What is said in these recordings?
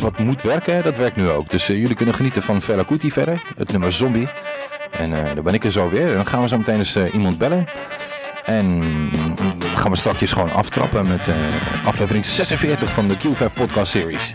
wat moet werken, dat werkt nu ook. Dus jullie kunnen genieten van Fela Kuti verder, het nummer Zombie. En uh, dan ben ik er zo weer. Dan gaan we zo meteen eens iemand bellen. En dan gaan we straks gewoon aftrappen met aflevering 46 van de Q5 Podcast Series.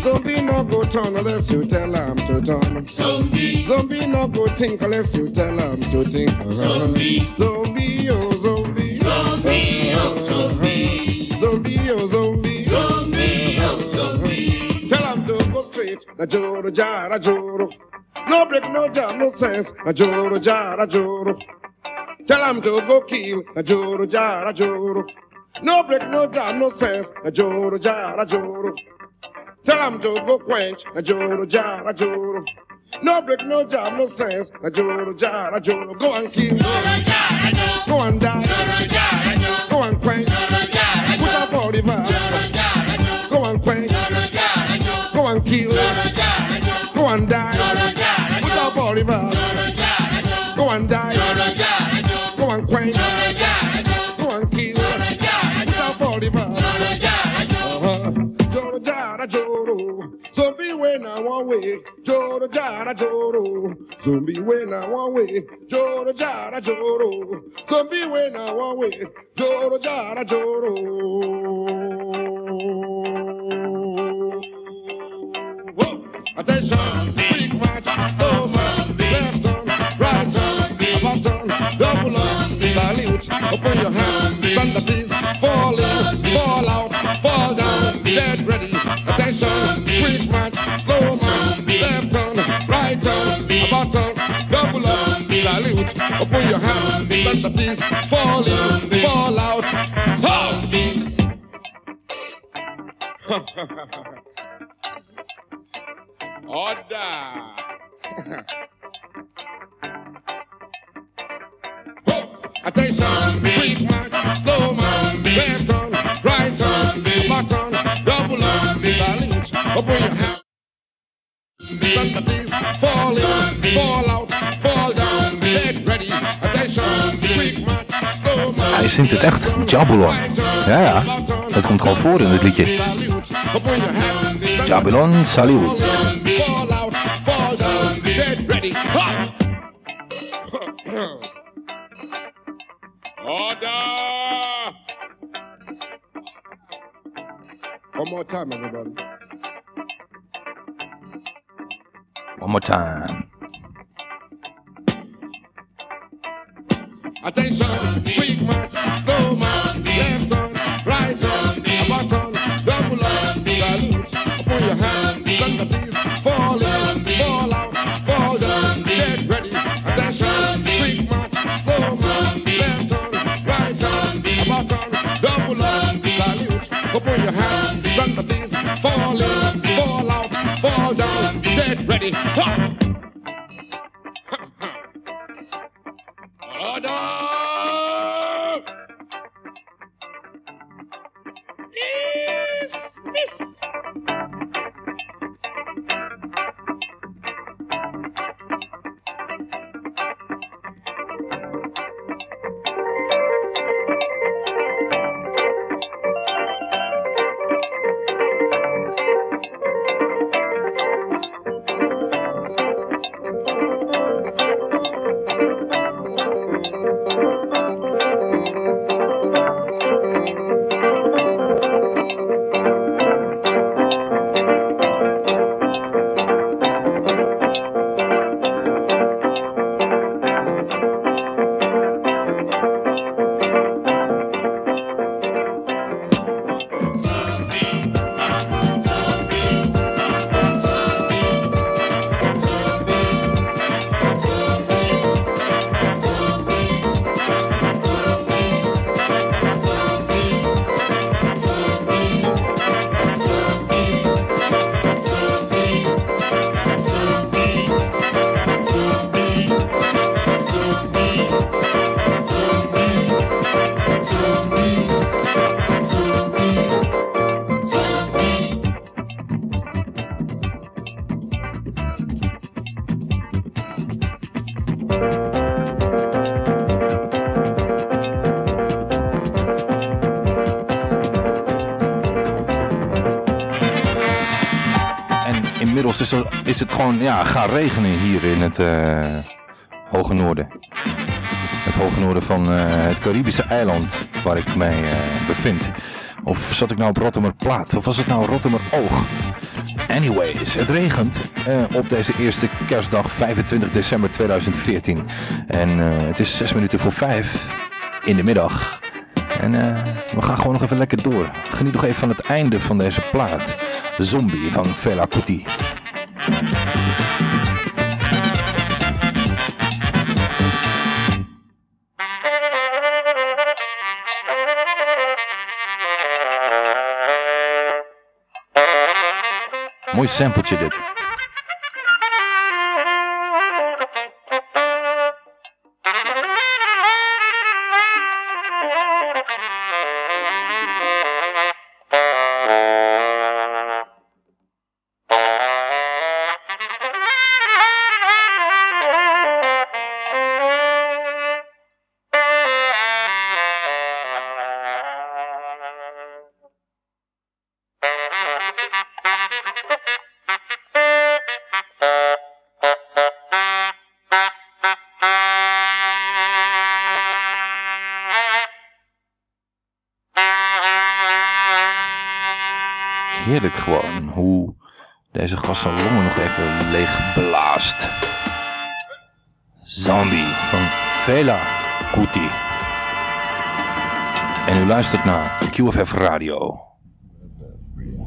Zombie not go turn unless you tell him to turn. Zombie. Zombie not go think unless you tell him to think. Zombie. Zombie, oh zombie. Zombie, oh zombie. Zombie, oh zombie. Zombie, oh zombie. Tell him to go straight. Na joro jara joro. No break, no jam, no sense. Na joro jara joro. Tell him to go kill. Na joro jara joro. No break, no jam, no sense. Na joro jara joro na joro jar, joro. No break, no job, no sense, na joro jar, joro. Go and keep. Ja, ja. Dat komt gewoon voor in het liedje. Babylon salut. is het gewoon ja, gaan regenen hier in het eh, hoge noorden. Het hoge noorden van eh, het Caribische eiland waar ik mij eh, bevind. Of zat ik nou op Rotterdam Plaat? Of was het nou Rotterdam Oog? Anyways, het regent op deze eerste kerstdag 25 december 2014. En het is 6 minuten voor 5 in de middag. En we gaan gewoon nog even lekker door. Geniet nog even van het einde van deze plaat. Zombie van Fela Kuti. Muy semplice dedi. Heerlijk gewoon hoe deze gast zijn longen nog even leeg blaast. Zombie van Fela Kuti. En u luistert naar QFF Radio.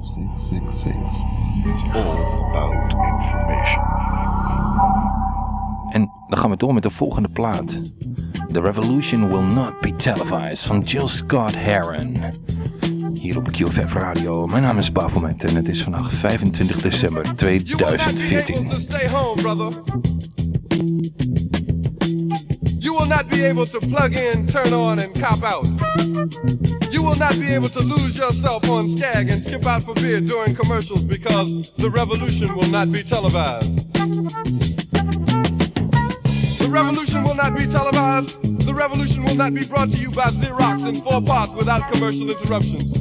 666. It's about information. En dan gaan we door met de volgende plaat. The Revolution Will Not Be Televised van Jill Scott Heron. Hier op QFF Radio. Mijn naam is Bafomet en het is vandaag 25 december 2014. You will not be able to plug in, turn on, and cop out. You will not be able to lose yourself on Skag and skip out for beer during commercials because the revolution will not be televised. The revolution will not be televised. The revolution will not be brought to you by Xerox in four parts without commercial interruptions.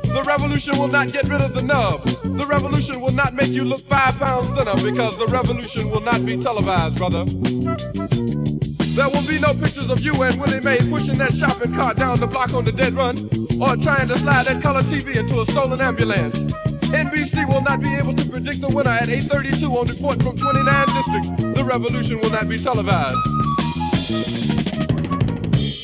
The revolution will not get rid of the nubs. The revolution will not make you look five pounds thinner because the revolution will not be televised, brother. There will be no pictures of you and Willie Mae pushing that shopping cart down the block on the dead run or trying to slide that color TV into a stolen ambulance. NBC will not be able to predict the winner at 8.32 on report from 29 districts. The revolution will not be televised.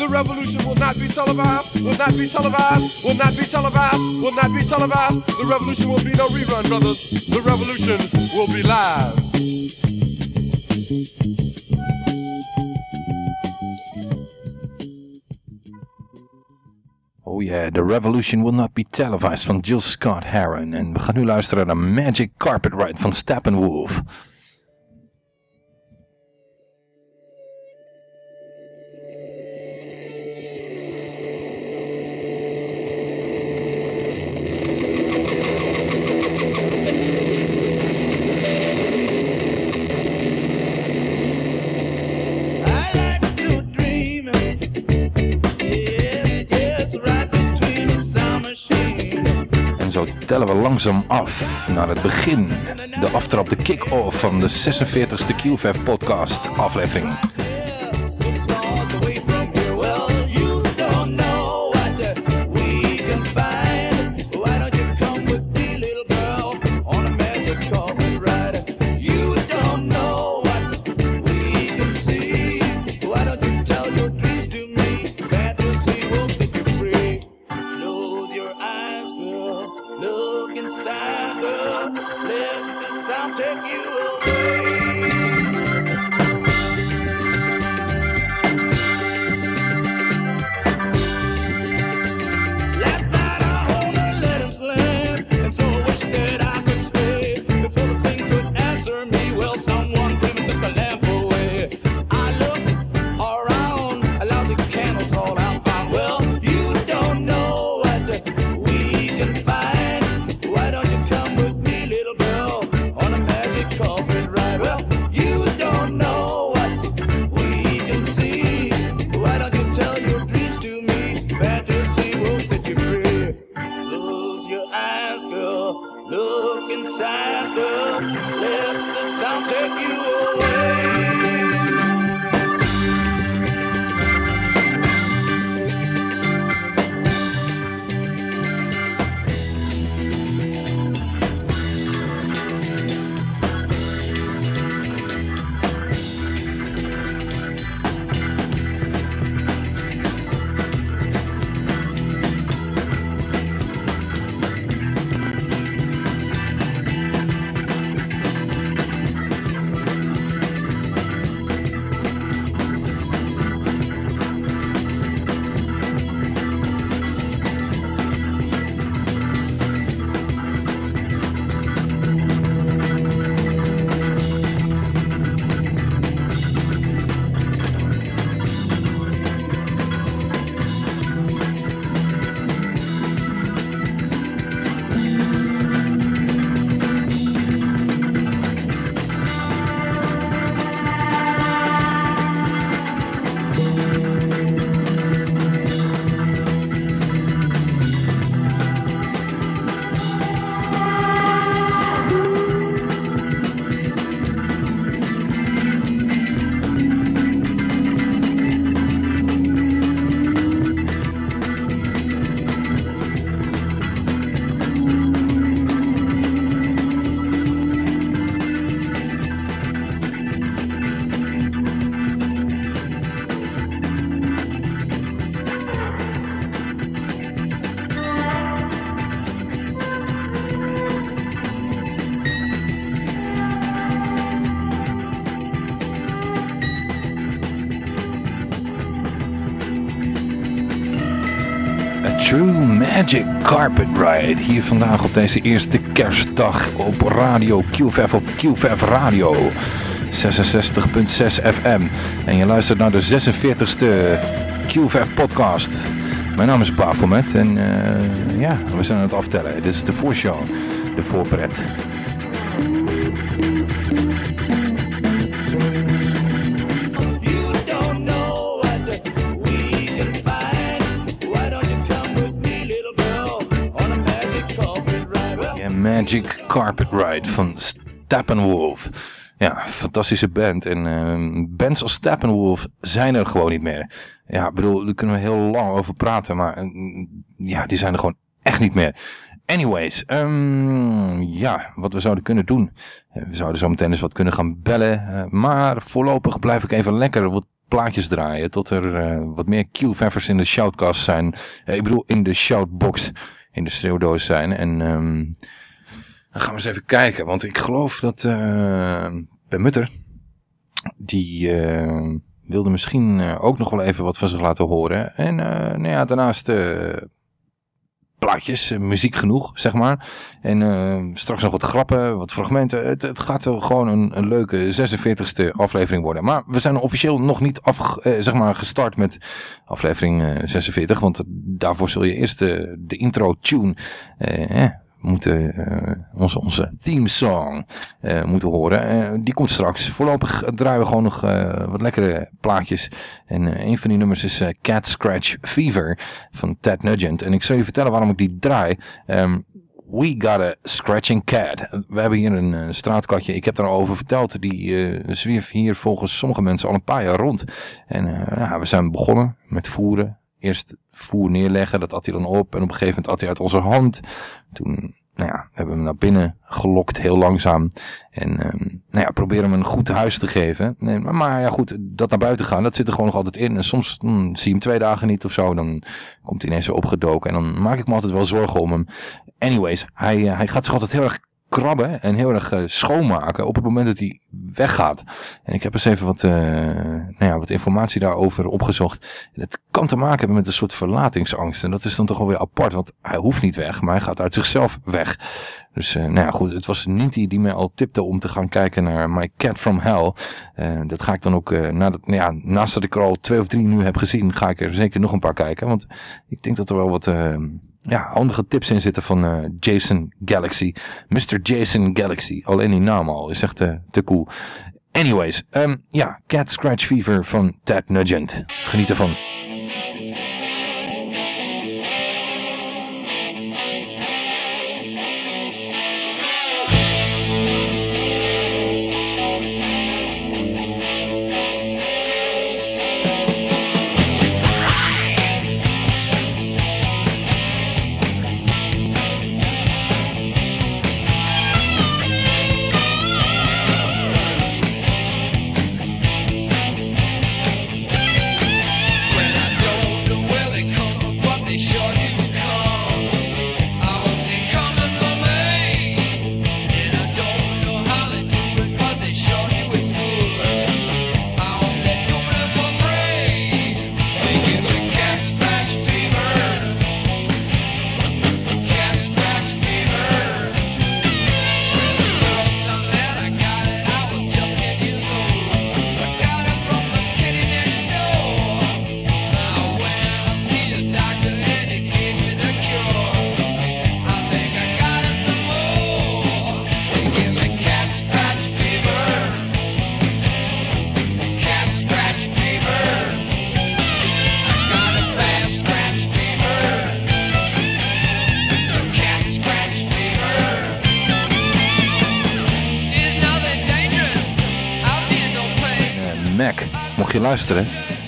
The revolution will not be televised, will not be televised, will not be televised, will not be televised. The revolution will be no rerun, brothers. The revolution will be live. Oh yeah, The Revolution Will Not Be Televised van Jill Scott Heron. En we gaan nu luisteren naar Magic Carpet Ride van Steppenwolf. Tellen we langzaam af naar het begin. De aftrap, de kick-off van de 46e QVF podcast aflevering. Carpet Ride. Hier vandaag op deze eerste kerstdag op Radio QFF of QFF Radio. 66.6 FM. En je luistert naar de 46ste QFF podcast. Mijn naam is Bafomet en uh, ja, we zijn aan het aftellen. Dit is de voorshow, de voorpret. Carpet Ride van Steppenwolf. Ja, fantastische band. En ehm, bands als Steppenwolf zijn er gewoon niet meer. Ja, bedoel, daar kunnen we heel lang over praten. Maar eh, ja, die zijn er gewoon echt niet meer. Anyways, ehm, ja, wat we zouden kunnen doen. Eh, We zouden zo meteen eens wat kunnen gaan bellen. eh, maar voorlopig blijf ik even lekker wat plaatjes draaien. Tot er eh, wat meer Q-veffers in de shoutcast zijn. Ik bedoel, in de shoutbox, in de schreeuwdoos zijn. En ehm, dan gaan we eens even kijken. Want ik geloof dat eh bij Mutter, die eh, wilde misschien eh, ook nog wel even wat van zich laten horen. En nou ja, daarnaast plaatjes, muziek genoeg, zeg maar. En straks nog wat grappen, wat fragmenten. Het, het gaat gewoon een, leuke 46e aflevering worden. Maar we zijn officieel nog niet af, zeg maar gestart met aflevering eh, 46. Want daarvoor zul je eerst de, intro tune moeten, eh, onze, onze theme song eh, moeten horen. Eh, die komt straks. Voorlopig draaien we gewoon nog wat lekkere plaatjes. En een van die nummers is Cat Scratch Fever van Ted Nugent. En ik zal je vertellen waarom ik die draai. Ehm, We got a scratching cat. We hebben hier een straatkatje. Ik heb daarover verteld. Die eh zwierf hier volgens sommige mensen al een paar jaar rond. En ja, we zijn begonnen met voeren. Eerst voer neerleggen. Dat at hij dan op. En op een gegeven moment at hij uit onze hand. Toen nou ja, hebben we hem naar binnen gelokt. Heel langzaam. En ehm, nou ja, proberen hem een goed huis te geven. Nee, maar, maar ja goed, dat naar buiten gaan. Dat zit er gewoon nog altijd in. En soms hm, zie je hem twee dagen niet of zo. Dan komt hij ineens weer opgedoken. En dan maak ik me altijd wel zorgen om hem. Anyways, hij, eh, hij gaat zich altijd heel erg krabben en heel erg eh, schoonmaken op het moment dat hij weggaat. En ik heb eens even wat, eh, nou ja, wat informatie daarover opgezocht. En het kan te maken hebben met een soort verlatingsangst. En dat is dan toch wel weer apart, want hij hoeft niet weg, maar hij gaat uit zichzelf weg. Dus eh, nou ja, goed, het was Ninti die mij al tipte om te gaan kijken naar My Cat From Hell. Eh, dat ga ik dan ook, nadat, nou ja, naast dat ik er al twee of drie nu heb gezien, ga ik er zeker nog een paar kijken. Want ik denk dat er wel wat... ja, handige tips in zitten van eh, Jason Galaxy. Mr. Jason Galaxy. Alleen die naam al is echt eh, te cool. Anyways, ehm, ja, Cat Scratch Fever van Ted Nugent. Geniet ervan.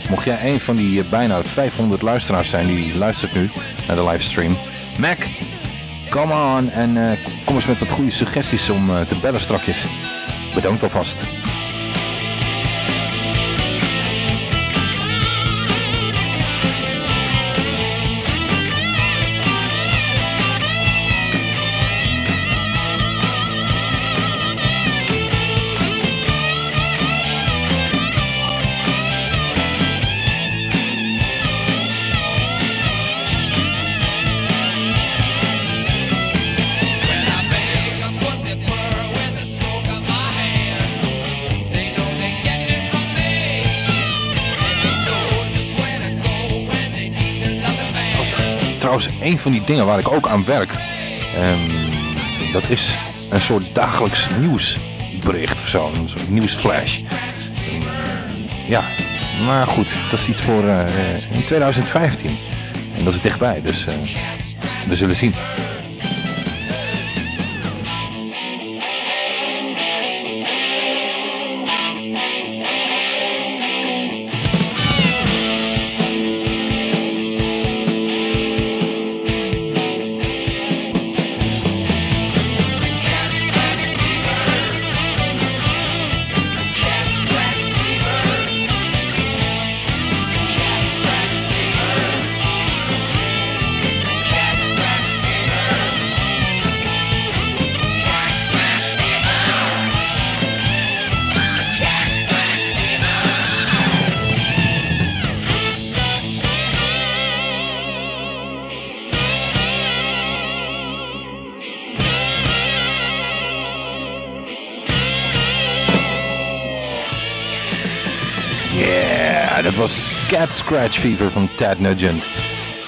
Mocht jij een van die eh, bijna 500 luisteraars zijn die luistert nu naar de livestream. Mac, come on en eh, kom eens met wat goede suggesties om eh, te bellen strakjes. Bedankt alvast. Trouwens een van die dingen waar ik ook aan werk. Ehm, dat is een soort dagelijks nieuwsbericht of zo. Een soort nieuwsflash. Ja, maar goed, dat is iets voor eh, in 2015. En dat is dichtbij, dus eh, we zullen zien. Scratch Fever van Ted Nugent.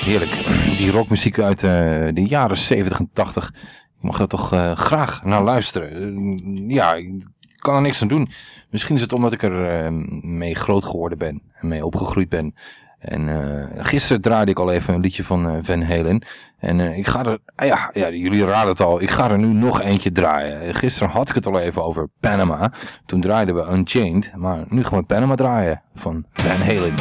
Heerlijk. Die rockmuziek uit eh, de jaren 70 en 80. Ik mag er toch eh, graag naar luisteren. Eh, ja, ik kan er niks aan doen. Misschien is het omdat ik er mee groot geworden ben. En mee opgegroeid ben. En gisteren draaide ik al even een liedje van Van Halen. En ik ga er, ah ja, ja, jullie raden het al, ik ga er nu nog eentje draaien. Gisteren had ik het al even over Panama. Toen draaiden we Unchained. Maar nu gaan we Panama draaien van Van Halen.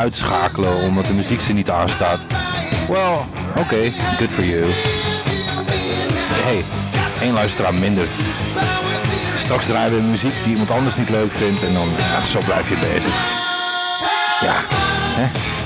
Uitschakelen omdat de muziek ze niet aanstaat. Well, oké, good for you. Hey, één luisteraar minder. Straks draaien we muziek die iemand anders niet leuk vindt en dan, zo blijf je bezig. Ja, hè?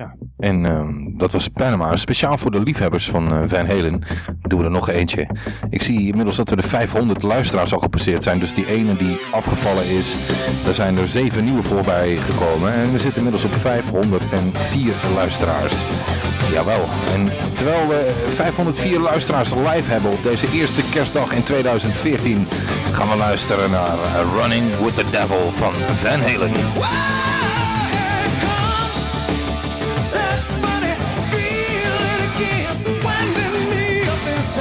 Ja, en ehm, dat was Panama. Speciaal voor de liefhebbers van eh, Van Halen doen we er nog eentje. Ik zie inmiddels dat we de 500 luisteraars al gepasseerd zijn. Dus die ene die afgevallen is, daar zijn er zeven nieuwe voorbij gekomen. En we zitten inmiddels op 504 luisteraars. Jawel. En terwijl we 504 luisteraars live hebben op deze eerste kerstdag in 2014... gaan we luisteren naar eh, Running with the Devil van Van Halen. It's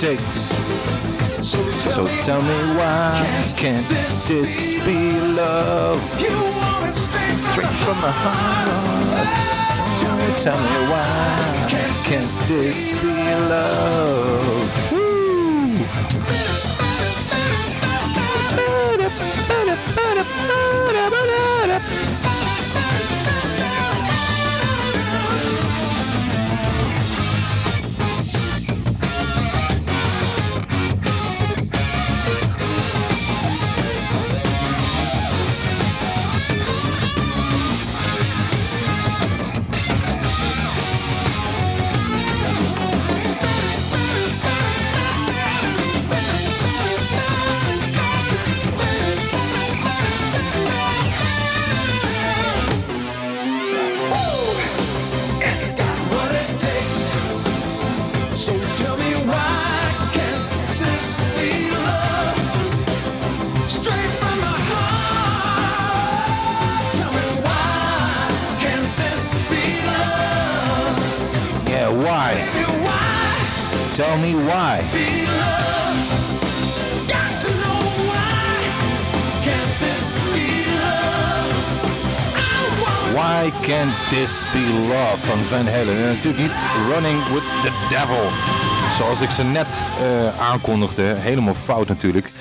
takes. So tell, So me, tell me why can't this be love? straight from, the heart. Tell me, Tell me why can't this be love? Tell me why. Why can't this be love van Van Halen? En natuurlijk niet Running with the Devil. Zoals ik ze net eh, aankondigde. Helemaal fout natuurlijk.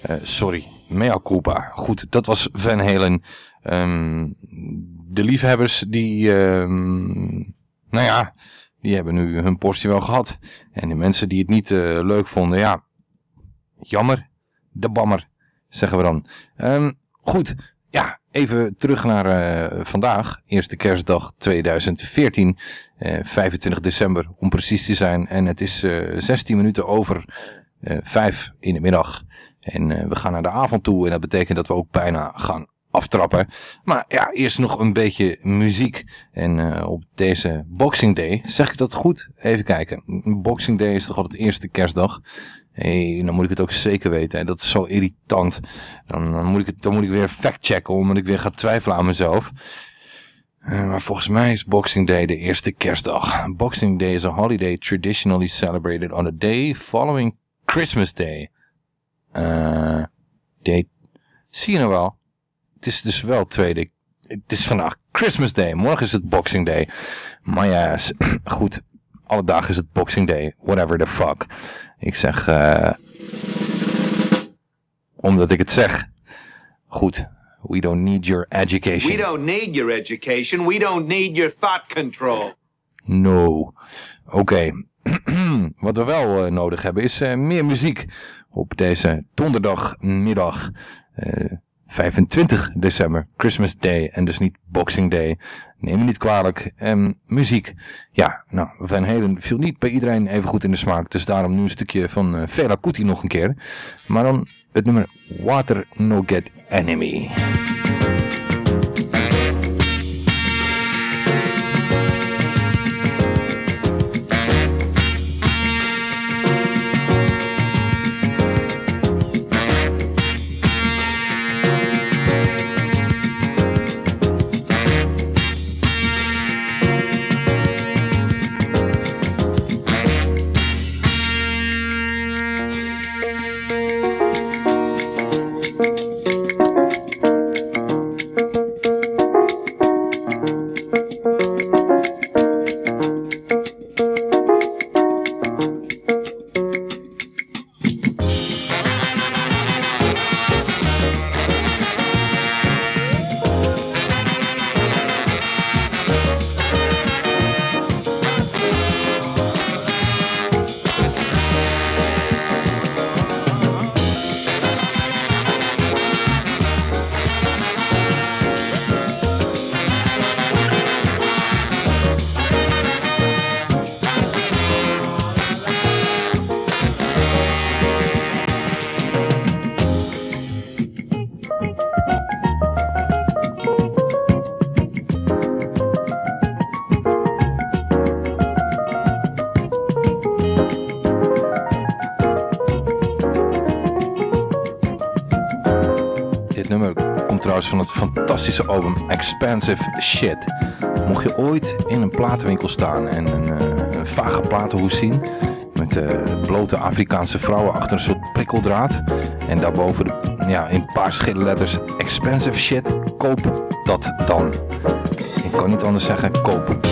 Eh, sorry, mea culpa. Goed, dat was Van Halen. Ehm, de liefhebbers die... ehm, nou ja, die hebben nu hun portie wel gehad. En de mensen die het niet eh, leuk vonden, ja... Jammer. De bammer, zeggen we dan. Ehm, goed, ja, even terug naar eh, vandaag. Eerste kerstdag 2014. eh 25 december om precies te zijn. En het is eh 16 minuten over eh 5 in de middag. En eh, we gaan naar de avond toe. En dat betekent dat we ook bijna gaan aftrappen. Maar ja, eerst nog een beetje muziek. En eh, op deze Boxing Day, zeg ik dat goed? Even kijken. Boxing Day is toch altijd de eerste kerstdag. Hé, dan moet ik het ook zeker weten. hè. Dat is zo irritant. Dan, dan, moet, ik het, dan moet ik weer factchecken, omdat ik weer ga twijfelen aan mezelf. Eh, maar volgens mij is Boxing Day de eerste kerstdag. Boxing Day is a holiday traditionally celebrated on the day following Christmas Day. Eh, day. Zie je nou wel? Het is dus wel tweede. Het is vandaag Christmas Day. Morgen is het Boxing Day. Maar ja, s- goed. Alle dagen is het Boxing Day. Whatever the fuck. Ik zeg, eh omdat ik het zeg. Goed. We don't need your education. We don't need your education. We don't need your thought control. No. Oké. Wat we wel eh, nodig hebben is eh, meer muziek op deze donderdagmiddag. Eh, 25 december, Christmas Day en dus niet Boxing Day. Neem me niet kwalijk. En muziek. Ja, nou, Van Halen viel niet bij iedereen even goed in de smaak. Dus daarom nu een stukje van eh Fela Kuti nog een keer. Maar dan het nummer Water No Get Enemy. Van het fantastische album Expansive Shit. Mocht je ooit in een platenwinkel staan en een, een vage platenhoes zien... met eh, blote Afrikaanse vrouwen achter een soort prikkeldraad... en daarboven de, ja, in een paar schille letters Expensive Shit, koop dat dan. Ik kan niet anders zeggen, koop.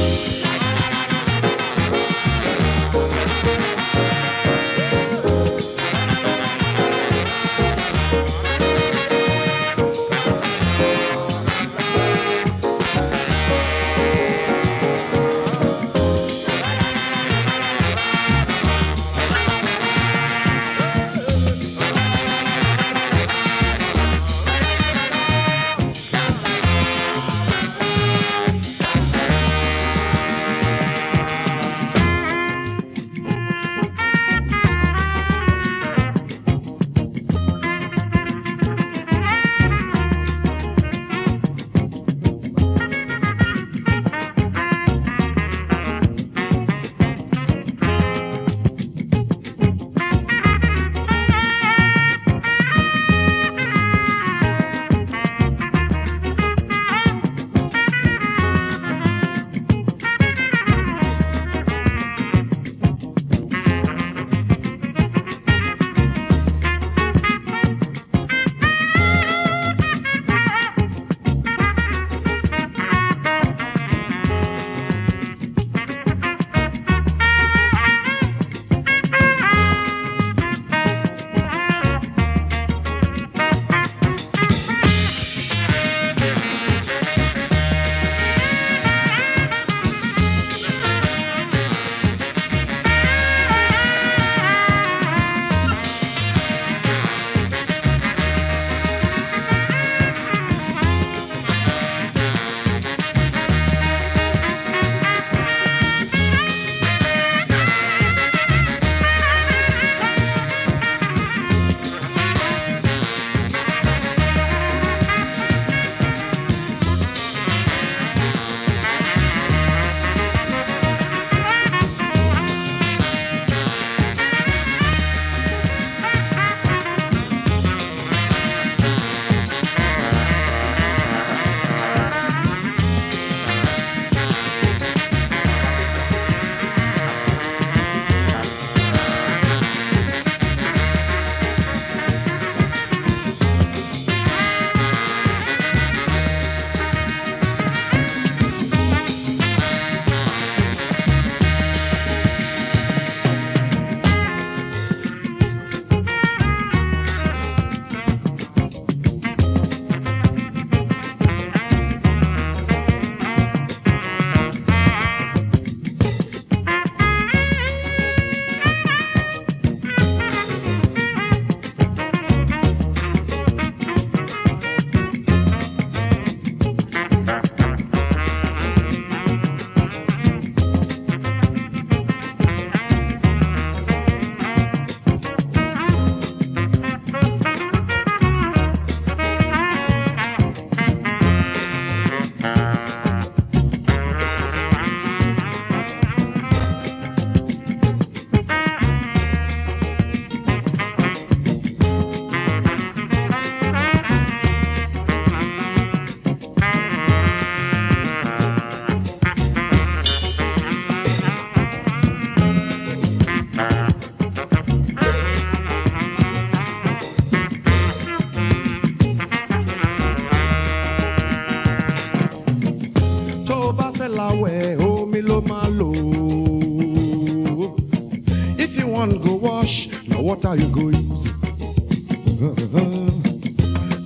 tá egoísmo.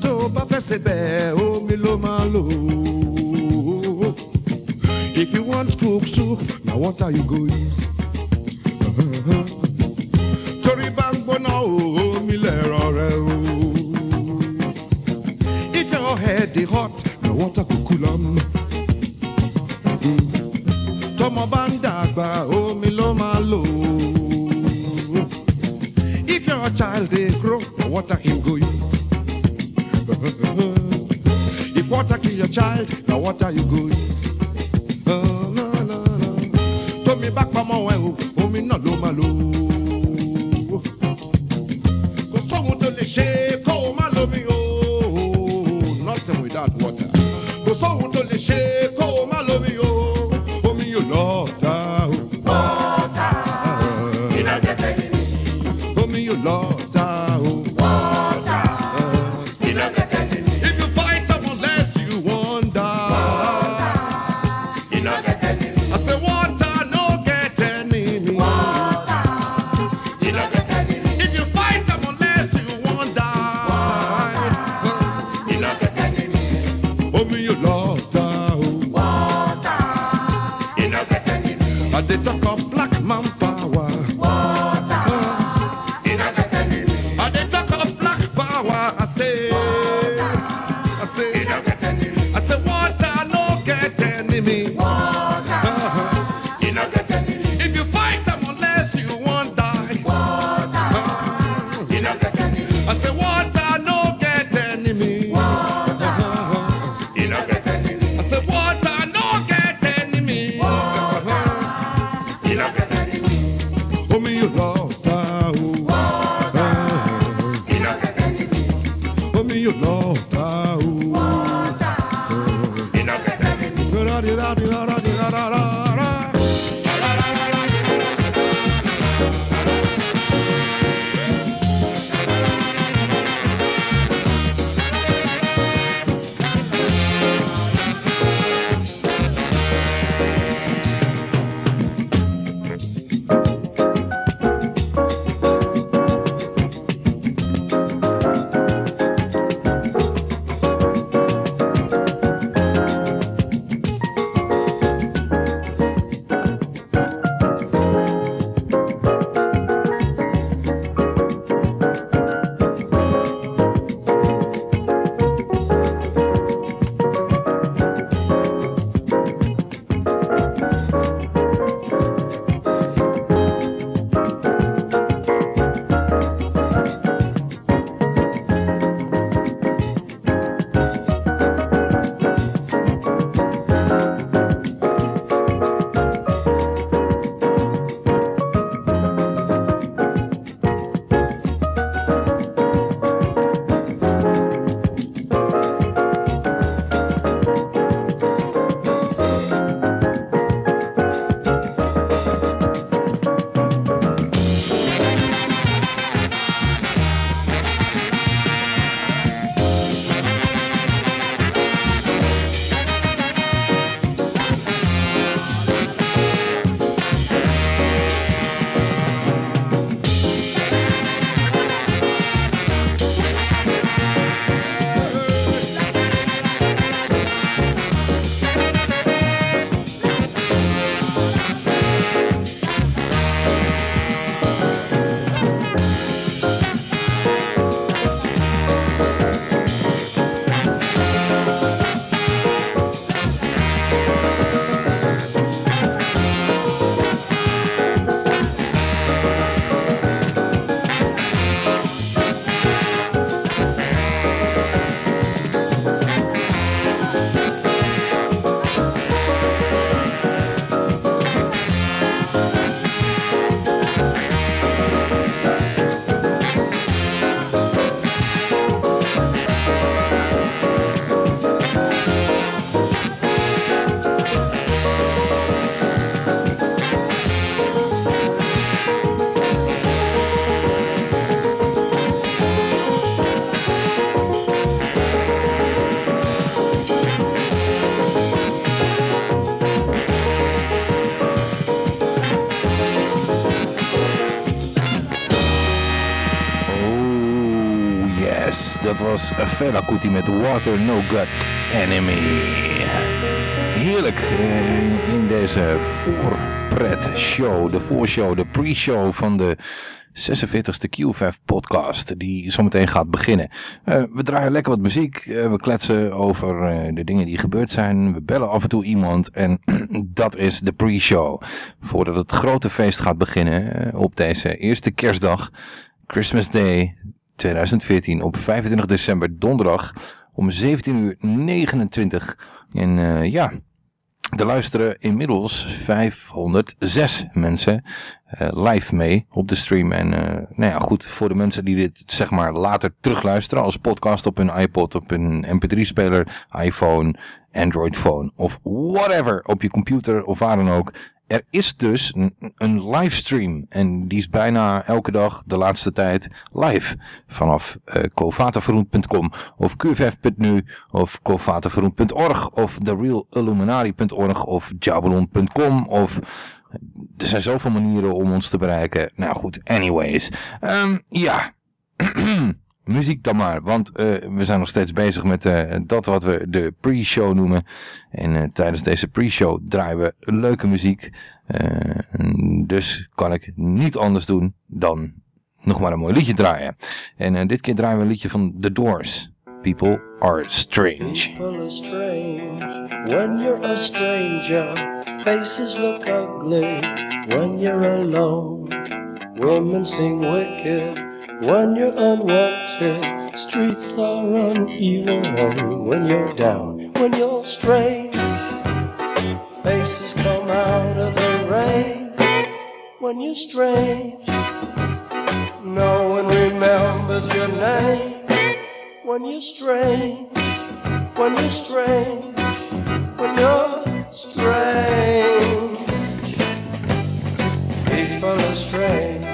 Tô pra fesebe, oh milo malo. If you want cook soup, now what are you going? Dat was Fela Kuti met Water No Gut Enemy. Heerlijk eh, in deze voorpret show, de voorshow, de pre-show van de 46e Q5 podcast die zometeen gaat beginnen. Eh, we draaien lekker wat muziek, eh, we kletsen over de dingen die gebeurd zijn, we bellen af en toe iemand en dat is de pre-show. Voordat het grote feest gaat beginnen op deze eerste kerstdag, Christmas Day 2014 op 25 december donderdag om 17.29 uur. En eh, ja, er luisteren inmiddels 506 mensen eh, live mee op de stream. En eh, nou ja, goed, voor de mensen die dit zeg maar later terugluisteren als podcast op hun iPod, op hun mp3-speler, iPhone, Android phone of whatever, op je computer of waar dan ook. Er is dus een, livestream en die is bijna elke dag de laatste tijd live. Vanaf uh, kovaterveroend.com of q5.nu of kovaterveroend.org of therealilluminati.org of jabelon.com of... Er zijn zoveel manieren om ons te bereiken. Nou goed, anyways. Um, ja, muziek dan maar. Want uh, we zijn nog steeds bezig met uh, dat wat we de pre-show noemen. En uh, tijdens deze pre-show draaien we leuke muziek. dus kan ik niet anders doen dan nog maar een mooi liedje draaien. En dit keer draaien we een liedje van The Doors. People are strange. People are strange when you're a stranger. Faces look ugly when you're alone. Women seem wicked when you're unwanted. Streets are uneven when you're down. When you're strange, faces come out of the rain. When you're strange, no one remembers your name. When you're strange, when you're strange, when you're strange. People are strange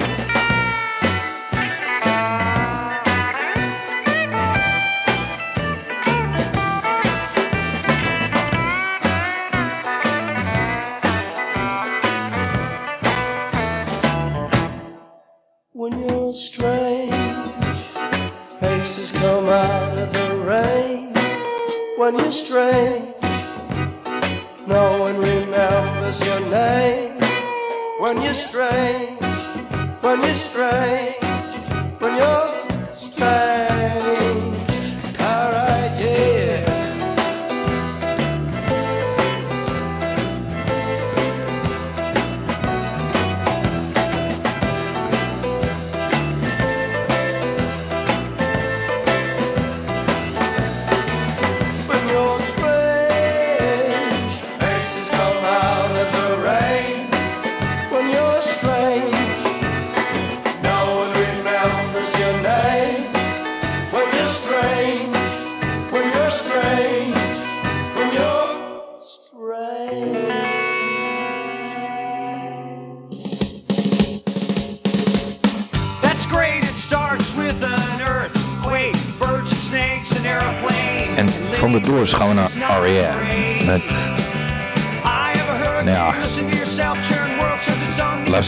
When you're strange, no one remembers your name. When you're strange, when you're strange, when you're strange.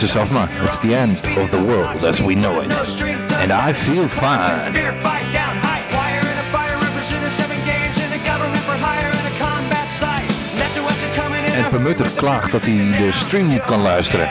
Zelf maar. It's the end of the world as we know it. And I feel fine. En Permutter klaagt dat hij de stream niet kan luisteren.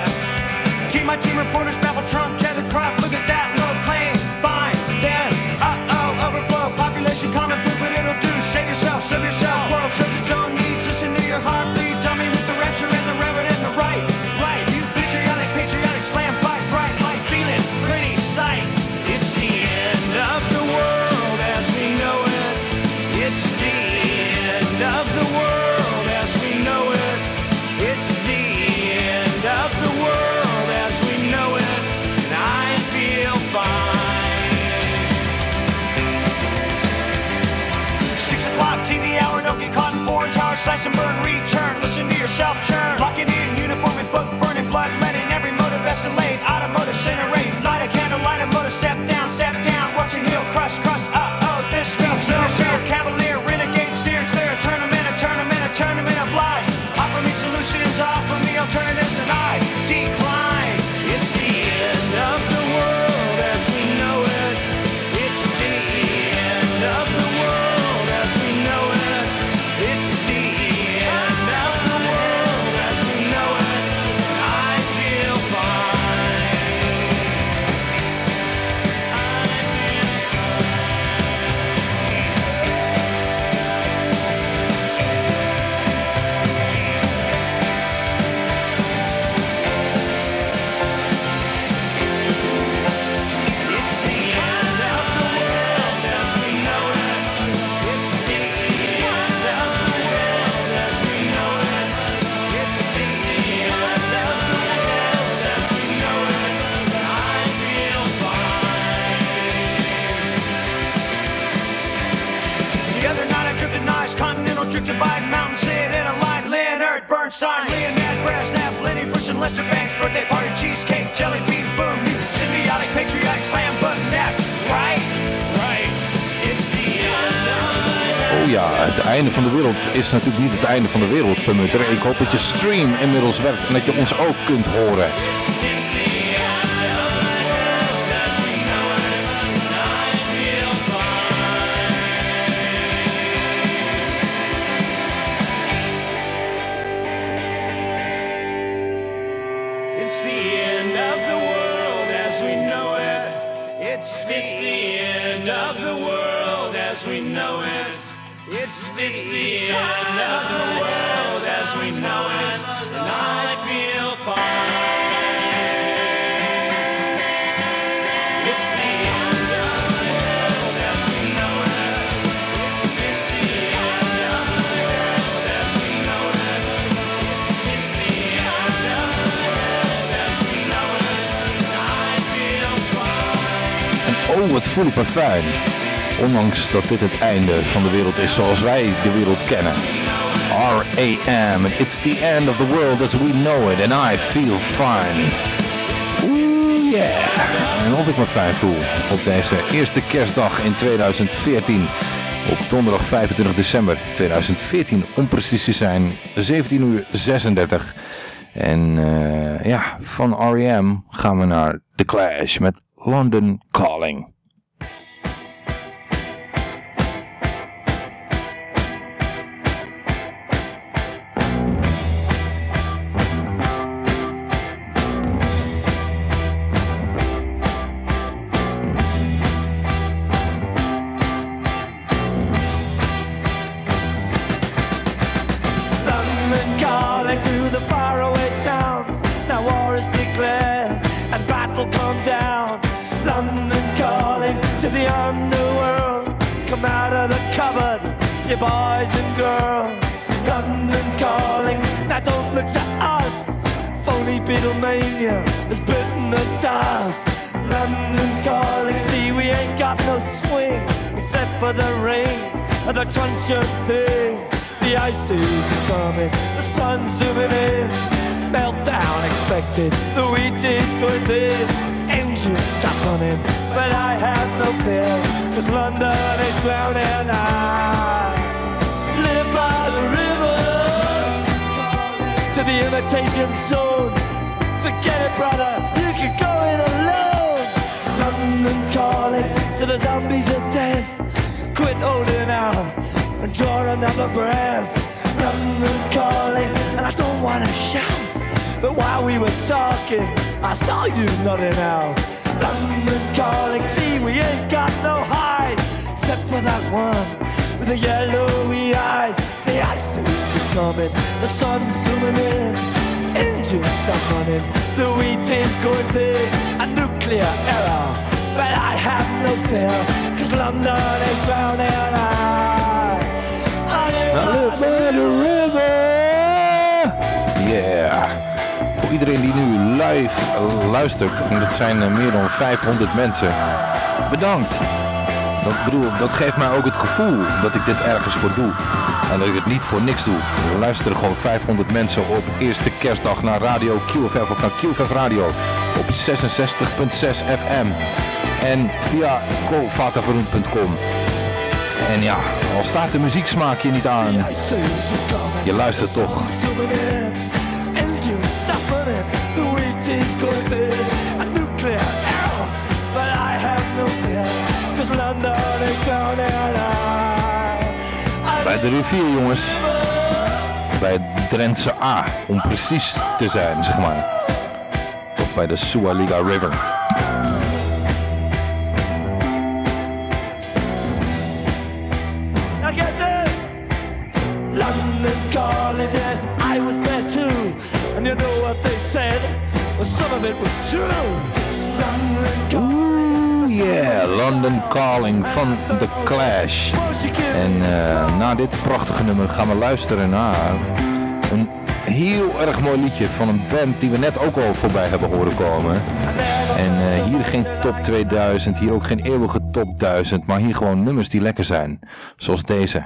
Natuurlijk niet het einde van de wereld, Permutter. Ik hoop dat je stream inmiddels werkt en dat je ons ook kunt horen. Ondanks dat dit het einde van de wereld is zoals wij de wereld kennen. R.A.M. It's the end of the world as we know it and I feel fine. Oeh, yeah. En of ik me fijn voel op deze eerste kerstdag in 2014. Op donderdag 25 december 2014 om precies te zijn 17 uur 36. En eh, ja, van R.E.M. gaan we naar The Clash met London 500 mensen, bedankt. Dat, bedoel, dat geeft mij ook het gevoel dat ik dit ergens voor doe. En dat ik het niet voor niks doe. Er luisteren gewoon 500 mensen op eerste kerstdag naar Radio QFF of naar QFF Radio op 66.6 FM. En via colvataveroen.com. En ja, al staat de muzieksmaak je niet aan, je luistert toch. Bij de rivier, jongens. Bij Drentse A, om precies te zijn, zeg maar. Of bij de Sualiga River. Calling van The Clash. En eh, na dit prachtige nummer gaan we luisteren naar een heel erg mooi liedje van een band die we net ook al voorbij hebben horen komen. En eh, hier geen top 2000, hier ook geen eeuwige top 1000, maar hier gewoon nummers die lekker zijn. Zoals deze,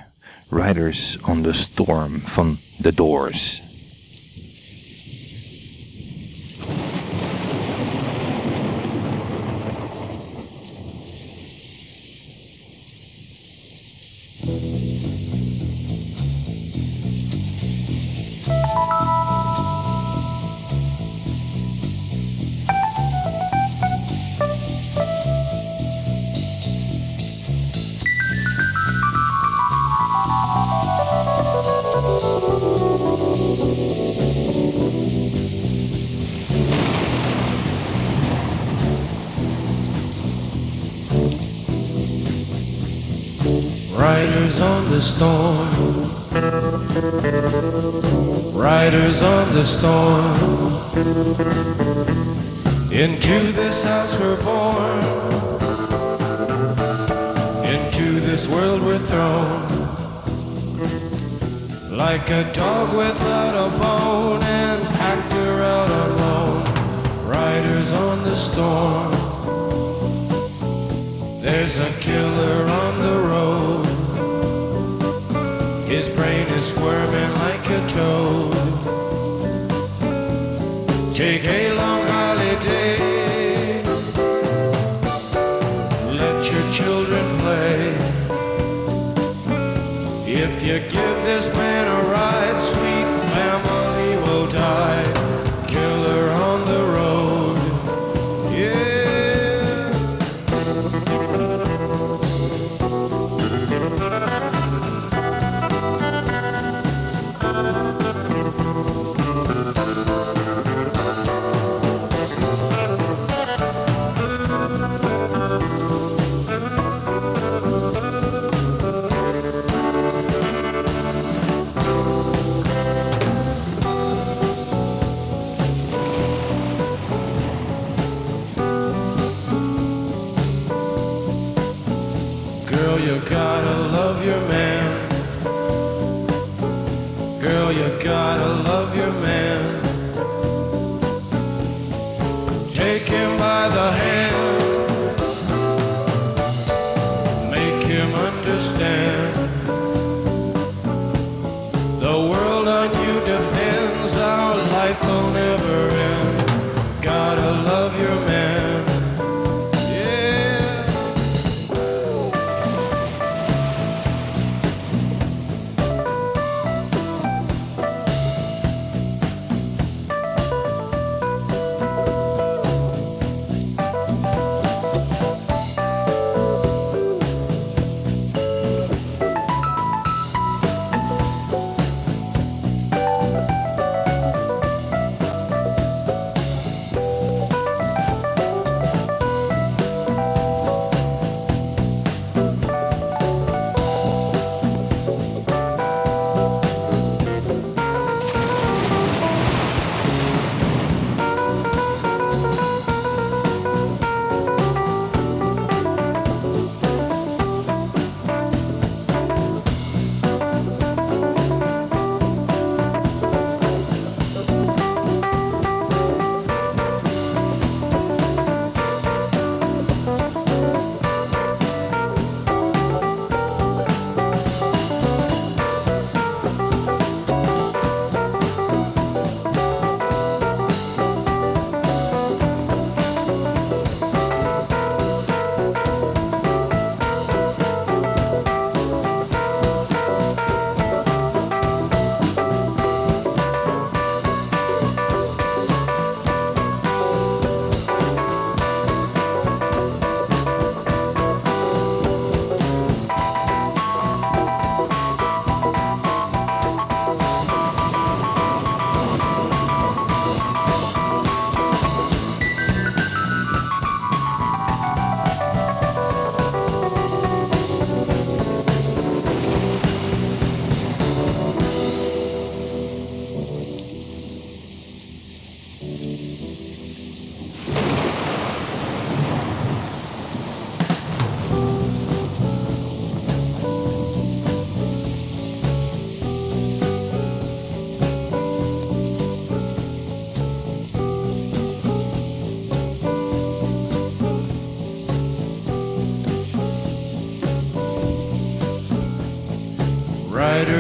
Riders on the Storm van The Doors. on the road. His brain is squirming like a toad.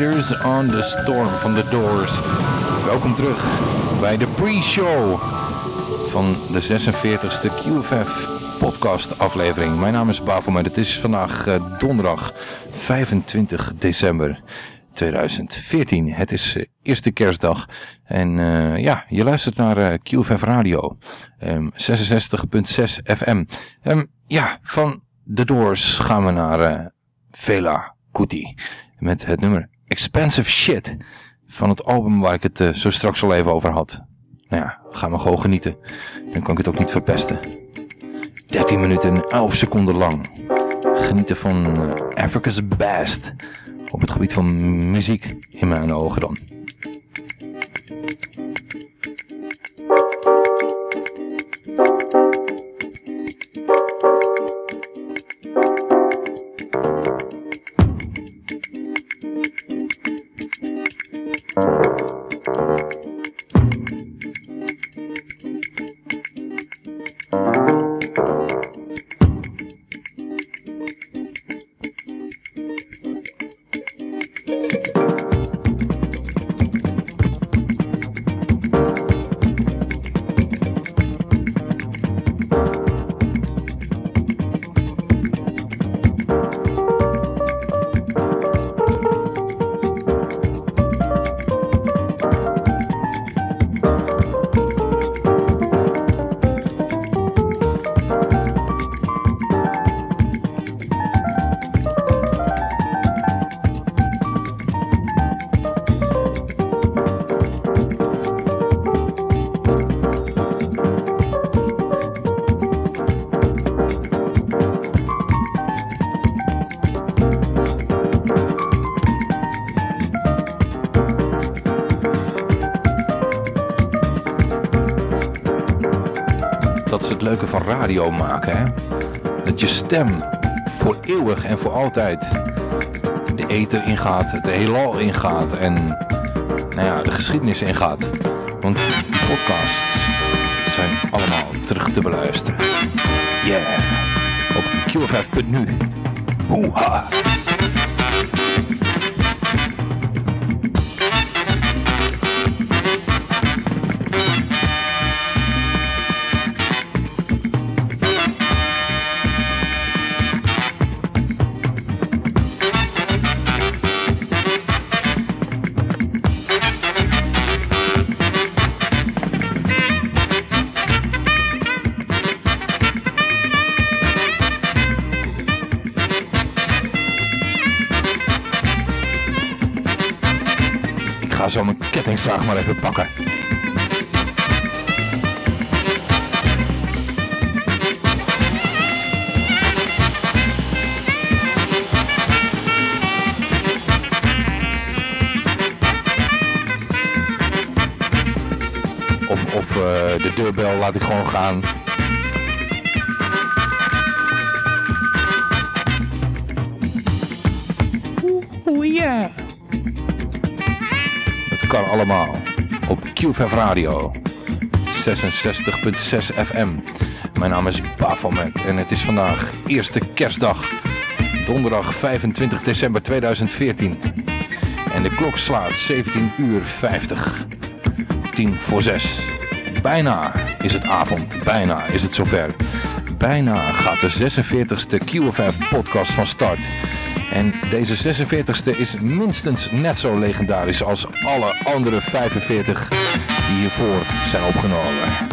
On the Storm van The Doors. Welkom terug bij de pre-show van de 46e QFF podcast aflevering. Mijn naam is Bafomet. Het is vandaag eh, donderdag 25 december 2014. Het is eh, eerste kerstdag en eh, ja, je luistert naar QFF Radio ehm, 66.6 FM. Ehm, ja, van The Doors gaan we naar Vela Kuti met het nummer Expensive Shit van het album waar ik het eh, zo straks al even over had. Nou ja, ga maar gewoon genieten. Dan kan ik het ook niet verpesten. 13 minuten en 11 seconden lang. Genieten van eh, Africa's Best. Op het gebied van muziek, in mijn ogen dan. Dat leuke van radio maken, hè? Dat je stem voor eeuwig en voor altijd de ether ingaat, het heelal ingaat en nou ja, de geschiedenis ingaat. Want die podcasts zijn allemaal terug te beluisteren. Yeah, op qff.nu. Hoeha! Kettingzaag maar even pakken. Of, of eh, de deurbel laat ik gewoon gaan. Allemaal op QFF Radio 66.6 FM. Mijn naam is Bafomet en het is vandaag eerste kerstdag. Donderdag 25 december 2014. En de klok slaat 17 uur 50. 10 voor 6. Bijna is het avond. Bijna is het zover. Bijna gaat de 46ste QFF podcast van start. En deze 46ste is minstens net zo legendarisch als alle andere 45 die hiervoor zijn opgenomen.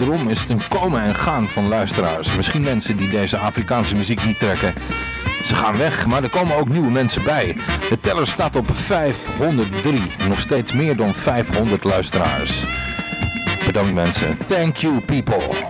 Wederom is het een komen en gaan van luisteraars. Misschien mensen die deze Afrikaanse muziek niet trekken. Ze gaan weg, maar er komen ook nieuwe mensen bij. De teller staat op 503. Nog steeds meer dan 500 luisteraars. Bedankt mensen. Thank you people.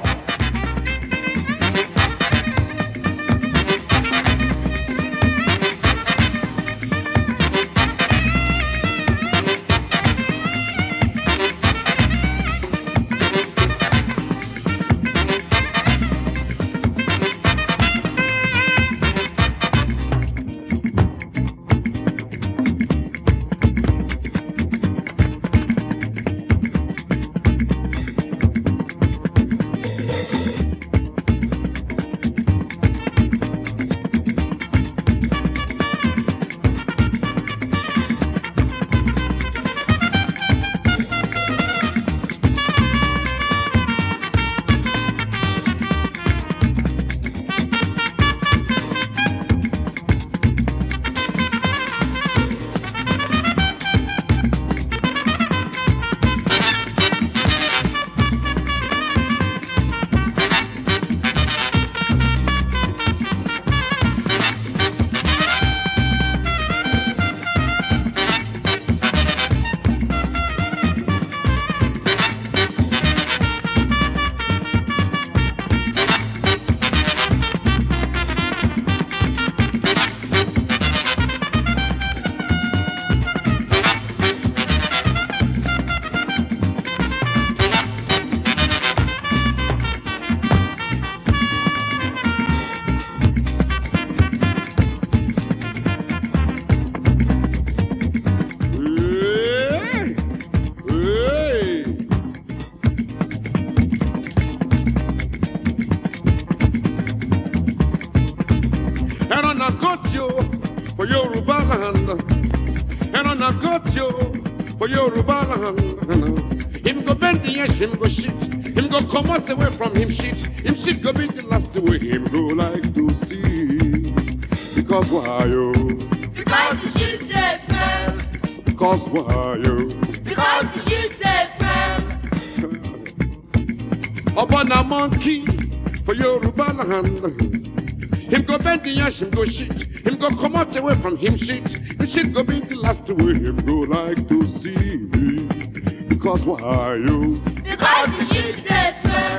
Go away from him shit. Him shit go be the last way him go like to see. Because why you? Because the shit they smell. Because why you? Because the shit they smell. Upon a monkey for Yoruba land. Him go bend the ash, him go shit. Him go come out away from him shit. Him shit go be the last way him go like to see. Because why you? Because the shit they smell.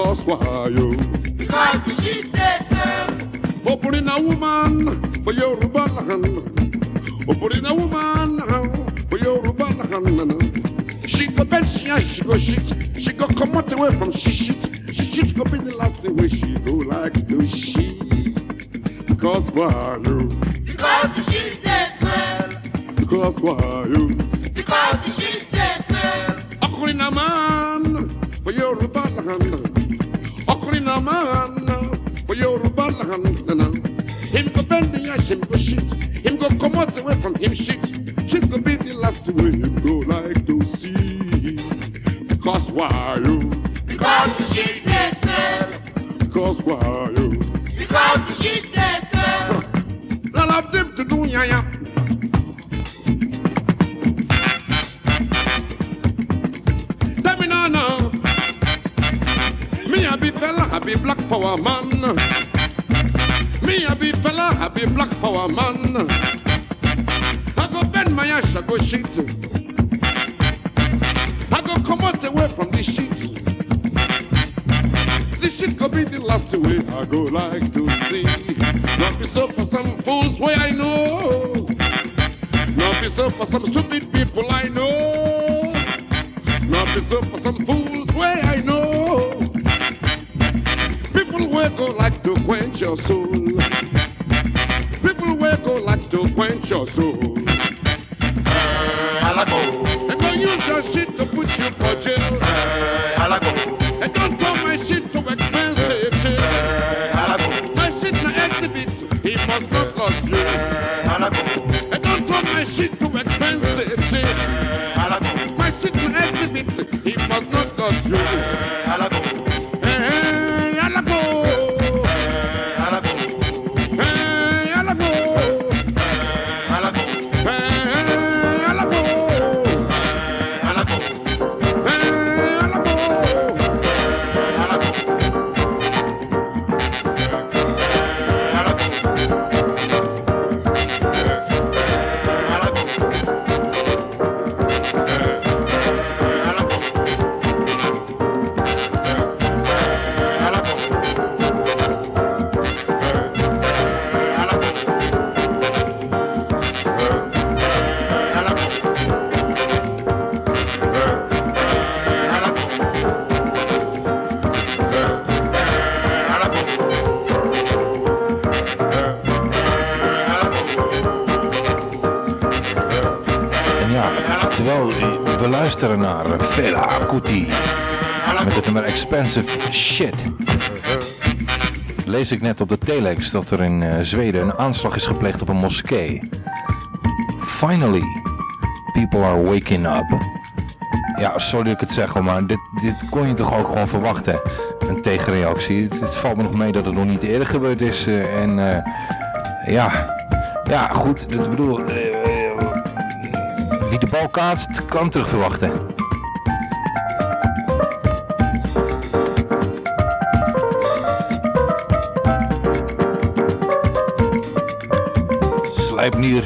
Because why you? Because the shit they smell. Opening a woman for Yoruba land. Opening a woman uh, for Yoruba land. She go bend, she ash, she go shit. She go come out away from she shit. She shit go be the last way she go like to she. Because why you? Because the shit they smell. Because why you? Because the shit shit Not be Kuti met het nummer Expensive Shit. Lees ik net op de telex dat er in eh, Zweden een aanslag is gepleegd op een moskee. Finally, people are waking up. Ja, sorry dat ik het zeg, maar dit, dit kon je toch ook gewoon verwachten. Een tegenreactie. Het, valt me nog mee dat het nog niet eerder gebeurd is. eh, en eh, ja, ja, goed. Ik bedoel, wie de bal kaatst, kan terug verwachten. Slijpnier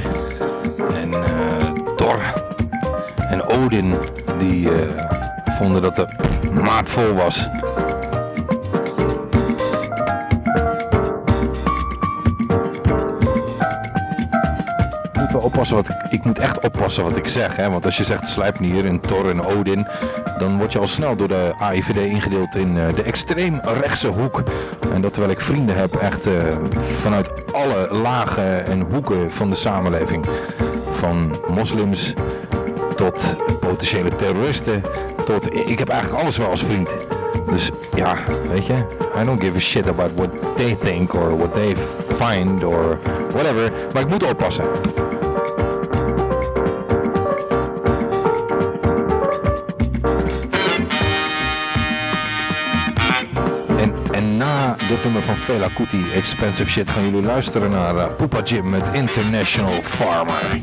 en eh Thor en Odin, die eh, vonden dat de maat vol was. oppassen wat ik, ik moet echt oppassen wat ik zeg. Hè? Want als je zegt Slijpnier en Thor en Odin, dan word je al snel door de AIVD ingedeeld in eh, de extreem rechtse hoek. En dat terwijl ik vrienden heb echt vanuit alle lagen en hoeken van de samenleving. Van moslims tot potentiële terroristen. Tot, ik heb eigenlijk alles wel als vriend. Dus ja, weet je, I don't give a shit about what they think or what they find or whatever. Maar ik moet oppassen. Fela Kuti, Expensive Shit, gaan jullie luisteren naar uh, Poopa Jim met International Farmer.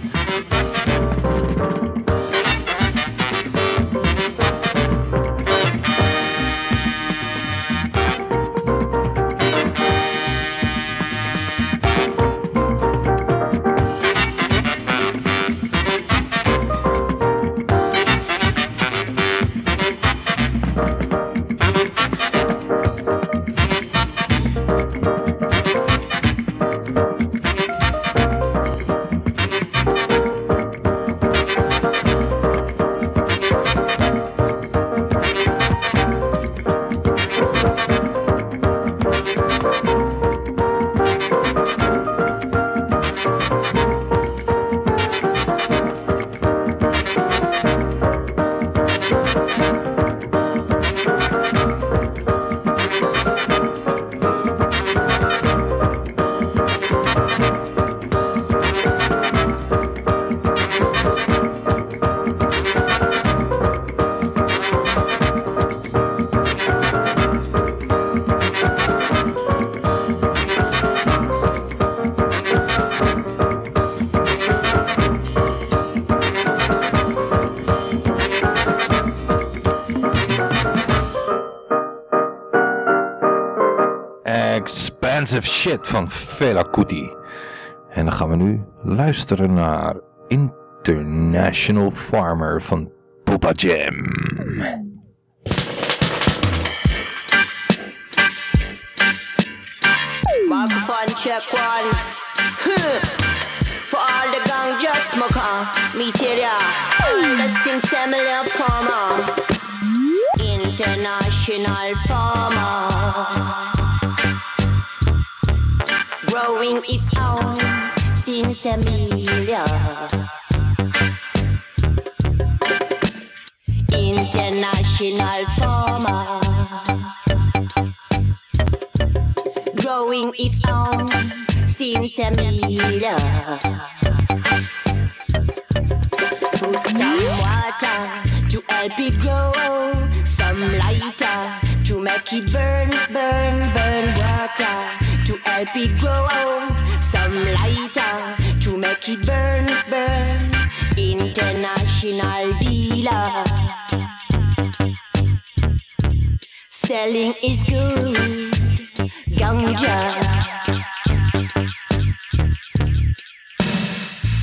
Expensive Shit van Fela Kuti. En dan gaan we nu luisteren naar International Farmer van Poopa Jam. Microphone check one. For all the gang just smoker, me tell ya, the similar farmer, growing its own since a millennia. International farmer. growing its own since a millennia. Put some water to help it grow, some lighter to make it burn, burn, burn. Water help it grow, some lighter to make it burn, burn. International dealer. Selling is good ganja.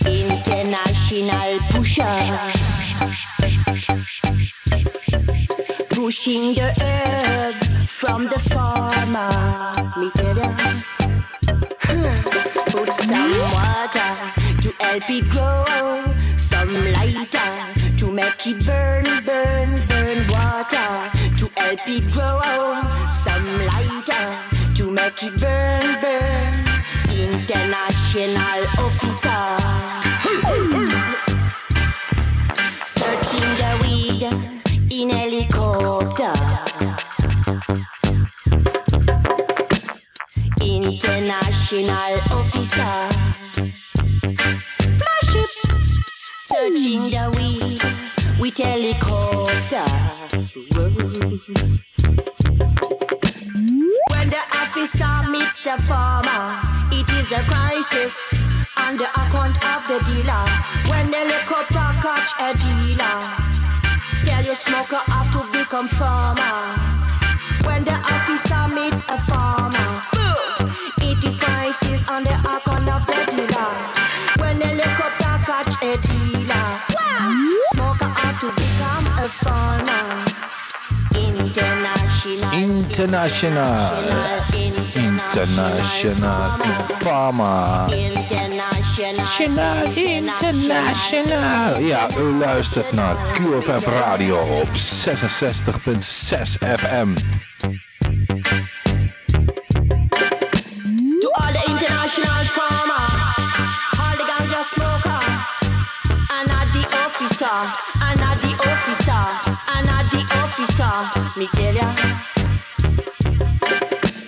International pusher. Pushing the herb from the farmer. Some water to help it grow. Some lighter to make it burn, burn, burn. Water to help it grow. Some lighter to make it burn, burn. International officer. Searching the weed in helicopter. International officer. Flash it. Searching the weed with helicopter. When the officer meets the farmer, it is the crisis on the account of the dealer. When the helicopter catch a dealer, tell your smoker have to become farmer. International. International. International Farmer. International. International. Ja, u luistert naar QFF Radio op 66.6 FM. To all the international farmer, all the ganja smoker, and the officer, the officer. Me tell ya.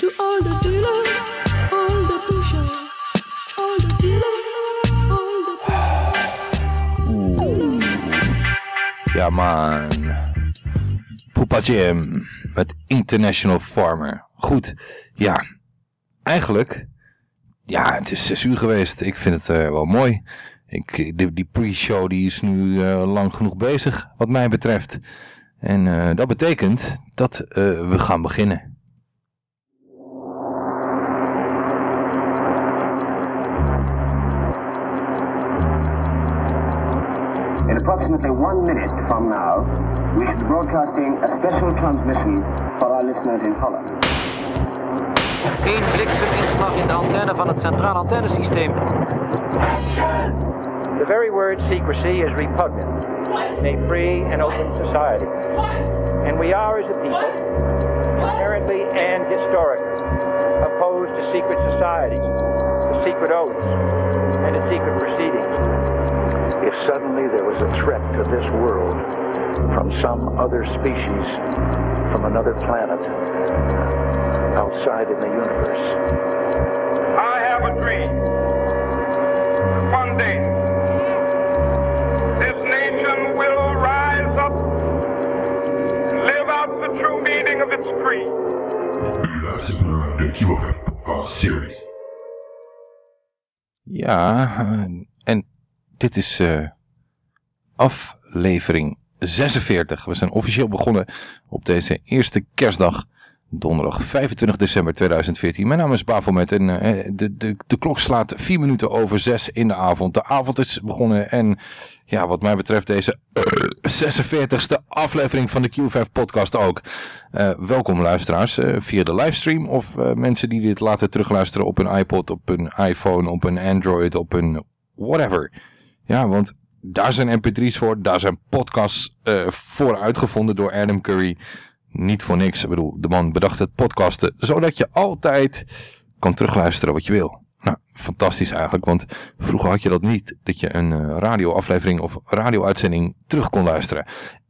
To all the dealer, all the pusher, all the dealer, all the Ja man. Poopa Jam met International Farmer goed. Ja, eigenlijk... Ja, het is zes uur geweest. Ik vind het eh, wel mooi. Ik, die, die pre-show die is nu eh, lang genoeg bezig, wat mij betreft. En eh, dat betekent dat eh, we gaan beginnen. In approximately one minute from now, we should be broadcasting a special transmission for our listeners in Holland. Eén blikseminslag in de antenne van het centraal antennesysteem. The very word secrecy is repugnant in a free and open society. And we are, as a people, inherently and historically opposed to secret societies, to secret oaths, and to secret proceedings. If suddenly there was a threat to this world from some other species, from another planet, outside in the universe, I have a dream. One day, Ja, eh, en dit is eh, aflevering 46. We zijn officieel begonnen op deze eerste kerstdag, donderdag 25 december 2014. Mijn naam is Bafomet en eh, de, de, de klok slaat 4 minuten over 6 in de avond. De avond is begonnen en ja, wat mij betreft deze eh, 46ste aflevering van de Q5 podcast ook. Eh, welkom luisteraars eh, via de livestream of mensen die dit laten terugluisteren op een iPod, op een iPhone, op een Android, op een whatever. Ja, want daar zijn mp3's voor, daar zijn podcasts voor uitgevonden door Adam Curry. Niet voor niks, ik bedoel, de man bedacht het podcasten, zodat je altijd kan terugluisteren wat je wil. Nou, fantastisch eigenlijk, want vroeger had je dat niet, dat je een eh, radioaflevering of radio-uitzending terug kon luisteren.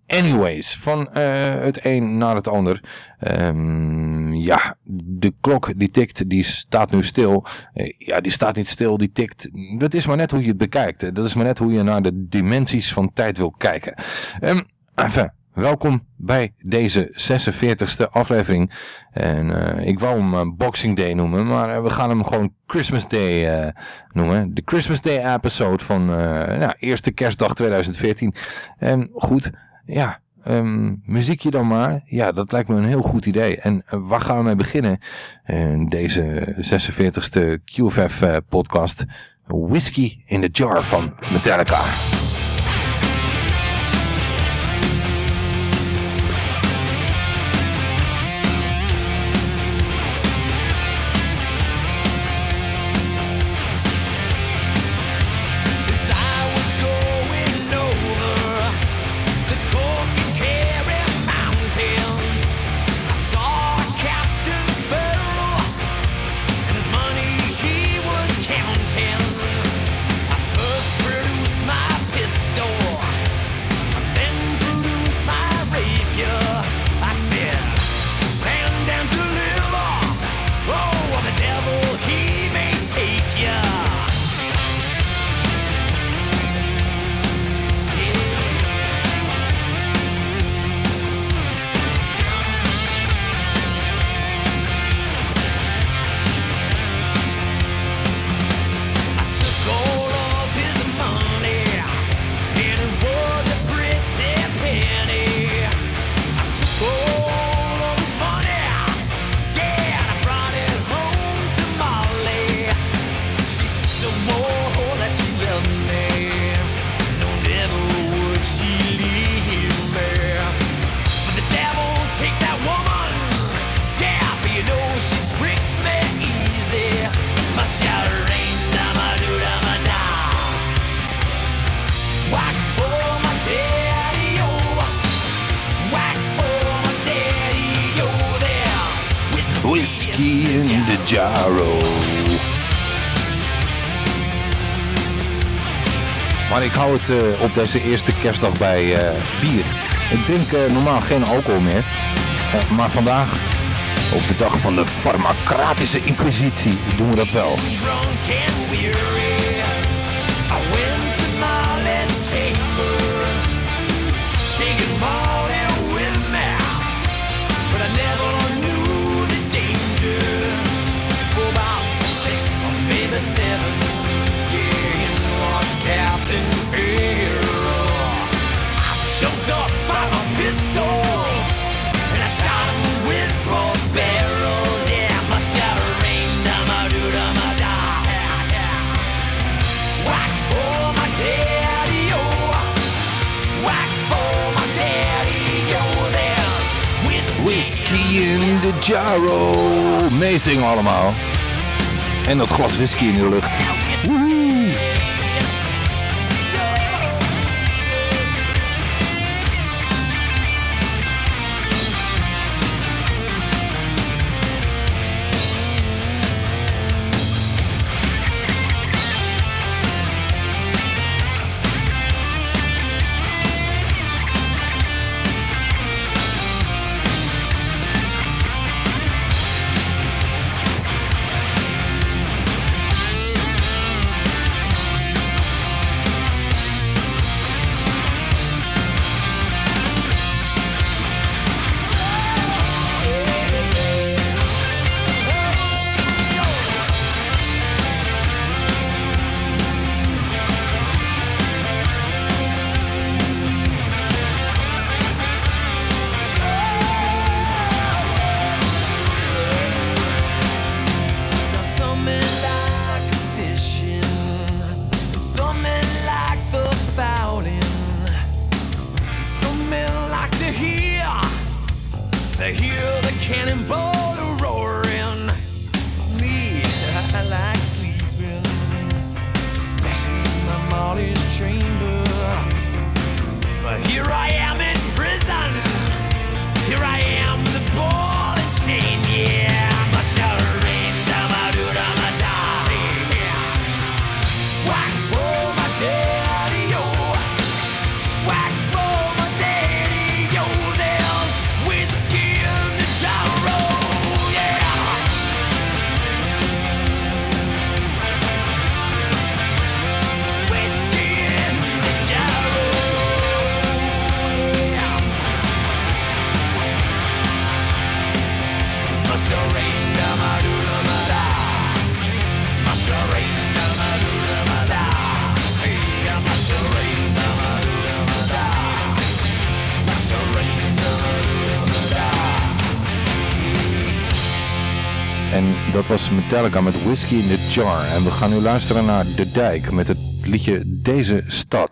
Anyways, van eh, het een naar het ander. Ehm, ja, de klok die tikt, die staat nu stil. Eh, ja, die staat niet stil, die tikt. Dat is maar net hoe je het bekijkt. Dat is maar net hoe je naar de dimensies van tijd wil kijken. Ehm, enfin, welkom bij deze 46e aflevering. En eh, ik wou hem eh, Boxing Day noemen, maar eh, we gaan hem gewoon Christmas Day noemen. De Christmas Day episode van nou, eerste kerstdag 2014. En goed, ja, ehm, muziekje dan maar. Ja, dat lijkt me een heel goed idee. En waar gaan we mee beginnen? In deze 46e QFF podcast. Whiskey in the Jar van Metallica. Eh, op deze eerste kerstdag bij eh, bier. Ik drink eh, normaal geen alcohol meer. Maar vandaag, op de dag van de farmacratische inquisitie, doen we dat wel. Jaro. amazing allemaal. En dat glas whisky in de lucht. was Metallica met Whiskey in the Jar. En we gaan nu luisteren naar De Dijk met het liedje Deze Stad.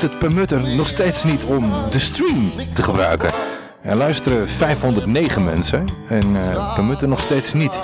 Lukt het Permutter nog steeds niet om de stream te gebruiken. Er luisteren 509 mensen en eh Permutter nog steeds niet.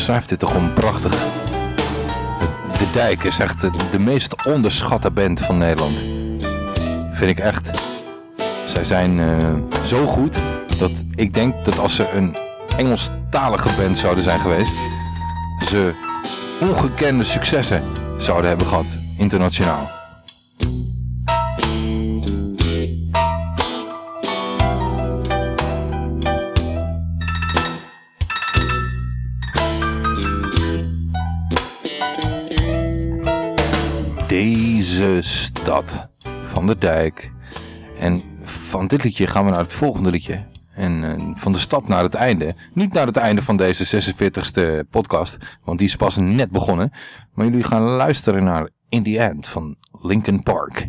Omschrijft dit toch gewoon prachtig. De, Dijk is echt de, de meest onderschatte band van Nederland. Vind ik echt. Zij zijn eh, zo goed dat ik denk dat als ze een Engelstalige band zouden zijn geweest, ze ongekende successen zouden hebben gehad, internationaal. Van de dijk. En van dit liedje gaan we naar het volgende liedje. En eh, van de stad naar het einde. Niet naar het einde van deze 46e podcast, want die is pas net begonnen. Maar jullie gaan luisteren naar In the End van Linkin Park.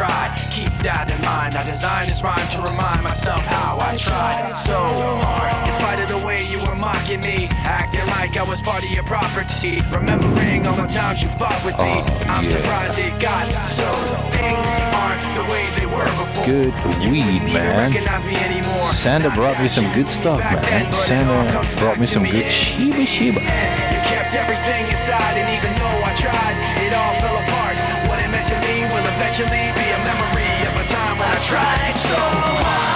try. Keep that in mind. I designed this rhyme to remind myself how I tried so hard. In spite of the way you were mocking me, acting like I was part of your property. Remembering all the times you fought with me. Oh, I'm surprised it got so. Things aren't the way they were before. Good weed, man. Santa brought me some good stuff, man. Santa brought me some good Shiba Shiba. You kept everything inside, and even though I tried, it all fell apart. What it meant to me will eventually be tried so hard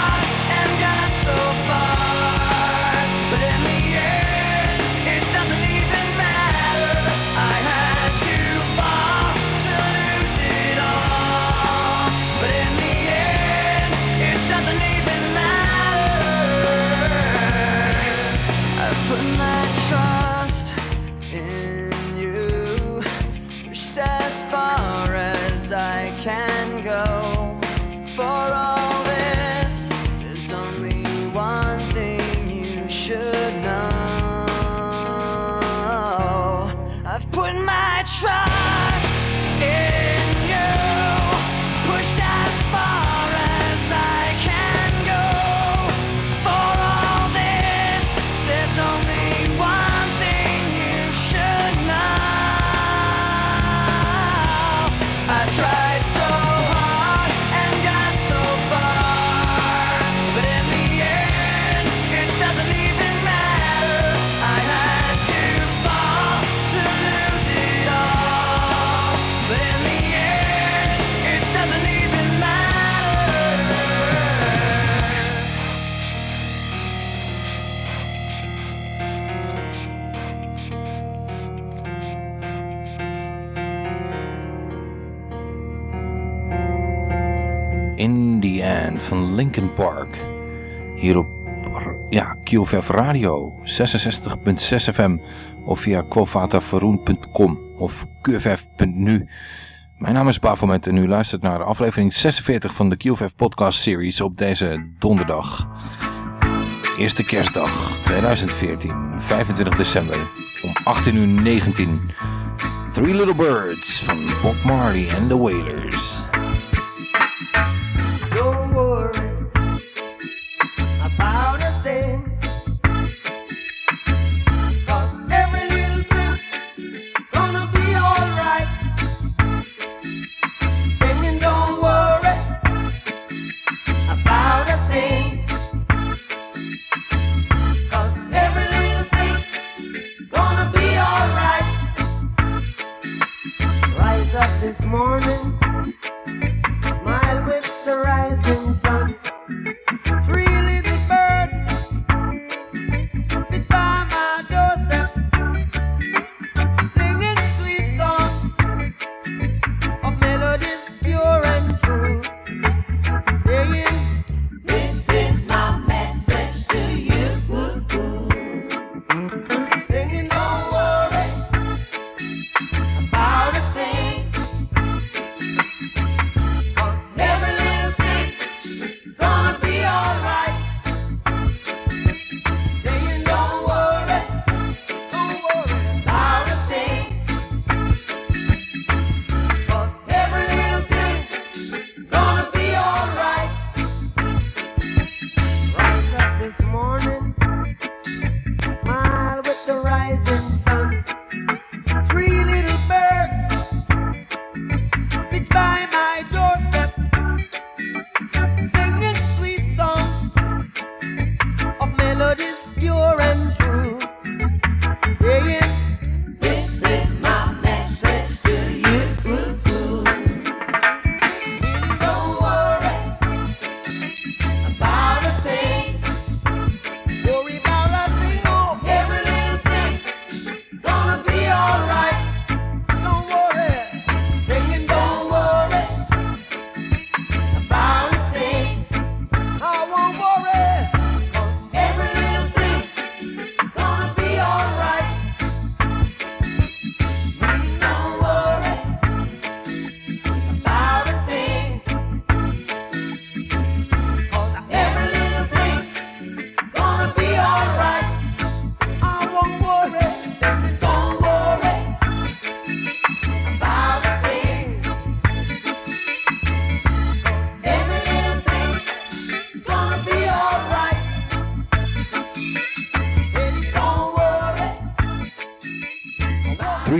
van Linkin Park. Hier op ja, QFF Radio 66.6 FM of via quovataveroen.com of qff.nu. Mijn naam is Bafelmet en u luistert naar de aflevering 46 van de QFF podcast series op deze donderdag. Eerste kerstdag 2014, 25 december om 18 uur 19. Three Little Birds van Bob Marley en The Wailers.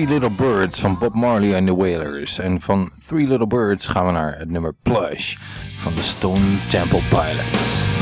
Three Little Birds van Bob Marley en The Wailers. En van Three Little Birds gaan we naar het nummer Plush van de Stone Temple Pilots.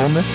Gevonden?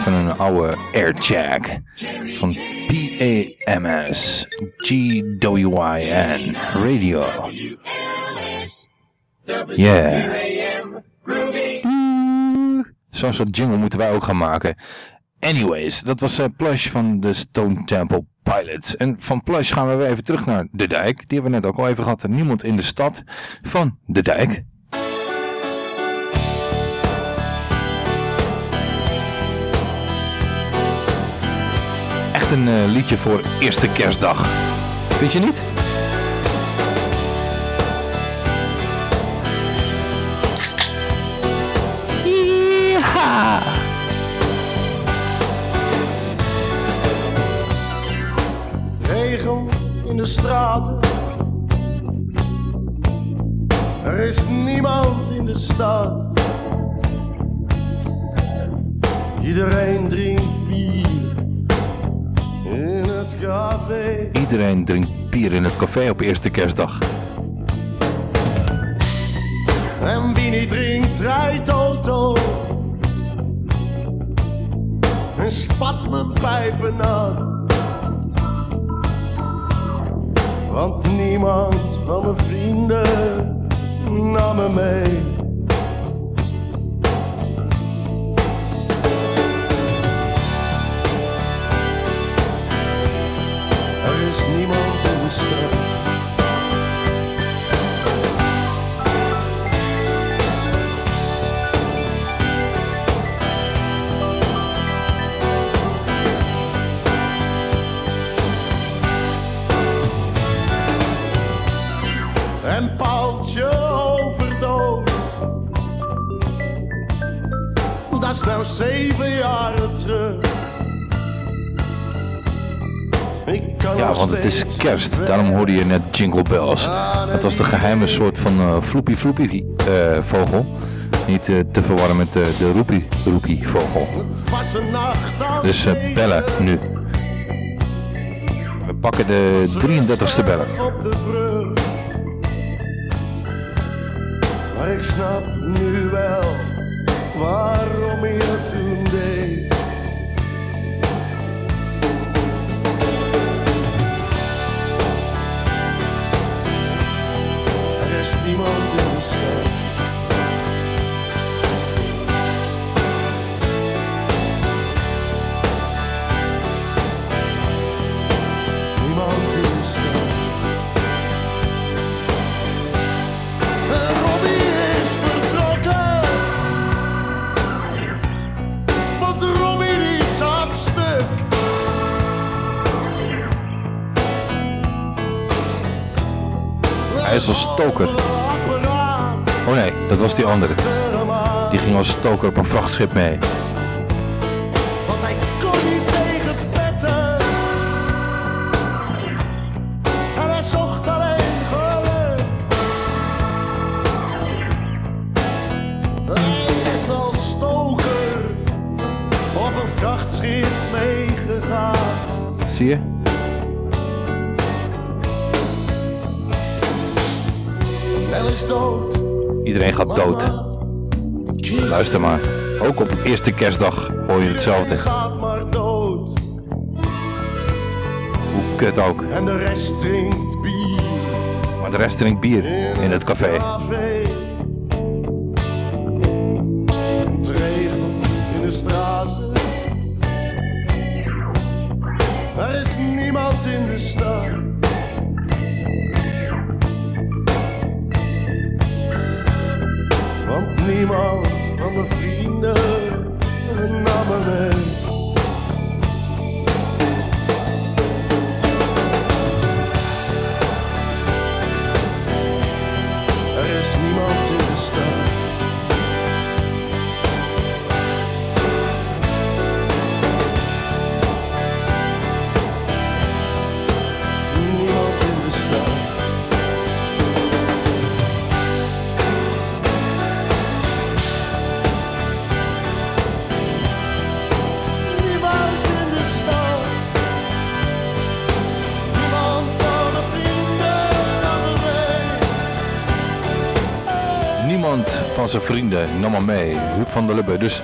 Even een oude aircheck van PAMS GWYN Radio. Yeah. Zo'n soort jingle moeten wij ook gaan maken. Anyways, dat was eh, Plush van de Stone Temple Pilots. En van Plush gaan we weer even terug naar De Dijk. Die hebben we net ook al even gehad. Niemand in de stad van De Dijk. Een eh, liedje voor eerste kerstdag. Vind je niet? Café op eerste kerstdag. En wie niet drinkt, rijdt auto. En spat mijn pijpen nat. Want niemand van mijn vrienden nam me mee. Het is kerst. Daarom hoorde je net Jingle Bells. Dat was de geheime soort van eh floepie floepie eh, vogel. Niet eh, te verwarren met de, de roepie roepie vogel. Dus eh, bellen nu. We pakken de 33ste bellen. Maar ik snap nu wel waarom je het niemand in de stad. De Robbie is vertrokken. Hij is een stoker. Oh nee, dat was die andere. Die ging als stoker op een vrachtschip mee. Dood. Luister maar. Ook op eerste kerstdag hoor je hetzelfde. Gaat maar dood. Hoe kut ook. En de rest drinkt bier. Maar de rest drinkt bier in het café. Zijn vrienden nam maar mee. Huub van der Lubbe. Dus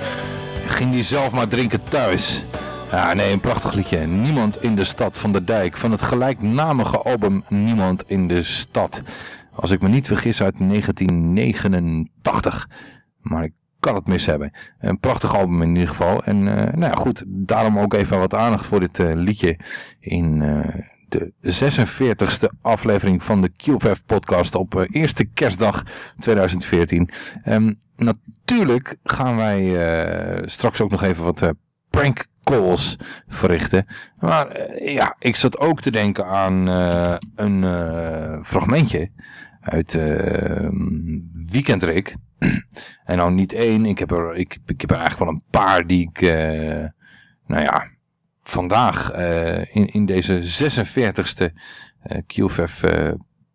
ging hij zelf maar drinken thuis. Ja, nee, een prachtig liedje. Niemand in de stad van de dijk. Van het gelijknamige album Niemand in de stad. Als ik me niet vergis uit 1989. Maar ik kan het mis hebben. Een prachtig album in ieder geval. En eh, nou ja, goed, daarom ook even wat aandacht voor dit eh, liedje in eh, de 46e aflevering van de QFF podcast op eh, eerste kerstdag 2014. Ehm, natuurlijk gaan wij eh, straks ook nog even wat eh, prank calls verrichten. Maar ja, ik zat ook te denken aan een fragmentje uit eh, Weekendrik. en nou niet één, ik heb, er, ik, ik heb er eigenlijk wel een paar die ik, nou ja, vandaag eh, in, in deze 46ste eh QFF eh,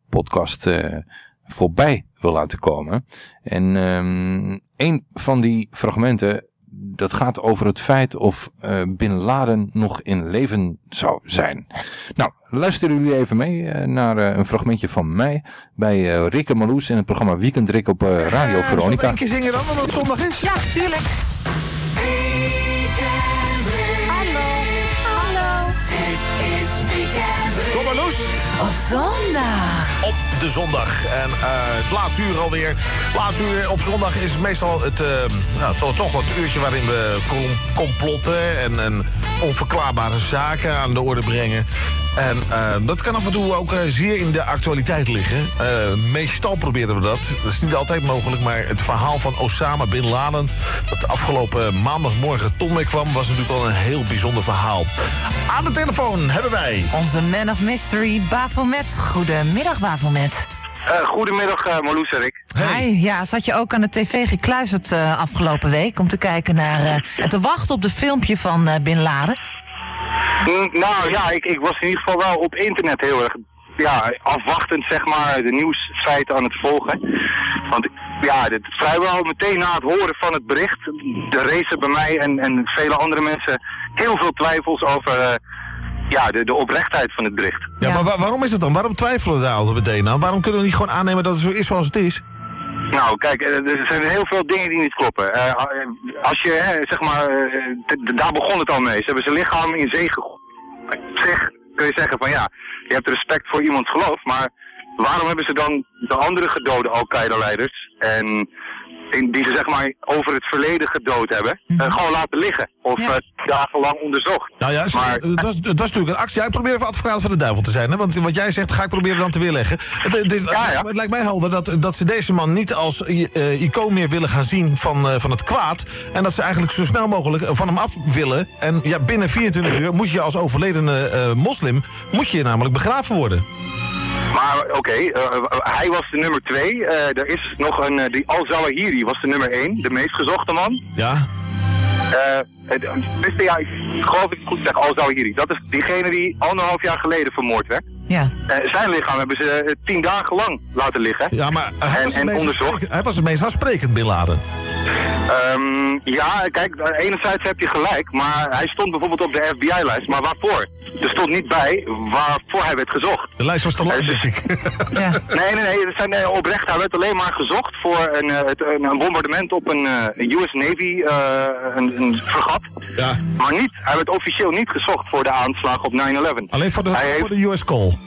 podcast eh, voorbij wil laten komen. En ehm, een van die fragmenten, dat gaat over het feit of eh, Bin Laden nog in leven zou zijn. Nou, luisteren jullie even mee naar eh, een fragmentje van mij bij eh Rick en Marloes in het programma Weekend Rick op eh, Radio Veronica. Een keer zingen dan, omdat het zondag is? Ja, tuurlijk. Weekend Kom maar, Loes. Op zondag. Op de zondag. En eh, het laatste uur alweer. Laatste uur op zondag is meestal het, eh, nou, toch, toch wat uurtje waarin we com- complotten en, en onverklaarbare zaken aan de orde brengen. En eh, dat kan af en toe ook zeer in de actualiteit liggen. Meestal proberen we dat. Dat is niet altijd mogelijk, maar het verhaal van Osama Bin Laden... dat afgelopen maandagmorgen ton mee kwam... was natuurlijk wel een heel bijzonder verhaal. Aan de telefoon hebben wij... Onze man of mystery, Bafomet. Goedemiddag, Eh, goedemiddag, uh, Marloes en Rick. Hi, ja, zat je ook aan de tv gekluisterd eh, afgelopen week... om te kijken naar eh, en te wachten op de filmpje van eh, Bin Laden? Mm, nou ja, ik, ik was in ieder geval wel op internet heel erg ja, afwachtend, zeg maar, de nieuwsfeiten aan het volgen. Want ja, dit, vrijwel meteen na het horen van het bericht, er rezen bij mij en, en vele andere mensen heel veel twijfels over eh, ja, de, de oprechtheid van het bericht. Ja, maar wa- waarom is dat dan? Waarom twijfelen we daar altijd meteen aan? Waarom kunnen we niet gewoon aannemen dat het zo is zoals het is? Nou, kijk, eh, er zijn heel veel dingen die niet kloppen. Eh, als je, hè, zeg maar, eh, daar begon het al mee. Ze hebben zijn lichaam in zee gegooid. Op zich kun je zeggen van ja, je hebt respect voor iemands geloof, maar waarom hebben ze dan de andere gedode Al-Qaeda-leiders en in, die ze zeg maar over het verleden gedood hebben, eh, gewoon laten liggen of eh, dagenlang onderzocht? Nou ja, maar, dat, is, dat is natuurlijk een actie. Ja, ik probeer even advocaat van de duivel te zijn. Hè? Want wat jij zegt, ga ik proberen dan te weerleggen. Het, het, is- het lijkt mij helder dat, dat ze deze man niet als eh, icoon meer willen gaan zien van, eh, van het kwaad. En dat ze eigenlijk zo snel mogelijk van hem af willen. En ja, binnen 24 uur moet je als overledene eh, moslim moet je namelijk begraven worden. Maar oké, eh, hij was de nummer twee. Eh, er is nog een, eh, die Al-Zawahiri was de nummer één, de meest gezochte man. Ja. Eh, het- tenminste, ja, ik geloof ik het goed zeg, Al-Zawahiri. Dat is diegene die anderhalf jaar geleden vermoord werd. Ja. Zijn lichaam hebben ze eh, tien dagen lang laten liggen. Ja, maar hij, en, was en meest hij was het meest aansprekend, Bin Laden. Ehm, ja, kijk, eh, enerzijds heb je gelijk, maar hij stond bijvoorbeeld op de FBI-lijst. Maar waarvoor? Er stond niet bij waarvoor hij werd gezocht. De lijst was te lang, denk ik. Nee, nee, nee, het zijn, eh, oprecht. Hij werd alleen maar gezocht voor een, eh, het- een, een bombardement op een, eh, een US Navy eh, een, een fregat. Ja. Maar niet, hij werd officieel niet gezocht voor de aanslag op 9-11. Alleen voor de, Hij heeft- voor de US call.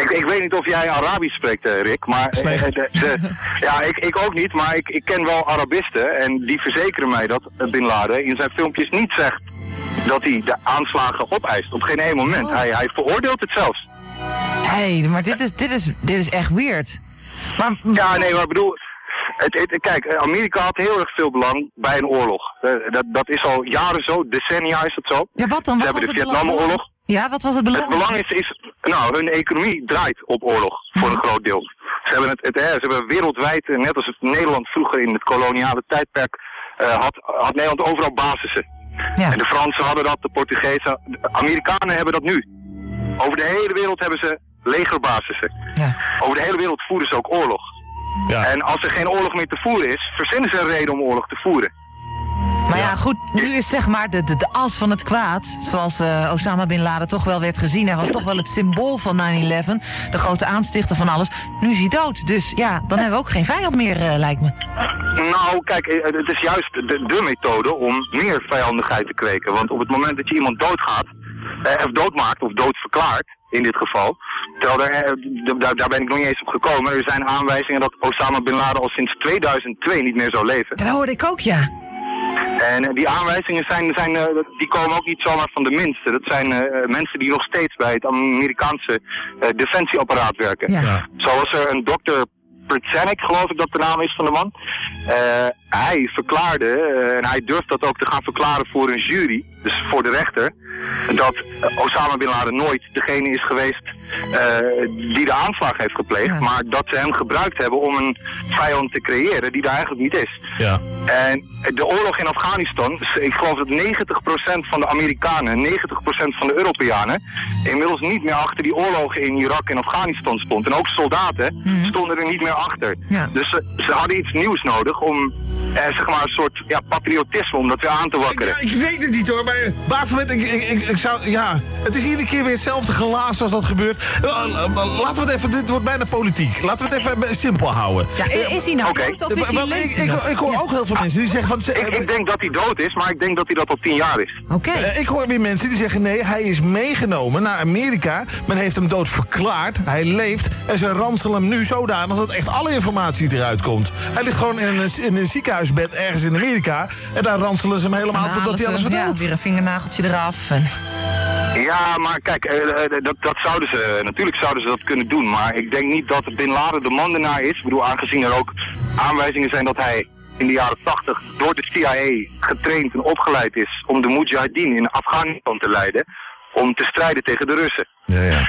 Ik, ik weet niet of jij Arabisch spreekt, eh, Rick, maar eh, de- de- ja, ik, ik ook niet, maar ik, ik ken wel Arabisten en die verzekeren mij dat Bin Laden in zijn filmpjes niet zegt dat hij de aanslagen opeist. Op geen één moment. Hij, hij veroordeelt het zelfs. Hé, maar dit is, dit, is, dit is echt weird. Maar, Ja, nee, maar ik bedoel, het, het, kijk, Amerika had heel erg veel belang bij een oorlog. Eh, dat, dat is al jaren zo, decennia is het zo. Ja, wat dan? Ze Wat hebben was de? Vietnamoorlog. Ja, wat was het belang? Het belang is, is, nou, hun economie draait op oorlog, voor een groot deel. Ze hebben, het, het, ze hebben wereldwijd, eh, net als het Nederland vroeger in het koloniale tijdperk, eh, had, had Nederland overal basissen. En de Fransen hadden dat, de Portugezen, de Amerikanen hebben dat nu. Over de hele wereld hebben ze legerbasissen. Over de hele wereld voeren ze ook oorlog. En als er geen oorlog meer te voeren is, verzinnen ze een reden om oorlog te voeren. Maar ja, goed, nu is zeg maar de, de, de as van het kwaad, zoals eh, Osama Bin Laden toch wel werd gezien. Hij was toch wel het symbool van 9-11, de grote aanstichter van alles. Nu is hij dood, dus ja, dan hebben we ook geen vijand meer, eh, lijkt me. Nou, kijk, eh, het is juist de, de methode om meer vijandigheid te kweken. Want op het moment dat je iemand doodgaat, of doodmaakt, of doodverklaart, in dit geval. Terwijl er, eh, d- daar, daar ben ik nog niet eens op gekomen. Er zijn aanwijzingen dat Osama Bin Laden al sinds 2002 niet meer zou leven. Dat hoorde ik ook, ja. En eh, die aanwijzingen zijn, zijn, eh, die komen ook niet zomaar van de minste. Dat zijn eh, mensen die nog steeds bij het Amerikaanse eh, defensieapparaat werken. Ja. Zo was er een dokter Przanek, geloof ik dat de naam is van de man. Eh, hij verklaarde, en hij durft dat ook te gaan verklaren voor een jury, dus voor de rechter, dat Osama Bin Laden nooit degene is geweest eh, die de aanslag heeft gepleegd, maar dat ze hem gebruikt hebben om een vijand te creëren die er eigenlijk niet is. Ja. En de oorlog in Afghanistan, ik geloof dat 90% van de Amerikanen, 90% van de Europeanen, inmiddels niet meer achter die oorlogen in Irak en Afghanistan stond. En ook soldaten stonden er niet meer achter. Dus ze, ze hadden iets nieuws nodig om, eh, zeg maar, een soort ja, patriotisme, om dat weer aan te wakkeren. Ja, ik weet het niet hoor, maar Baarvermet, ik, ik, ik, ik zou, ja, het is iedere keer weer hetzelfde gelaas als dat gebeurt. Eh, eh, Laten we het even, dit wordt bijna politiek. Laten we het even simpel houden. Ja, is hij nou dood of is hij Want ik, ik, hoor ook heel veel mensen die zeggen van... ze- Ik, ik denk dat hij dood is, maar ik denk dat hij dat al tien jaar is. Oké. Eh, ik hoor weer mensen die zeggen nee, hij is meegenomen naar Amerika. Men heeft hem dood verklaard. Hij leeft. En ze ranselen hem nu zodanig dat echt alle informatie eruit komt. Hij ligt gewoon in een, in een ziekenhuisbed ergens in Amerika. En daar ranselen ze hem helemaal totdat hij halen alles vertelt. Ja, weer een vingernageltje eraf. En... Ja, maar kijk, eh, eh, dat, dat zouden ze, natuurlijk zouden ze dat kunnen doen. Maar ik denk niet dat Bin Laden de man ernaar is. Ik bedoel, aangezien er ook aanwijzingen zijn dat hij in de jaren 80 door de CIA getraind en opgeleid is om de Mujahideen in Afghanistan te leiden. Om te strijden tegen de Russen. Ja, ja.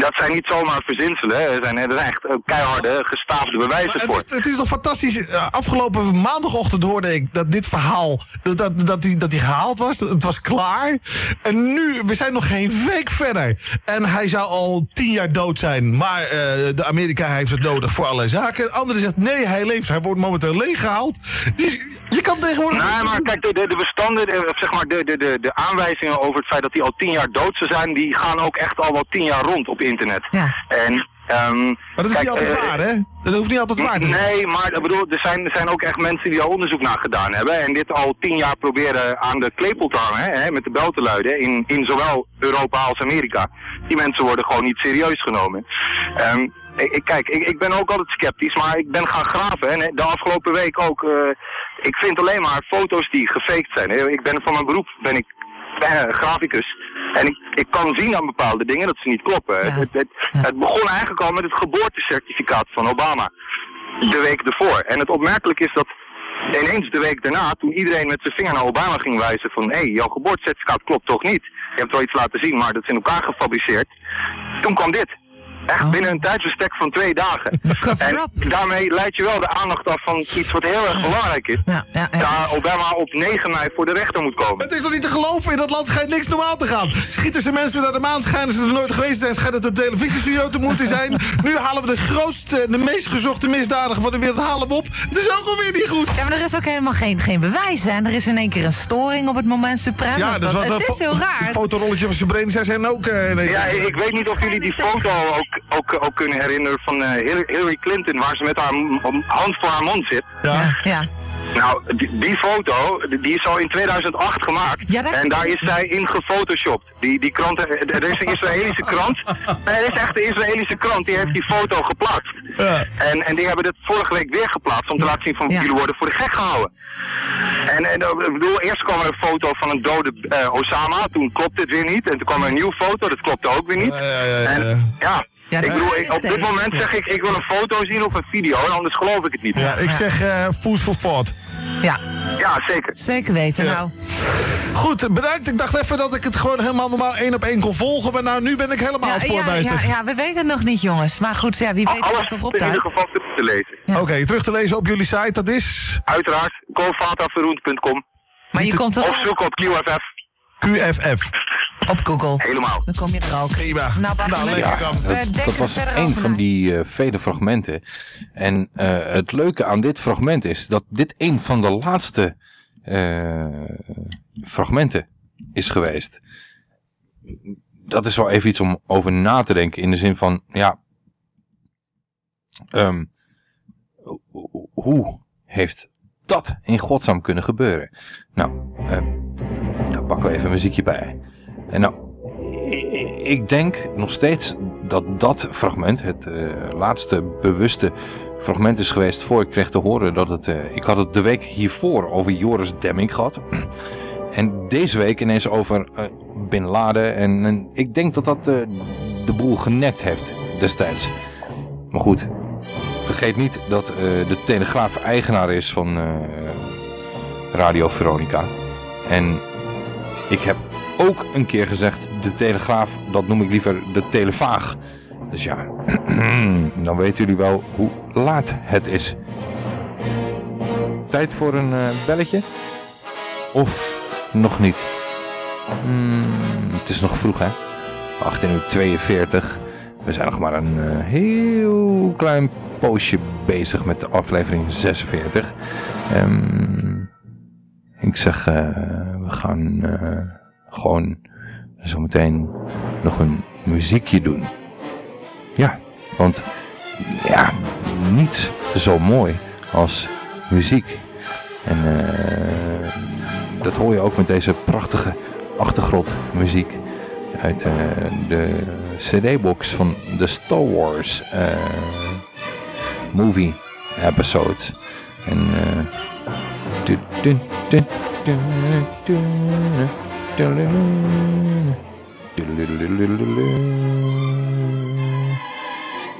Dat zijn niet zomaar verzinselen, er zijn, er zijn echt eh, keiharde, gestaafde bewijzen voor. het, is, het is toch fantastisch. Eh, Afgelopen maandagochtend hoorde ik dat dit verhaal. dat, dat, dat, die, dat die gehaald was. Het was klaar. En nu, we zijn nog geen week verder. En hij zou al tien jaar dood zijn. Maar eh, de Amerika heeft het nodig voor allerlei zaken. Anderen zegt nee, hij leeft. Hij wordt momenteel leeggehaald. Dus je kan tegenwoordig. Nee, maar kijk, de, de, de bestanden, de, of zeg maar, de, de, de, de aanwijzingen over het feit dat hij al tien jaar dood zou zijn, die gaan ook echt al wel tien jaar rond op internet. En, ehm, Maar dat is kijk, niet altijd eh, waar, hè? Dat hoeft niet altijd waar te zijn. Nee, maar ik bedoel, er zijn, er zijn ook echt mensen die daar onderzoek naar gedaan hebben. En dit al tien jaar proberen aan de klepel te hangen, hè, met de bel te luiden. In, in zowel Europa als Amerika. Die mensen worden gewoon niet serieus genomen. Ehm, ik, ik- kijk, ik, ik ben ook altijd sceptisch, maar ik ben gaan graven. En de afgelopen week ook. eh, ik vind alleen maar foto's die gefaked zijn. hè. Ik ben van mijn beroep ben ik eh, graficus. En ik, ik kan zien aan bepaalde dingen dat ze niet kloppen. Het, het, het, het begon eigenlijk al met het geboortecertificaat van Obama. De week ervoor. En het opmerkelijk is dat ineens de week daarna, toen iedereen met zijn vinger naar Obama ging wijzen van hé, hey, jouw geboortecertificaat klopt toch niet. Je hebt wel iets laten zien, maar dat is in elkaar gefabriceerd. Toen kwam dit. Echt binnen een tijdsbestek van twee dagen. En daarmee leid je wel de aandacht af van iets wat heel erg belangrijk is. Daar Obama op 9 mei voor de rechter moet komen. Het is toch niet te geloven? In dat land schijnt niks normaal te gaan. Schieten ze mensen naar de maan, schijnen ze er nooit geweest te zijn, schijnt het een televisiestudio te moeten zijn. Nu halen we de grootste, de meest gezochte misdadiger van de wereld, halen we op. Het is ook alweer niet goed. Ja, maar er is ook helemaal geen, geen bewijs. Hè? En er is in één keer een storing op het moment suprem. Ja, dus wat het een is fo- heel raar. Een fotorolletje van Srebrenica zijn ook... eh, nee. Ja, ik weet niet of jullie die foto ook, ook, ook kunnen herinneren van eh, Hillary- Clinton, waar ze met haar hand voor haar mond zit. Ja. ja. Nou, die, die foto, die is al in 2008 gemaakt. Ja, dat- En daar is zij in gefotoshopt. Die, die krant, er er is een Israëlische krant. Nee, er is echt een Israëlische krant, die heeft die foto geplaatst. En, en die hebben het vorige week weer geplaatst om te laten zien van jullie worden voor de gek gehouden. En, en eh, ik bedoel, eerst kwam er een foto van een dode eh, Osama, toen klopte het weer niet. En toen kwam er een nieuwe foto, dat klopte ook weer niet. En ja, Ja, ik bedoel, is ik- op dit moment zeg ik, ik wil een foto zien of een video, anders geloof ik het niet. Ja, ik zeg eh food for thought. Ja. Ja, zeker. Zeker weten, Ja. nou. Goed, bedankt. Ik dacht even dat ik het gewoon helemaal normaal één op één kon volgen. Maar nou, nu ben ik helemaal Ja, ja, spoorbijster. ja, ja, we weten het nog niet, jongens. Maar goed, ja, wie weet wat er toch in ieder geval terug te lezen. Oké, terug te lezen op jullie site, dat is... Uiteraard, colvataverroend.com. Maar je komt er Of zoek op QFF. QFF. Op Google. Helemaal. Dan kom je er ook. Prima. Nou, Nou, lekker. Dat, was een van na. die eh, vele fragmenten. En eh, het leuke aan dit fragment is dat dit een van de laatste eh, fragmenten is geweest. Dat is wel even iets om over na te denken. In de zin van, ja... ehm, ho- ho- hoe heeft dat in godsnaam kunnen gebeuren? Nou, ehm, daar pakken we even een muziekje bij. En nou, i- ik denk nog steeds dat dat fragment, het eh, laatste bewuste fragment is geweest voor ik kreeg te horen dat het... eh, ik had het de week hiervoor over Joris Demming gehad. En deze week ineens over eh, Bin Laden. En, en ik denk dat dat eh, de boel genekt heeft destijds. Maar goed, vergeet niet dat eh, de Telegraaf eigenaar is van eh, Radio Veronica. En ik heb ook een keer gezegd, de Telegraaf, dat noem ik liever de Televaag. Dus ja, dan weten jullie wel hoe laat het is. Tijd voor een eh, belletje? Of nog niet? Hmm, het is nog vroeg hè? 18 uur 42. We zijn nog maar een eh, heel klein poosje bezig met de aflevering 46. Ehm, ik zeg, eh, we gaan gewoon zometeen nog een muziekje doen. Ja, want ja, niets zo mooi als muziek. En eh, dat hoor je ook met deze prachtige achtergrondmuziek uit eh, de CD-box van de Star Wars eh, movie episodes. En eh,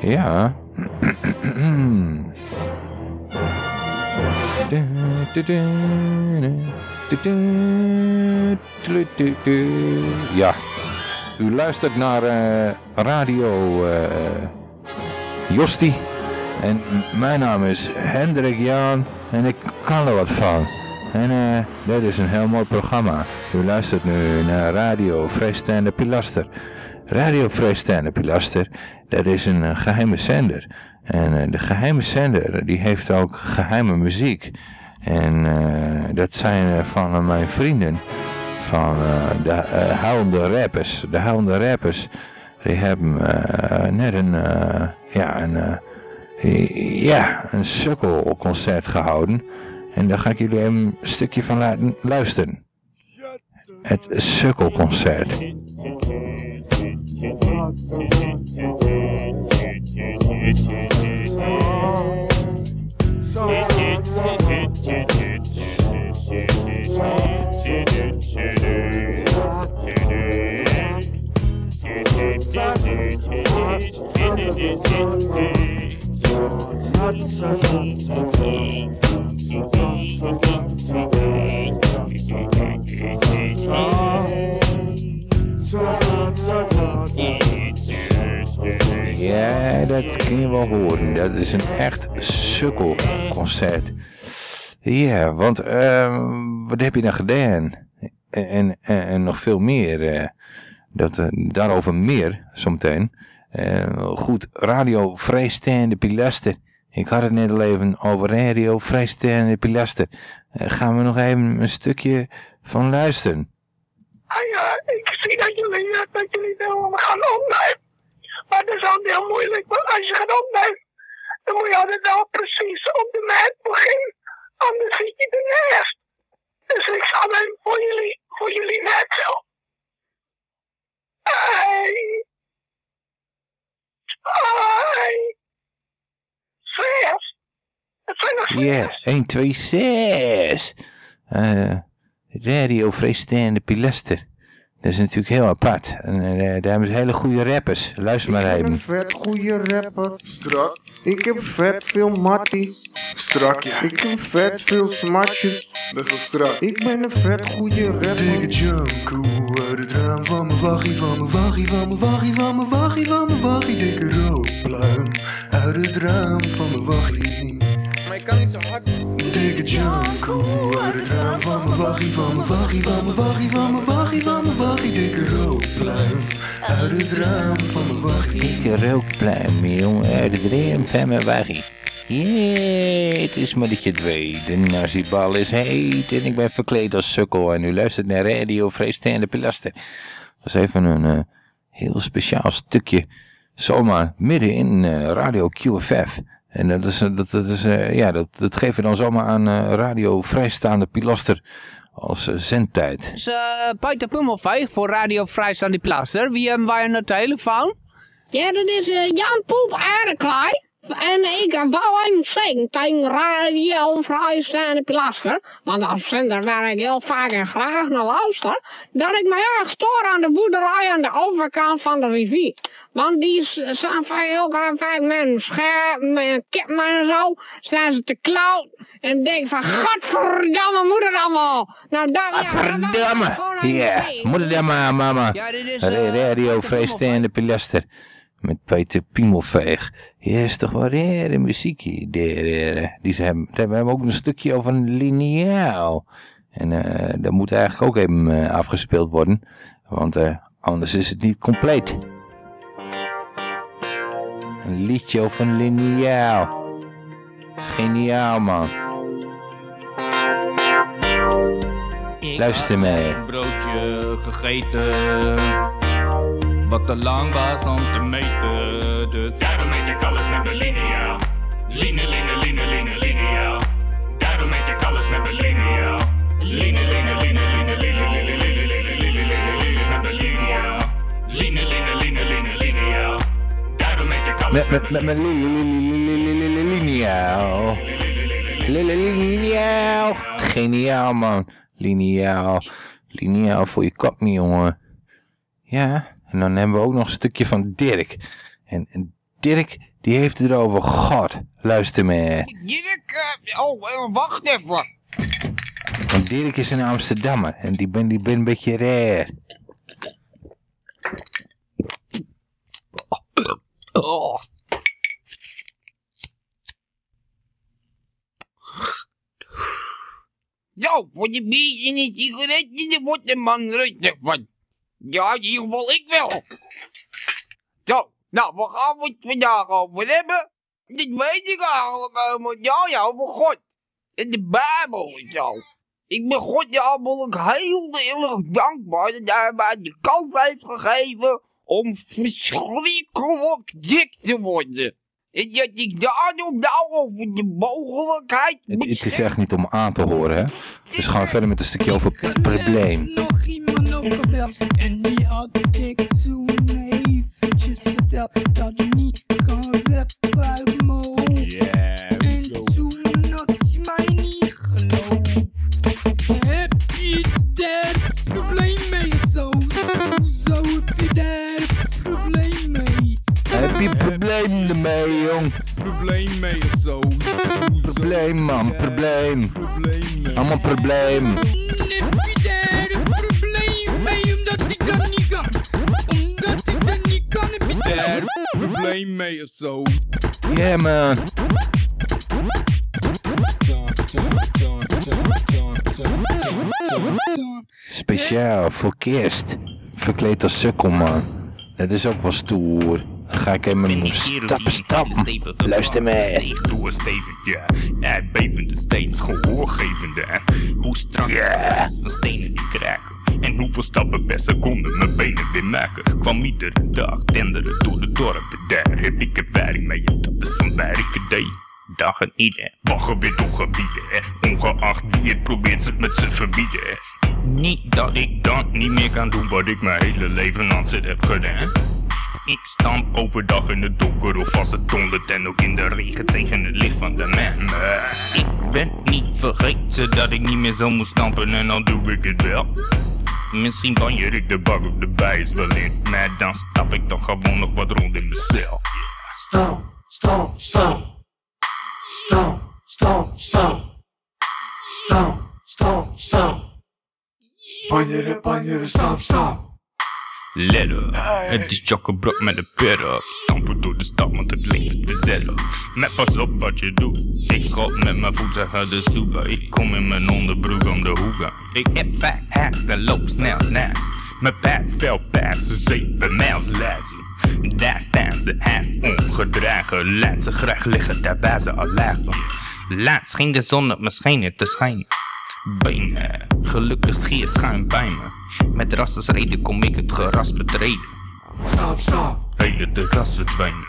Ja. Ja. U luistert naar eh, Radio eh Josti. En mijn naam is Hendrik Jaan en ik kan er wat van. En eh dit is een heel mooi programma. U luistert nu naar Radio Vrijstaande Pilaster. Radio Vrijstaande Pilaster, dat is een eh, geheime zender. En eh, de geheime zender, die heeft ook geheime muziek. En dat zijn van mijn vrienden van de huilende rappers. De huilende rappers, die hebben net een, ja, een, ja, een sukkelconcert gehouden. En daar ga ik jullie een stukje van laten luisteren. Het Sukkelconcert. Ja, dat kun je wel horen. Dat is een echt sukkelconcert. Ja, want ehm, wat heb je dan gedaan? En, en, nog veel meer. Eh, dat, eh, daarover meer zometeen. Eh, goed, Radio Vrijstaande Pilaster. Ik had het net al even over radio vrijstaande pilaster. Eh, gaan we nog even een stukje van luisteren. Ah ja, ik zie dat jullie, eh, dat jullie wel gaan opnemen. Maar dat is altijd heel moeilijk. Want als je gaat opnemen, dan moet je altijd wel precies op de maat beginnen. Anders zit je ernaast. Dus ik zal hem voor jullie, voor jullie net zo. Hey. Hey. Zes. Het zijn nog Ja, 1, 2, 6. Eh, radio vrijstaande pilaster. Dat is natuurlijk heel apart. En eh, daar hebben ze hele goede rappers. Luister maar Ik ben even. een vet goede rapper. Strak. Ik heb vet veel matties. Strak, ja. Ik heb vet veel smatjes. Best wel strak. Ik ben een vet goede rapper. Dikke junko uit het raam van mijn waggie, van mijn waggie, van mijn waggie, van mijn waggie, van mijn waggie. Dikke rookpluim uit het raam van mijn waggie. Maar ik kan niet zo hard. Dikke uit het raam van mijn waggie, van mijn waggie, van mijn waggie, van mijn waggie, van mijn waggie. Dikke rookpluim uit het raam van mijn waggie. Dikke rookpluim, jongen, uit het reem van mijn waggie. Jee, het is maar dat je het weet. De nazibal is heet en ik ben verkleed als sukkel. En u luistert naar Radio Vrijstaande Pilaster. Dat is even een eh, heel speciaal stukje. Zomaar midden in eh, Radio QFF. En dat, is, eh, dat, dat, is, eh, ja, dat, dat geven we dan zomaar aan eh, Radio Vrijstaande Pilaster als zendtijd. is uh, Peter Pummelveeg voor Radio Vrijstaande Plaster. Wie hebben wij aan de telefoon? Ja, dat is Jan Poep Aardeklaai. En ik wou hem zeggen tegen Radio Vrijstaande Pilaster, want als zender waar ik heel vaak en graag naar luister, dat ik me erg stoor aan de boerderij aan de overkant van de rivier. Want die staan vaak heel vaak met een scherp, met een kippen en zo, staan ze te klauwen. En ik denk van, godverdamme, moet het allemaal. Nou, daar, ja, Verdamme! Ja, moet het dan maar, mama. Ja, dit is, eh, Radio Vrijstaande Pilaster. Met Peter Piemelveeg. Is toch wel rare muziek hier. Die, ze hebben. We hebben ook een stukje over een lineaal. En eh, dat moet eigenlijk ook even eh, afgespeeld worden. Want eh, anders is het niet compleet. Een liedje over een lineaal. Geniaal, man. Luister mee. Een broodje gegeten. Wat te lang was om te meten. Dus Daarom meet ik alles met mijn lineaal. Line, line, line, line, lineaal. Daarom meet ik alles met mijn lineaal. Line, line, line, line, line, line, line, line, line, line, met mijn lineaal. Line, line, line, line, lineaal. Daarom meet ik alles Met, mijn li- li- li- li- li- li- li- lineaal. Li- li- li- Lineaal. Geniaal, man. Lineaal. Lineaal voor je kop, niet, jongen. Ja, en dan hebben we ook nog een stukje van Dirk. En, en Dirk, die heeft het erover. God, luister me. Dirk, eh, oh, eh, wacht even. Want Dirk is een Amsterdammer. En die ben, die ben een beetje raar. Oh. Yo, voor je biertje en een sigaretje, daar wordt de man rustig van. Ja, in ieder geval ik wel. Zo, nou, waar gaan we het vandaag over hebben? Dit weet ik eigenlijk helemaal. Ja, ja, over God. In de Bijbel en zo. Ik ben God namelijk heel erg dankbaar dat hij mij de kans heeft gegeven om verschrikkelijk dik te worden. En dat ik daarom nou over de mogelijkheid Het, het is echt niet om aan te horen, hè. Dus gaan we verder met een stukje over het probleem. En die had ik toen eventjes verteld dat hij niet kan rappen uit mijn hoofd. En toen had hij mij niet geloofd. Heb je daar probleem mee zo? Hoezo heb je daar probleem mee? Heb je probleem ermee, jong? Probleem mee of zo. Probleem, man. Probleem. Allemaal probleem. Omdat ik dat niet kan? Omdat ik dat niet kan, heb je daar probleem mee of zo. Yeah man. Speciaal voor kerst. Verkleed als sukkel man. Dat is ook wel stoer. Dan ga ik even stap stap. Luister mee. Doorstevend, ja. Steeds gehoorgevende. Hoe strak yeah. van stenen die kraken. En hoeveel stappen per seconde mijn benen weer maken. Kwam iedere dag tenderen door de dorpen. Daar heb ik ervaring mee. Dat is van waar ik het deed. Dag en ieder. Bagger weer gebieden. Ongeacht wie het probeert het met z'n verbieden. Niet dat ik dan niet meer kan doen wat ik mijn hele leven aan zit heb gedaan. Ik stamp overdag in het donker of als het dondert en ook in de regen tegen het licht van de man. Ik ben niet vergeten dat ik niet meer zo moet stampen en dan doe ik het wel. Misschien banjer ik de bak op de bij is wel in, maar dan stap ik toch gewoon nog wat rond in cel. Stamp, stamp, stamp. Stamp, stamp, stamp. Stamp, stamp, stamp. Banjeren, banjeren, stamp, stamp. Let op, het is chocobrood met een pet op. Stampen door de stad, want het levert vanzelf. Met pas op wat je doet. Ik schop met mijn voeten gaat de stoep uit. Ik kom in mijn onderbroek om de hoek. Ik heb vaak haast en loop snel naast. Mijn paard fel past, ze zeven mijls lazen. Daar staan ze haast ongedragen. Laat ze graag liggen, daar waar ze al lagen. Laat scheen de zon op me schijnen te schijnen. Bijna, gelukkig schier schuin bij me. Met rassensreden kom ik het geras betreden. Stop, stop. Hele terras verdwijnen.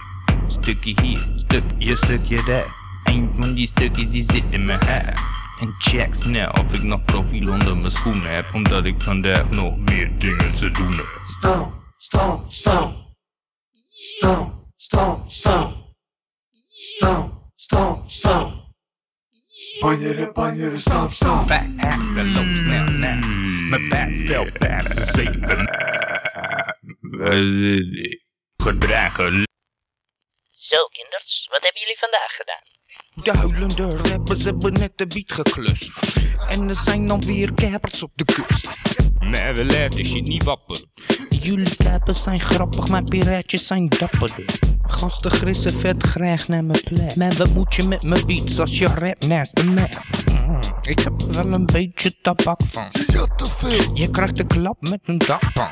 Stukje hier, stukje, stukje daar. Een van die stukjes die zit in mijn haar. En check snel of ik nog profiel onder mijn schoenen heb. Omdat ik vandaag nog meer dingen te doen heb. Stamp, stamp, stamp. Stamp, stamp, stamp. Stamp, stamp, stamp. Banjeren, banjeren, stamp, stamp. Back loop snel naast. Mijn paard fel past, ze zeven. Gedragen. Zo, kinders, wat hebben jullie vandaag gedaan? De huilende rappers hebben net de beat geklust. En er zijn dan weer kapers op de kust. Maar we laten shit niet wapperen. Jullie kapers zijn grappig, maar piraatjes zijn dapperder. Gasten grissen vet graag naar mijn plek. Maar wat moet je met mijn beats als je rap naast de Mac? Mm, ik heb er wel een beetje tabak van. Je krijgt een klap met een dakpan.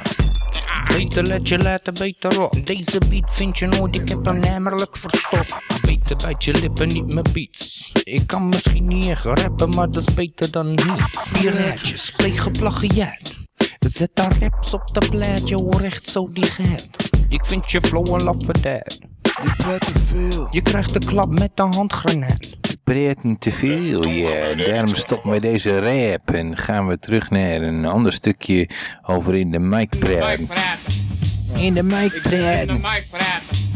Beter let je laten beter op. Deze beat vind je nooit, ik heb hem namelijk verstopt. Beter bijt je lippen, niet mijn beats. Ik kan misschien niet echt rappen, maar dat is beter dan niets. Piraatjes, plegen plagiaat. Zet daar raps op de plaatje, hoor echt zo die gaat. Ik vind je flow een lafadat. Je praat te veel. Je krijgt de klap met de handgranaat. Praat niet te veel, ja. Daarom stoppen we deze rap en gaan we terug naar een ander stukje over in de mic praten. In de mic praten. In de mic praten.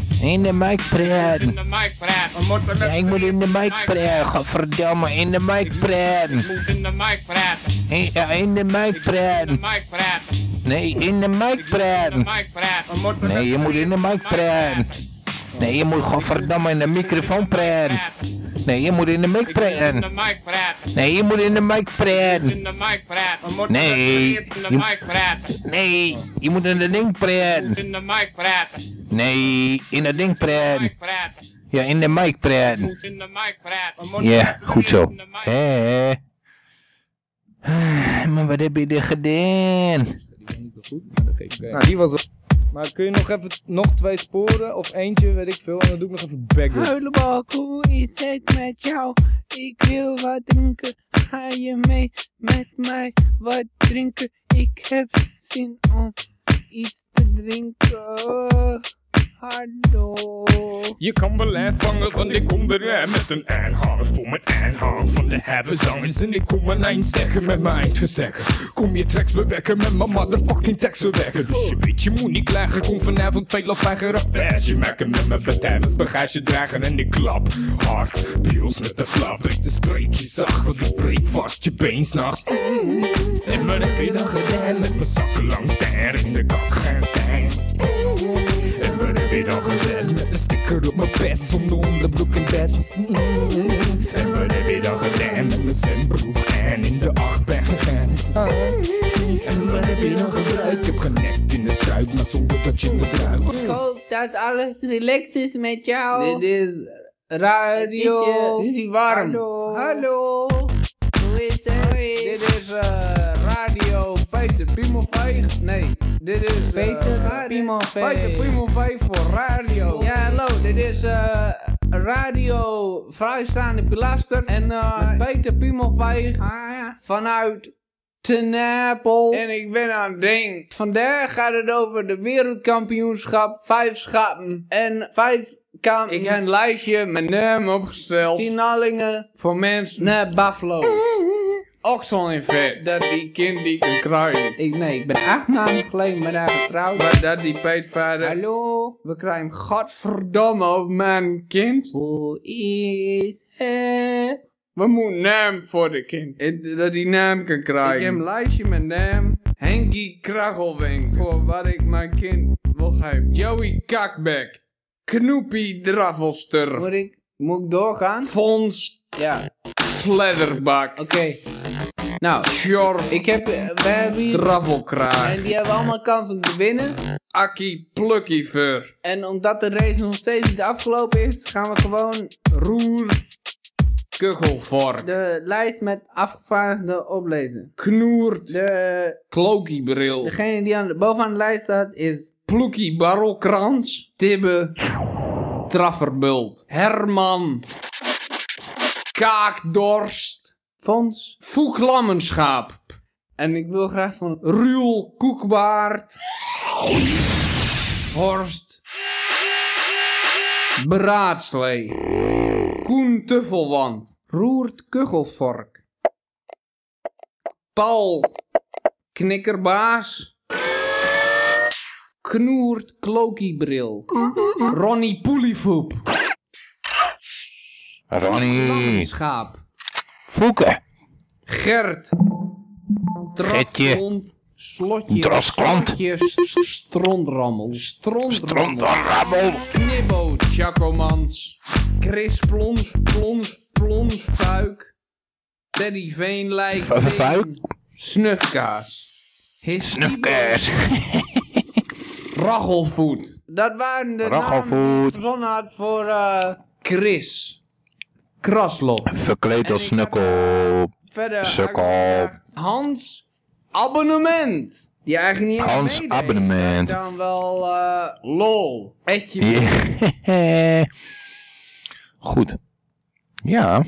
Ja, ik moet in de mic praten. Godverdomme, in de mic praten. in de mic praten. In, ja, in de mic praten. Nee, in de mic praten. Nee, je moet in de mic praten. Nee, je moet godverdomme in de microfoon praten. Nee, je moet in de mic praten. Nee, je moet in de mic praten. Nee, je, nee, je moet in de ding praten. In de mic praten. Nee, in dat ding praten. Ja, in de mic praten. In de mic praten. Ja, goed zo. Hé. Ah, Maar wat heb je er gedaan? Nou, die was Maar kun je nog even nog twee sporen of eentje, weet ik veel, en dan doe ik nog even backwards. Huilenbak, hoe is het met jou? Ik wil wat drinken. Ga je mee met mij wat drinken? Ik heb zin om iets te drinken. Hallo. Je kan wel uitvangen, want ik kom er met een aanhanger voor mijn aanhang van de havenzangers. En ik kom mijn eind zeggen met mijn eindversterker. Kom je tracks bewerken met mijn motherfucking tekst bewerken. Dus je weet, je moet niet klagen. Kom vanavond veel of eigen maken met mijn bedrijvers bagage dragen. En ik klap hard, piels met de flap. Beter spreek je zacht, want ik breek vast je been s'nachts. En wat heb je dan met mijn zakken lang daar in de staan? En wat heb je dan gezet met een sticker op mijn bed zonder onderbroek in bed? En wat heb je dan gedaan met mijn zwembroek en in de acht ben gegaan? En wat heb je dan gebruikt? Ik heb genekt in de struik, maar zonder dat je me ruikt. Hoop dat alles relaxed is met jou. Dit is radio. Het is, warm. Hallo. Hallo. Hoe is het? Dit is eh, radio Peter Piemelveeg. Nee, dit is eh, Peter Piemelveeg. Peter Piemelveeg voor radio. Ja, hallo. Dit is eh, radio Vrijstaande Pilaster. En met Peter Piemelveeg vanuit Ten Napel. En ik ben aan het denken. Vandaag gaat het over de wereldkampioenschap. Vijf schatten. En vijf kan. Ik heb een lijstje met naam opgesteld. Tienallingen voor mensen naar Buffalo. Okselinfect, dat die kind die kan krijgen. Ik, nee, ik ben acht maanden geleden met haar getrouwd. Maar dat die peetvader. Hallo? We krijgen godverdomme over mijn kind. Hoe is het? We moeten naam voor de kind. Dat die naam kan krijgen. Ik heb een lijstje met naam. Henkie Krachelwing. Voor wat ik mijn kind wil geven. Joey Kakbek. Knoepie Draffelster. Moet ik, moet ik doorgaan? Fons. Ja. Sledderbak. Oké. Nou, Sjor. Ik heb, eh, we hebben hier... En die hebben allemaal kans om te winnen. Akkie Plukkiever. En omdat de race nog steeds niet afgelopen is, gaan we gewoon roer Kuchelvork. De lijst met afgevaardigden oplezen. Knoert. De... Klokiebril. Degene die aan de, bovenaan de lijst staat is... Ploekie Barrelkrans. Tibbe. Trafferbult. Herman. Kaakdorst. Fons. Foeklammenschap. En ik wil graag van Ruul Koekbaard. Horst. Braadslee. Koen Tuffelwand. Roert Kuchelvork. Paul Knikkerbaas. Knoert Klokiebril. Ronnie Poelievoep. Ronnie. Schaap. Foeken. Gert. Gertje. Slotje. Strondrammel. Strondrammel. Knibbo. Chacomans. Chris Plons. Plons. Plons. Fuik. Teddy Veenlijk. Fuik? Snufkaas. Snufkaas. Rachelvoet. Dat waren de Rachelvoet. namen voor eh, Chris. Kraslop. Verkleed als snukkel. Verder Sukkel. Hans Abonnement. Die eigenlijk niet Hans meedeed. Abonnement. Dan wel eh, lol. Etje. Yeah. Goed. Ja.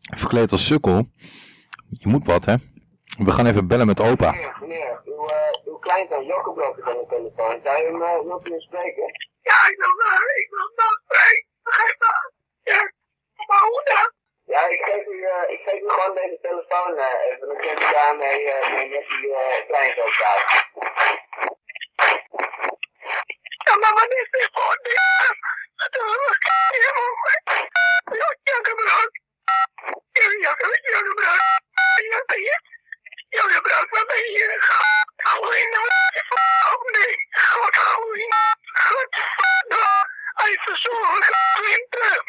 Verkleed als sukkel. Je moet wat, hè. We gaan even bellen met opa. Meneer, uw, uh, uw kleinzoon Jokkenblok is aan de telefoon. Zou je hem, uh, wilt u hem spreken? Ja, ik wil wel, ik wil wel spreken. Geef maar. Ja, dan? Ja, ik geef u, uh, ik geef u gewoon deze telefoon uh, even. Dan kunt u uh, mee met die uh, kleinzoon praten. Ja, maar wat is dit voor een ding? Dat is een helemaal Jokkenblok. Jokkenblok. Jokkenblok. Jokkenblok, wat ben je hier? Halloween, oh nee, god, Halloween, godverdomme, hij verzorgt Halloween terug,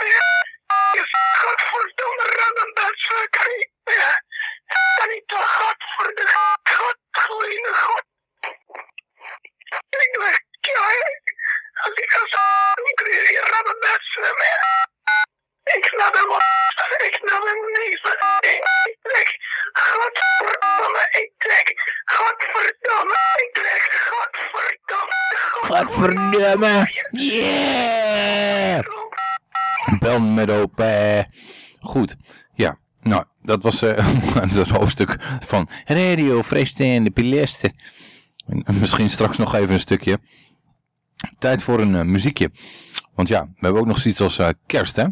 ja, godverdomme, rammenbedzakker, ja, kan niet toch, godverdomme, god, Halloween, god, ik weg, ja, als ik als doen, krijg je rammenbedzakker, ja, ik snap hem wel, ik snap hem niet, ik trek, godverdomme, ik trek, godverdomme, ik trek, godverdomme, Godverdomme. Yeah. Bel met. Goed. Ja. Nou, dat was eh, het hoofdstuk van Radio Vrijstaande Pilaster. En Misschien straks nog even een stukje. Tijd voor een eh, muziekje. Want ja, we hebben ook nog zoiets als eh, kerst, hè?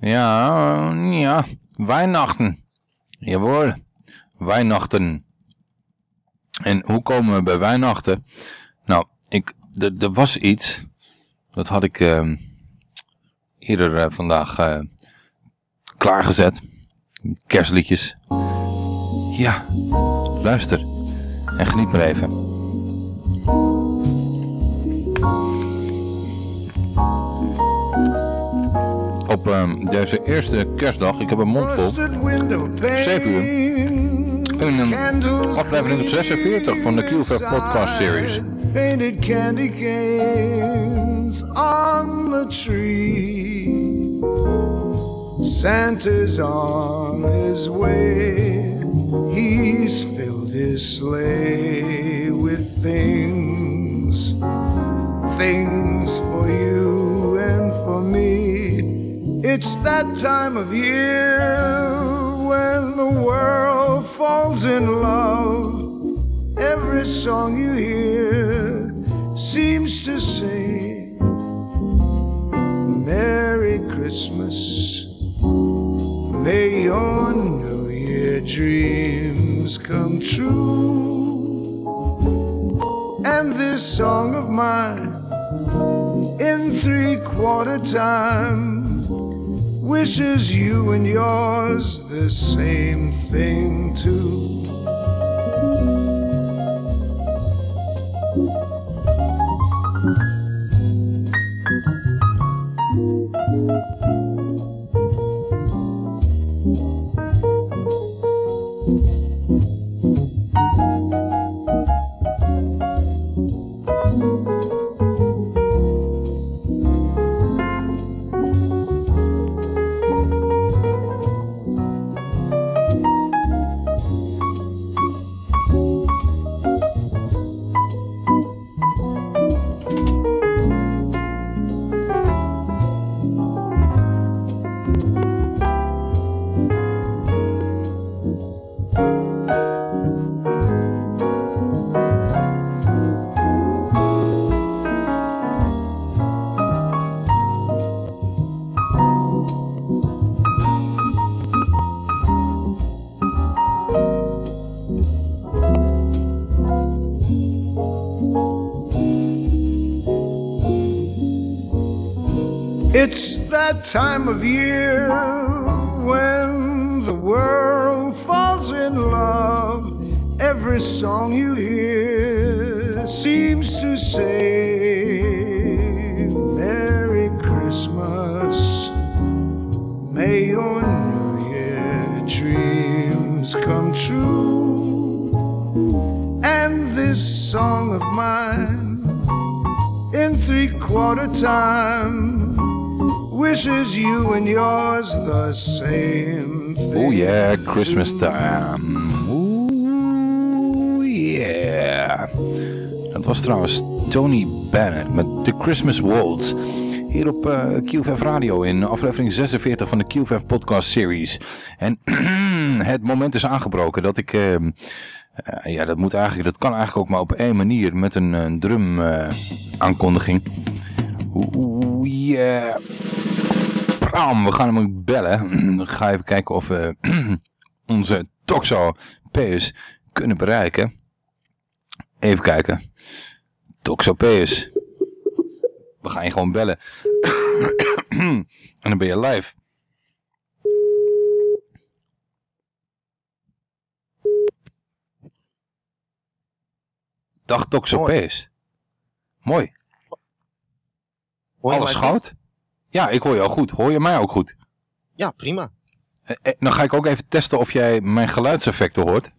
Ja, eh, ja. Weihnachten. Jawohl. Weihnachten. En hoe komen we bij Weihnachten? Nou, ik, er was iets. Dat had ik eh, eerder eh, vandaag eh, klaargezet. Kerstliedjes. Ja, luister. En geniet maar even. Op ehm, deze eerste kerstdag, ik heb een mond vol. 7 uur. In um, aflevering 46 van de QVF podcast series. On the tree. Santa's on his way. He's filled his sleigh with things, things for you and for me. It's that time of year when the world falls in love. Every song you hear seems to say, Merry Christmas. May your New Year dreams come true. And this song of mine, in three quarter time, wishes you and yours the same thing too. Time of year when the world falls in love. Every song you hear seems to say, Merry Christmas. May your New Year dreams come true. And this song of mine, in three quarter time, wishes you and yours the same. Oh yeah, Christmas time. Oeh yeah. Dat was trouwens Tony Bennett met The Christmas Waltz. Hier op eh QVF Radio in aflevering 46 van de QVF podcast series. En het moment is aangebroken dat ik... eh, eh, ja, dat moet eigenlijk, dat kan eigenlijk ook maar op één manier met een, drum aankondiging. Oeh yeah. Bram, we gaan hem ook bellen. Ik ga even kijken of we onze Toxo PS kunnen bereiken. Even kijken. Toxo PS. We gaan je gewoon bellen. en dan ben je live. Dag Toxo PS. Mooi. Je Alles goud? Ja, ik hoor je al goed. Hoor je mij ook goed? Ja, prima. Eh, eh, Dan ga ik ook even testen of jij mijn geluidseffecten hoort.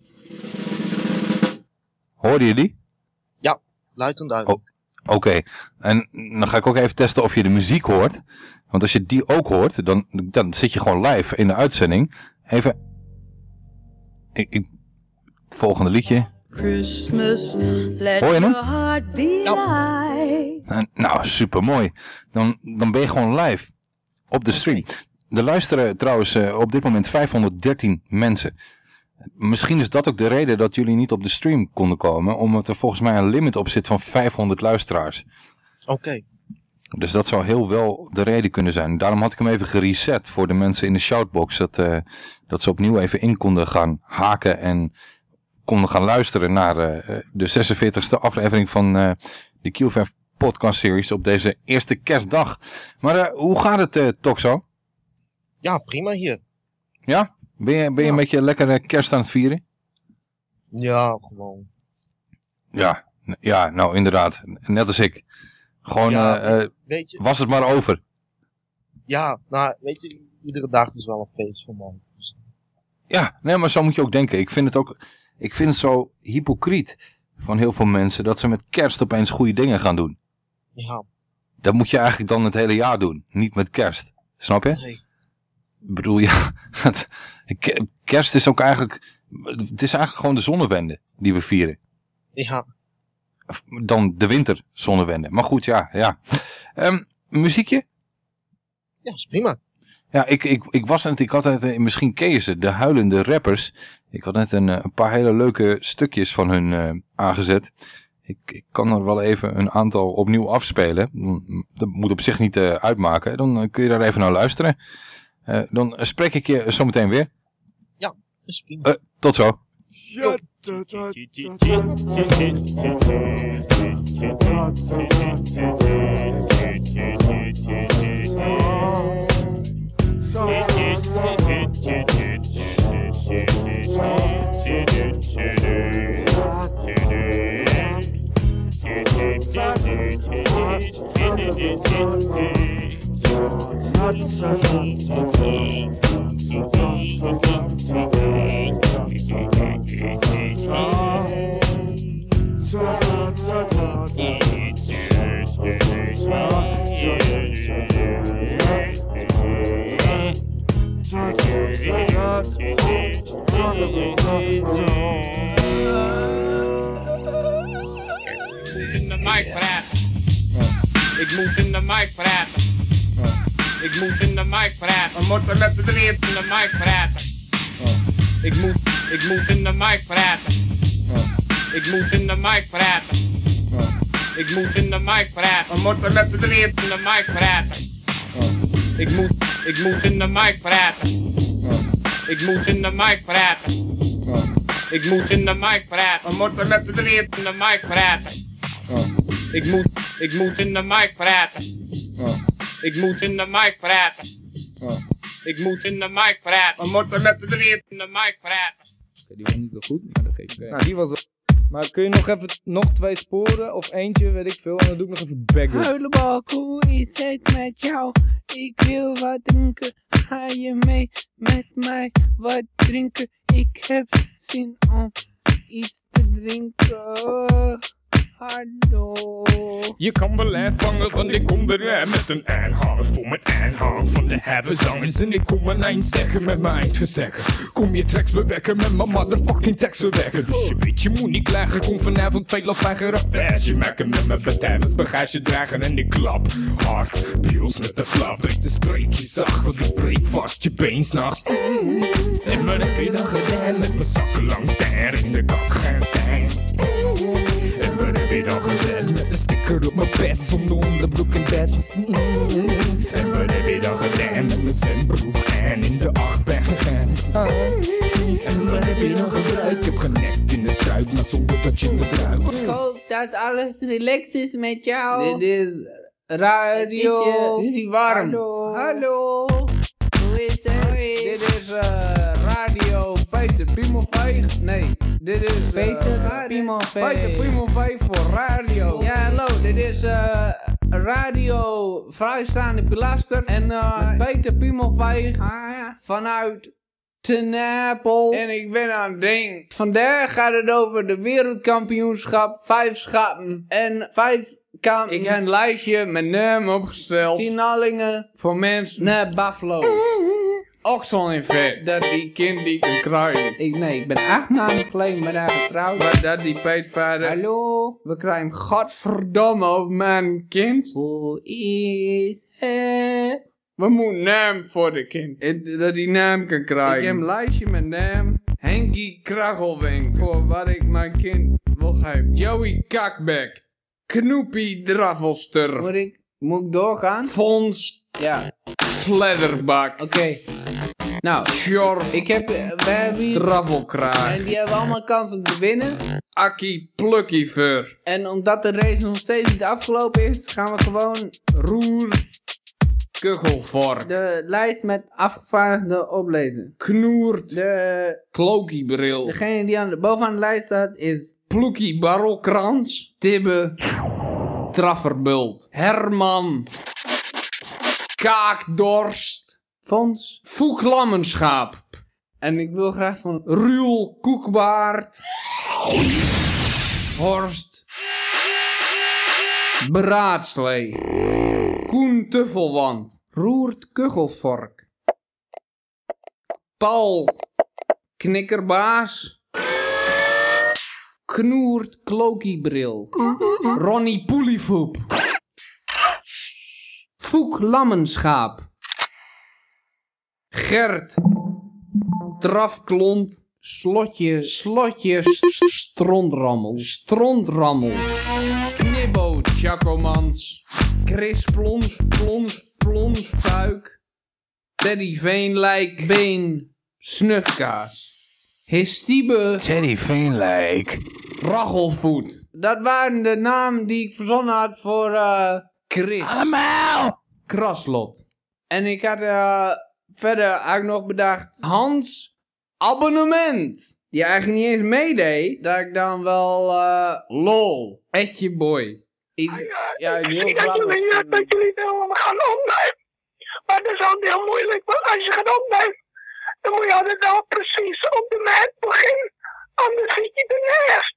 Hoorde je die? Ja, luid en duidelijk. Oké, en dan ga ik ook even testen of je de muziek hoort. Want als je die ook hoort, dan, dan zit je gewoon live in de uitzending. Even... Ik, ik, volgende liedje. Christmas, let Hoor je hem? your heart be light. Eh, Nou, super mooi. Dan, dan ben je gewoon live op de stream. Er luisteren trouwens eh, op dit moment 513 mensen. Misschien is dat ook de reden dat jullie niet op de stream konden komen. Omdat er volgens mij een limit op zit van 500 luisteraars. Oké. Dus dat zou heel wel de reden kunnen zijn. Daarom had ik hem even gereset voor de mensen in de shoutbox. Dat, eh, dat ze opnieuw even in konden gaan haken en konden gaan luisteren naar eh, de 46e aflevering van eh, de QVF podcast series op deze eerste kerstdag. Maar eh, hoe gaat het, eh Toxo? Ja, prima hier. Ja? Ben je, ben je een beetje lekker kerst aan het vieren? Ja, gewoon. Ja, ja, nou inderdaad. Net als ik. Gewoon, Ja, was het maar over. Ja, nou, weet je, iedere dag is wel een feest voor. Dus, Ja, nee, maar zo moet je ook denken. Ik vind het ook, ik vind het zo hypocriet van heel veel mensen dat ze met kerst opeens goede dingen gaan doen. ja. Dat moet je eigenlijk dan het hele jaar doen. Niet met kerst. Snap je? Nee. Ik bedoel, ja, het- kerst is ook eigenlijk... Het is eigenlijk gewoon de zonnewende die we vieren. Ja. Dan de winter zonnewende. Maar goed, ja. ja. Ehm, muziekje? Ja, is prima. Ja, ik, ik, ik was net, ik had net, eh, misschien ken je ze, de huilende rappers. Ik had net een, eh, een paar hele leuke stukjes van hun eh, aangezet. Ik, ik kan er wel even een aantal opnieuw afspelen. Mm, Dat moet op zich niet eh, uitmaken. Dan kun je daar even naar luisteren. Eh, dan spreek ik je zometeen weer. Ja, is prima. Eh, tot zo. Not so in de mic praten. Ik moet in de mic praten. Ik moet in de mic praten. We moeten met z'n drieën in de mic praten. Ik moet, ik moet in de mic praten. Ik moet in de mic praten. Ik moet in de mic praten. We moeten met z'n drieën in de mic praten. Ik moet, ik moet in de mic praten. Ik moet in de mic praten. Ik moet in de mic praten. We moeten met z'n drieën in de mic praten. Ik moet, ik moet in de mic praten. Ik moet in de mic praten. Ik moet in de mic praten. We moeten met z'n drieën in de mic praten. Die was niet zo goed, maar dat geeft Nou, die was wel- Maar kun je nog even nog twee sporen of eentje, weet ik veel, en dan doe ik nog even backwards. Huilenbalk, hoe is het met jou? Ik wil wat drinken. Ga je mee met mij wat drinken? Ik heb zin om iets te drinken. Hallo. Je kan beleid vangen, want ik kom er met een aanhanger voor mijn aanhang van de havenzangers. En ik kom een eind zeggen met mijn eindversterker. Kom je tracks bewekken met mijn motherfucking tekst bewekken. Dus je weet, je moet niet klagen, kom vanavond veel of eigen ravage maken. Met mijn bedrijvers bagage dragen en ik klap hard. Pils met de flap, ik de spreek je zacht, want ik breek vast je been s'nachts. En wat heb je dan gedaan met mijn zakken lang daar in de staan? En wat heb je dan gezet met de sticker op mijn bed zonder onderbroek in bed? En wat heb je dan gedaan met mijn zwembroek en in de acht ben gegaan? En wat heb je dan gebruikt? Ik heb genekt in de struik, maar zonder dat je het ruikt. Ik hoop dat alles relaxed is met jou. Dit is radio. Het is warm. Hallo. Hallo. Hoe is het? Dit is eh, radio Peter Piemelveeg. Nee, dit is eh, Peter Piemelveeg. Peter Piemelveeg voor radio. Ja, hallo. Dit is eh, radio Vrijstaande Pilaster. En eh, Peter Piemelveeg vanuit Ten Apel. En ik ben aan het ding. Vandaag gaat het over de wereldkampioenschap. Vijf schatten en vijf kanten. Ik heb een lijstje met namen opgesteld. Tienallingen voor mensen naar Buffalo. Okselinfect, dat die kind die kan krijgen. Ik, nee, ik ben acht maanden geleden met haar getrouwd. Maar dat die peetvader. Hallo, we krijgen godverdomme over mijn kind. Hoe is het? We moeten naam voor de kind. En Dat die naam kan krijgen. Ik heb een lijstje met naam. Henkie Krachelwing. Voor wat ik mijn kind wil geven. Joey Kakbek. Knoepie Draffelster. Moet ik, moet ik doorgaan? Fons. Ja. Fledderbak. Oké. Nou, Sjor. Ik heb, eh, we hebben hier... En die hebben allemaal kans om te winnen. Akkie Plukkiever. En omdat de race nog steeds niet afgelopen is, gaan we gewoon roer Kuchelvork. De lijst met afgevaardigden oplezen. Knoert. De Klokiebril. Degene die aan de, bovenaan de lijst staat is Ploekie Barrelkrans. Tibbe. Trafferbult. Herman. Kaakdorst. Fons. Foeklammenschap. En ik wil graag van Ruul Koekbaard. Horst. Braadslee. Koen Tuffelwand. Roert Kuchelvork. Paul Knikkerbaas. Knoert Klokiebril. Ronnie Poelievoep. Foek Lammenschaap. Gert Drafklont. Slotje, slotje, st- st- strondrammel, strondrammel. Knibbo, Chacomans. Chris Plons, Plons, Plons, Fuik. Teddy Veenlijk, Been, Snufkaas. Histiebe. Teddy Veenlijk. Rachelvoet. Dat waren de namen die ik verzonnen had voor eh Chris. Allemaal! Kraslot. En ik had eh, verder eigenlijk nog bedacht Hans Abonnement. Die eigenlijk niet eens meedeed. Dat ik dan wel eh lol. Etje boy. Iets, ja, Ik heel dat jullie, dat jullie wel gaan opnemen. Maar dat is altijd heel moeilijk. Want als je gaat opnemen, dan moet je altijd wel precies op de maat beginnen. Anders zit je ernaast.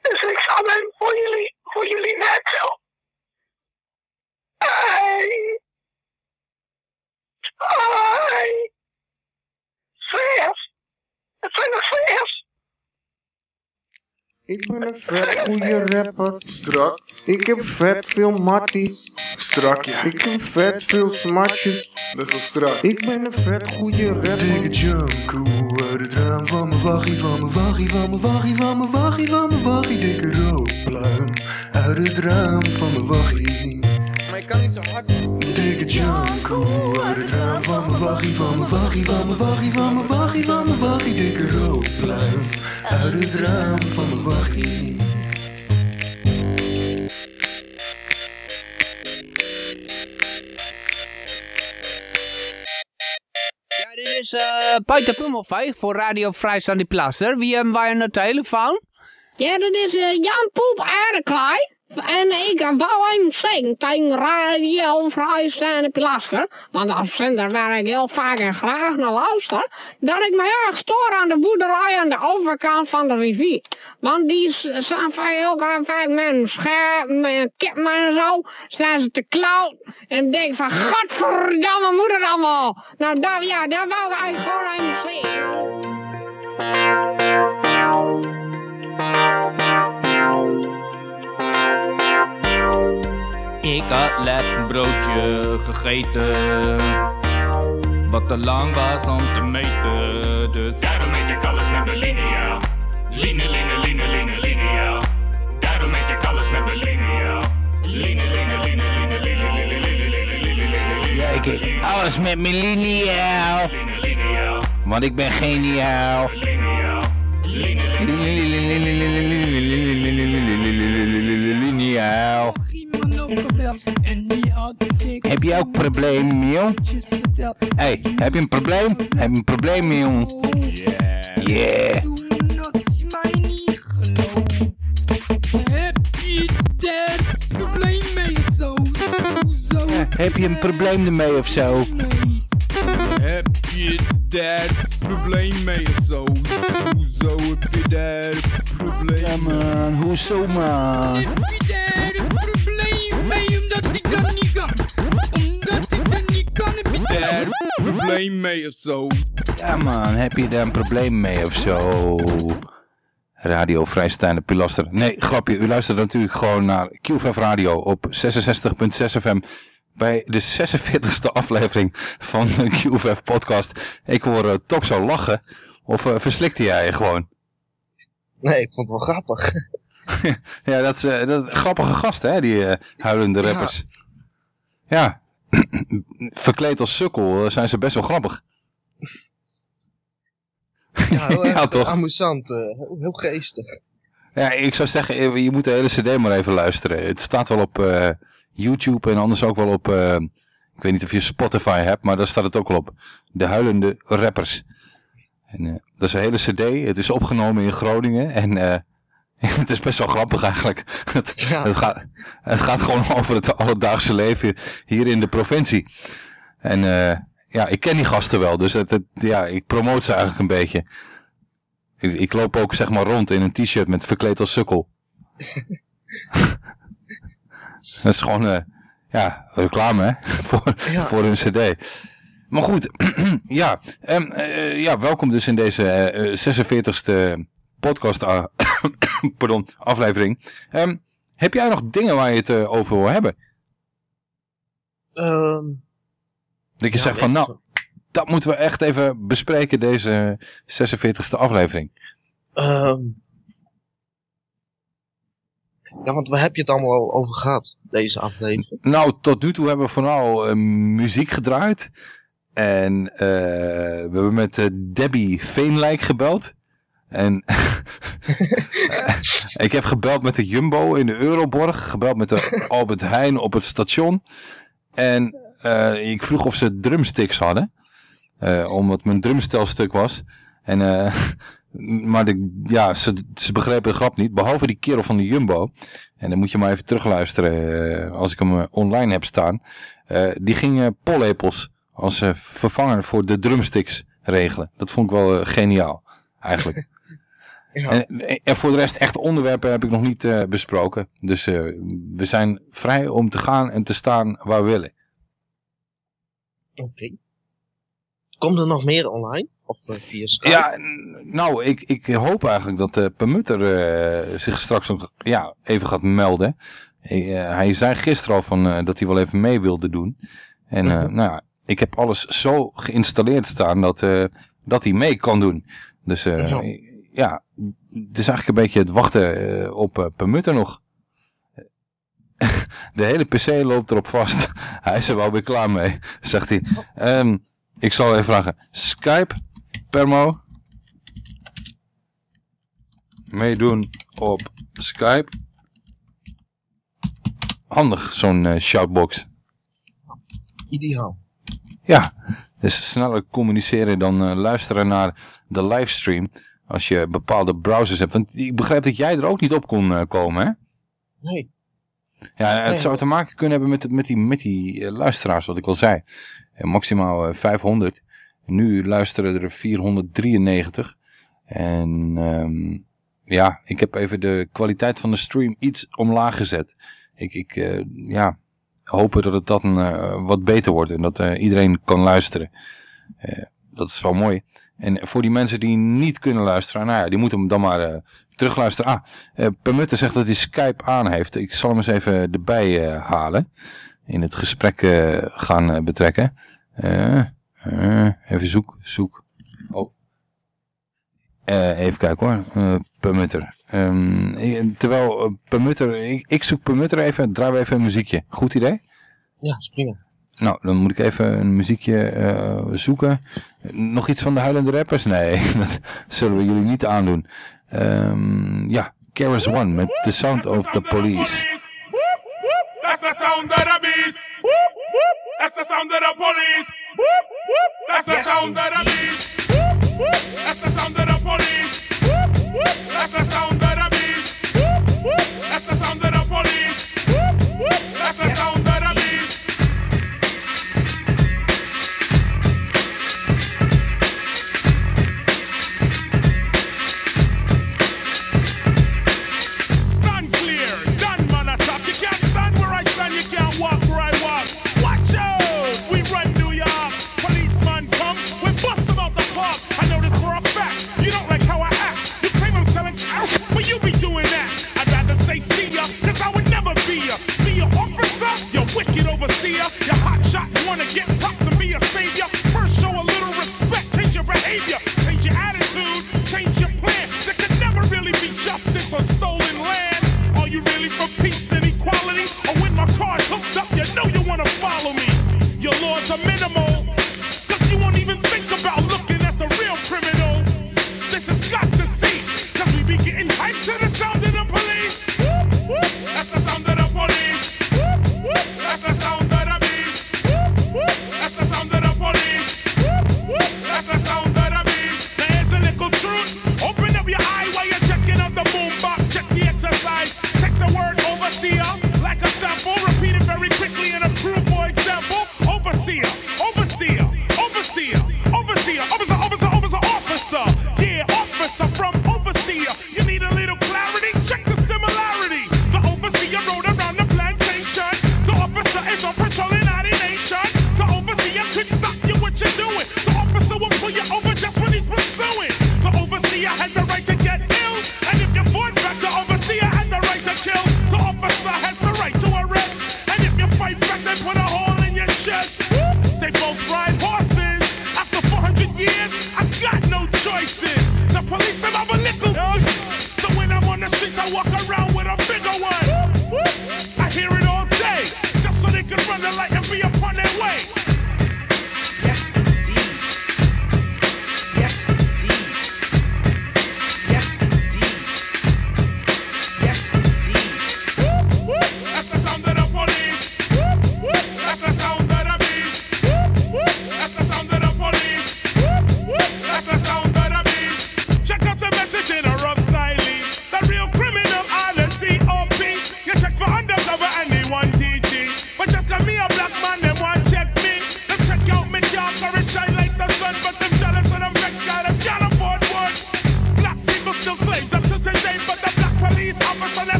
Dus ik zal hem voor jullie, voor jullie net zo. Hey. Zes. Het zijn nog zes. Ik ben een vet goede rapper. Strak. Ik heb vet veel matties. Strak, ja. Ik heb vet veel smatjes. Dat is wel strak. Ik ben een vet goede rapper. Dikke junko uit het raam van mijn waggie, van mijn waggie, van mijn waggie, van mijn waggie, van mijn waggie. Dikke rookpluim uit het raam van mijn waggie. Maar ik kan niet zo hard. Dikke junko uit het raam van mijn waggie, van mijn waggie, van mijn waggie, van mijn waggie, van mijn waggie. Dikke rookpluim uit het raam van mijn waggie. Ja, dit is eh Pieter Pummelvijg voor Radio Vrijstaande Plaster. Wie hebben wij aan de telefoon? Ja, dat is eh, Jan Poep Aardeklaai. En ik wou even zeggen tegen Radio Vrijstaande Pilaster, want als zender waar ik heel vaak en graag naar luister, dat ik me erg stoor aan de boerderij aan de overkant van de rivier. Want die staan vaak heel vaak met een scherp, met een kip en zo, staan ze te klauwen. En denk van, godverdamme moet het allemaal. Nou, dat, ja, dat wou ik gewoon even zeggen. Ik had laatst een broodje gegeten. Wat te lang was om te meten. Dus Daarom eet ik alles met mijn lineaal. Line, line, line, line, lineaal. Daarom eet ik alles met mijn lineaal. Line, line, line, line, line, line, line, line, line, alles met mijn lineaal. Want ik ben geniaal. Lineaal. Heb je ook probleem, Miel? Hey, heb je een probleem? Heb je een probleem, Miel? Yeah. Yeah. Heb je daar probleem mee zo? Zo. Heb je een probleem ermee of zo? Heb je daar probleem mee of zo? Hoezo heb je daar probleem Ja man, hoezo man? Heb je daar probleem probleem mee of zo? Ja man, heb je daar een probleem mee of zo? Radio Vrijstaande Pilaster. Nee, grapje. U luistert natuurlijk gewoon naar QVF Radio op 66.6 FM. Bij de 46e aflevering van de QVF podcast. Ik hoor uh, zo lachen. Of uh, verslikte jij je gewoon? Nee, ik vond het wel grappig. ja, dat is uh, dat is grappige gast hè, die uh, huilende rappers. Ja, verkleed als sukkel uh, zijn ze best wel grappig. Ja, heel Ja, toch? amusant. eh, heel, heel geestig. Ja, ik zou zeggen, eh, je moet de hele cd maar even luisteren. Het staat wel op eh, YouTube en anders ook wel op... eh, ik weet niet of je Spotify hebt, maar daar staat het ook wel op. De Huilende Rappers. En, eh, dat is een hele cd. Het is opgenomen in Groningen. En eh, het is best wel grappig eigenlijk. Het, het, gaat, het gaat gewoon over het alledaagse leven hier in de provincie. En eh, ja, ik ken die gasten wel. Dus het, het- ja, ik promoot ze eigenlijk een beetje. Ik, ik loop ook zeg maar rond in een t-shirt met verkleed als sukkel. dat is gewoon, eh, Ja, reclame hè, voor, Ja. voor hun cd. Maar goed, ja, ehm, eh, ja, welkom dus in deze eh, eh, 46e podcast ah, pardon, aflevering. Ehm, heb jij nog dingen waar je het eh, over wil hebben? Ehm, Dat je Ja, zegt van, nou, dat moeten we echt even bespreken deze 46e aflevering. ehm, ja, want waar heb je het allemaal al over gehad, deze aflevering? Nou, tot nu toe hebben we vooral eh, muziek gedraaid. En eh, we hebben met Debbie Veenlijk gebeld. En ik heb gebeld met de Jumbo in de Euroborg. Gebeld met de Albert Heijn op het station. En eh, ik vroeg of ze drumsticks hadden. eh, omdat mijn drumstel stuk was. En, eh, maar de, ja, ze, ze begrepen de grap niet. Behalve die kerel van de Jumbo. En dan moet je maar even terugluisteren als ik hem online heb staan. Die ging eh, pollepels als vervanger voor de drumsticks regelen. Dat vond ik wel geniaal, eigenlijk. En, en voor de rest, echte onderwerpen heb ik nog niet eh, besproken. Dus eh, we zijn vrij om te gaan en te staan waar we willen. Oké. Komt er nog meer online? Of eh, via Skype? Ja, nou, ik, ik hoop eigenlijk dat de Permutter zich straks nog ja, even gaat melden. Hij zei gisteren al van, dat hij wel even mee wilde doen. En eh, nou ja, ik heb alles zo geïnstalleerd staan dat, dat hij mee kan doen. Dus Ja. Ja, het is eigenlijk een beetje het wachten eh, op eh, Permutter nog. De hele PC loopt erop vast. Hij is er wel weer klaar mee, zegt hij. Ehm, ik zal even vragen. Skype, Permo. Meedoen op Skype. Handig, zo'n eh, shoutbox. Ideaal. Ja, dus sneller communiceren dan luisteren naar de livestream. Als je bepaalde browsers hebt. Want ik begrijp dat jij er ook niet op kon eh, komen, hè? Nee. Ja, het Nee, zou te maken kunnen hebben met, het- met die, met die eh, luisteraars, wat ik al zei. Eh, maximaal eh, 500. Nu luisteren er 493. En ehm, ja, ik heb even de kwaliteit van de stream iets omlaag gezet. Ik, ik ja, hopen dat het dan wat beter wordt en dat iedereen kan luisteren. Dat is wel mooi. En voor die mensen die niet kunnen luisteren, nou ja, die moeten hem dan maar eh, terugluisteren. Ah, Permutte zegt dat hij Skype aan heeft. Ik zal hem eens even erbij eh, halen. In het gesprek gaan betrekken. Even zoek, zoek. Oh. Even kijken hoor, Eh Permutter. Ehm, terwijl Permutter, ik, zoek Permutter even, draaien we even een muziekje. Goed idee? Ja, prima. Nou, dan moet ik even een muziekje eh, zoeken. Nog iets van de huilende rappers? Nee, dat zullen we jullie niet aandoen. Ehm, ja, Keras One met The Sound of the Police. That's the sound of the beast. That's the sound of the police. That's the sound of the beast. That's the sound of the police. That's the sound of the beast. That's the sound of the police. That's the sound of the you wicked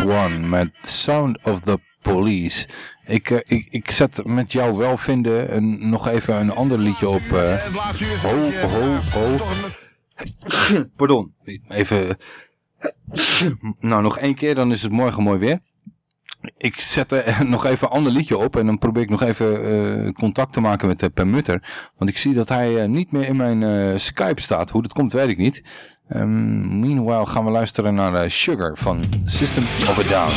One met Sound of the Police. Ik, eh, ik, ik zet met jou wel vinden een, nog even een ander liedje op. eh ho, ho, ho. Pardon. Even. Nou, nog één keer, dan is het morgen mooi weer. Ik zet er nog even een ander liedje op en dan probeer ik nog even eh, contact te maken met uh. Want ik zie dat hij niet meer in mijn Skype staat. Hoe dat komt, weet ik niet. Ehm, meanwhile gaan we luisteren naar eh, Sugar van System of a Down.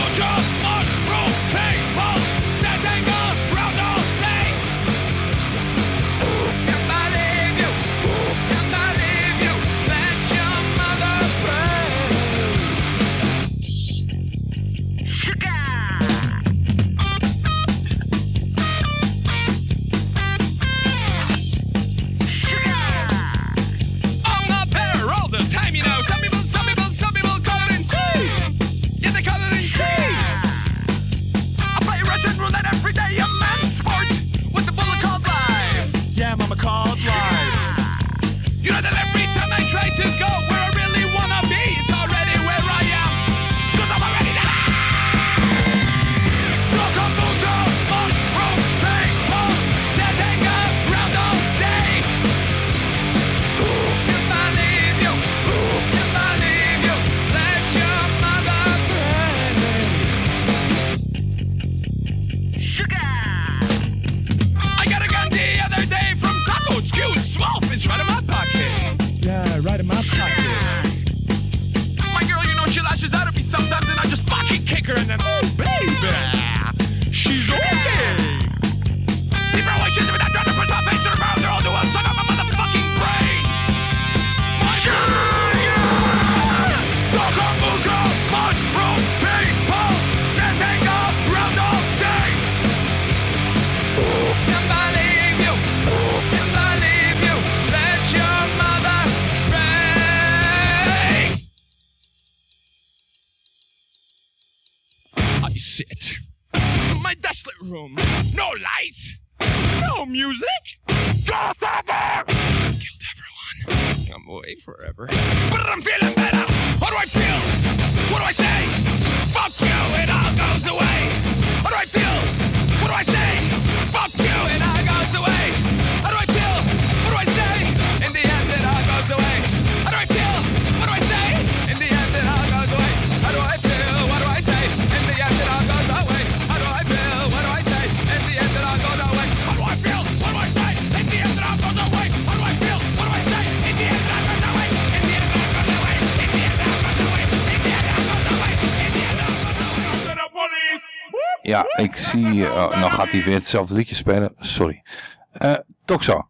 Oh, nou gaat hij weer hetzelfde liedje spelen. Sorry. Eh Toxo.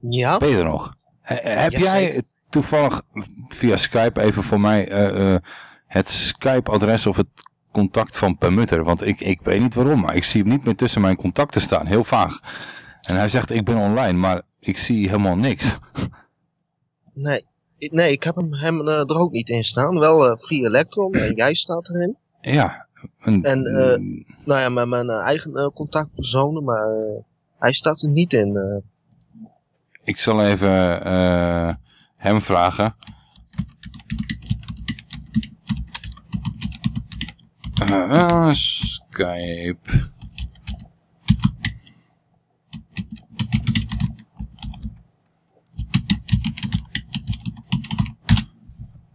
Ja? Ben je er nog? Eh, heb Ja, jij zeker. toevallig via Skype even voor mij eh, eh, het Skype-adres of het contact van Permutter? Want ik, ik weet niet waarom, maar ik zie hem niet meer tussen mijn contacten staan. Heel vaag. En hij zegt ik ben online, maar ik zie helemaal niks. Nee, ik- nee ik heb hem, hem eh, er ook niet in staan. Wel eh, via Electron en jij staat erin. Ja. Een, En eh, nou ja, met mijn eh, eigen eh, contactpersonen, maar hij staat er niet in. Ik zal even hem vragen. Eh, Skype.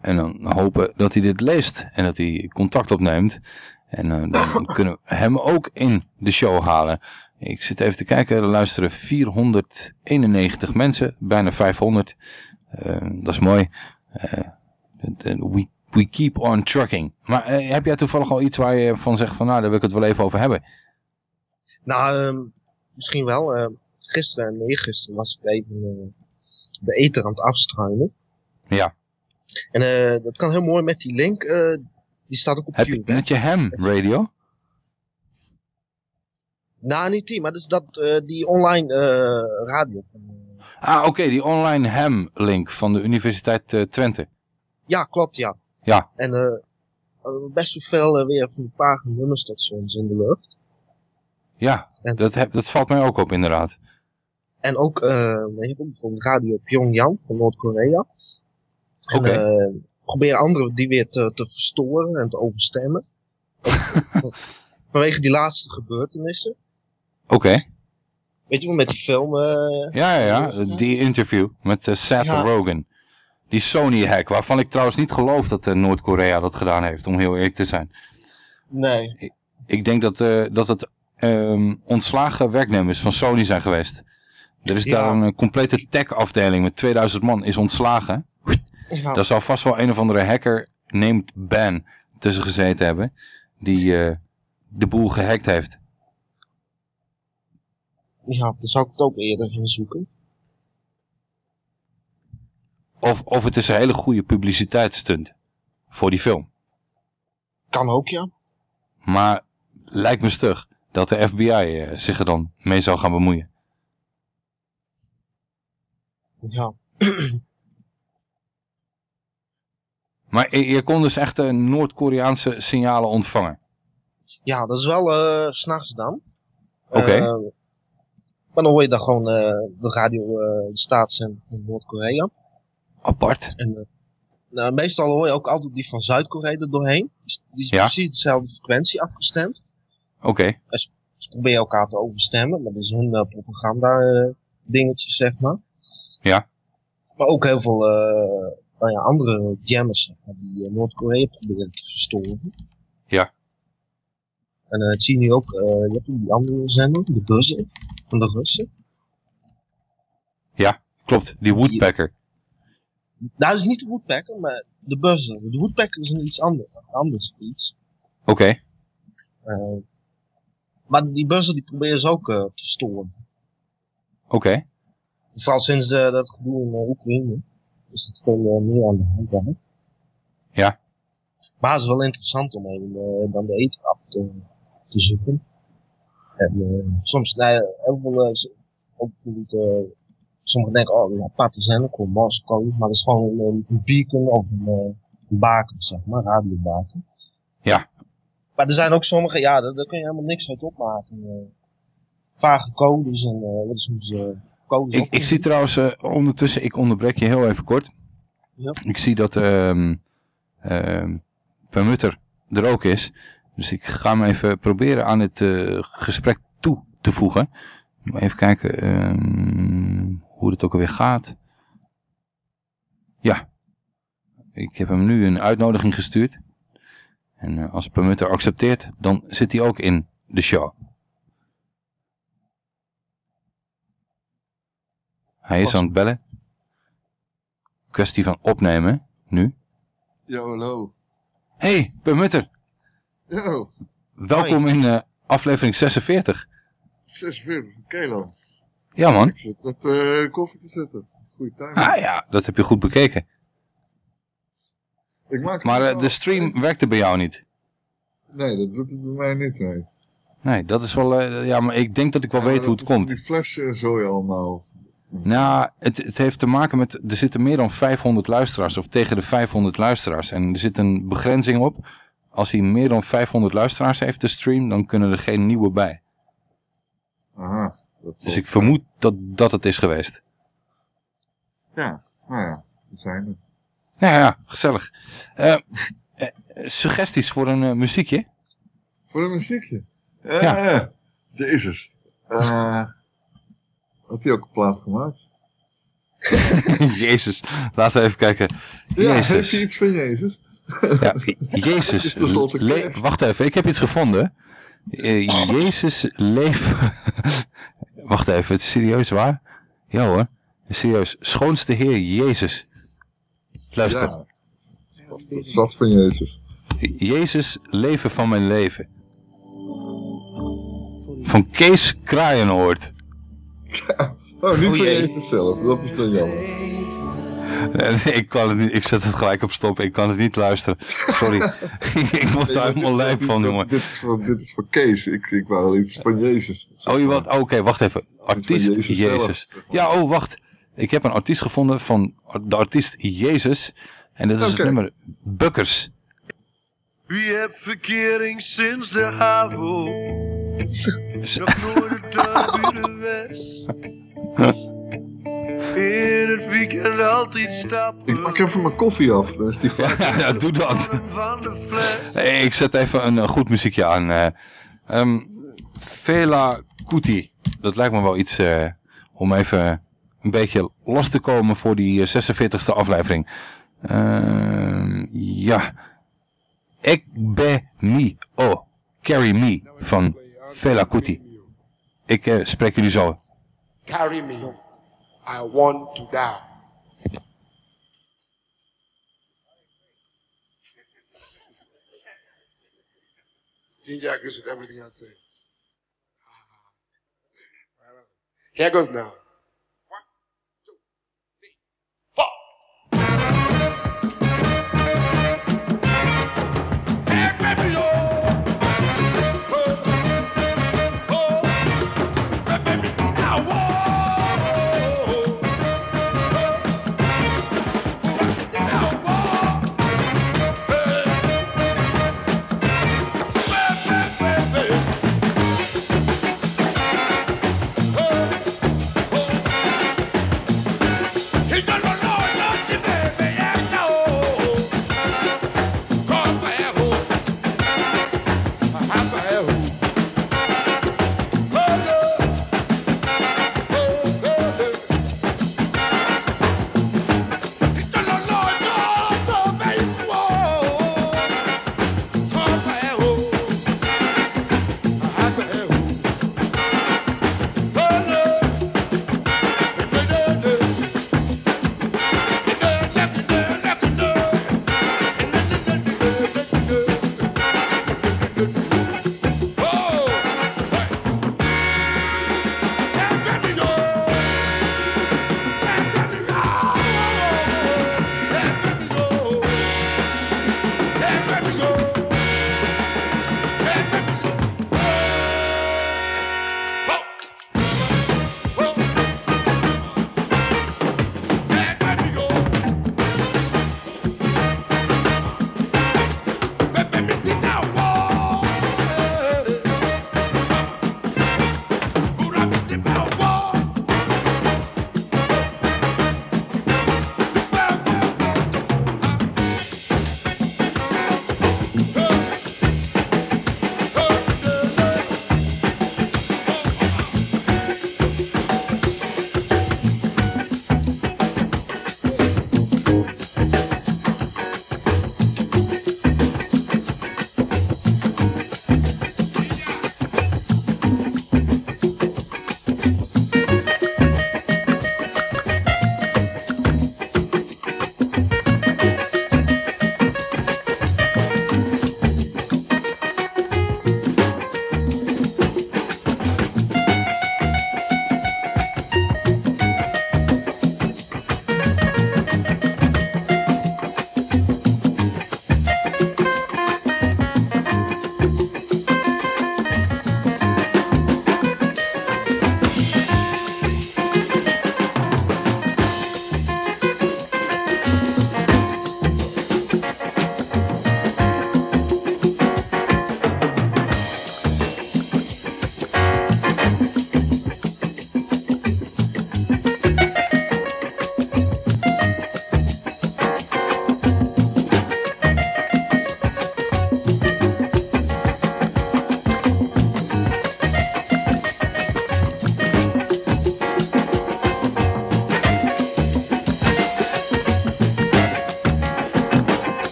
En dan hopen dat hij dit leest en dat hij contact opneemt. En eh, dan kunnen we hem ook in de show halen. Ik zit even te kijken, er luisteren 491 mensen, bijna 500. Eh, dat is mooi. Eh, we, we keep on trucking. Maar heb jij toevallig al iets waar je van zegt van nou, daar wil ik het wel even over hebben? Nou, ehm, misschien wel. eh, gisteren en eergisteren was ik even de ether aan het afstruinen. Ja. En dat kan heel mooi met die link. Die staat ook op Heb je YouTube. met je ham radio? Nou, niet die, maar dat is dat, eh, die online eh, radio. Ah, oké, die online ham link van de Universiteit eh, Twente. Ja, klopt, ja. Ja. En best wel veel weer van vage nummerstations in de lucht. Ja, dat, heb, dat valt mij ook op inderdaad. En ook, eh, je hebt ook bijvoorbeeld Radio Pyongyang van Noord-Korea. En Oké. eh, proberen anderen die weer te, te verstoren en te overstemmen. Vanwege die laatste gebeurtenissen. Oké. Weet je wel, met die film. eh, Ja, ja, ja. Die interview met eh, Seth Ja. Rogen. Die Sony-hack, waarvan ik trouwens niet geloof dat eh, Noord-Korea dat gedaan heeft, om heel eerlijk te zijn. Nee. Ik, ik denk dat, eh, dat het ehm, ontslagen werknemers van Sony zijn geweest. Er is Ja. daar een, eh, complete tech-afdeling met 2000 man is ontslagen. Ja. Daar zal vast wel een of andere hacker named Ben tussen gezeten hebben. Die eh, de boel gehackt heeft. Ja, dan zou ik het ook eerder gaan zoeken. Of, of het is een hele goede publiciteitsstunt voor die film. Kan ook, ja. Maar lijkt me stug dat de FBI eh, zich er dan mee zou gaan bemoeien. Ja. Maar je, kon dus echt eh, Noord-Koreaanse signalen ontvangen. Ja, dat is wel 's s'nachts dan. Oké. Eh, maar dan hoor je dan gewoon de radio, eh, de staatszender van Noord-Korea. Apart. En nou, meestal hoor je ook altijd die van Zuid-Korea er doorheen. Dus Die is Ja. precies dezelfde frequentie afgestemd. Oké. En ze, ze proberen elkaar te overstemmen, maar dat is hun propaganda dingetje, zeg maar. Ja. Maar ook heel veel nou ja, andere jammers zeg maar, die eh, Noord-Korea proberen te verstoren. Ja. En eh, dat zie je nu ook, eh, je hebt die andere zender, de buzzer van de Russen. Ja, klopt. Die Woodpecker. Nou, dat is niet de Woodpecker, maar de buzzer. De Woodpecker is een iets anders, anders iets. Oké. Eh, maar die buzzer die proberen ze ook eh, te storen. Oké. Vooral sinds eh, dat gedoe in eh, Oekraïne is dat veel eh, meer aan de hand dan. Ja. Maar het is wel interessant om even eh, dan de eten af te, te zoeken. En eh, soms, nou heel veel, ook bijvoorbeeld, sommigen denken, oh ja, Partizan, ook wel Moskou, maar dat is gewoon een, een beacon of een, een baken, zeg maar, radiobaken. Ja. Maar er zijn ook sommige, ja, daar, daar kun je helemaal niks uit opmaken. eh vage codes en wat is hoe ze Ik, ik zie trouwens eh, ondertussen, ik onderbreek je heel even kort. Ja. Ik zie dat ehm ehm Permutter er ook is. Dus ik ga hem even proberen aan het eh, gesprek toe te voegen. Even kijken ehm, hoe het ook alweer gaat. Ja. Ik heb hem nu een uitnodiging gestuurd. En eh, als Permutter accepteert, dan zit hij ook in de show. Hij is aan het bellen. Kwestie van opnemen, nu. Yo, hallo. Hey, Permutter. Yo, Welkom in eh, aflevering 46. 46 van Kelo. Ja, man. Ik zit net eh, koffie te zetten. Goeie timing. Ah ja, dat heb je goed bekeken. Ik maak Maar eh, de stream werkte bij jou niet. Nee, dat doet het bij mij niet, nee. Nee, dat is wel... ja, maar ik denk dat ik wel weet hoe het komt. Die flessen en zo allemaal. Nou, het, het heeft te maken met... Er zitten meer dan 500 luisteraars, of tegen de 500 luisteraars. En er zit een begrenzing op. Als hij meer dan 500 luisteraars heeft, de stream, dan kunnen er geen nieuwe bij. Aha. Dat Dus ik vermoed dat dat het is geweest. Ja, nou ja, we zijn er. Nou ja, gezellig. Eh, eh, suggesties voor een eh, muziekje? Voor een muziekje? Ja. Ja. ja. Jezus. Eh had hij ook een plaat gemaakt? Jezus, laten we even kijken. Ja, heeft hij iets van Jezus? Ja, Jezus. Wacht even, ik heb iets gevonden. Eh, Jezus leven. wacht even, het is serieus waar? Ja hoor, serieus. Schoonste Heer Jezus. Luister. Ja. Zat van Jezus. Jezus, leven van mijn leven. Van Kees Kraaienhoort. Oh, niet Oh, van. Jezus zelf. Dat is dan jammer. Nee, nee, ik kan het niet. Ik zet het gelijk op stop. Ik kan het niet luisteren. Sorry. ik word daar helemaal lijp van, jongen. Dit is voor, dit is voor Kees. Ik, ik wou wel iets van Jezus. Oh, je wat? oh, Oké, wacht even. Artiest Jezus. Ja, oh, wacht. Ik heb een artiest gevonden van de artiest Jezus. En dat is het nummer Bukkers. Wie hebt verkering sinds de HAVO? Nog nooit het buren west. In het weekend en altijd stappen. Ik pak even mijn koffie af. Is die Ja, ja, doe dat. De. Hey, ik zet even een, eh, goed muziekje aan. eh ehm, Fela Kuti. Dat lijkt me wel iets eh, om even een beetje los te komen voor die eh, 46e aflevering. Ehm, ja. Ik ben me. Oh, carry me van Fela Kuti. Ik eh, spreek jullie zo. Carry me. I want to die. Ginger agrees with everything I say. Here goes now.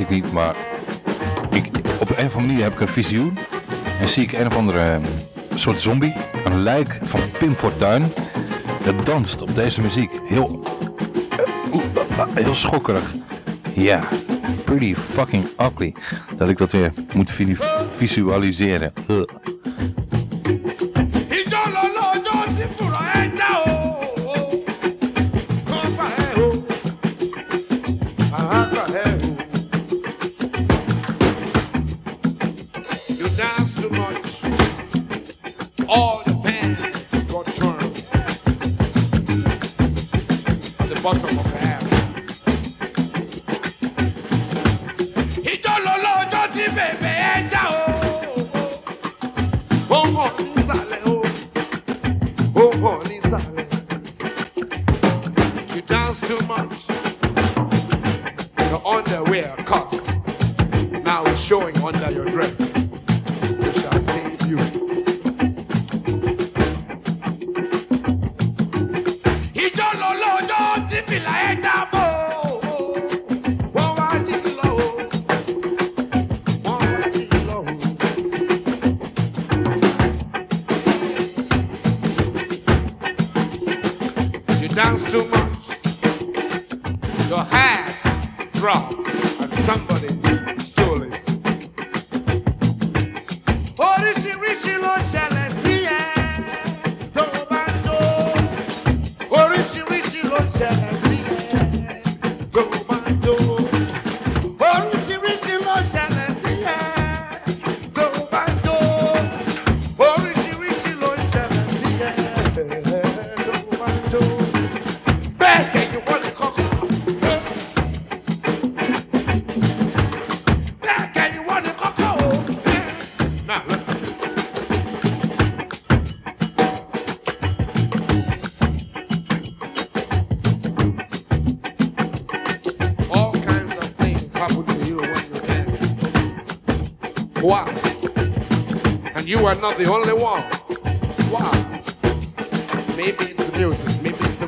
ik niet, maar ik, op een of andere manier heb ik een visioen. En zie ik een of andere ehm, soort zombie, een lijk van Pim Fortuyn. Dat danst op deze muziek. Heel, eh, eh, eh, heel schokkerig. Ja, pretty fucking ugly. Dat ik dat weer moet visualiseren.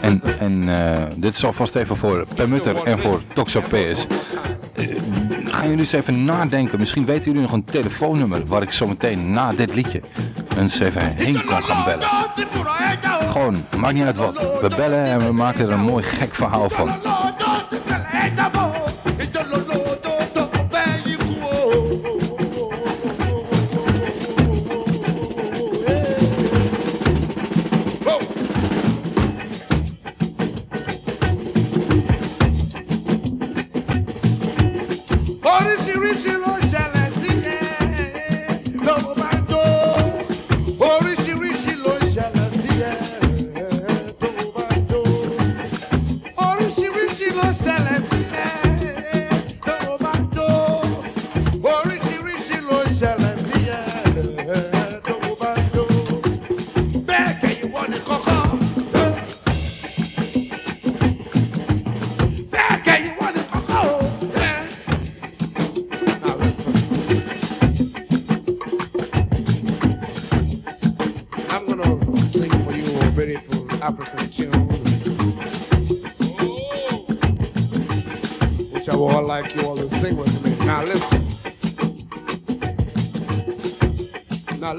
En, en dit is alvast even voor Permutter en voor Toxopeus. Eh, gaan jullie eens even nadenken. Misschien weten jullie nog een telefoonnummer waar ik zo meteen na dit liedje eens even heen kan gaan bellen. Gewoon, maakt niet uit wat. We bellen en we maken er een mooi gek verhaal van.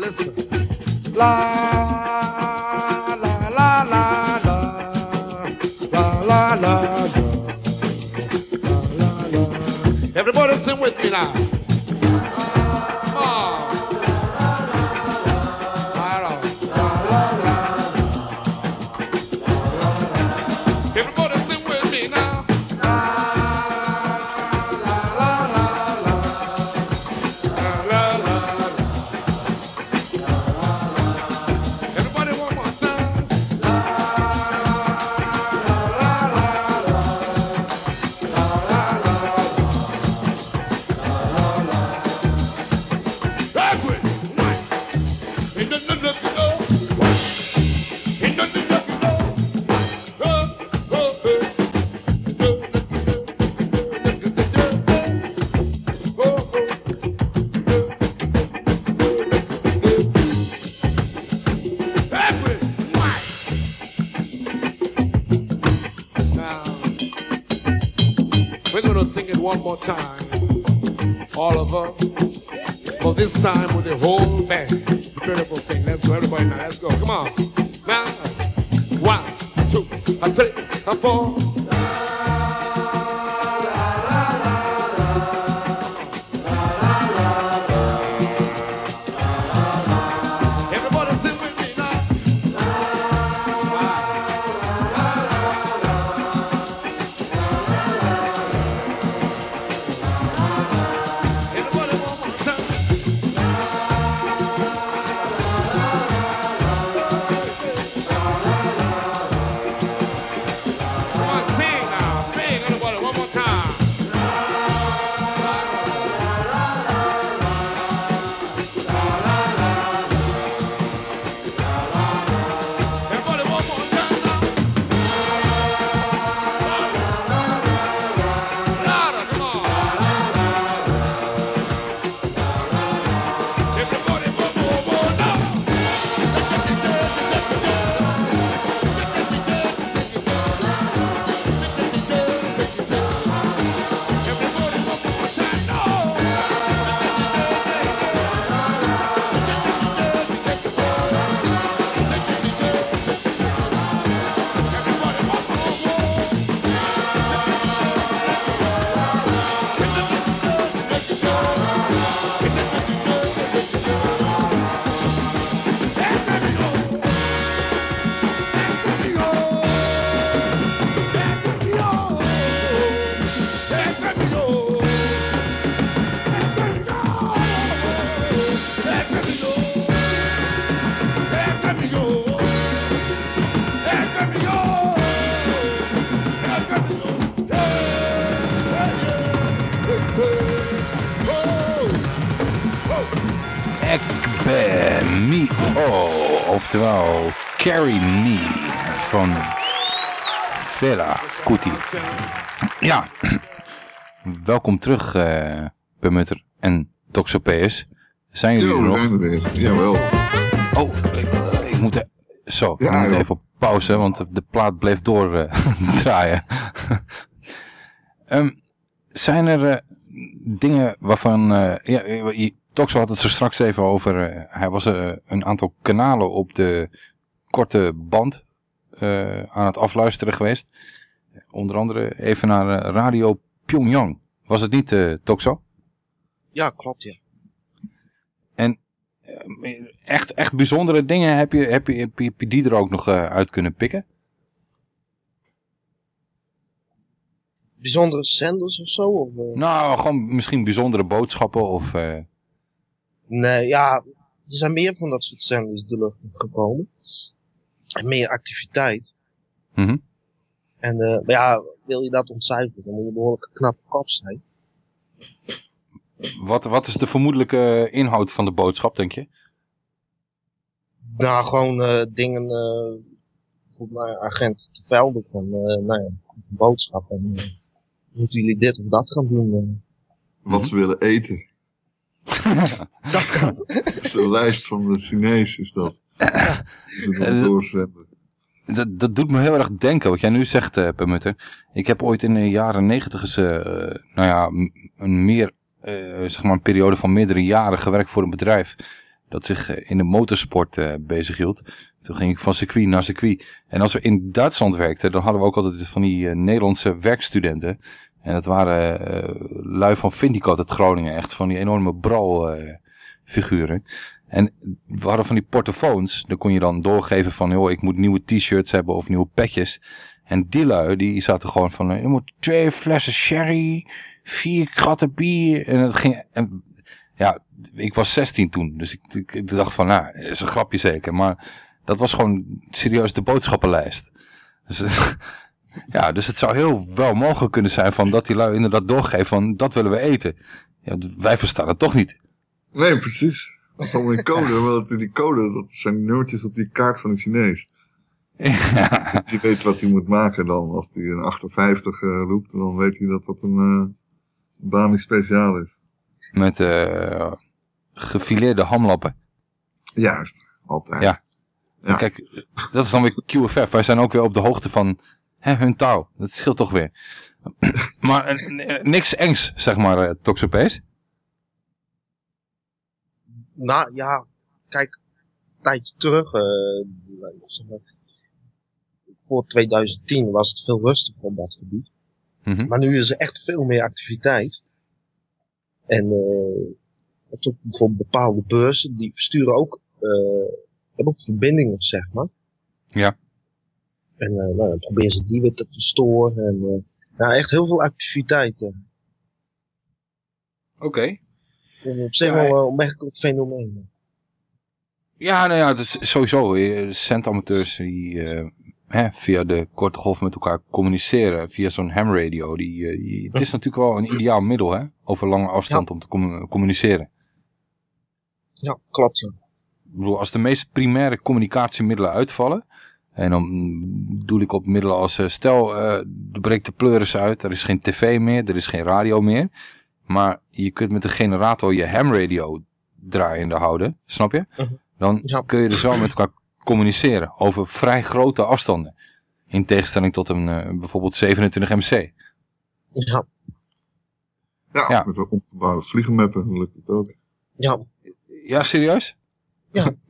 listen. sing it one more time, all of us. for this time with the whole band. It's a beautiful thing. Let's go, everybody now. Let's go. Come on. Now, one, two, three, four. Carry Me van Fela Kuti. Ja, welkom terug, eh Permutter en Toxopeus. Zijn jullie Yo, er we nog? zijn er weer. Jawel. Oh, ik, ik moet, e- zo, Ja, ik moet even op pauze, want de plaat bleef doordraaien. draaien. Ehm, zijn er eh, dingen waarvan... eh ja, Toxo had het zo straks even over... eh, hij was eh, een aantal kanalen op de korte band eh, aan het afluisteren geweest. Onder andere even naar eh, Radio Pyongyang. Was het niet, eh Toxo? Ja, klopt, ja. En echt, echt bijzondere dingen heb je, heb je, heb je, die er ook nog uit kunnen pikken? Bijzondere zenders of zo? Of? Nou, gewoon misschien bijzondere boodschappen of... Nee, ja, er zijn meer van dat soort zenders de lucht gekomen. En meer activiteit. mhm. En eh, maar ja, wil je dat ontcijferen, dan moet je behoorlijk een knappe kop zijn. wat, wat is de vermoedelijke inhoud van de boodschap, denk je? Nou, gewoon eh, dingen, eh bijvoorbeeld naar agent te velden van, eh nou ja, komt een boodschap en eh, moeten jullie dit of dat gaan doen. eh. Wat ze willen eten. dat kan. Dat is de lijst van de Chinezen is dat. Dat, dat doet me heel erg denken, wat jij nu zegt, eh Permutter. Ik heb ooit in de jaren negentig eh, nou ja, een meer, eh, zeg maar een periode van meerdere jaren gewerkt voor een bedrijf dat zich in de motorsport eh bezighield. Toen ging ik van circuit naar circuit. En als we in Duitsland werkten, dan hadden we ook altijd van die Nederlandse werkstudenten. En dat waren eh, lui van Vindicot uit Groningen, echt van die enorme bral figuren. En we hadden van die portofoons, daar kon je dan doorgeven van, joh, ik moet nieuwe t-shirts hebben of nieuwe petjes. En die lui, die zaten gewoon van, je moet twee flessen sherry, vier kratten bier. En het ging, en, ja, ik was 16 toen, dus ik, dacht van, nou, is een grapje zeker. Maar dat was gewoon serieus de boodschappenlijst. Dus, ja, dus het zou heel wel mogelijk kunnen zijn van dat die lui inderdaad doorgeven van, dat willen we eten. Ja, wij verstaan het toch niet. Nee, precies. Dat is allemaal in code, want die code, dat zijn nummertjes op die kaart van de Chinees. Die weet wat hij moet maken dan. Als hij een 58 eh, roept, dan weet hij dat dat een eh Bami speciaal is. Met eh gefileerde hamlappen. Juist, altijd. Ja. Kijk, dat is dan weer QFF. Wij zijn ook weer op de hoogte van hè, hun taal. Dat scheelt toch weer. maar niks engs, zeg maar, uh, Toxopees. Nou ja, kijk, een tijdje terug, eh, zeg maar, voor 2010 was het veel rustiger op dat gebied. Mhm. Maar nu is er echt veel meer activiteit. En eh, ook bijvoorbeeld bepaalde beurzen, die versturen ook, eh, hebben ook verbindingen, zeg maar. Ja. En eh, nou, dan proberen ze die weer te verstoren. En, eh, ja, echt heel veel activiteiten. Oké. Op zich wel een opmerkelijk fenomeen. Ja, nou ja, dat is sowieso. eh, Centamateurs die eh, hè, via de korte golf met elkaar communiceren, via zo'n ham radio. Die, eh, die- het is natuurlijk wel een ideaal middel, hè? Over lange afstand om te commu- communiceren. Ja, klopt. Ja. Ik bedoel, als de meest primaire communicatiemiddelen uitvallen, en dan doe ik op middelen als, eh, stel, eh er breekt de pleuris uit, er is geen tv meer, er is geen radio meer, maar je kunt met de generator je ham radio draaiende houden, snap je? Dan kun je dus wel met elkaar communiceren over vrij grote afstanden. In tegenstelling tot een eh, bijvoorbeeld 27 MC. Ja. Ja, Ja. met een opgebouwde vliegenmappen lukt het ook. Ja. Ja, serieus? Ja.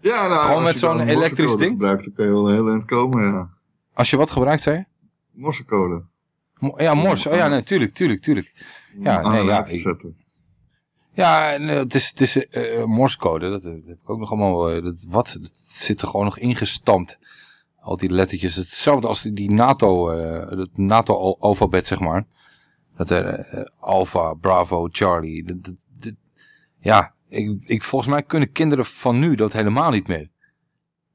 Ja, nou, Gewoon met zo'n elektrisch ding? gebruikt, dan kun je wel een heel eind komen, ja. Als je wat gebruikt, zei je? Morsecode. Ja, Morse. Oh ja, nee, tuurlijk, tuurlijk, tuurlijk. Ja, nee, ja. ik-. Ja, en, eh, het is, het is eh, morsecode, dat, dat heb ik ook nog allemaal, eh, dat, wat, dat zit er gewoon nog ingestampt. Al die lettertjes, hetzelfde als die, die NATO, eh, het NATO-alfabet, zeg maar. Dat er, eh, Alpha, Bravo, Charlie, dat, dat- dat- ja, ik, ik, volgens mij kunnen kinderen van nu dat helemaal niet meer.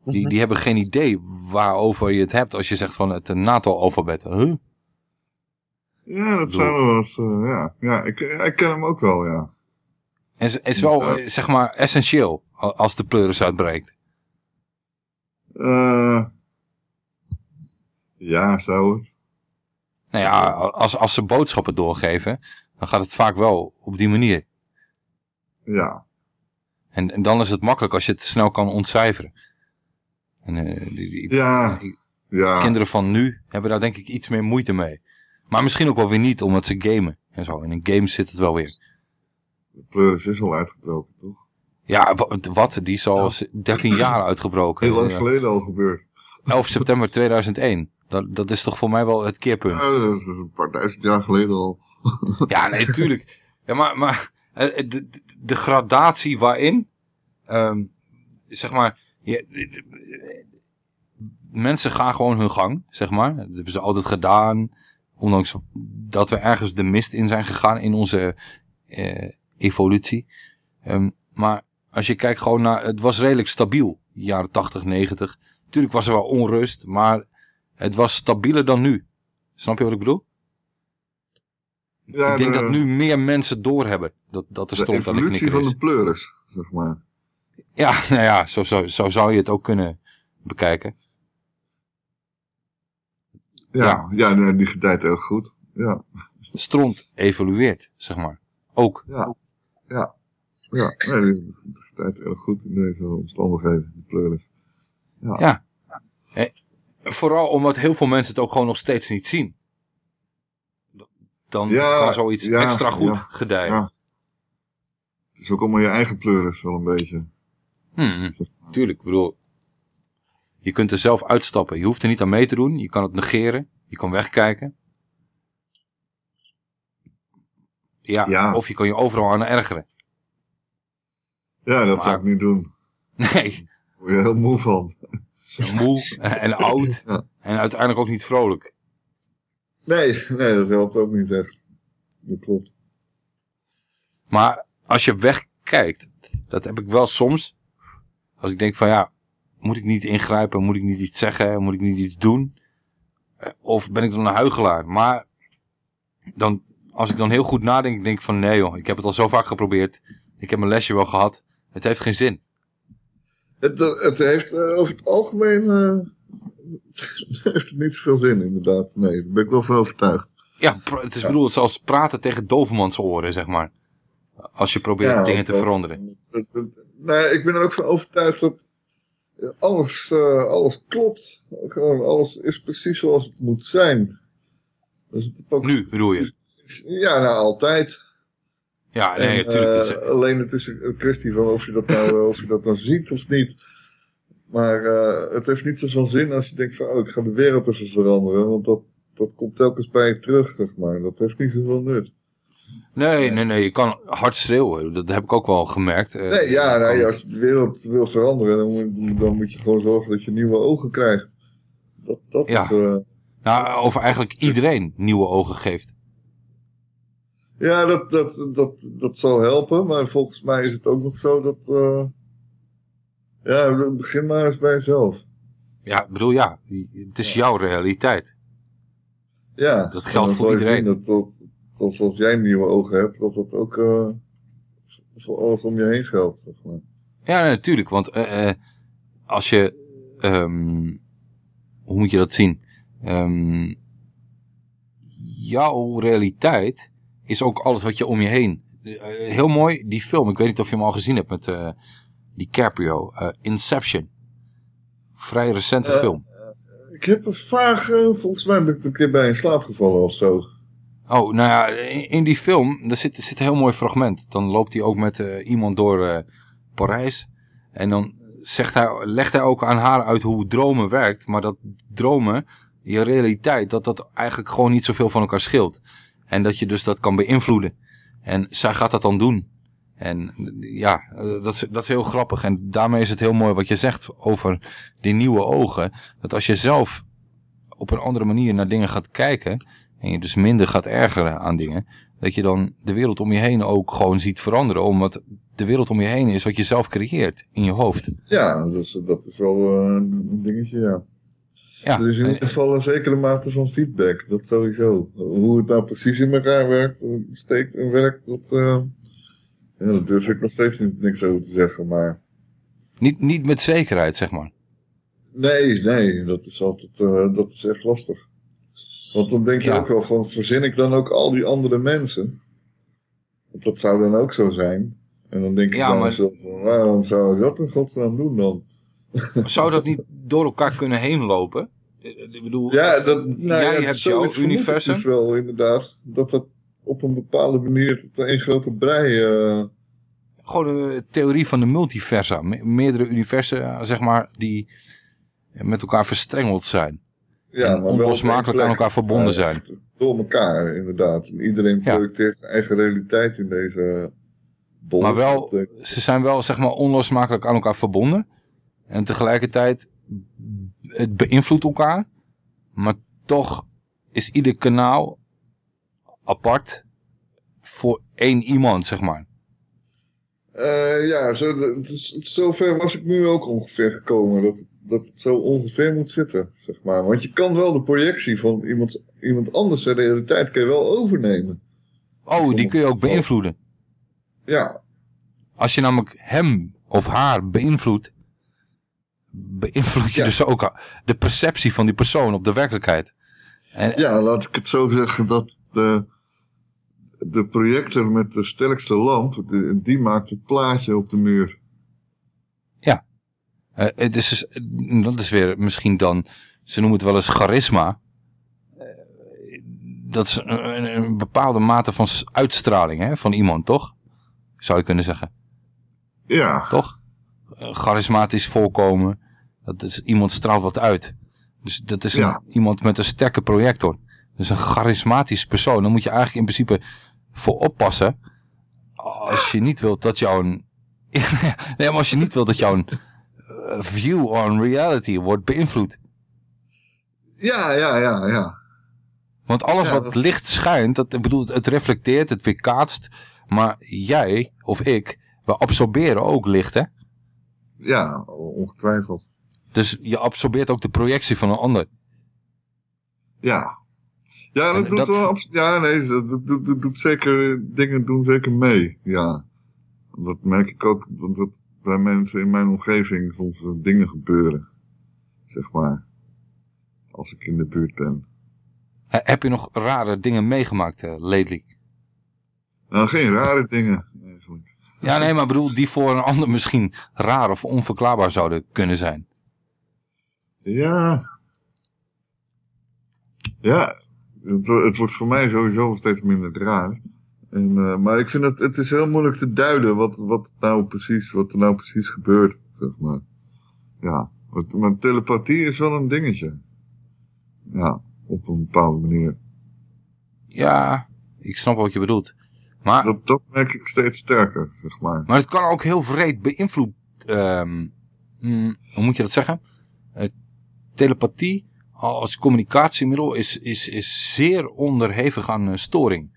Die, die hebben geen idee waarover je het hebt als je zegt van het NATO-alfabet. Huh? Ja, dat zijn wel eens, eh, ja. Ja, ik, ik ken hem ook wel, ja. En is, is wel, Ja. eh, zeg maar, essentieel als de pleuris uitbreekt. Eh ja, zou het. Nou ja, als, als ze boodschappen doorgeven, dan gaat het vaak wel op die manier. Ja. En, en dan is het makkelijk als je het snel kan ontcijferen. En, eh, die, die- Ja, die ja. Kinderen van nu hebben daar denk ik iets meer moeite mee. Maar misschien ook wel weer niet, omdat ze gamen en zo. En in games zit het wel weer. De pleuris is al uitgebroken, toch? Ja, wa- wat? Die is al 13 jaar uitgebroken. Heel lang Ja. geleden al gebeurd. 11 september 2001. Dat, dat is toch voor mij wel het keerpunt. Ja, dat is een paar duizend jaar geleden al. Ja, nee, tuurlijk. Ja, maar, maar eh, de, de, gradatie waarin, ehm, zeg maar, je, de- de- mensen gaan gewoon hun gang, zeg maar. Dat hebben ze altijd gedaan, ondanks dat we ergens de mist in zijn gegaan in onze eh, evolutie. Ehm, maar als je kijkt gewoon naar, het was redelijk stabiel, jaren 80, 90. Tuurlijk was er wel onrust, maar het was stabieler dan nu. Snap je wat ik bedoel? Ja, ik denk de- dat nu meer mensen doorhebben dat, dat er stond aan de evolutie van de pleuris, zeg maar. Ja, nou ja, zo, zo, zo zou je het ook kunnen bekijken. Ja, ja. nee, die gedijt heel goed. Ja. Stront evolueert, zeg maar. Ook. Ja. Ja. Ja, nee, die gedijt heel goed in deze omstandigheden, de pleuris. Ja. Ja. Eh, vooral omdat heel veel mensen het ook gewoon nog steeds niet zien. Dan Ja, kan zoiets ja, extra goed gedijen. ja. Het is ook allemaal je eigen pleuris, wel een beetje. Hmm, tuurlijk, ik bedoel, je kunt er zelf uitstappen. Je hoeft er niet aan mee te doen. Je kan het negeren. Je kan wegkijken. Ja, Ja. of je kan je overal aan ergeren. Ja, dat Maar- zou ik niet doen. Nee, Daar word je heel moe van. moe en oud. Ja. En uiteindelijk ook niet vrolijk. Nee, nee, dat helpt ook niet echt. Dat klopt. Maar als je wegkijkt, dat heb ik wel soms. Als ik denk van ja, moet ik niet ingrijpen? Moet ik niet iets zeggen? Moet ik niet iets doen? Eh, Of ben ik dan een huigelaar? Maar dan, als ik dan heel goed nadenk, denk ik van nee joh, ik heb het al zo vaak geprobeerd. Ik heb mijn lesje wel gehad. Het heeft geen zin. Het, eh, het heeft eh, over het algemeen heeft het niet zoveel zin, inderdaad. Nee, daar ben ik wel van overtuigd. Ja, het is bedoeld zoals praten tegen dovenmans oren, zeg maar. Als je probeert Ja, dingen te dat- veranderen. Nee, ik ben er ook van overtuigd dat alles, eh, alles klopt. Gewoon alles is precies zoals het moet zijn. Dus het ook, Nu bedoel je? ja, nou altijd. Ja, nee, natuurlijk. eh, alleen het is een kwestie van of je dat nou, eh, of je dat nou ziet of niet. Maar eh, het heeft niet zoveel zin als je denkt van, oh, ik ga de wereld even veranderen. Want dat, dat komt telkens bij je terug, zeg maar. Dat heeft niet zoveel nut. Nee, nee, nee, je kan hard schreeuwen. Dat heb ik ook wel gemerkt. Eh, Nee, ja, als je de wereld wil veranderen, dan moet, dan moet je gewoon zorgen dat je nieuwe ogen krijgt. Dat, dat Ja. is... eh, Nou, over eigenlijk iedereen nieuwe ogen geeft. Ja, dat, dat, dat, dat zal helpen, maar volgens mij is het ook nog zo dat. eh, ja, begin maar eens bij jezelf. Ja, ik bedoel, ja, het is jouw realiteit. Ja, Dat geldt voor iedereen. Dat, dat, dat als jij nieuwe ogen hebt, dat dat ook eh, voor alles om je heen geldt. Zeg maar. Ja, nee, natuurlijk. Want eh, eh, als je... ehm, hoe moet je dat zien? Ehm, jouw realiteit is ook alles wat je om je heen... Eh, heel mooi, die film. Ik weet niet of je hem al gezien hebt met eh DiCaprio. eh, Inception. Vrij recente Eh, film. Ik heb een vaag, eh, volgens mij ben ik een keer bij in slaap gevallen of zo. Oh, nou ja, in, die film, daar zit, zit een heel mooi fragment. Dan loopt hij ook met eh, iemand door eh, Parijs. En dan zegt hij, legt hij ook aan haar uit hoe dromen werkt. Maar dat dromen, je realiteit, dat dat eigenlijk gewoon niet zoveel van elkaar scheelt. En dat je dus dat kan beïnvloeden. En zij gaat dat dan doen. En ja, dat is, dat is heel grappig. En daarmee is het heel mooi wat je zegt over die nieuwe ogen. Dat als je zelf op een andere manier naar dingen gaat kijken en je dus minder gaat ergeren aan dingen, dat je dan de wereld om je heen ook gewoon ziet veranderen. Omdat de wereld om je heen is wat je zelf creëert in je hoofd. Ja, dus, dat is wel eh, een dingetje, ja. Ja, er is in en- ieder geval een zekere mate van feedback, dat sowieso. Hoe het nou precies in elkaar werkt, eh, steekt en werkt, dat, eh, ja, dat durf ik nog steeds niet, niks over te zeggen. Maar Niet, niet met zekerheid, zeg maar. nee, nee, dat is altijd, dat is echt lastig. Want dan denk je Ja. ook wel van, verzin ik dan ook al die andere mensen? Want dat zou dan ook zo zijn. En dan denk ik Ja, dan maar- van, waarom zou ik dat in godsnaam doen dan? Zou dat niet door elkaar kunnen heen lopen? Ik bedoel, Ja, dat, nou jij ja, hebt jouw ik universum. Dus wel inderdaad, dat dat op een bepaalde manier tot een grote brei... eh, Gewoon een theorie van de multiversa. Me- meerdere universa, zeg maar, die met elkaar verstrengeld zijn. Ja, maar onlosmakelijk aan elkaar verbonden zijn. Door elkaar, inderdaad. En iedereen projecteert zijn eigen realiteit in deze bol. Maar wel, ze zijn wel zeg maar onlosmakelijk aan elkaar verbonden. En tegelijkertijd, het beïnvloedt elkaar. Maar toch is ieder kanaal apart voor één iemand, zeg maar. Eh, ja, zo, het is, zover was ik nu ook ongeveer gekomen. Dat, het- dat het zo ongeveer moet zitten, zeg maar. Want je kan wel de projectie van iemand, iemand anders in realiteit kan je wel overnemen. Oh, die kun je ook beïnvloeden. Ja. Als je namelijk hem of haar beïnvloedt, beïnvloed je dus ook de perceptie van die persoon op de werkelijkheid. En, Ja, laat ik het zo zeggen dat de, de projector met de sterkste lamp, die, die maakt het plaatje op de muur. Eh, het is dus, dat is weer misschien dan, ze noemen het wel eens charisma. Eh, dat is een, bepaalde mate van uitstraling hè, van iemand, toch? Zou je kunnen zeggen. Ja. Toch? Eh, charismatisch voorkomen. Dat is, iemand straalt wat uit. Dus dat is een- Ja. iemand met een sterke projector. Dus een charismatisch persoon. Dan moet je eigenlijk in principe voor oppassen. Als je niet wilt dat jouw... nee, maar als je niet wilt dat jouw view on reality wordt beïnvloed. Ja, ja, ja, ja. Want alles Ja, wat dat- licht schijnt, dat, ik bedoel, het reflecteert, het weerkaatst. Maar jij of ik, we absorberen ook licht, hè? Ja, ongetwijfeld. Dus je absorbeert ook de projectie van een ander. Ja. Ja, dat En doet dat- wel Ja, nee, dat, dat doet zeker, dingen doen zeker mee. Ja. Dat merk ik ook, dat bij mensen in mijn omgeving soms dingen gebeuren. Zeg maar. Als ik in de buurt ben. He- Heb je nog rare dingen meegemaakt, eh, lately? Nou, geen rare dingen. Ja, nee, maar bedoel, die voor een ander misschien raar of onverklaarbaar zouden kunnen zijn. Ja. Ja, het wordt voor mij sowieso steeds minder raar. En, eh, maar ik vind het, het is heel moeilijk te duiden wat, wat, nou precies, wat er nou precies gebeurt, zeg maar. Ja, maar telepathie is wel een dingetje. Ja, op een bepaalde manier. Ja, ik snap wat je bedoelt. Maar, dat, dat merk ik steeds sterker, zeg maar. Maar het kan ook heel vreed beïnvloed... ehm, mm, hoe moet je dat zeggen? Eh, telepathie als communicatiemiddel is, is, is zeer onderhevig aan storing.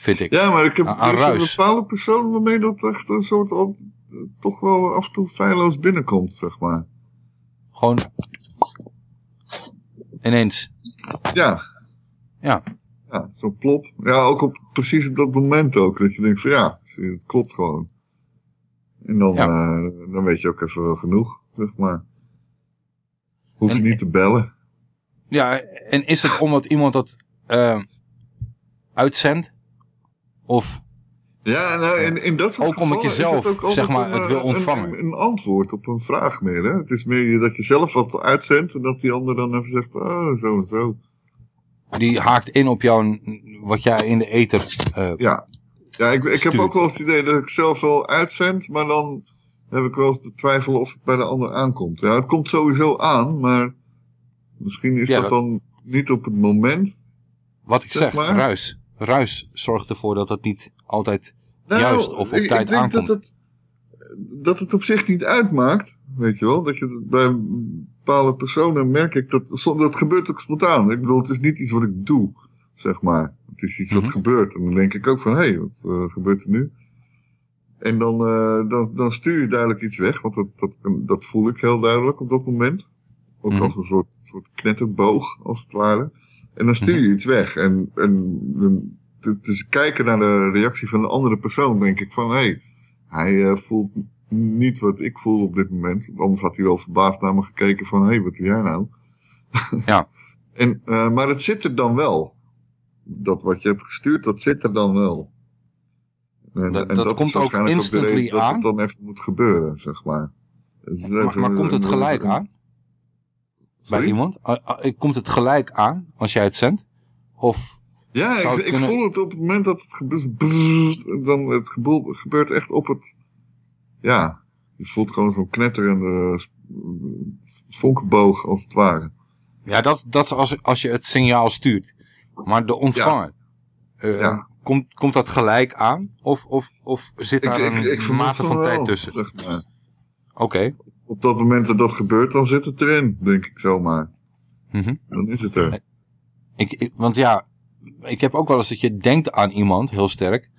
Vind ik. Ja, maar ik heb aan, aan er is een bepaalde persoon waarmee dat echt een soort op, toch wel af en toe feilloos binnenkomt, zeg maar. Gewoon ineens. Ja. Ja. Ja, zo'n plop. Ja, ook op precies op dat moment ook. Dat je denkt van ja, het klopt gewoon. En dan, eh, dan weet je ook even wel genoeg, zeg maar. Hoef je niet te bellen. Ja, en is het omdat iemand dat eh, uitzendt? Of Ja, nou, in, in dat soort Ook omdat je gevallen is zelf, ook altijd zeg maar, een, het wil ontvangen. Een, een antwoord op een vraag meer, hè. Het is meer dat je zelf wat uitzendt en dat die ander dan even zegt, oh, zo en zo. die haakt in op jouw, wat jij in de ether eh, Ja, ja ik, ik heb ook wel het idee dat ik zelf wel uitzend, maar dan heb ik wel eens de twijfel of het bij de ander aankomt. Ja, het komt sowieso aan, maar misschien is Ja, dat dat- dan niet op het moment. Wat ik zeg, maar. ruis. Ruis zorgt ervoor dat het niet altijd Nou, juist of op ik- tijd ik denk aankomt. Dat het, dat het op zich niet uitmaakt, weet je wel. Dat je bij bepaalde personen merk ik dat, dat gebeurt ook spontaan. Ik bedoel, het is niet iets wat ik doe, zeg maar. Het is iets Mhm. wat gebeurt. En dan denk ik ook van, hé, hey, wat eh, gebeurt er nu? En dan, eh, dan, dan stuur je duidelijk iets weg, want dat, dat, dat voel ik heel duidelijk op dat moment. Ook Mhm. als een soort, soort knetterboog, als het ware. En dan stuur je Mhm. iets weg. En, en het is kijken naar de reactie van de andere persoon, denk ik van, hé, hey, hij eh, voelt niet wat ik voel op dit moment. Anders had hij wel verbaasd naar me gekeken van, hé, hey, wat doe jij nou? Ja. En, eh, maar het zit er dan wel. Dat wat je hebt gestuurd, dat zit er dan wel. En, Dat- komt ook instantly reden dat aan? het dan even moet gebeuren, zeg maar. Maar, even maar komt het gelijk een- Bij iemand? Ah, ah, Komt het gelijk aan als jij het zendt? Of Ja, ik, het ik kunnen- voel het op het moment dat het gebeurt. brrrt, dan het gebeurt echt op het. Ja, je voelt gewoon zo'n knetterende vonkenboog als het ware. Ja, dat, dat is als, als je het signaal stuurt. Maar de ontvanger, eh, komt, komt dat gelijk aan? Of, of, of zit daar een vermoed mate van tijd tussen? Zeg maar. Oké. Op dat moment dat dat gebeurt, dan zit het erin, denk ik zomaar. Mhm. Dan is het er. Ik, ik- want ja, ik heb ook wel eens dat je denkt aan iemand, heel sterk.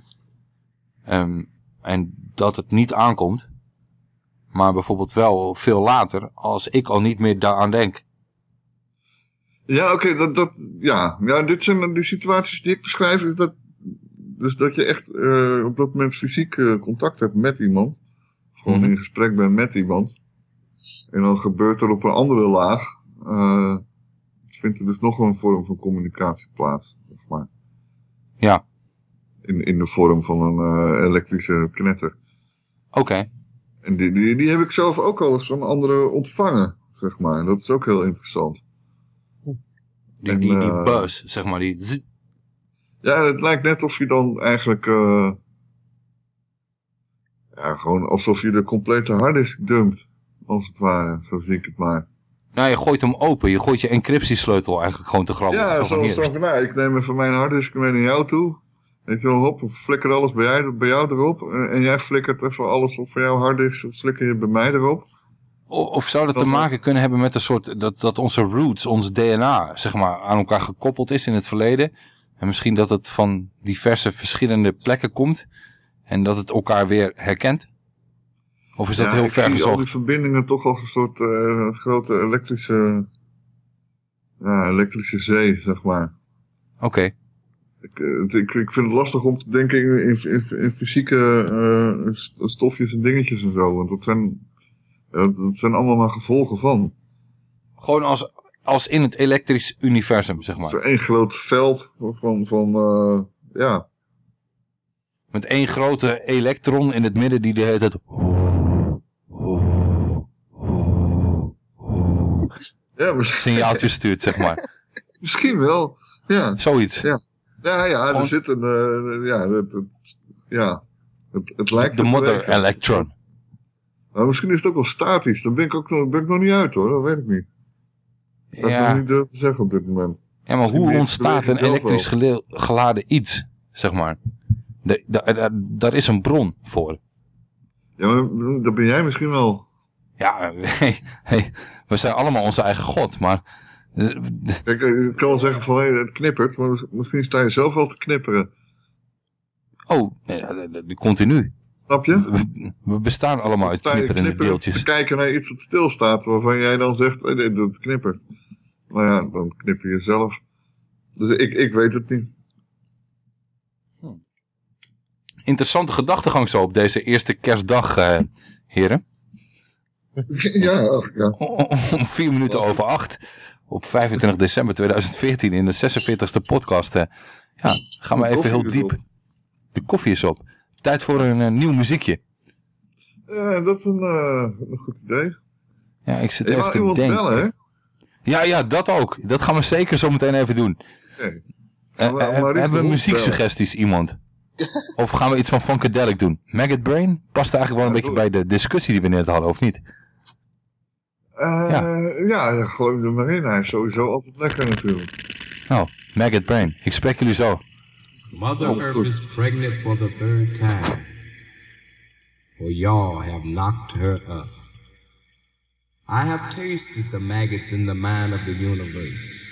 Ehm, en dat het niet aankomt. Maar bijvoorbeeld wel veel later, als ik al niet meer daaraan denk. Ja, oké, dat, dat, ja. ja, dit zijn de situaties die ik beschrijf, is dat, dus dat je echt eh, op dat moment fysiek eh, contact hebt met iemand. Gewoon Mhm. in gesprek bent met iemand. En dan gebeurt er op een andere laag, eh, vindt er dus nog een vorm van communicatie plaats, zeg maar. Ja. In, in de vorm van een eh, elektrische knetter. Oké. En die, die, die heb ik zelf ook al eens van anderen ontvangen, zeg maar. Dat is ook heel interessant. Die, En, die, die eh, buzz, zeg maar. Die zzz. Ja, het lijkt net of je dan eigenlijk... ja, gewoon alsof je de complete harddisk dumpt. Als het ware, zo zie ik het maar. Nou, je gooit hem open. Je gooit je encryptiesleutel eigenlijk gewoon te grabbelen. ja, Zo zoals zo van, nou, ik neem even mijn harddisk mee naar jou toe. Weet je wel, hop, flikker alles bij jou, bij jou erop. En, jij flikkert even alles op van jouw harddisk, flikker je bij mij erop. Of zou dat te maken kunnen hebben met een soort... Dat, dat onze roots, ons DNA, zeg maar, aan elkaar gekoppeld is in het verleden. En misschien dat het van diverse verschillende plekken komt. En dat het elkaar weer herkent. Of is dat Ja, heel ik ver zie al gezocht? die verbindingen toch als een soort eh, grote elektrische... Ja, elektrische zee, zeg maar. Oké. Ik, eh, ik, ik vind het lastig om te denken in, in, in, fysieke eh, st- stofjes en dingetjes en zo. Want dat zijn, dat zijn allemaal maar gevolgen van. Gewoon als, als in het elektrisch universum, zeg Het is maar. één groot veld van, van ja. Met één grote elektron in het midden die de hele tijd... ja Signaaltjes stuurt, zeg maar. Misschien wel, ja. Zoiets. Ja. Ja, ja, er zit een... eh, ja, het, het, ja, het, het lijkt De bewegen. electron. Maar misschien is het ook wel statisch. Daar ben ik ook nog, ben ik nog niet uit hoor, dat weet ik niet. Dat ik Ja. nog niet durven zeggen op dit moment. Ja, maar Misschien hoe ontstaat een elektrisch geladen iets, zeg maar? De- da- Daar is een bron voor. Ja, maar dat ben jij misschien wel. Ja, hey, hey, we zijn allemaal onze eigen god, maar... Kijk, eh, ik kan wel zeggen van hey, het knippert, maar mis- misschien sta je zelf wel te knipperen. Oh, continu. Snap je? We, bestaan allemaal uit knipperende knipperend deeltjes. te kijken naar iets wat stilstaat, waarvan jij dan zegt, hey, dat knippert. Maar ja, dan knipper je zelf. Dus ik, ik weet het niet. Interessante gedachtegang zo op deze eerste kerstdag, eh, heren. ja, ach, ja. Om vier minuten over acht. Op 25 december 2014 in de 46e podcast. eh, ja, gaan we even heel diep. De koffie is op. Tijd voor een eh, nieuw muziekje. Ja, dat is een, eh, een goed idee. Ja, ik zit even te denken. bellen, hè? Ja, ja, dat ook. Dat gaan we zeker zo meteen even doen. Eh, Gaan we eh, hebben we muzieksuggesties, iemand? of gaan we iets van Funkadelic doen? Maggot Brain past eigenlijk wel een beetje bij de discussie die we net hadden, of niet? Eh, ja. ja, gooi hem er maar in. Hij is sowieso altijd lekker natuurlijk. Nou, Maggot Brain. Ik spreek jullie zo. Mother Oh, Earth good. is pregnant for the third time. For y'all have knocked her up. I have tasted the maggots in the mind of the universe.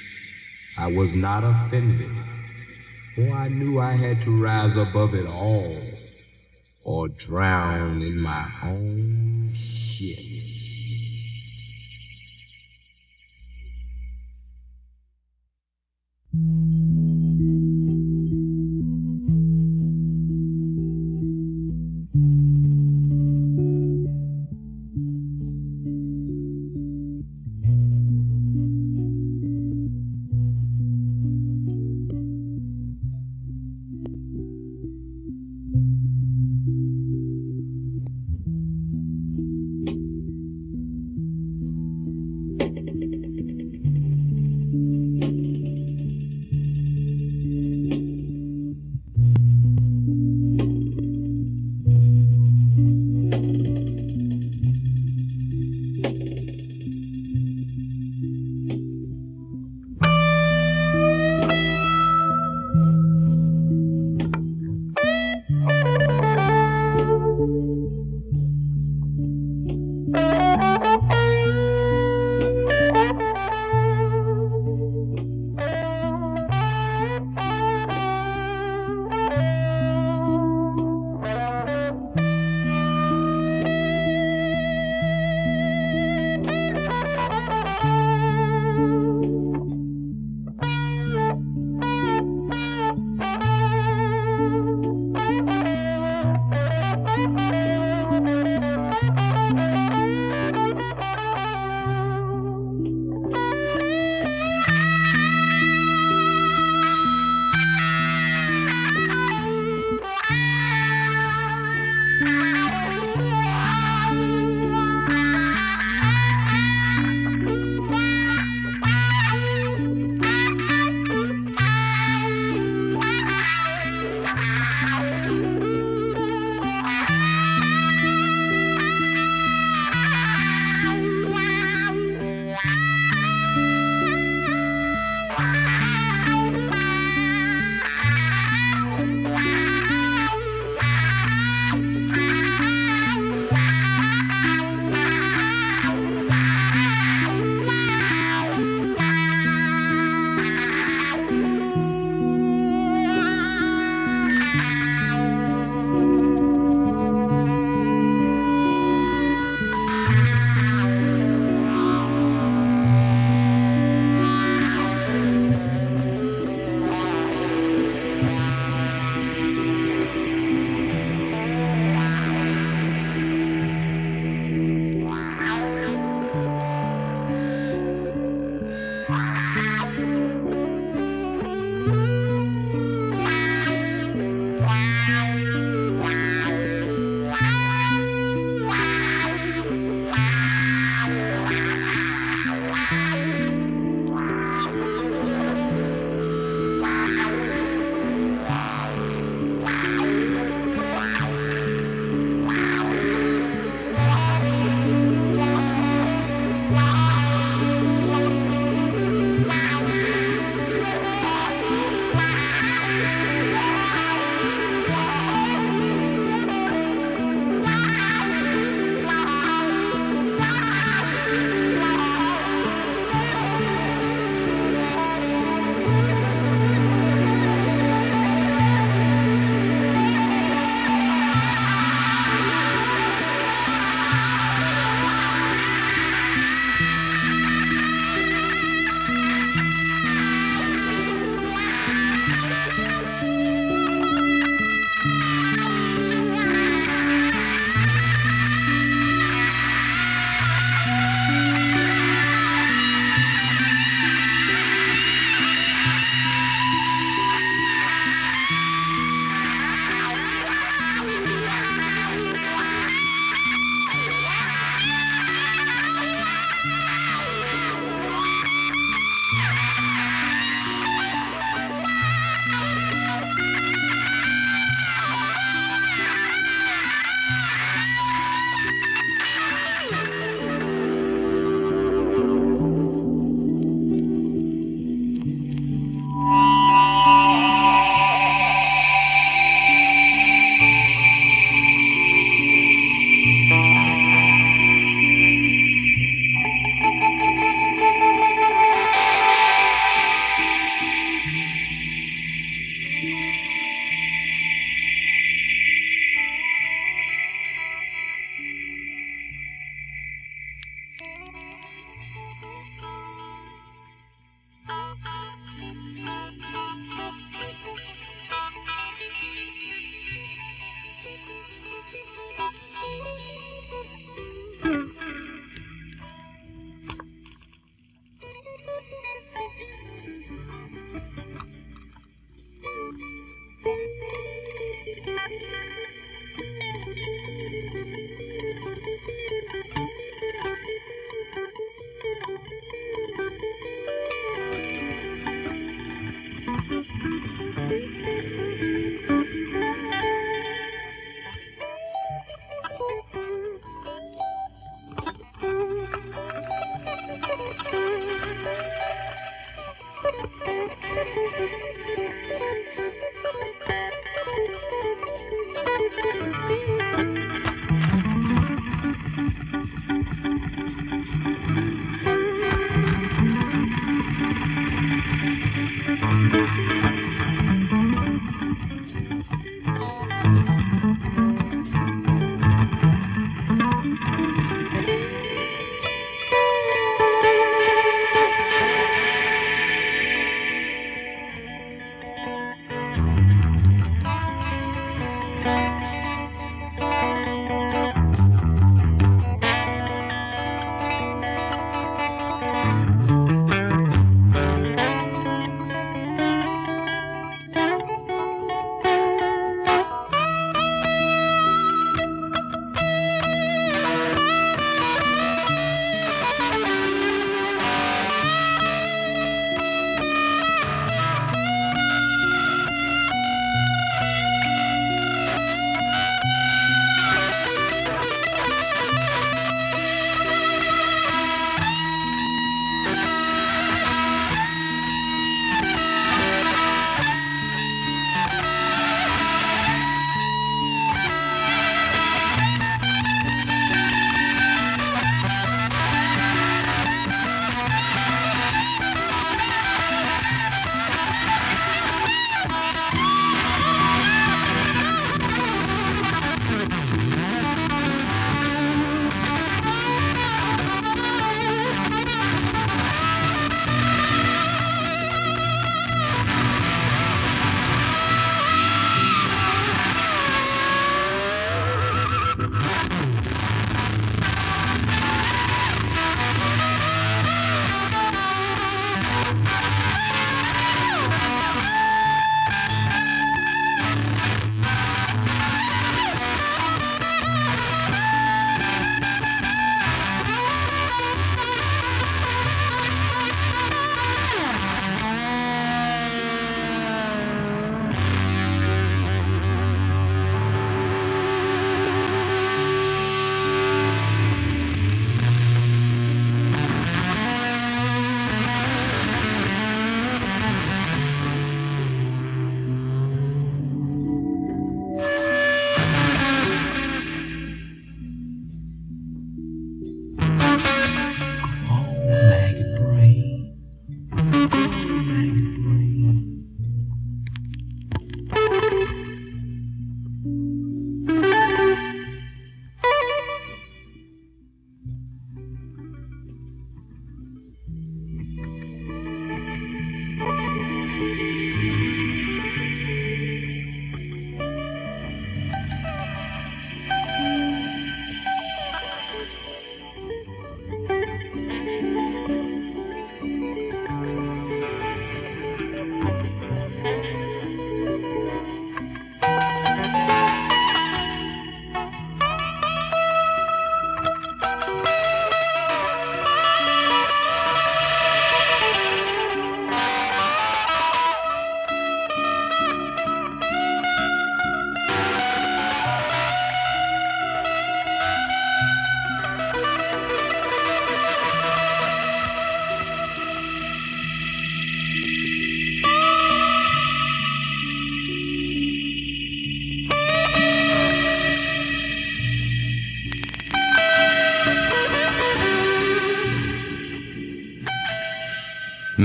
I was not offended, for I knew I had to rise above it all or drown in my own shit.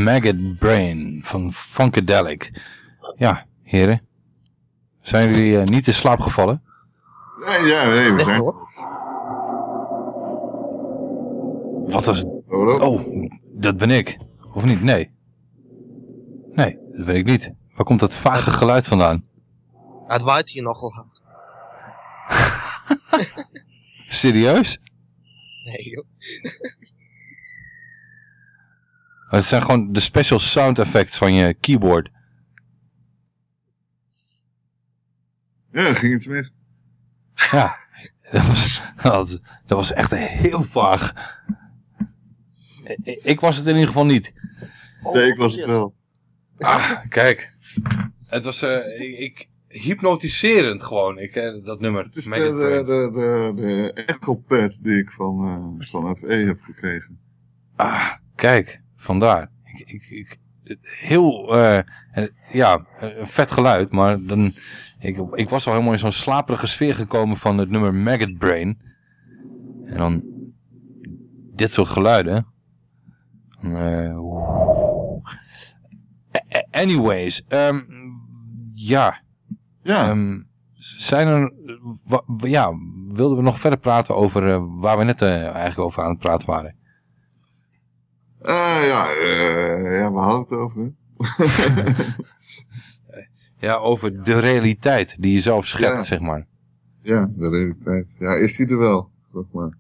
Maggot Brain van Funkadelic. Ja, heren. Zijn jullie eh, niet in slaap gevallen? Nee, ja, nee, we zijn... Wat was... Oh, dat ben ik. Of niet? Nee. Nee, dat ben ik niet. Waar komt dat vage geluid vandaan? het waait hier nogal hard. Serieus? Nee, joh. Het zijn gewoon de special sound effects van je keyboard. Ja, ging iets mis. Ja, dat was, dat, was- dat was echt heel vaag. Ik was het in ieder geval niet. Nee, ik was het wel. Ah, kijk. Het was eh, ik, ik- hypnotiserend gewoon, ik, eh, dat nummer. Het is de, de, de, de, de Echo Pad die ik van, eh, van FE heb gekregen. Ah, kijk, vandaar. Ik, ik, ik, heel, eh, eh, ja, eh, een vet geluid, maar dan, ik, ik was al helemaal in zo'n slaperige sfeer gekomen van het nummer Maggot Brain. En dan dit soort geluiden. Anyways, ehm, ja. Ja. Ehm, zijn er, ja, wilden we nog verder praten over waar we net eigenlijk over aan het praten waren? Eh, ja, eh, ja, we hadden het over. Ja, over de realiteit die je zelf schept, Ja. zeg maar. ja, de realiteit. Ja, is die er wel, zeg maar.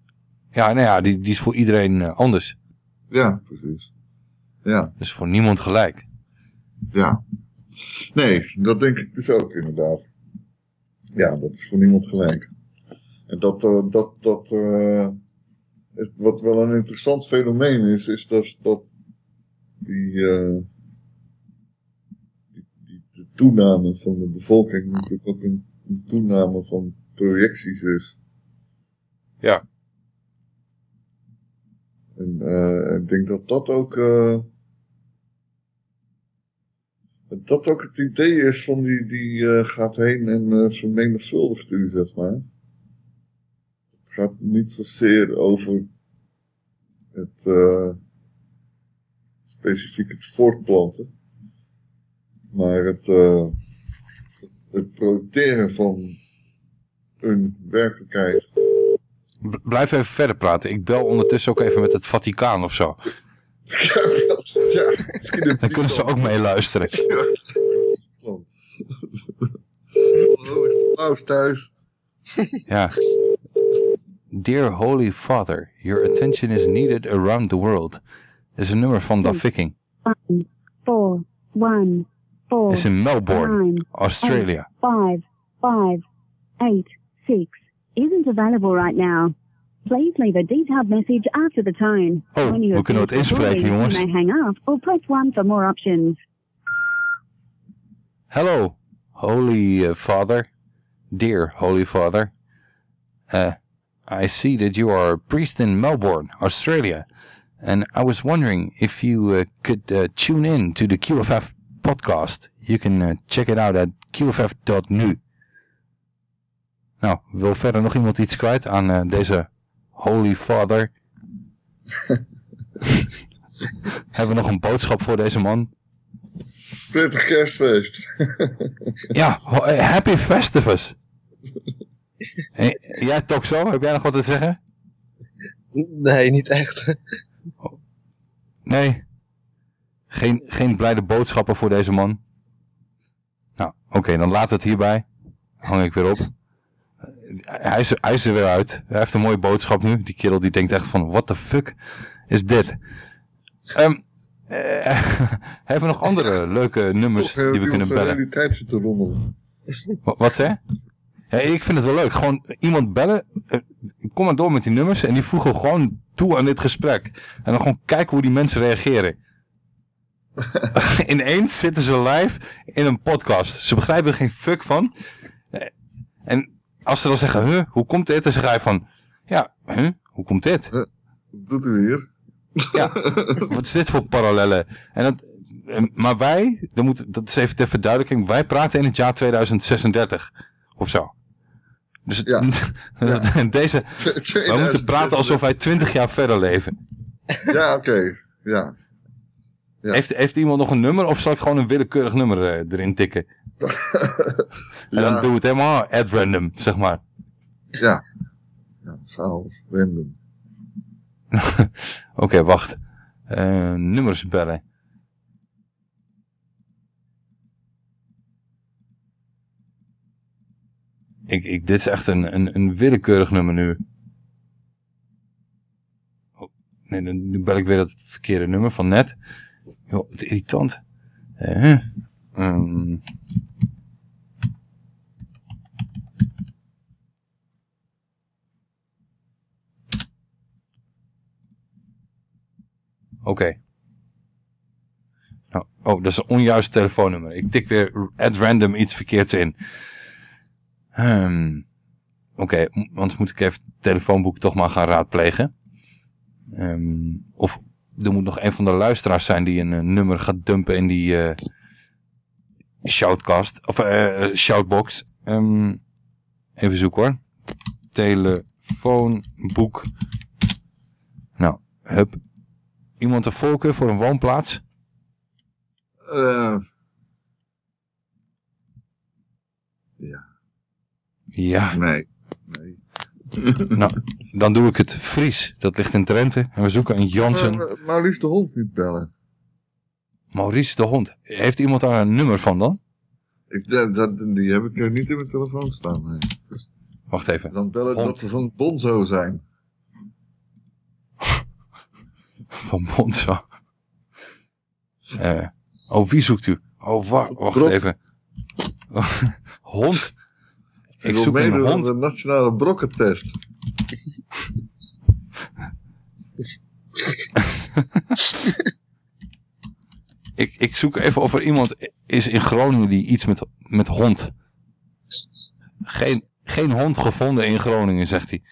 Ja, nou ja, die, die is voor iedereen eh, anders. Ja, precies. Ja. Dus voor niemand gelijk. Ja. Nee, dat denk ik dus ook inderdaad. Ja, dat is voor niemand gelijk. En dat, eh, dat, dat, eh, wat wel een interessant fenomeen is, is dat, dat die, eh, die, die, de toename van de bevolking natuurlijk ook een, een toename van projecties is. Ja. En eh, ik denk dat dat ook, eh, dat ook het idee is van die, die gaat heen en vermenigvuldigt u, zeg maar. Het gaat niet zozeer over het, eh, specifiek het voortplanten, maar het, eh, het projecteren van een werkelijkheid. B- blijf even verder praten. Ik bel ondertussen ook even met het Vaticaan of zo. ja, misschien Dan kunnen ze ook meeluisteren. Oh, is de paus thuis? Ja. Dear Holy Father, your attention is needed around the world. Is een nummer van Da Viking. four, one, four. Is in Melbourne, nine, Australia. Five, five, eight, six. Isn't available right now. Please leave a detailed message after the tone. Oh, When you we have kunnen het inspreken, jongens. You may hang up or press one for more options. Hello, Holy uh, Father, dear Holy Father. Uh, I see that you are a priest in Melbourne, Australia, and I was wondering if you uh, could uh, tune in to the QFF podcast. You can uh, check it out at qff.nu. Nou, wil verder nog iemand iets kwijt aan uh, deze Holy Father? Hebben we nog een boodschap voor deze man? Prettig kerstfeest. Ja, eh, happy Festivus. Hey, jij toch zo? Heb jij nog wat te zeggen? Nee, niet echt. Nee. Geen, geen blijde boodschappen voor deze man. Nou, oké, dan laat het hierbij. Hang ik weer op. Eh, Hij is, hij is er weer uit. Hij heeft een mooie boodschap nu. Die kerel die denkt echt van, what the fuck is dit? Ehm eh, hebben we nog andere leuke nummers Toch, die we kunnen bellen? realiteit zitten rommelen. Wa- Wat zei je? Ja, ik vind het wel leuk. Gewoon iemand bellen. eh, Kom maar door met die nummers. En die voegen gewoon toe aan dit gesprek. En dan gewoon kijken hoe die mensen reageren. Ineens zitten ze live in een podcast. Ze begrijpen er geen fuck van. Eh, En als ze dan zeggen, huh, hoe komt dit? Dan zeg hij van, ja, huh, hoe komt dit? Wat doet u hier? Ja, wat is dit voor parallellen? En dat, eh, maar wij, dat, moet, dat is even ter verduidelijking, wij praten in het jaar 2036 of zo. Dus deze, wij moeten praten alsof wij 20 jaar verder leven. Ja, oké. Ja. Heeft, heeft iemand nog een nummer of zal ik gewoon een willekeurig nummer eh, erin tikken? en dan Ja. doen we het helemaal at random, zeg maar. Ja. Ja, random. Oké, wacht. Eh, nummers bellen. Ik, dit is echt een, een, een willekeurig nummer nu. Oh, nee, nu bel ik weer het verkeerde nummer van net. Joh, het irritant. Eh. Oké. Nou, oh, dat is een onjuist telefoonnummer. Ik tik weer at random iets verkeerds in. Hmm. Oké, m- anders moet ik even het telefoonboek toch maar gaan raadplegen. Ehm, of er moet nog een van de luisteraars zijn die een, eh, nummer gaat dumpen in die eh, shoutcast. Of eh, shoutbox. Ehm, even zoeken hoor. Telefoonboek. Nou, hup. Iemand een voorkeur voor een woonplaats? Eh, ja. Ja. Nee. nee. nou, dan doe ik het Fries. Dat ligt in Drenthe. En we zoeken een Jansen. Uh, Maurice de Hond niet bellen. Maurice de Hond. Heeft iemand daar een nummer van dan? Ik, dat, dat- die heb ik er niet in mijn telefoon staan. nee. Wacht even. Dan bellen dat Hond. ze van Bonzo zijn. Van Bonzo. Eh, oh, wie zoekt u? Oh, wa wacht Brok. even. hond? Ik zoek een hond. de nationale brokkentest. Ik, ik zoek even of er iemand is in Groningen die iets met, met hond. Geen, geen hond gevonden in Groningen, zegt hij.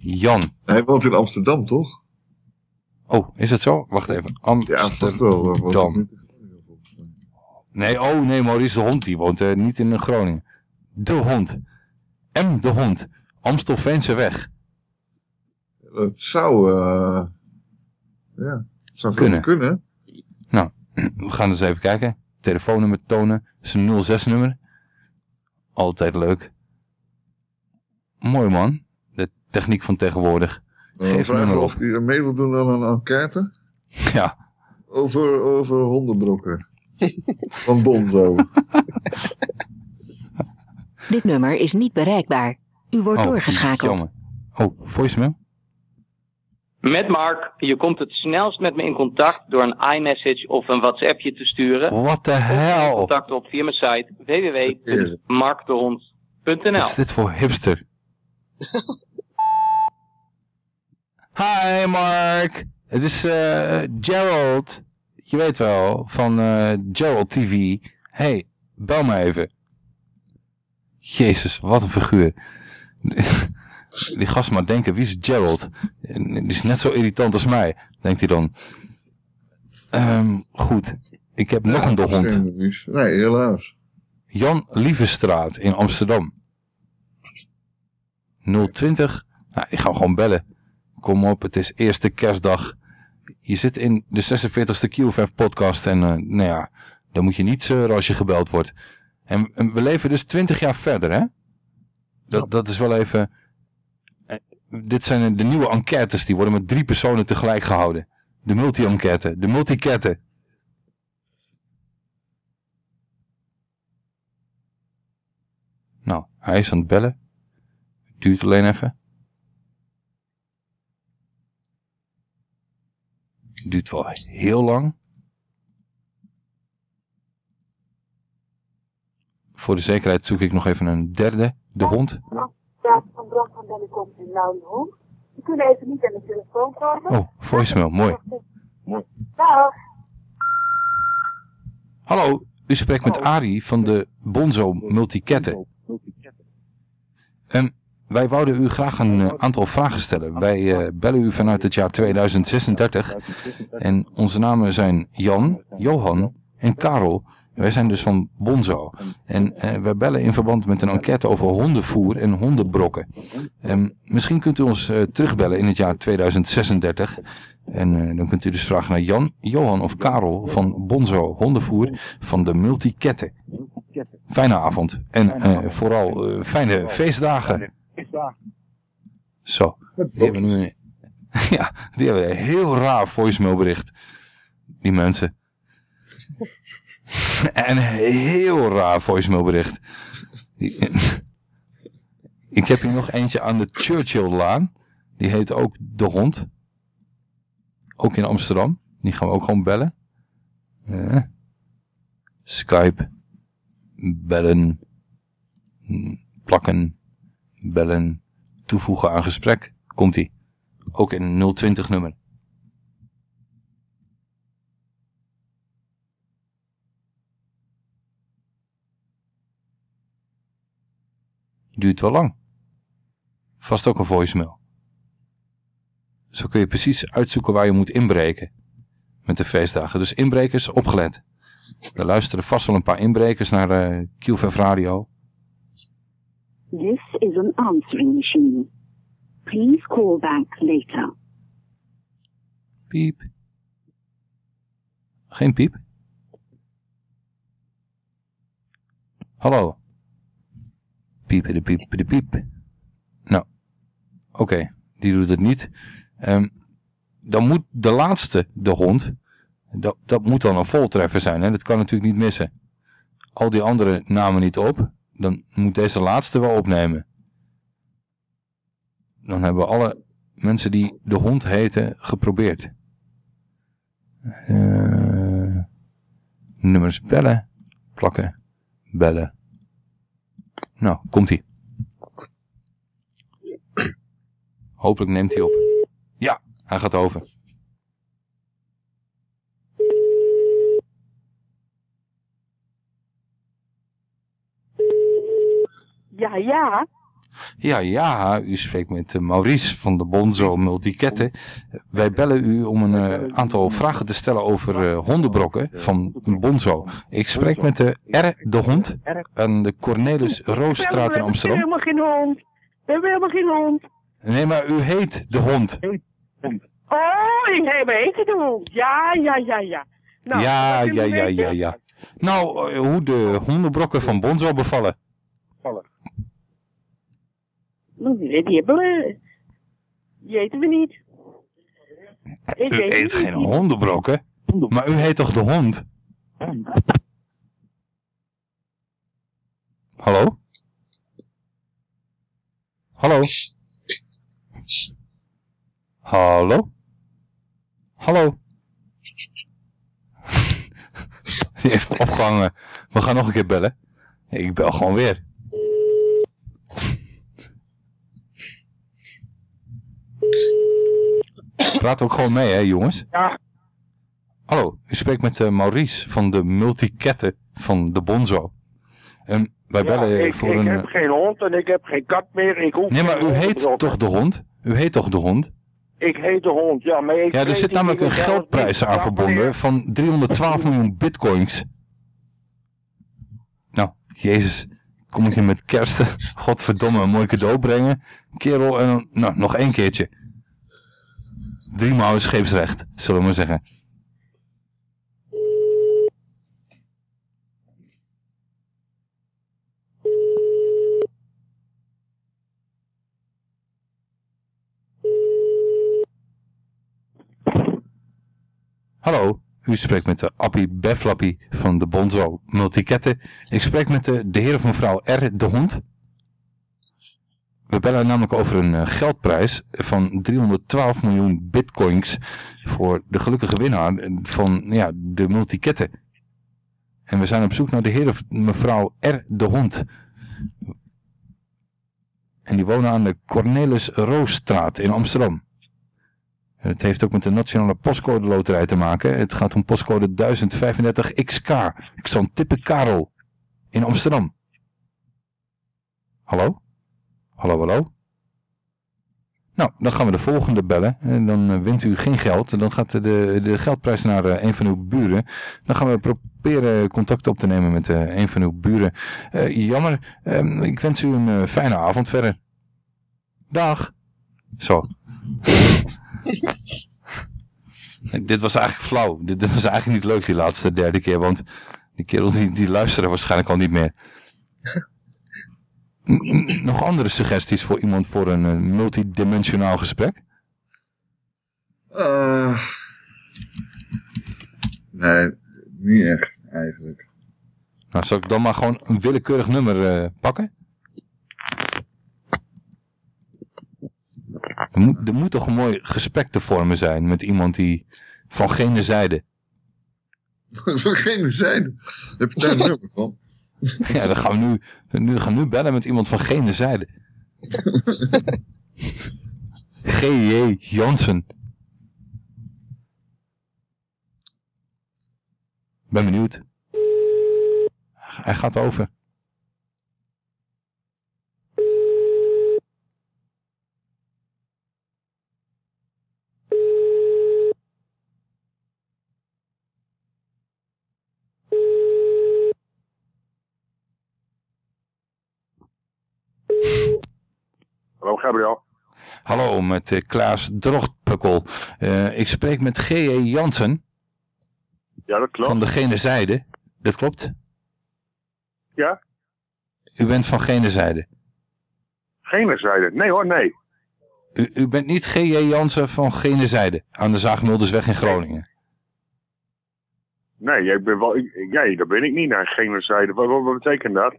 Jan. Hij woont in Amsterdam, toch? Oh, is het zo? Wacht even. Ja, vast wel. Amsterdam. niet- Nee, oh nee, Maurice de Hond, die woont eh, niet in Groningen. De Hond. M. de Hond. Amstelveense weg. Dat zou... eh ja, zou Kunnen. kunnen. Nou, we gaan eens even kijken. Telefoonnummer tonen. Dat is een 06 nummer. Altijd leuk. Mooi man. De techniek van tegenwoordig. Geef vragen nummer op. of hij mee wil doen aan een enquête. Ja. Over, over hondenbrokken. Van Bonzo. Dit nummer is niet bereikbaar. U wordt Oh, doorgeschakeld. jammer. Oh, voicemail? Met Mark, je komt het snelst met me in contact door een iMessage of een WhatsAppje te sturen. What the Of hell? contact op via mijn site www.markdehond.nl Wat is dit voor hipster? Hi Mark, het is eh, Gerald. Je weet wel, van eh, Gerald TV. Hey, bel me even. Jezus, wat een figuur. Die gast maar denken, wie is Gerald? Die is net zo irritant als mij, denkt hij dan. Ehm, goed, ik heb nog een de hond. Nee, helaas. Jan Lievestraat in Amsterdam. 020. Nou, ik ga hem gewoon bellen. Kom op, het is eerste kerstdag. Je zit in de 46e QFF podcast en eh, nou ja, dan moet je niet zeuren als je gebeld wordt. En, en we leven dus 20 jaar verder, hè? Dat, dat is wel even... eh, Dit zijn de nieuwe enquêtes, die worden met drie personen tegelijk gehouden. De multi-enquête, de multi-kette. Nou, hij is aan het bellen. Het duurt alleen even. Het duurt wel heel lang. Voor de zekerheid zoek ik nog even een derde, de hond. Staat van Bram van Bellekom en Hond. We kunnen even niet aan de telefoon komen. Oh, voicemail, mooi. Dag. Hallo, u spreekt met Arie van de Bonzo Multiketten. Wij wouden u graag een eh, aantal vragen stellen. Wij eh, bellen u vanuit het jaar 2036 en onze namen zijn Jan, Johan en Karel Wij zijn dus van Bonzo. En eh, we bellen in verband met een enquête over hondenvoer en hondenbrokken. Ehm, misschien kunt u ons eh, terugbellen in het jaar 2036. En eh, dan kunt u dus vragen naar Jan, Johan of Karel van Bonzo Hondenvoer van de Multiketten. Fijne avond. En vooral fijne feestdagen. Zo, die hebben nu een, ja, die hebben een heel raar voicemailbericht. Die mensen. en heel raar voicemailbericht. Ik heb hier nog eentje aan de Churchill-laan. Die heet ook De Hond. Ook in Amsterdam. Die gaan we ook gewoon bellen. Eh, Skype. Bellen. Hm, Plakken. Bellen. Toevoegen aan gesprek. Komt-ie. Ook in een 020 nummer. Duurt wel lang. Vast ook een voicemail. Zo kun je precies uitzoeken waar je moet inbreken. Met de feestdagen. Dus inbrekers, opgelet. Er luisteren vast wel een paar inbrekers naar uh, QVF Radio. This is an answering machine. Please call back later. Piep. Geen piep? Hallo. Piep de piep de piep. Nou, oké, die doet het niet. Ehm, dan moet de laatste, de hond, dat, dat moet dan een voltreffer zijn. Hè? Dat kan natuurlijk niet missen. Al die andere namen niet op, dan moet deze laatste wel opnemen. Dan hebben we alle mensen die de hond heten geprobeerd. Eh, nummers bellen, plakken, bellen. Nou, komt ie. Hopelijk neemt hij op. Ja, hij gaat over. Ja, ja. Ja, ja, u spreekt met eh, Maurice van de Bonzo Multiketten. Wij bellen u om een eh, aantal vragen te stellen over eh, hondenbrokken van Bonzo. Ik spreek met de R. de Hond aan de Cornelis Roosstraat in We Amsterdam. hebben helemaal geen hond. We hebben helemaal geen hond. Nee, maar u heet de hond. Oh, ik heb eten de hond. Ja, ja, ja, ja. Nou, ja, ja, ja, ja, ja. Nou, hoe de hondenbrokken van Bonzo bevallen. Nou, Die die hebben we. Die eten we niet. Ik U eet geen hondenbrokken? Maar u heet toch de hond? Hallo? Hallo? Hallo? Hallo? Die heeft opgehangen. We gaan nog een keer bellen. Ik bel gewoon weer. Praat ook gewoon mee, hè, jongens? Ja. Hallo, u spreekt met eh, Maurice van de Multiketten van de Bonzo. En wij bellen Ja, ik, voor ik een... heb eh, geen hond en ik heb geen kat meer. Ik hoef Nee, maar u heet toch de hond? U heet toch de hond? Ik heet de hond, ja. Maar ik Ja, er zit namelijk een geldprijs aan verbonden van 312 miljoen bitcoins. Nou, jezus, kom ik hier met kerst, godverdomme, een mooi cadeau brengen. Kerel, en nou, nog één keertje. Driemaal is scheepsrecht, zullen we maar zeggen. Hallo, u spreekt met de Appie Beflappie van de Bonzo Multiketten. Ik spreek met de, de heer of mevrouw R. de Hond. We bellen namelijk over een eh, geldprijs van 312 miljoen bitcoins voor de gelukkige winnaar van ja, de multiketten. En we zijn op zoek naar de heer of mevrouw R. de Hond. En die wonen aan de Cornelis Roosstraat in Amsterdam. En het heeft ook met de Nationale Postcode Loterij te maken. Het gaat om postcode 1035XK. Ik zal tippen Karel in Amsterdam. Hallo? Hallo, hallo? Nou, dan gaan we de volgende bellen. En dan eh, wint u geen geld. Dan gaat de, de geldprijs naar eh, een van uw buren. Dan gaan we proberen contact op te nemen met eh, een van uw buren. Jammer, ehm, ik wens u een fijne avond verder. Dag. Zo. dit was eigenlijk flauw. Dit, dit was eigenlijk niet leuk die laatste derde keer. Want die kerel die, die luisteren waarschijnlijk al niet meer. Nog andere suggesties voor iemand voor een eh, multidimensionaal gesprek? Eh, nee, niet echt eigenlijk. Nou, zal ik dan maar gewoon een willekeurig nummer eh, pakken? Er moet, er moet toch een mooi gesprek te vormen zijn met iemand die van gene zijde. Van geen zijde. Heb je daar een nummer van? Ja, dan gaan we nu, nu, gaan we nu bellen met iemand van gene zijde. G.J. Jansen. Ben benieuwd. Hij gaat over. Hallo Gabriel. Hallo, met eh, Klaas Drochtpukkel. Eh, ik spreek met G.J. Jansen Ja, dat klopt. van de gene zijde. Dat klopt? Ja? U bent van gene zijde. Geen zijde. Nee hoor, nee. U, u bent niet G.J. Jansen van gene zijde. Aan de Zaagmuldersweg in Groningen. Nee, ik ben wel, ik, nee, dat ben ik niet naar geen zijde. Wat, wat, wat betekent dat?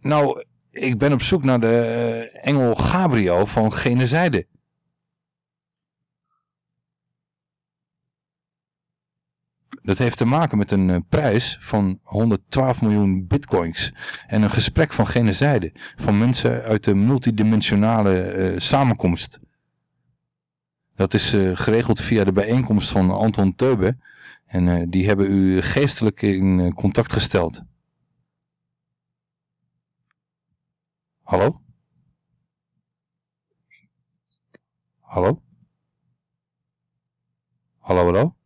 Nou, ik ben op zoek naar de eh, engel Gabriel van gene zijde. Dat heeft te maken met een eh, prijs van 112 miljoen bitcoins. En een gesprek van gene zijde. Van mensen uit de multidimensionale eh, samenkomst. Dat is geregeld via de bijeenkomst van Anton Teube. En die hebben u geestelijk in contact gesteld. Hallo? Hallo? Hallo, hallo?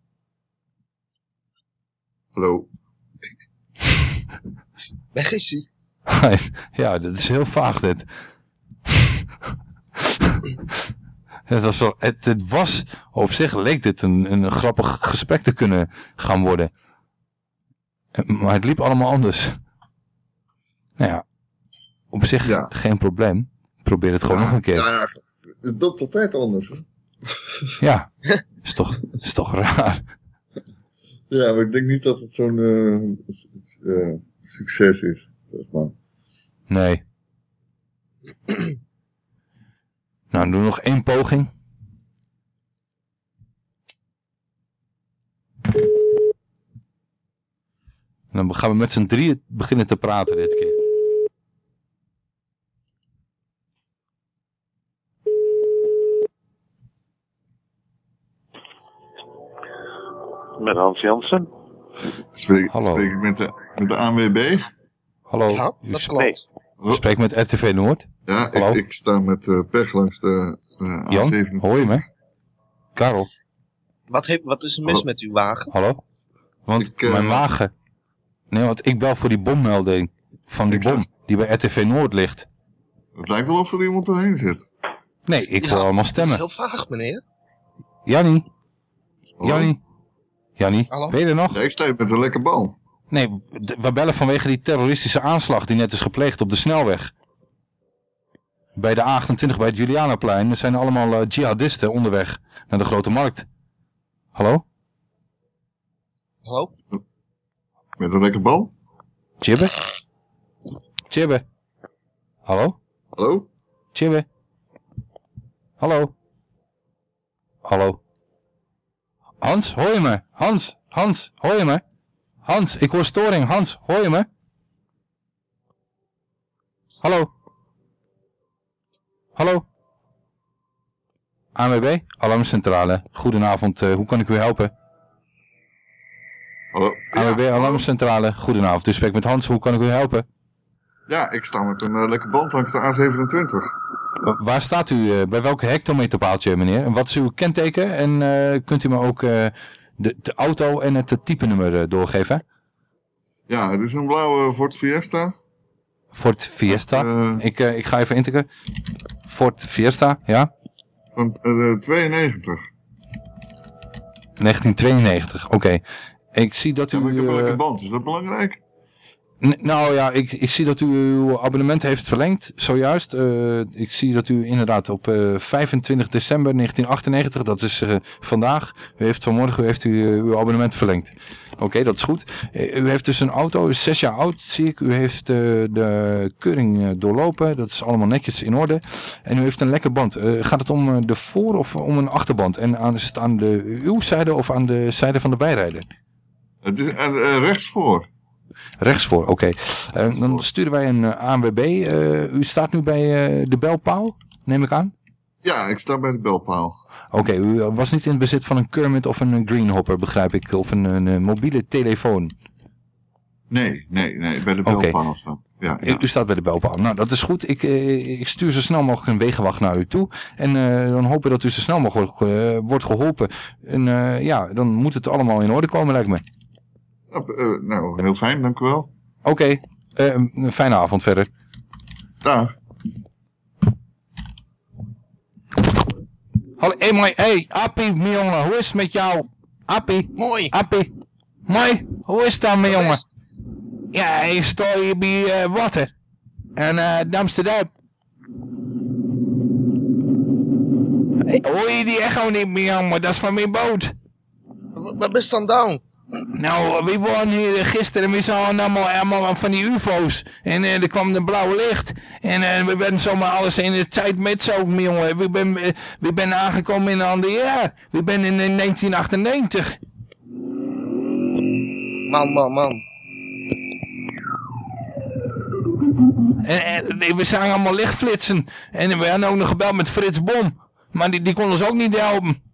Hallo. Weg is hij. ja, dat is heel vaag dit. het, was wel, het, het was, op zich leek dit een, een grappig gesprek te kunnen gaan worden. Maar het liep allemaal anders. Nou ja, op zich geen probleem. Probeer het gewoon nog een keer. Ja, het loopt altijd anders. Hè? Ja, is toch, is toch raar. Ja, maar ik denk niet dat het zo'n eh, eh, succes is. Zeg maar. Nee. nou, doe nog één poging. En dan gaan we met z'n drieën beginnen te praten dit keer. Met Hans Jansen. Spreek, Hallo. spreek ik met de, met de ANWB? Hallo, Ja, dat klopt. u spreekt met RTV Noord. Ja, Hallo. ik, ik sta met eh pech langs de eh, Jan, A27. hoor je me? Karel, Wat, heeft, wat is er mis Hallo. met uw wagen? hallo? Want eh, mijn wagen... Nee, want ik bel voor die bommelding van die bom die bij RTV Noord ligt. Het lijkt wel of er iemand doorheen zit. Nee, ik Ja, wil allemaal Dat is stemmen. heel vaag, meneer. Jannie. Jannie. Jannie, Hallo? ben je er nog? Ja, ik sta hier met een lekker bal. Nee, we bellen vanwege die terroristische aanslag die net is gepleegd op de snelweg. Bij de A28 bij het Julianaplein. Er zijn allemaal eh, jihadisten onderweg naar de grote markt. Hallo? Hallo? Met een lekker bal? Chibbe? Chibbe? Hallo? Hallo? Chibbe? Hallo? Hallo? Hans, hoor je me? Hans, Hans, hoor je me? Hans, ik hoor storing. Hans, hoor je me? Hallo? Hallo? ANWB, Alarmcentrale. Goedenavond, eh, hoe kan ik u helpen? Hallo? ANWB, Alarmcentrale. Goedenavond, u spreekt met Hans, hoe kan ik u helpen? Ja, ik sta met een eh, lekker band langs de A27. Wa- Waar staat u, eh, bij welk hectometerpaaltje meneer? En wat is uw kenteken? En eh, kunt u me ook eh, de, de auto en het type-nummer eh, doorgeven? Ja, het is een blauwe Ford Fiesta. Ford Fiesta. ik, eh, ik ga even intikken. Ford Fiesta, ja. Van eh, 92. 1992, oké. Ik zie dat u... Ja, ik heb eh, een band, is dat belangrijk? Nou ja, ik, ik zie dat u uw abonnement heeft verlengd, zojuist. Eh, ik zie dat u inderdaad op eh, 25 december 1998, dat is eh, vandaag, u heeft vanmorgen u heeft u, uw abonnement verlengd. Oké, dat is goed. U heeft dus een auto, is zes jaar oud, zie ik. U heeft de keuring doorlopen, dat is allemaal netjes in orde. En u heeft een lekker band. Gaat het om de voor- of om een achterband? En aan, is het aan de, uw zijde of aan de zijde van de bijrijder? Het is uh, uh, rechtsvoor. Oké. Uh, dan sturen wij een uh, ANWB. Uh, u staat nu bij de belpaal, neem ik aan? Ja, ik sta bij de belpaal. Oké, okay, u was niet in bezit van een Kermit of een Greenhopper, begrijp ik. Of een, een, mobiele telefoon. Nee, nee, nee, bij de belpaal okay. staan. Ja, ja. U staat bij de belpaal. Nou, dat is goed. Ik, ik stuur zo snel mogelijk een wegenwacht naar u toe. En uh, dan hopen dat u zo snel mogelijk uh, wordt geholpen. En ja, dan moet het allemaal in orde komen, lijkt me. Uh, nou, heel fijn, dank u wel. Oké, okay. uh, een fijne avond verder. Dag. Hallo, hé, hey, hey, Appie, mijn jongen, hoe is het met jou? Appie. Mooi. Appie. Mooi, hoe is het dan, mijn jongen? Ja, ik sta hier bij uh, water. En uh, Amsterdam. Hey, hoor je die echo niet, mijn jongen? Dat is van mijn boot. Wat is dan down? Nou, we waren hier gisteren en we zagen allemaal, allemaal van die ufo's. En uh, er kwam een blauwe licht. En uh, we werden zomaar alles in de tijd met zo, jongen. We ben, uh, we ben aangekomen in een ander jaar. We ben in, in 1998. Man, man, man. En, en we zagen allemaal lichtflitsen. En we hadden ook nog gebeld met Frits Bom. Maar die, die kon ons ook niet helpen.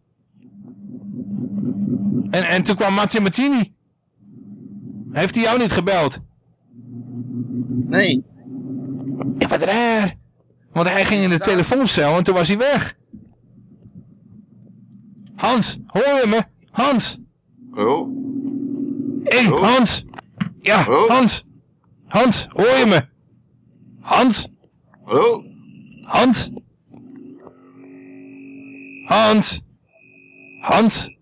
En, en toen kwam Martin Martini. Heeft hij jou niet gebeld? Nee. Ja, wat raar. Want hij ging in de telefooncel en toen was hij weg. Hans, hoor je me? Hans. Hallo? Hé, hey, Hans. Ja, Hallo? Hans. Hans, hoor je me? Hans. Hallo? Hans. Hans. Hans.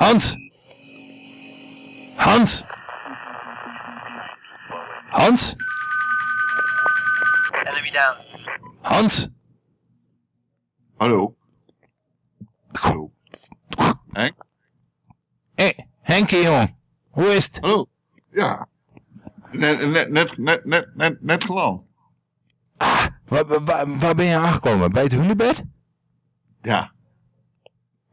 Hans! Hans! Hans! Enemy down. Hans! Hallo? Hallo? Henk? Hé, hey, Henkie. Hoe is het? Hallo? Ja. Net, net, net, net, net, net, net geland. Ah, waar, waar, waar ben je aangekomen? Bij het hunebed? Ja.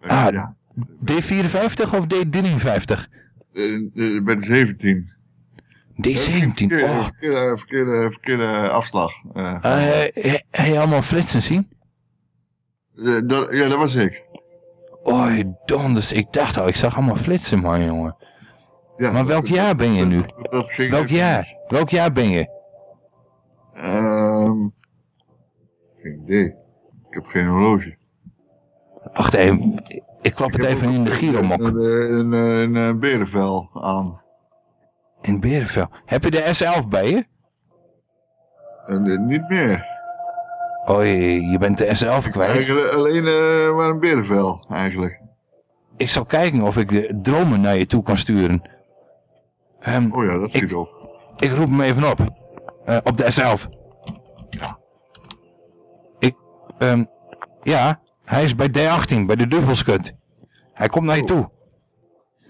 Ah, ja. D54 of D53? Uh, uh, bij de 17. D17, verkeerde, oh. Verkeerde, verkeerde, verkeerde afslag. Uh, heb je allemaal flitsen zien? Dat, ja, dat was ik. Oei, donders. Ik dacht al, ik zag allemaal flitsen, man, jongen. Ja, maar welk jaar ben je nu? Dat, dat ging welk jaar? Welk jaar ben je? Um, geen idee. Ik heb geen horloge. Wacht even. Ik klap het even in de gyromok. Een, een, een, een berenvel aan. Een berenvel? Heb je de S11 bij je? Uh, niet meer. Oh, je, bent de S11 kwijt? Eigenlijk alleen uh, maar een berenvel, eigenlijk. Ik zal kijken of ik de dromen naar je toe kan sturen. Um, oh ja, dat schiet ik, op. Ik roep hem even op. Uh, op de S11. Ja. Ik, um, ja, hij is bij D18, bij de Duvvelskut. Hij komt naar je toe.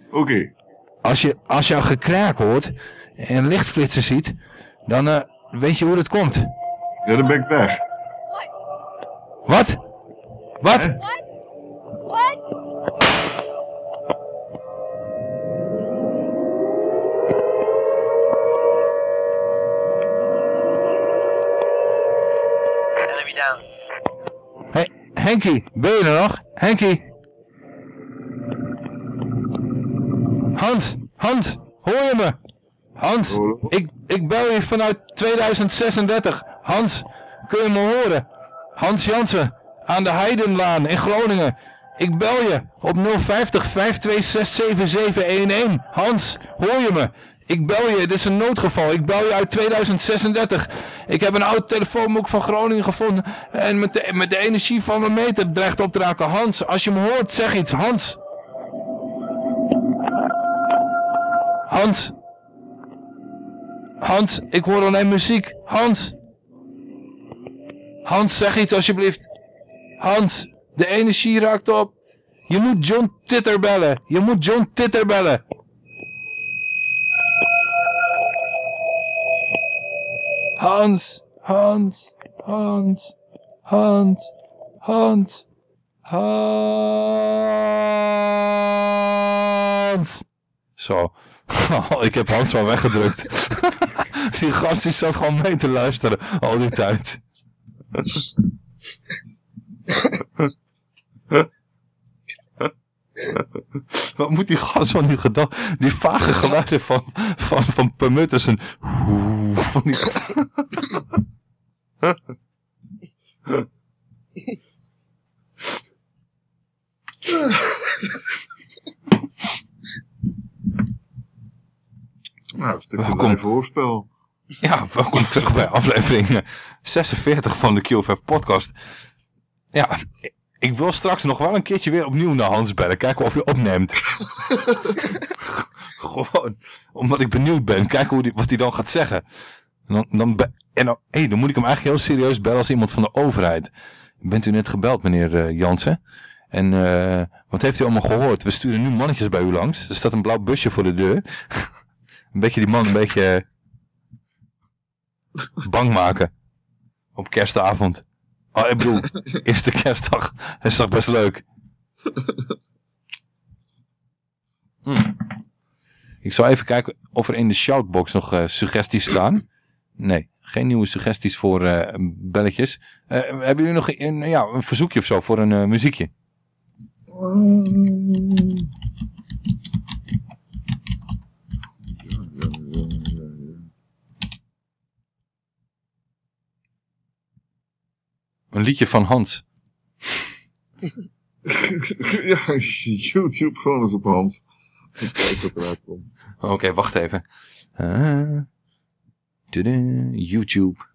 Oké. Okay. Als je, als je al gekraak hoort en lichtflitsen ziet, dan uh, weet je hoe dat komt. Ja, dan ben ik weg. Wat? Wat? What? What? Henkie, ben je er nog? Henkie? Hans, Hans, hoor je me? Hans, ik, ik bel je vanuit 2036. Hans, kun je me horen? Hans Jansen, aan de Heidenlaan in Groningen. Ik bel je op 050 526 7711. Hans, hoor je me? Ik bel je, dit is een noodgeval. Ik bel je uit 2036. Ik heb een oud telefoonboek van Groningen gevonden. En met de, met de energie van mijn meter dreigt op te raken. Hans, als je me hoort, zeg iets. Hans. Hans. Hans, ik hoor alleen muziek. Hans. Hans, zeg iets alsjeblieft. Hans, de energie raakt op. Je moet John Titter bellen. Je moet John Titter bellen. Hans, Hans, Hans, Hans, Hans, Hans. Zo. Oh, ik heb Hans maar weggedrukt. die gast die zat gewoon mee te luisteren al die tijd. Wat moet die gast van die gedacht? Die vage geluiden van, van, van permutters en van die... Nou, een stukje Welkom. live hoorspel. Ja, welkom terug bij aflevering eh, 46 van de QFF podcast. Ja, ik- wil straks nog wel een keertje weer opnieuw naar Hans bellen. Kijken of hij opneemt. Gewoon, omdat ik benieuwd ben. Kijken hoe die, wat hij dan gaat zeggen. En dan, dan, en dan, dan moet ik hem eigenlijk heel serieus bellen als iemand van de overheid. Bent u net gebeld, meneer eh, Jansen? En eh, wat heeft u allemaal gehoord? We sturen nu mannetjes bij u langs. Er staat een blauw busje voor de deur. een beetje die man een beetje bang maken. Op kerstavond. Oh, ik bedoel, eerste kerstdag is toch best leuk. Hm. Ik zal even kijken of er in de shoutbox nog eh, suggesties staan. Nee, geen nieuwe suggesties voor eh, belletjes. Eh, hebben jullie nog een, ja, een verzoekje of zo voor een eh, muziekje? Een liedje van Hans. ja, YouTube gewoon eens op hand. Kijk wat eruit komt. Oké, wacht even. Tudu, YouTube.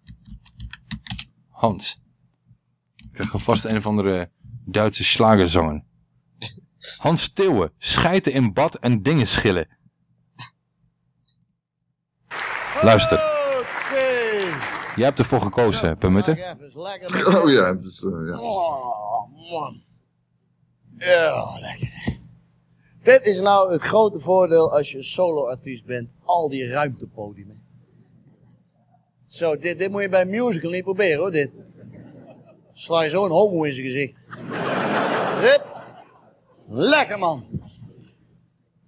Hans. Ik krijg vast een of andere Duitse slagerzanger. Hans Steeuwen. Schijten in bad en dingen schillen. Luister. Jij hebt ervoor gekozen, Permutte. Oh ja, het is, eh, ja. Oh, man. Ja, lekker. Dit is nou het grote voordeel als je solo-artiest bent. Al die ruimtepodiumen. Zo, dit, dit moet je bij een musical niet proberen hoor, dit. Sla je zo een homo in zijn gezicht. Dit. Lekker man.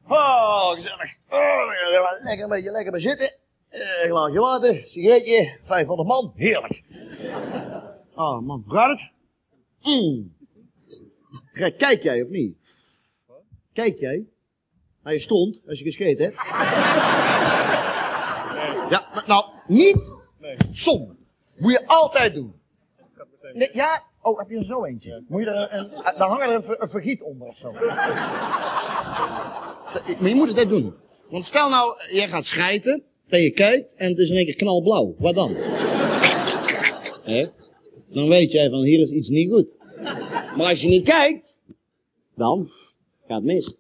Oh, gezellig. Oh, lekker een beetje lekker bij zitten. Eh, Een glaasje water, sigaretje, 500 man. Heerlijk. Oh man, gaat het? Mm. Kijk, jij of niet? Kijk jij? Naar je stond als je gescheten hebt? Ja, maar nou, niet zonder. Moet je altijd doen. Nee, ja, oh, heb je er zo eentje? Moet je er een, een dan hangt er een, ver- een vergiet onder of zo. Maar je moet het echt doen. Want stel nou, jij gaat schijten, en je kijkt en het is in één keer knalblauw. Wat dan? Dan weet jij van hier is iets niet goed. Maar als je niet kijkt, dan gaat het mis.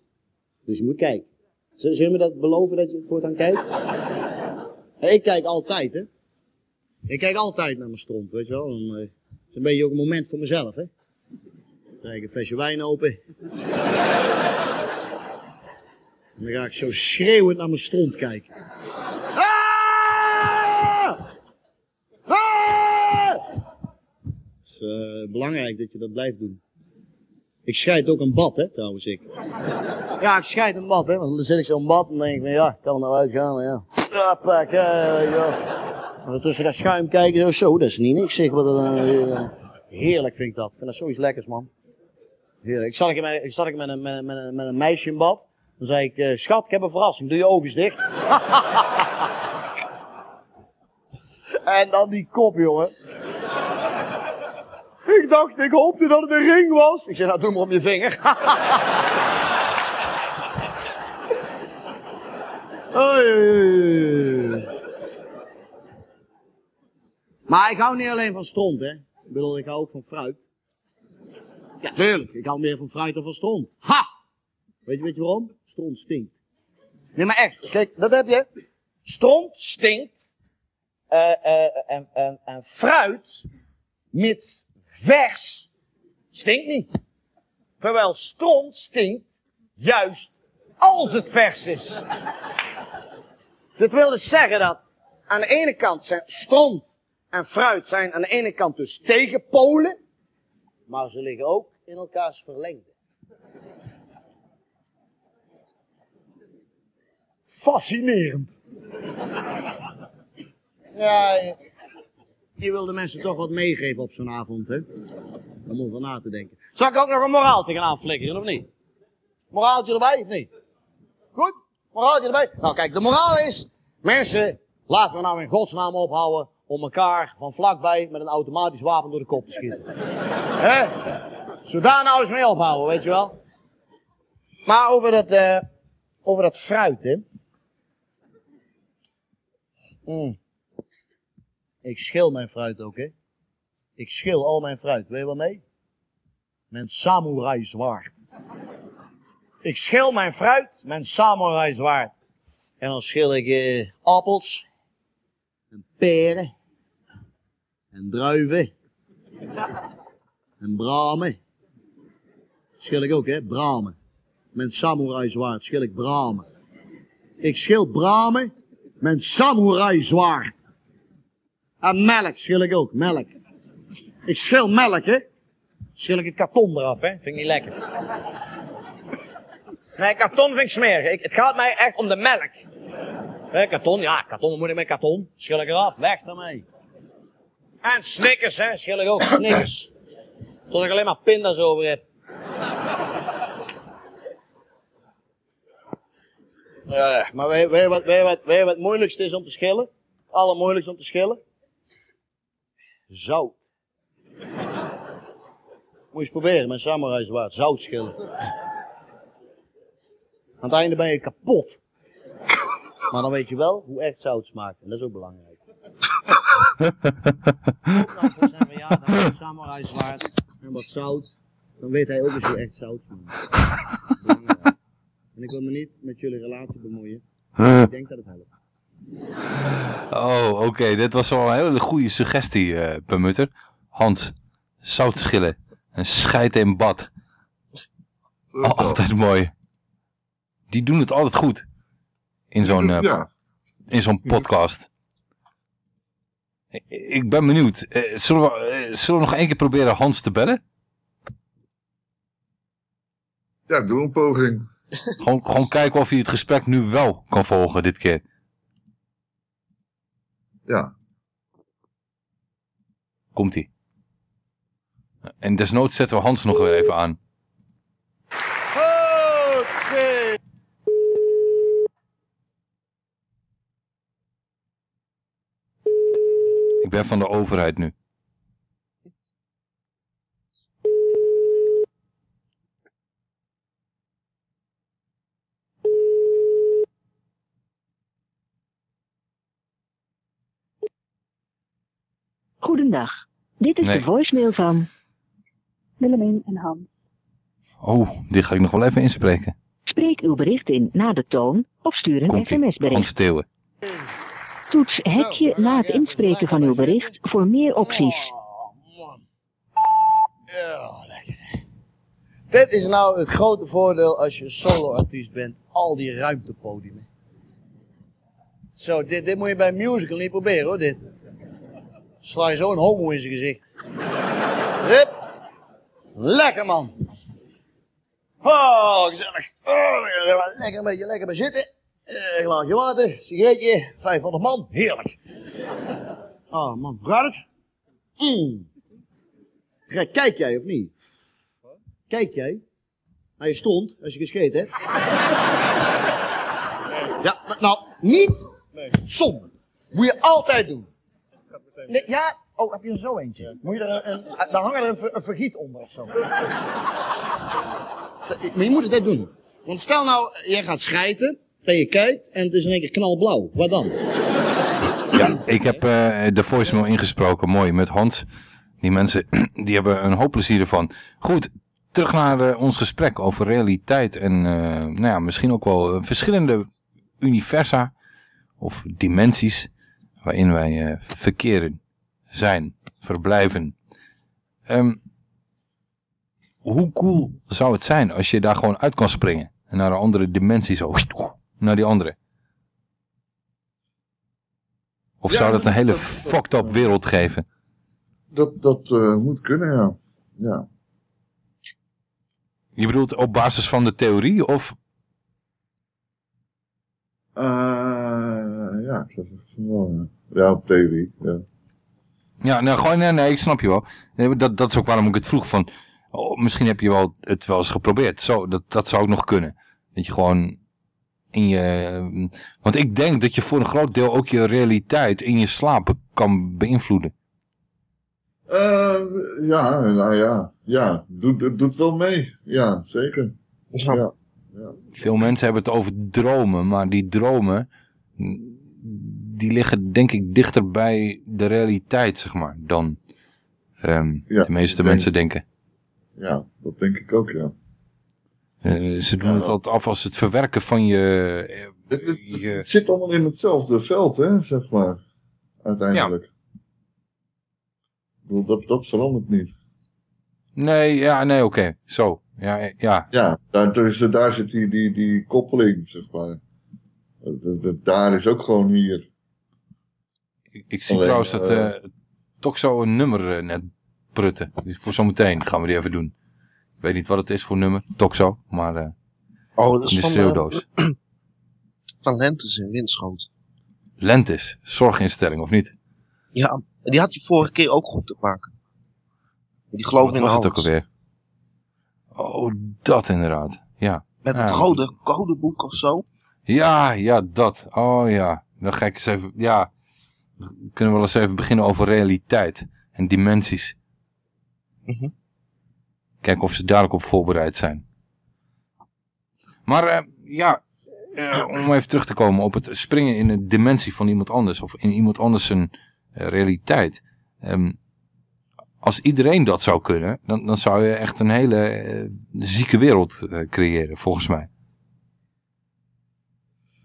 Dus je moet kijken. Zullen we dat beloven dat je voortaan kijkt? Ik kijk altijd, hè. Ik kijk altijd naar mijn stront, weet je wel. Eh, het is een beetje ook een moment voor mezelf, hè. Dan ik een flesje wijn open. En dan ga ik zo schreeuwend naar mijn stront kijken. Ah! Ah! Het eh, belangrijk dat je dat blijft doen. Ik scheid ook een bad, hè, trouwens, ik. Ja, ik scheid een bad, hè. Want dan zit ik zo'n bad en denk ik van, ja, ik kan er nou uitgaan, maar ja. Ja, pak, hè, ja. Tussen dat schuim kijken, zo, dat is niet niks, zeg. Wat eh, heerlijk vind ik dat. Ik vind dat zoiets lekkers, man. Heerlijk. Ik zat ik met, ik met, een, met, met, met een meisje in bad. Dan zei ik, eh, schat, ik heb een verrassing. Doe je ogen dicht. en dan die kop, jongen. Ik dacht, ik hoopte dat het een ring was. Ik zei, nou doe maar op je vinger. Maar ik hou niet alleen van stront, hè. Ik bedoel, ik hou ook van fruit. Ja, tuurlijk. Ik hou meer van fruit dan van stront. Ha! Weet je, weet je waarom? Stront stinkt. Nee, maar echt. Kijk, dat heb je. Stront stinkt. Eh, eh, en, en, en fruit, mits vers, stinkt niet. Terwijl stront stinkt juist als het vers is. Dit wil dus zeggen dat aan de ene kant zijn stront en fruit zijn aan de ene kant dus tegenpolen, maar ze liggen ook in elkaars verlengde. Fascinerend. Ja, je, wil de mensen toch wat meegeven op zo'n avond, hè? Om over na te denken. Zal ik ook nog een moraaltje gaan aanflikkeren, of niet? Moraaltje erbij, of niet? Goed? Moraaltje erbij? Nou kijk, de moraal is, mensen, laten we nou in godsnaam ophouden om elkaar van vlakbij met een automatisch wapen door de kop te schieten. Hè? Zo daar nou eens mee ophouden, weet je wel? Maar over dat, eh, over dat fruit, hè? Mm. Ik schil mijn fruit ook, hè? Ik schil al mijn fruit. Weet je wat mee? Met samurai zwaard. Ik schil mijn fruit een samurai zwaard. En dan schil ik eh, appels. En peren. En druiven. En bramen. Schil ik ook, hè? Bramen. Een samurai zwaard schil ik bramen. Ik schil bramen een samurai zwaard. En melk schil ik ook, melk. Ik schil melk, hè. Schil ik het karton eraf, hè. Vind ik niet lekker. Nee, karton vind ik smerig. Ik, het gaat mij echt om de melk. Hè, karton, ja, karton moet ik met karton. Schil ik eraf, weg daarmee. En snickers, hè. Schil ik ook, snickers. Tot ik alleen maar pinda's over heb. Ja, maar weet, je wat, je wat, wat het moeilijkste is om te schillen? Allermoeilijkste om te schillen? Zout. Moet je eens proberen met samurai zwaard. Zout schillen. Aan het einde ben je kapot. Maar dan weet je wel hoe echt zout smaakt. En dat is ook belangrijk. Voor zijn verjaardag een samurai zwaard en wat zout. Dan weet hij ook eens hoe echt zout smaakt. En ik wil me niet met jullie relatie bemoeien. Ik denk dat het helpt. Oh, oké. Dit was wel een hele goede suggestie, eh Permutter. Hans, zout schillen. En scheid in bad. Al- altijd mooi. Die doen het altijd goed. In zo'n eh, Ja. in zo'n podcast. Ik- ben benieuwd. Eh, zullen, we, zullen we nog één keer proberen Hans te bellen? Ja, doe een poging. Gewoon, gewoon kijken of hij het gesprek nu wel kan volgen dit keer. Ja. Komt-ie. En desnoods zetten we Hans nog weer even aan. Ik ben van de overheid nu. Goedendag. Dit is Nee. de voicemail van... Willemien en Hans. Oh, dit ga ik nog wel even inspreken. Spreek uw bericht in na de toon of stuur een sms-bericht. Toets hekje na het inspreken van uw bericht voor meer opties. Dit is nou het grote voordeel als je solo-artiest bent. Al die ruimtepodiumen. Zo, dit, dit moet je bij een musical niet proberen hoor, dit. Sla je zo een homo in zijn gezicht. Lekker man. Oh, gezellig. Oh, lekker een beetje lekker bij zitten. Eh, Een glaasje water, sigaretje, 500 man. Heerlijk. Oh man, gaat het? Mm. Kijk, jij of niet? Kijk jij naar je stond als je gescheten hebt? Ja, maar nou, niet zonder. Moet je altijd doen. Nee, ja, Oh, heb je er zo eentje? Moet je er een, een, dan hangt er een, ver- een vergiet onder of zo. Maar je moet het doen. Want stel nou, jij gaat schijten, en je kijkt en het is in één keer knalblauw. Wat dan? Ja, ik heb eh, de voicemail ingesproken, mooi, met Hans. Die mensen, die hebben een hoop plezier ervan. Goed, terug naar eh, ons gesprek over realiteit en eh, nou ja, misschien ook wel verschillende universa of dimensies waarin wij eh, verkeren, zijn, verblijven. Ehm, hoe cool zou het zijn als je daar gewoon uit kan springen en naar een andere dimensie zo, naar die andere? Of Ja, zou dat een hele dat- fucked up wereld geven? Dat, dat eh, moet kunnen, ja. Ja. Je bedoelt op basis van de theorie of... Eh, ja, ik wel. Ja, op theorie. Ja. Ja, nou, gewoon, nee, nee, ik snap je wel. Dat, dat is ook waarom ik het vroeg van... Oh, misschien heb je wel het wel eens geprobeerd. Zo, dat, dat zou ook nog kunnen. Dat je gewoon in je... Want ik denk dat je voor een groot deel ook je realiteit in je slaap kan beïnvloeden. Eh, ja, nou ja. Ja, doet, doet, doet wel mee. Ja, zeker. Ja. ja. Veel mensen hebben het over dromen, maar die dromen... Die liggen denk ik dichter bij de realiteit, zeg maar, dan ehm, de meeste denk- mensen denken. Ja, dat denk ik ook, ja. Eh, ze doen het altijd af als het verwerken van je... Het, het- het zit allemaal in hetzelfde veld, hè, zeg maar. Uiteindelijk. Ik bedoel, dat, dat verandert niet. Nee, ja, nee, oké. Zo. Ja, ja. Ja, daar, dus, daar zit die, die, die koppeling, zeg maar. Daar is ook gewoon hier. Ik, ik zie trouwens dat eh toch zo een nummer eh, net prutten. Dus voor zometeen gaan we die even doen. Ik weet niet wat het is voor nummer. Toxo, maar eh Oh, dat is de van, schreeuwdoos. van Lentes in Winschoot. Lentis, zorginstelling of niet? Ja, die had je vorige keer ook goed te maken. Die geloof Wat in was het ook alweer? Oh, dat inderdaad. Ja. Met het Ja. rode codeboek of zo. Ja, ja, dat. Oh ja. Dan ga ik eens even, ja. We kunnen wel eens even beginnen over realiteit en dimensies. Mhm. Kijken of ze daar ook op voorbereid zijn. Maar eh, ja, eh, om even terug te komen op het springen in een dimensie van iemand anders. Of in iemand anders zijn eh, realiteit. Ehm, als iedereen dat zou kunnen, dan, dan zou je echt een hele zieke wereld eh, creëren, volgens mij.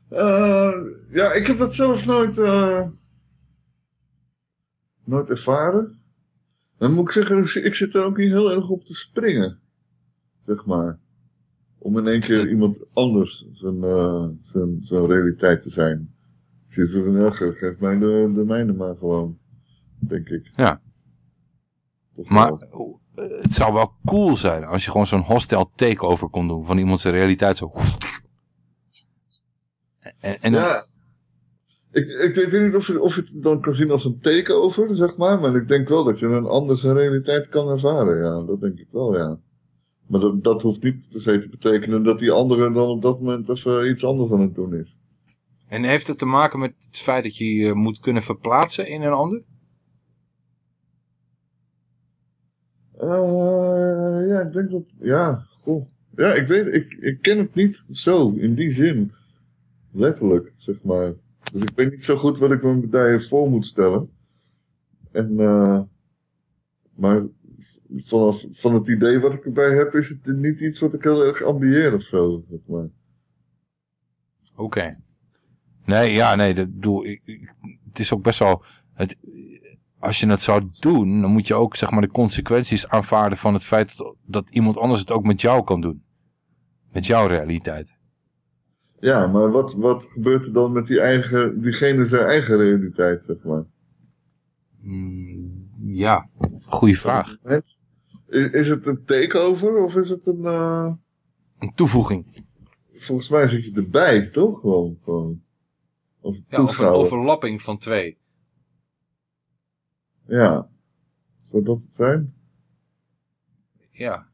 Eh, ja, ik heb dat zelf nooit, eh, nooit ervaren. Dan moet ik zeggen, ik zit er ook niet heel erg op te springen. Zeg maar. Om in één keer iemand anders zijn, eh, zijn, zijn realiteit te zijn. Ik zit ge- geef mij de, de mijne maar gewoon. Denk ik. Ja. Toch Maar wel. eh, het zou wel cool zijn als je gewoon zo'n hostile takeover kon doen van iemand zijn realiteit zo. En, en ja. Ik, ik, ik weet niet of je, of je het dan kan zien als een takeover, zeg maar. Maar ik denk wel dat je een andere realiteit kan ervaren. Ja, dat denk ik wel, ja. Maar dat, dat hoeft niet per se te betekenen dat die andere dan op dat moment even iets anders aan het doen is. en heeft het te maken met het feit dat je je moet kunnen verplaatsen in een ander? Eh, ja, ik denk dat... Ja, goh. Ja, ik weet... Ik, ik ken het niet zo, in die zin. Letterlijk, zeg maar. Dus ik weet niet zo goed wat ik me daar voor moet stellen. En, eh... Maar vanaf, van het idee wat ik erbij heb, is het niet iets wat ik heel erg ambieer of zo, zeg maar. Oké. Nee, ja, nee, dat bedoel ik, ik- Het is ook best wel. Het, als je het zou doen, dan moet je ook zeg maar de consequenties aanvaarden van het feit dat, dat iemand anders het ook met jou kan doen. Met jouw realiteit. Ja, maar wat, wat gebeurt er dan met die eigen, diegene zijn eigen realiteit, zeg maar? Ja, goede vraag. Is, is het een takeover of is het een... eh, Een toevoeging. Volgens mij zit je erbij, toch? Gewoon, gewoon. Als Ja, of een overlapping van twee. Ja. Zou dat het zijn? Ja.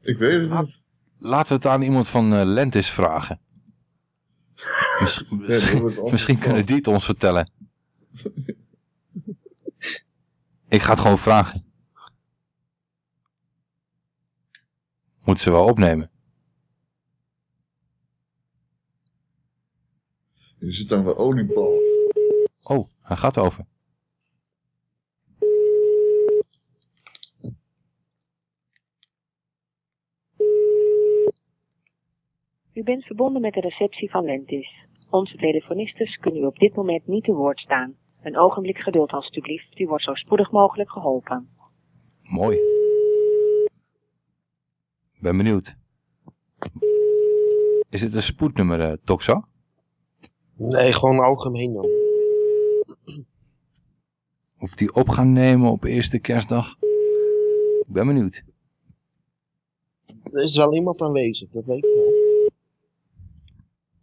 Ik weet het niet. Laten we het aan iemand van eh, Lentis vragen. Misschien, misschien, kunnen die het ons vertellen. Ik ga het gewoon vragen. Moet ze wel opnemen. Je zit aan de olieballen. Oh, hij gaat over. U bent verbonden met de receptie van Lentis. Onze telefonistes kunnen u op dit moment niet te woord staan. Een ogenblik geduld alstublieft. U wordt zo spoedig mogelijk geholpen. Mooi. Ben benieuwd. Is het een spoednummer, eh, Toxa? Nee, gewoon algemeen dan. Of die op gaan nemen op eerste kerstdag? Ik ben benieuwd. Er is wel iemand aanwezig, dat weet ik wel.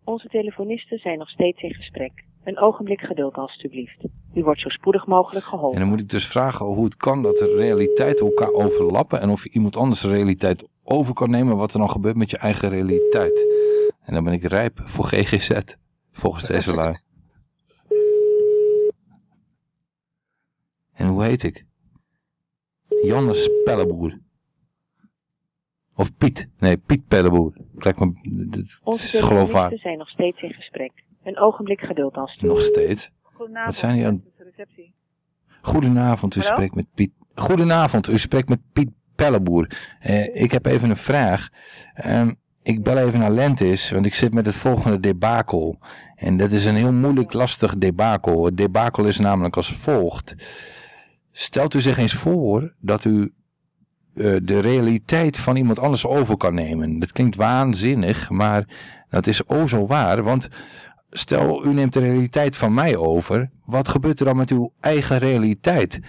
Onze telefonisten zijn nog steeds in gesprek. Een ogenblik geduld alstublieft. U wordt zo spoedig mogelijk En geholpen. dan moet ik dus vragen hoe het kan dat de realiteiten elkaar overlappen. En of je iemand anders de realiteit over kan nemen. Wat er dan gebeurt met je eigen realiteit. En dan ben ik rijp voor GGZ. Volgens deze lui. En hoe heet ik? Jannes Pelleboer. Of Piet. Nee, Piet Pelleboer. Lijkt me, dit is Onze geloofwaardig. zijn nog steeds in gesprek. Een ogenblik geduld alstublieft. Nog steeds. Wat zijn die aan... Goedenavond, u Hallo? spreekt met Piet. Goedenavond, u spreekt met Piet Pelleboer. Eh, ik heb even een vraag. Ehm, ik bel even naar Lentis, want ik zit met het volgende debakel. En dat is een heel moeilijk, lastig debakel. Het debakel is namelijk als volgt. Stelt u zich eens voor dat u eh, de realiteit van iemand anders over kan nemen. Dat klinkt waanzinnig, maar dat is o zo waar. Want stel u neemt de realiteit van mij over. Wat gebeurt er dan met uw eigen realiteit?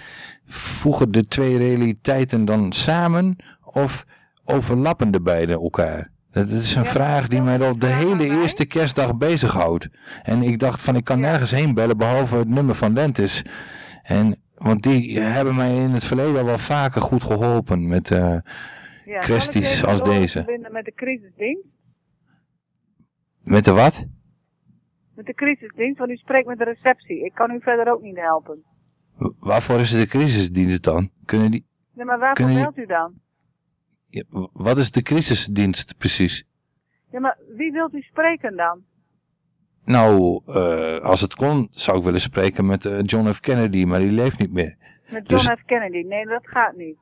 Voegen de twee realiteiten dan samen of overlappen de beide elkaar? Dat is een vraag die mij al de hele eerste kerstdag bezighoudt. En ik dacht van ik kan nergens heen bellen behalve het nummer van Lentis. En, want die hebben mij in het verleden al wel vaker goed geholpen met eh, Ja, kwesties als deze. met de crisisdienst? Met de wat? Met de crisisdienst, want u spreekt met de receptie. Ik kan u verder ook niet helpen. Waarvoor is de crisisdienst dan? Kunnen die, Nee, maar waarvoor Kunnen belt u dan? ja, wat is de crisisdienst precies? Ja, maar wie wilt u spreken dan? Nou, eh, als het kon, zou ik willen spreken met eh, John F. Kennedy, maar die leeft niet meer. Met Dus- John F. Kennedy. Nee, dat gaat niet.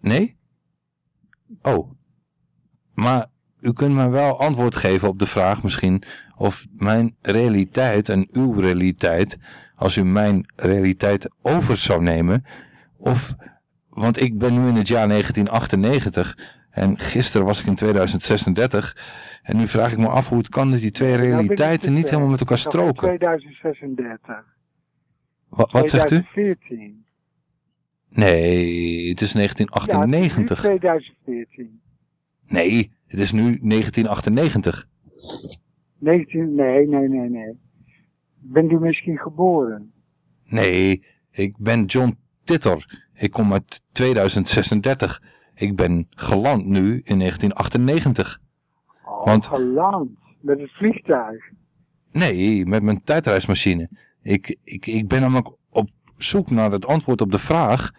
Nee? Oh. Maar u kunt me wel antwoord geven op de vraag misschien of mijn realiteit en uw realiteit, als u mijn realiteit over zou nemen, of, want ik ben nu in het jaar 1998 en gisteren was ik in 2036 en nu vraag ik me af hoe het kan dat die twee realiteiten te niet helemaal met elkaar in stroken. 2036. Wa- wat zegt u? 2014. Nee, het is Ja, 1998. het is nu 2014. Nee, het is nu 1998. 19, nee, nee, nee, nee. Bent u misschien geboren? Nee, ik ben John Titter. Ik kom uit 2036. Ik ben geland nu in 1998. Want, Geland. Met het vliegtuig. nee, met mijn tijdreismachine. Ik, ik, ik ben namelijk op zoek naar het antwoord op de vraag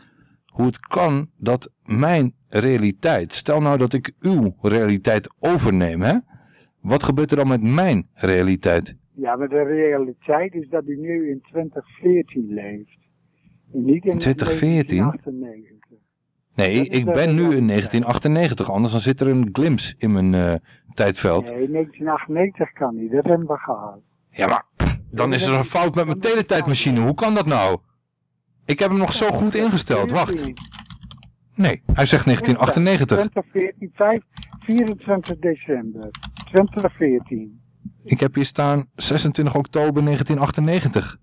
hoe het kan dat mijn realiteit, stel nou dat ik uw realiteit overneem, hè? Wat gebeurt er dan met mijn realiteit? Ja, maar de realiteit is dat u nu in 2014 leeft. En niet in, In 2014? 1998. Nee, ik ben nu in realiteit. 1998, anders dan zit er een glimps in mijn eh, tijdveld. Nee, 1998 kan niet. Dat hebben we gehad. Ja, maar dan is er een fout met mijn teletijdmachine. Hoe kan dat nou? Ik heb hem nog zo goed ingesteld. Wacht. Nee, hij zegt 1998. 2014, 5, 24 december. 2014. Ik heb hier staan 26 oktober 1998.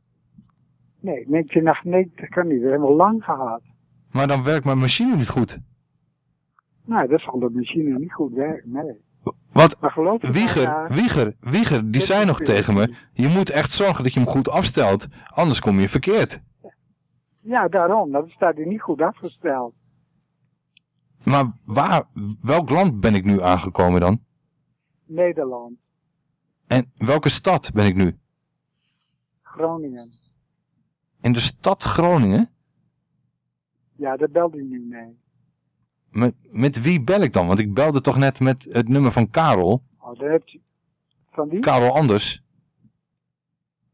Nee, 1998 kan niet. Dat hebben we lang gehad. Maar dan werkt mijn machine niet goed. Nou, dat zal de machine niet goed werken. Nee. Wat? Wieger, Wieger, Wieger, die zei nog tegen me... Je moet echt zorgen dat je hem goed afstelt. Anders kom je verkeerd. Ja, daarom. Dat staat hier niet goed afgesteld. Maar waar, welk land ben ik nu aangekomen dan? Nederland, En welke stad ben ik nu? Groningen. In de stad Groningen? Ja, daar belde u nu mee. Met, met wie bel ik dan? Want ik belde toch net met het nummer van Karel. Oh, daar hebt u... Van die? Karel Anders.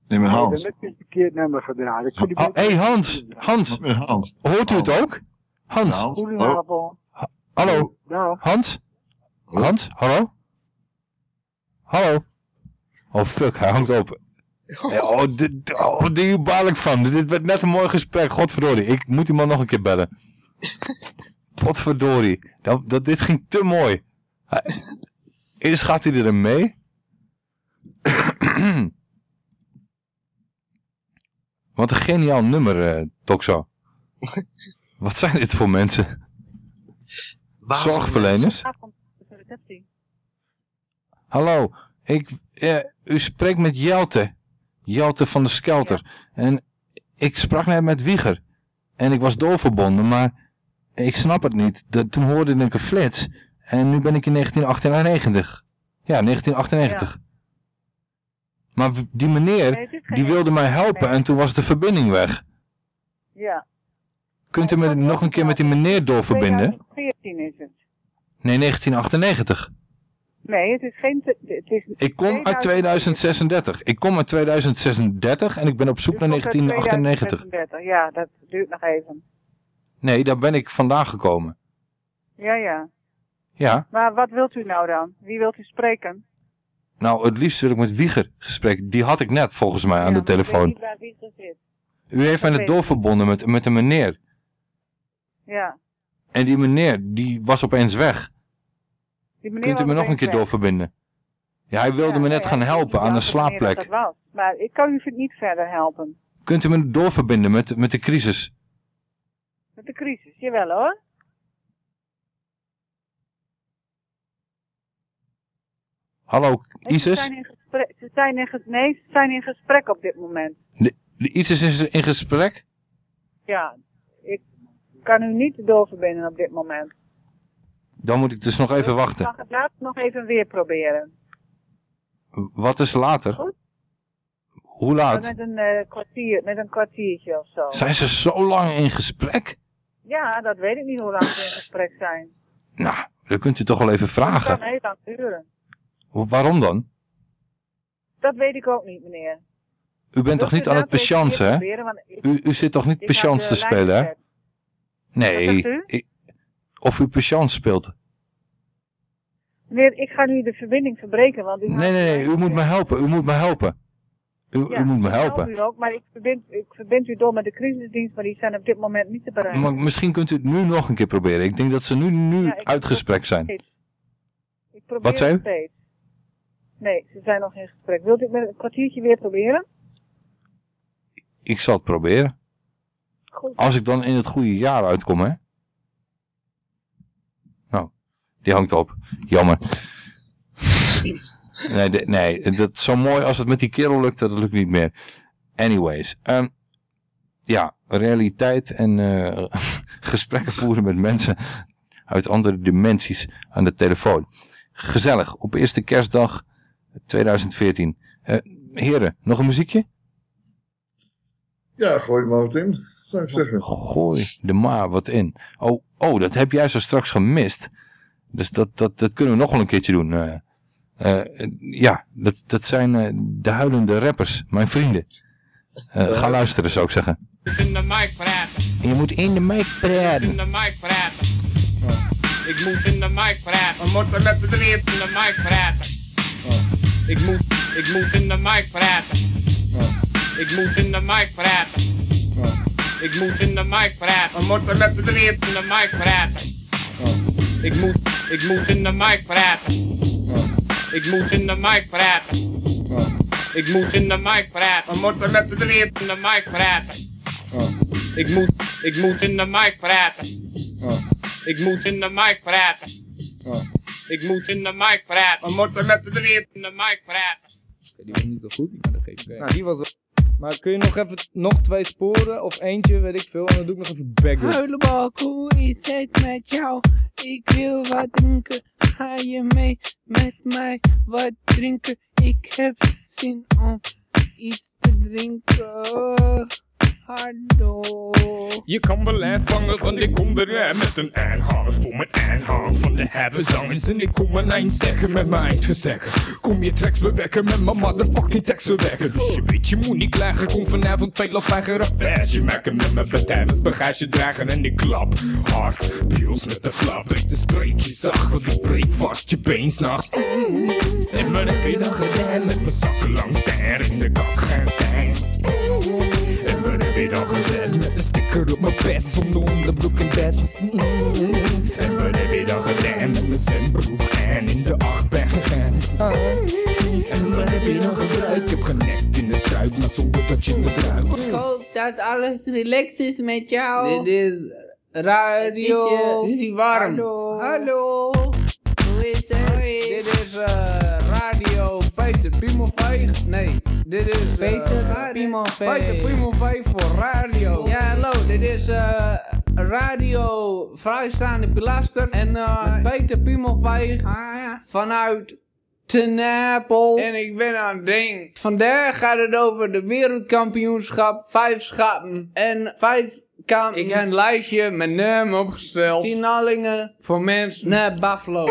Nee, met Nee, Hans. dan heb een verkeerd nummer gedraaid. Ik u Oh, hé hey Hans, Hans. Hans. Hoort u het ook? Hans. Hans. Goedenavond. Hallo. Dag. Hans? Hans? Hallo? Hallo? Oh fuck, hij hangt op. Eh, Oh, dit, oh, die baal ik van. Dit werd net een mooi gesprek. Godverdorie. Ik moet die man nog een keer bellen. Godverdorie. Dat, dat, dit ging te mooi. Eerst gaat hij erin mee. Wat een geniaal nummer, eh Toxo. Wat zijn dit voor mensen? Zorgverleners? Hallo, ik, eh, u spreekt met Jelte. Jelte van de Skelter. En ik sprak net met Wieger. En ik was doorverbonden, maar ik snap het niet. De, toen hoorde ik een flits. En nu ben ik in 1998. Ja, 1998. Maar die Nee, meneer, die wilde mij helpen en toen was de verbinding weg. Ja. Kunt u me nog een keer met die meneer doorverbinden? 2014 is het. Nee, 1998. Nee, het is geen... Het is Ik kom uit 2036. Ik kom uit 2036 en ik ben op zoek naar tot 1998. 2036. Ja, dat duurt nog even. Nee, daar ben ik vandaag gekomen. Ja, ja. Ja, Maar wat wilt u nou dan? Wie wilt u spreken? nou het liefst wil ik met Wieger gesprek. Die had ik net volgens mij aan de Ik weet telefoon. niet waar wie zit. U heeft mij dat net doorverbonden met, met een meneer. Ja. En die meneer, die was opeens weg. Die meneer Kunt u me nog een keer weg. doorverbinden? Ja, hij wilde me net gaan helpen aan een Dat slaapplek. was. Maar ik kan u niet verder helpen. Kunt u me doorverbinden met, met de crisis? Met de crisis, jawel hoor. Hallo, Nee, Ze Isis? zijn in gesprek, ze zijn in, nee, ze zijn in gesprek op dit moment. De, de Isis is in gesprek? Ja, ik kan u niet doorverbinden op dit moment. Dan moet ik dus nog even Ik wachten. mag het later nog even weer proberen. Wat is later? Hoe laat? Met een, eh, kwartier, met een kwartiertje of zo. Zijn ze zo lang in gesprek? Ja, dat weet ik niet hoe lang ze in gesprek zijn. Nou, dan kunt u toch wel even Het kan vragen. heel lang duren. Waarom dan? Dat weet ik ook niet, meneer. U bent toch niet aan het dat patiënten, hè? U, u zit toch niet patiënt te de spelen, hè? Nee. Ik- of u patiënt speelt. Meneer, ik ga nu de verbinding verbreken, want u Nee, nee, nee. U moet me helpen. U moet me helpen. U, u moet me helpen. u ook, maar ik verbind, ik verbind u door met de crisisdienst, maar die zijn op dit moment niet te bereiken. Maar misschien kunt u het nu nog een keer proberen. Ik denk dat ze nu, nu Ja, uit gesprek zijn. steeds. Ik probeer Wat zei u? steeds. Nee, ze zijn nog in gesprek. Wilt u het met een kwartiertje weer proberen? Ik zal het proberen. Als ik dan in het goede jaar uitkom, hè? Nou, die hangt op. Jammer. Nee, de- nee, dat zo mooi als het met die kerel lukt, dat lukt niet meer. Anyways. ehm, ja, realiteit en eh, gesprekken voeren met mensen uit andere dimensies aan de telefoon. Gezellig, op eerste kerstdag 2014. Eh, heren, nog een muziekje? Ja, gooi maar wat in, zou ik zeggen. Gooi er maar wat in. Oh, oh, dat heb jij zo straks gemist. Dus dat, dat, dat kunnen we nog wel een keertje doen. Eh. Eh, ja, dat, dat zijn eh, de huilende rappers, mijn vrienden. Eh, ga luisteren, zou ik zeggen. In de mic praten. Je moet in de mic In praten. de mic praten. Ik moet in de mic praten. We moeten met z'n drieën in de mic praten. Ik moet, ik moet in de mic praten. Ik moet in de mic praten. Ik moet in de mic praten. We moeten met z'n drieën in de mic praten. Ik moet, ik moet in de mic praten. Ik moet in de mic praten. Ik moet in de mic praten. We moeten met z'n drieën in de mic praten. Ik moet, ik moet in de mic praten. Ik moet in de mic praten. Ik moet in de mic praten. We moeten met z'n drieën in de mic praten. Die was niet zo goed, maar dat geeft Nou, die was wel... Maar kun je nog even nog twee sporen of eentje, weet ik veel, en dan doe ik nog even backwards. Huilenbalk, hoe is het met jou? Ik wil wat drinken. Ga je mee met mij wat drinken? Ik heb zin om iets te drinken. Hallo. Je kan wel uitvangen, want ik kom er met een aanhanger voor mijn aanhang van de havenzangers. En ik kom een eind zeggen met mijn eindversterker. Kom je tracks bewerken met mijn motherfucking tekst bewerken. Dus je weet, je moet niet klagen. Kom vanavond veel of eigen ravage maken met mijn bedrijvers bagage dragen. En ik klap hard, piels met de flap. Beter spreek je zacht, want ik breek vast je been s'nachts. En wat heb je gedaan met mijn zakken lang daar in de kak gaan staan? Je dan gezet met een sticker op mijn bed zonder onderbroek in bed? En wat heb je dan gedaan met mijn zwembroek en in de acht ben gegaan? En wat heb je dan gebruikt? Ik heb genekt in de struik, maar zonder dat je me ruikt. Ik hoop dat alles relaxed is met jou. Dit is radio. Het is, hier warm. Hallo. Hallo. Hoe is het? Dit is eh, radio Peter Piemelveeg. Nee, dit is eh, Peter Piemelveeg. Peter Piemelveeg voor radio. Ja, hallo. Dit is eh, radio Vrijstaande Pilaster. En eh, Peter Piemelveeg vanuit Ten. En ik ben aan het denken. Vandaag gaat het over de wereldkampioenschap. Vijf schappen en vijf kampen. Ik heb een lijstje met namen opgesteld. Tienallingen voor mensen naar Buffalo.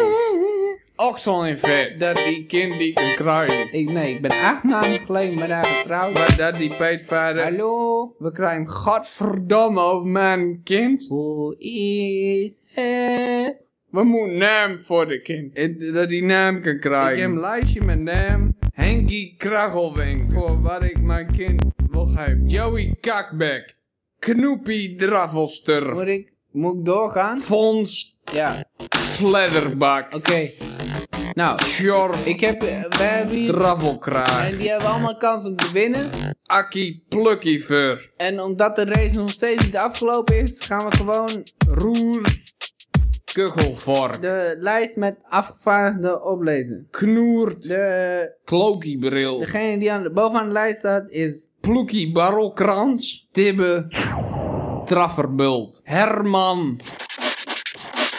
Okselinfect, dat die kind die kan krijgen. Ik, nee, ik ben acht maanden geleden met haar getrouwd. Maar dat die peetvader... Hallo? We krijgen godverdomme over mijn kind. Hoe is het? We moeten naam voor de kind. En Dat die naam kan krijgen. Ik heb een lijstje met naam. Henkie Krachelwing. Voor wat ik mijn kind wil geven. Joey Kakbek. Knoepie Draffelster. Moet ik, moet ik doorgaan? Fons. Ja. Fledderbak. Oké. Nou, Sjor. Ik heb, eh, we hebben hier... En die hebben allemaal kans om te winnen. Akkie Plukkiever. En omdat de race nog steeds niet afgelopen is, gaan we gewoon roer Kuchelvork. De lijst met afgevaardigden oplezen. Knoert. De Klokiebril. Degene die aan de, bovenaan de lijst staat is Ploekie Barrelkrans. Tibbe. Trafferbult. Herman.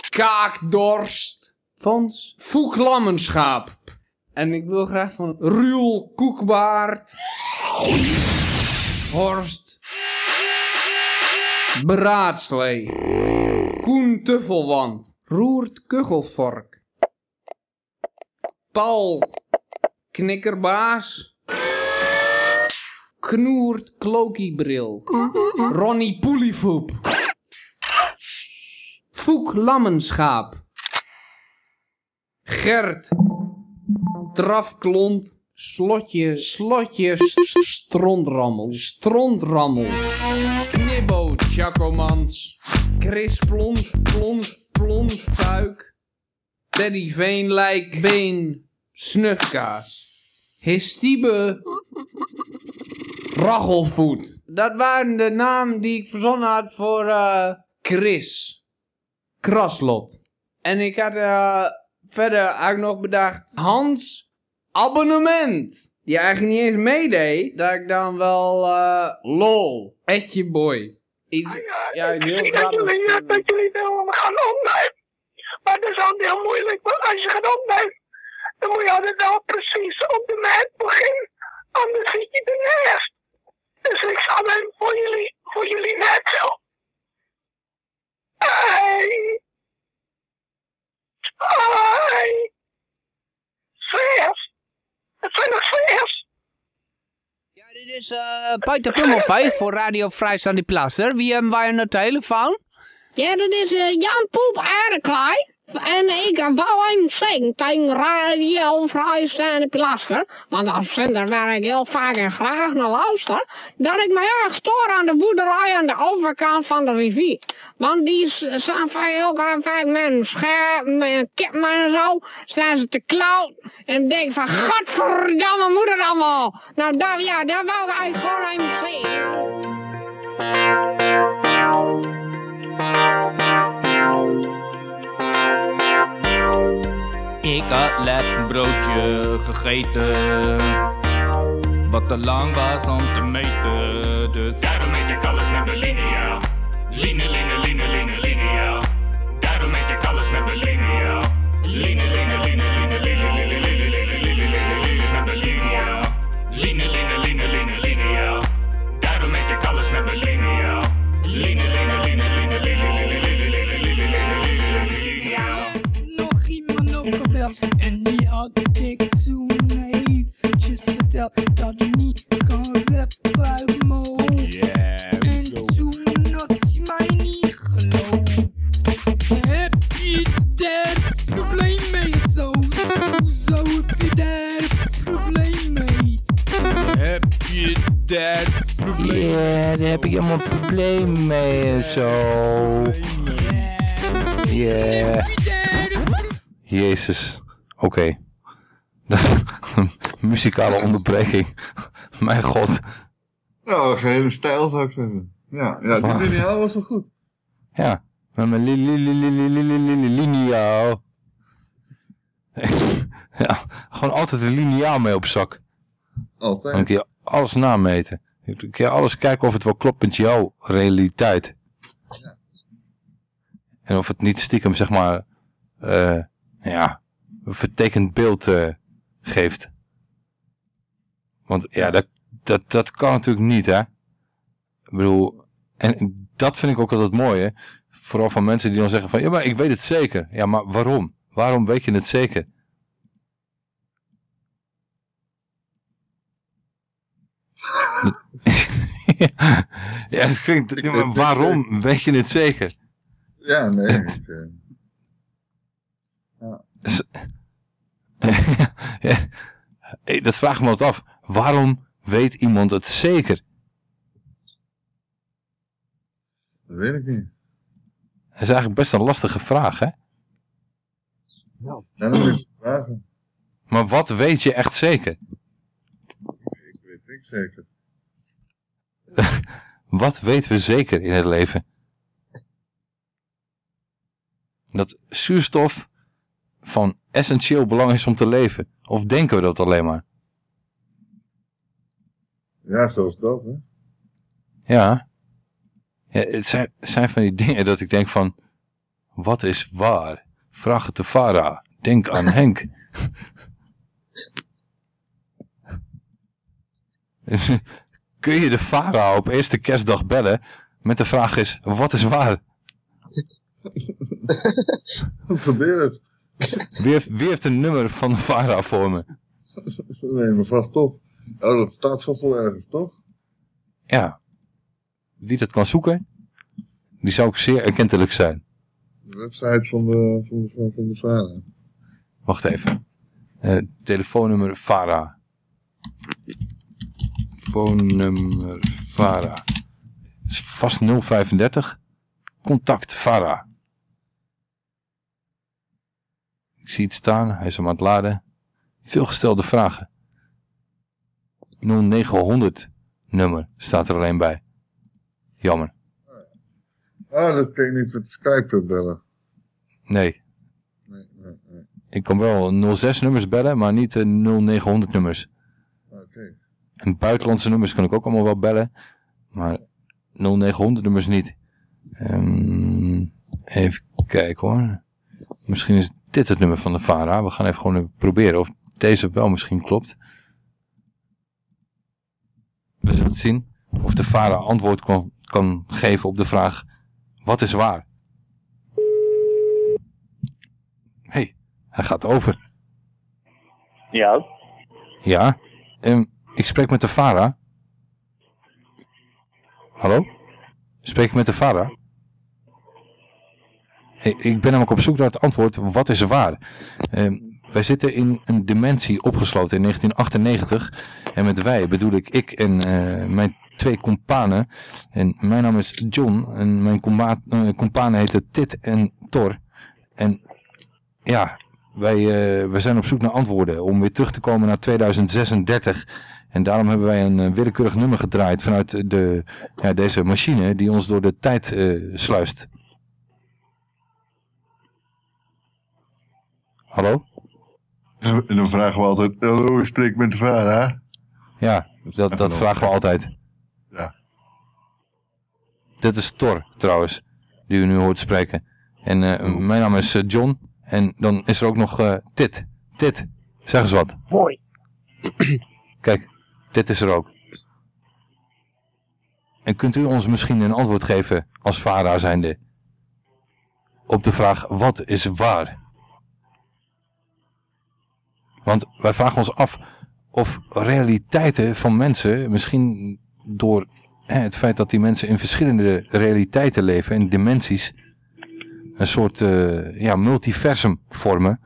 Kaakdorst. Fons. Foeklammenschap. En ik wil graag van Ruul Koekbaard. Horst. Braadslee. Koen Tuffelwand. Roert Kuchelvork. Paul. Knikkerbaas. Knoert Klokiebril. Ronnie Poelievoep. Foek Lammenschaap. Gert. Drafklont. Slotje. Slotje. st- st- Strondrammel. Strondrammel. Knibbo. Chacomans. Chris Plons. Plons. Plons. Fuik. Teddy Veenlijk. Been. Snufkaas. Histiebe. Rachelvoet. Dat waren de namen die ik verzonnen had voor eh, Chris. Kraslot. En ik had eh, verder eigenlijk nog bedacht Hans Abonnement. Die eigenlijk niet eens meedeed. Dat ik dan wel eh, lol. Etje boy. Iets, ja, iets heel Ik denk dat jullie, dat jullie gaan opnemen. Maar dat is altijd heel moeilijk. Want als je gaat opnemen, dan moet je altijd wel precies op de meid beginnen. Anders zit je ernaast. Dus ik zal hem voor jullie, voor jullie net zo. Hey. Hey. Sveers. Het zijn nog Sveers. Dit is eh Peter Pummelveeg voor Radio Vrijstaande Plaster. Wie hebben wij aan de telefoon? Ja, dat is eh, Jan Poep Aardeklaai. En ik wou zeggen tegen Radio Vrijstaande Plaster, want als zender waar ik heel vaak en graag naar luister, dat ik me erg stoor aan de boerderij aan de overkant van de rivier. Want die staan vaak aan vaak met een scherp, met een kippen en zo, staan ze te klauwen. En denk van, godverdamme moet het allemaal. Nou, daar, ja, daar wou ik gewoon even zeggen. broodje gegeten. Wat te lang was om te meten, dus. Daarom meet ik alles met mijn lineaal. Line, line, line, line, lineaal. Daarom meet ik alles met mijn lineaal. Line, line, line, line, line, line, line, line, line, met mijn lineaal. Line, line, line, line, lineaal. Daarom meet ik alles met mijn lineaal. Line, line, line, line, line, line, line, line, line, line, line, line, line, line, line, dat ik niet kan rappen uit mijn hoofd. en toen had mij niet geloofd. Heb je daar probleem mee zo? Hoezo heb je daar probleem mee? Heb je daar probleem Ja, daar heb ik helemaal probleem mee en zo. Ja. Jezus. Oké. Dat- muzikale onderbreking. Mijn god. Nou, gehele stijl zou ik zeggen. Ja, ja die ah. lineaal was wel goed. Ja, met mijn lineaal. ja, gewoon altijd een lineaal mee op zak. Altijd. Dan kun je alles nameten. Dan kun je alles kijken of het wel klopt met jouw realiteit. Ja. En of het niet stiekem, zeg maar, eh, ja, een vertekend beeld eh, geeft. Want ja, dat, dat, dat kan natuurlijk niet, hè. Ik bedoel, en dat vind ik ook altijd mooi, hè. Vooral van mensen die dan zeggen van, ja, maar ik weet het zeker. Ja, maar waarom? Waarom weet je het zeker? ja, het klinkt, maar waarom weet je het zeker? Ja, nee. ik, eh, ja. Dat vraag ik me altijd af. Waarom weet iemand het zeker? Dat weet ik niet. Dat is eigenlijk best een lastige vraag, hè? Ja, dan moet je vragen. Maar wat weet je echt zeker? Ik weet niks zeker. Wat weten we zeker in het leven? Dat zuurstof van essentieel belang is om te leven. Of denken we dat alleen maar? Ja, zoals dat, hè. Ja. ja het, zijn, zijn van die dingen dat ik denk van... Wat is waar? Vraag het de Farah. Denk aan Henk. Kun je de Farah op eerste kerstdag bellen... met de vraag is... Wat is waar? Probeer het. Wie heeft, wie heeft een nummer van de Farah voor me? Ze nemen vast op. Oh, dat staat vast wel ergens, toch? Ja. Wie dat kan zoeken... Die zou ook zeer erkentelijk zijn. De website van de, van de, van, van de vader. Wacht even. Eh, telefoonnummer Farah. Telefoonnummer Farah. Is vast 035. Contact Farah. Ik zie het staan. Hij is hem aan het laden. Veel gestelde vragen. 0900 nummer staat er alleen bij. Jammer. Ah, dat kun je niet met Skype bellen. Nee. Nee, nee, nee. Ik kan wel 06 nummers bellen, maar niet de 0900 nummers. Oké. En buitenlandse nummers kan ik ook allemaal wel bellen. Maar 0900 nummers niet. Ehm, even kijken hoor. Misschien is dit het nummer van de VARA. We gaan even gewoon even proberen of deze wel misschien klopt. We zullen zien of de VARA antwoord kan, kan geven op de vraag... Wat is waar? hey, hij gaat over. Ja, Ja, ehm, ik spreek met de VARA. Hallo? Spreek ik met de VARA? Ik ben namelijk op zoek naar het antwoord, wat is waar? Ehm, wij zitten in een dimensie opgesloten in 1998. En met wij bedoel ik ik en eh, mijn twee companen. En mijn naam is John en mijn compa eh, companen heten Tit en Tor. En ja, wij, wij zijn op zoek naar antwoorden om weer terug te komen naar 2036. En daarom hebben wij een willekeurig nummer gedraaid vanuit de, ja, deze machine die ons door de tijd sluist. Hallo? En dan vragen we altijd, hallo, ik spreek met de vader. Ja, dat, dat vragen we altijd. Ja. Dit is Thor trouwens, die u nu hoort spreken. En eh, mijn naam is eh, John. En dan is er ook nog eh, Tit. Tit, zeg eens wat. Hoi. Kijk, dit is er ook. En kunt u ons misschien een antwoord geven als VARA zijnde op de vraag wat is waar? Want wij vragen ons af of realiteiten van mensen, misschien door hè, het feit dat die mensen in verschillende realiteiten leven en dimensies, een soort eh, ja, multiversum vormen,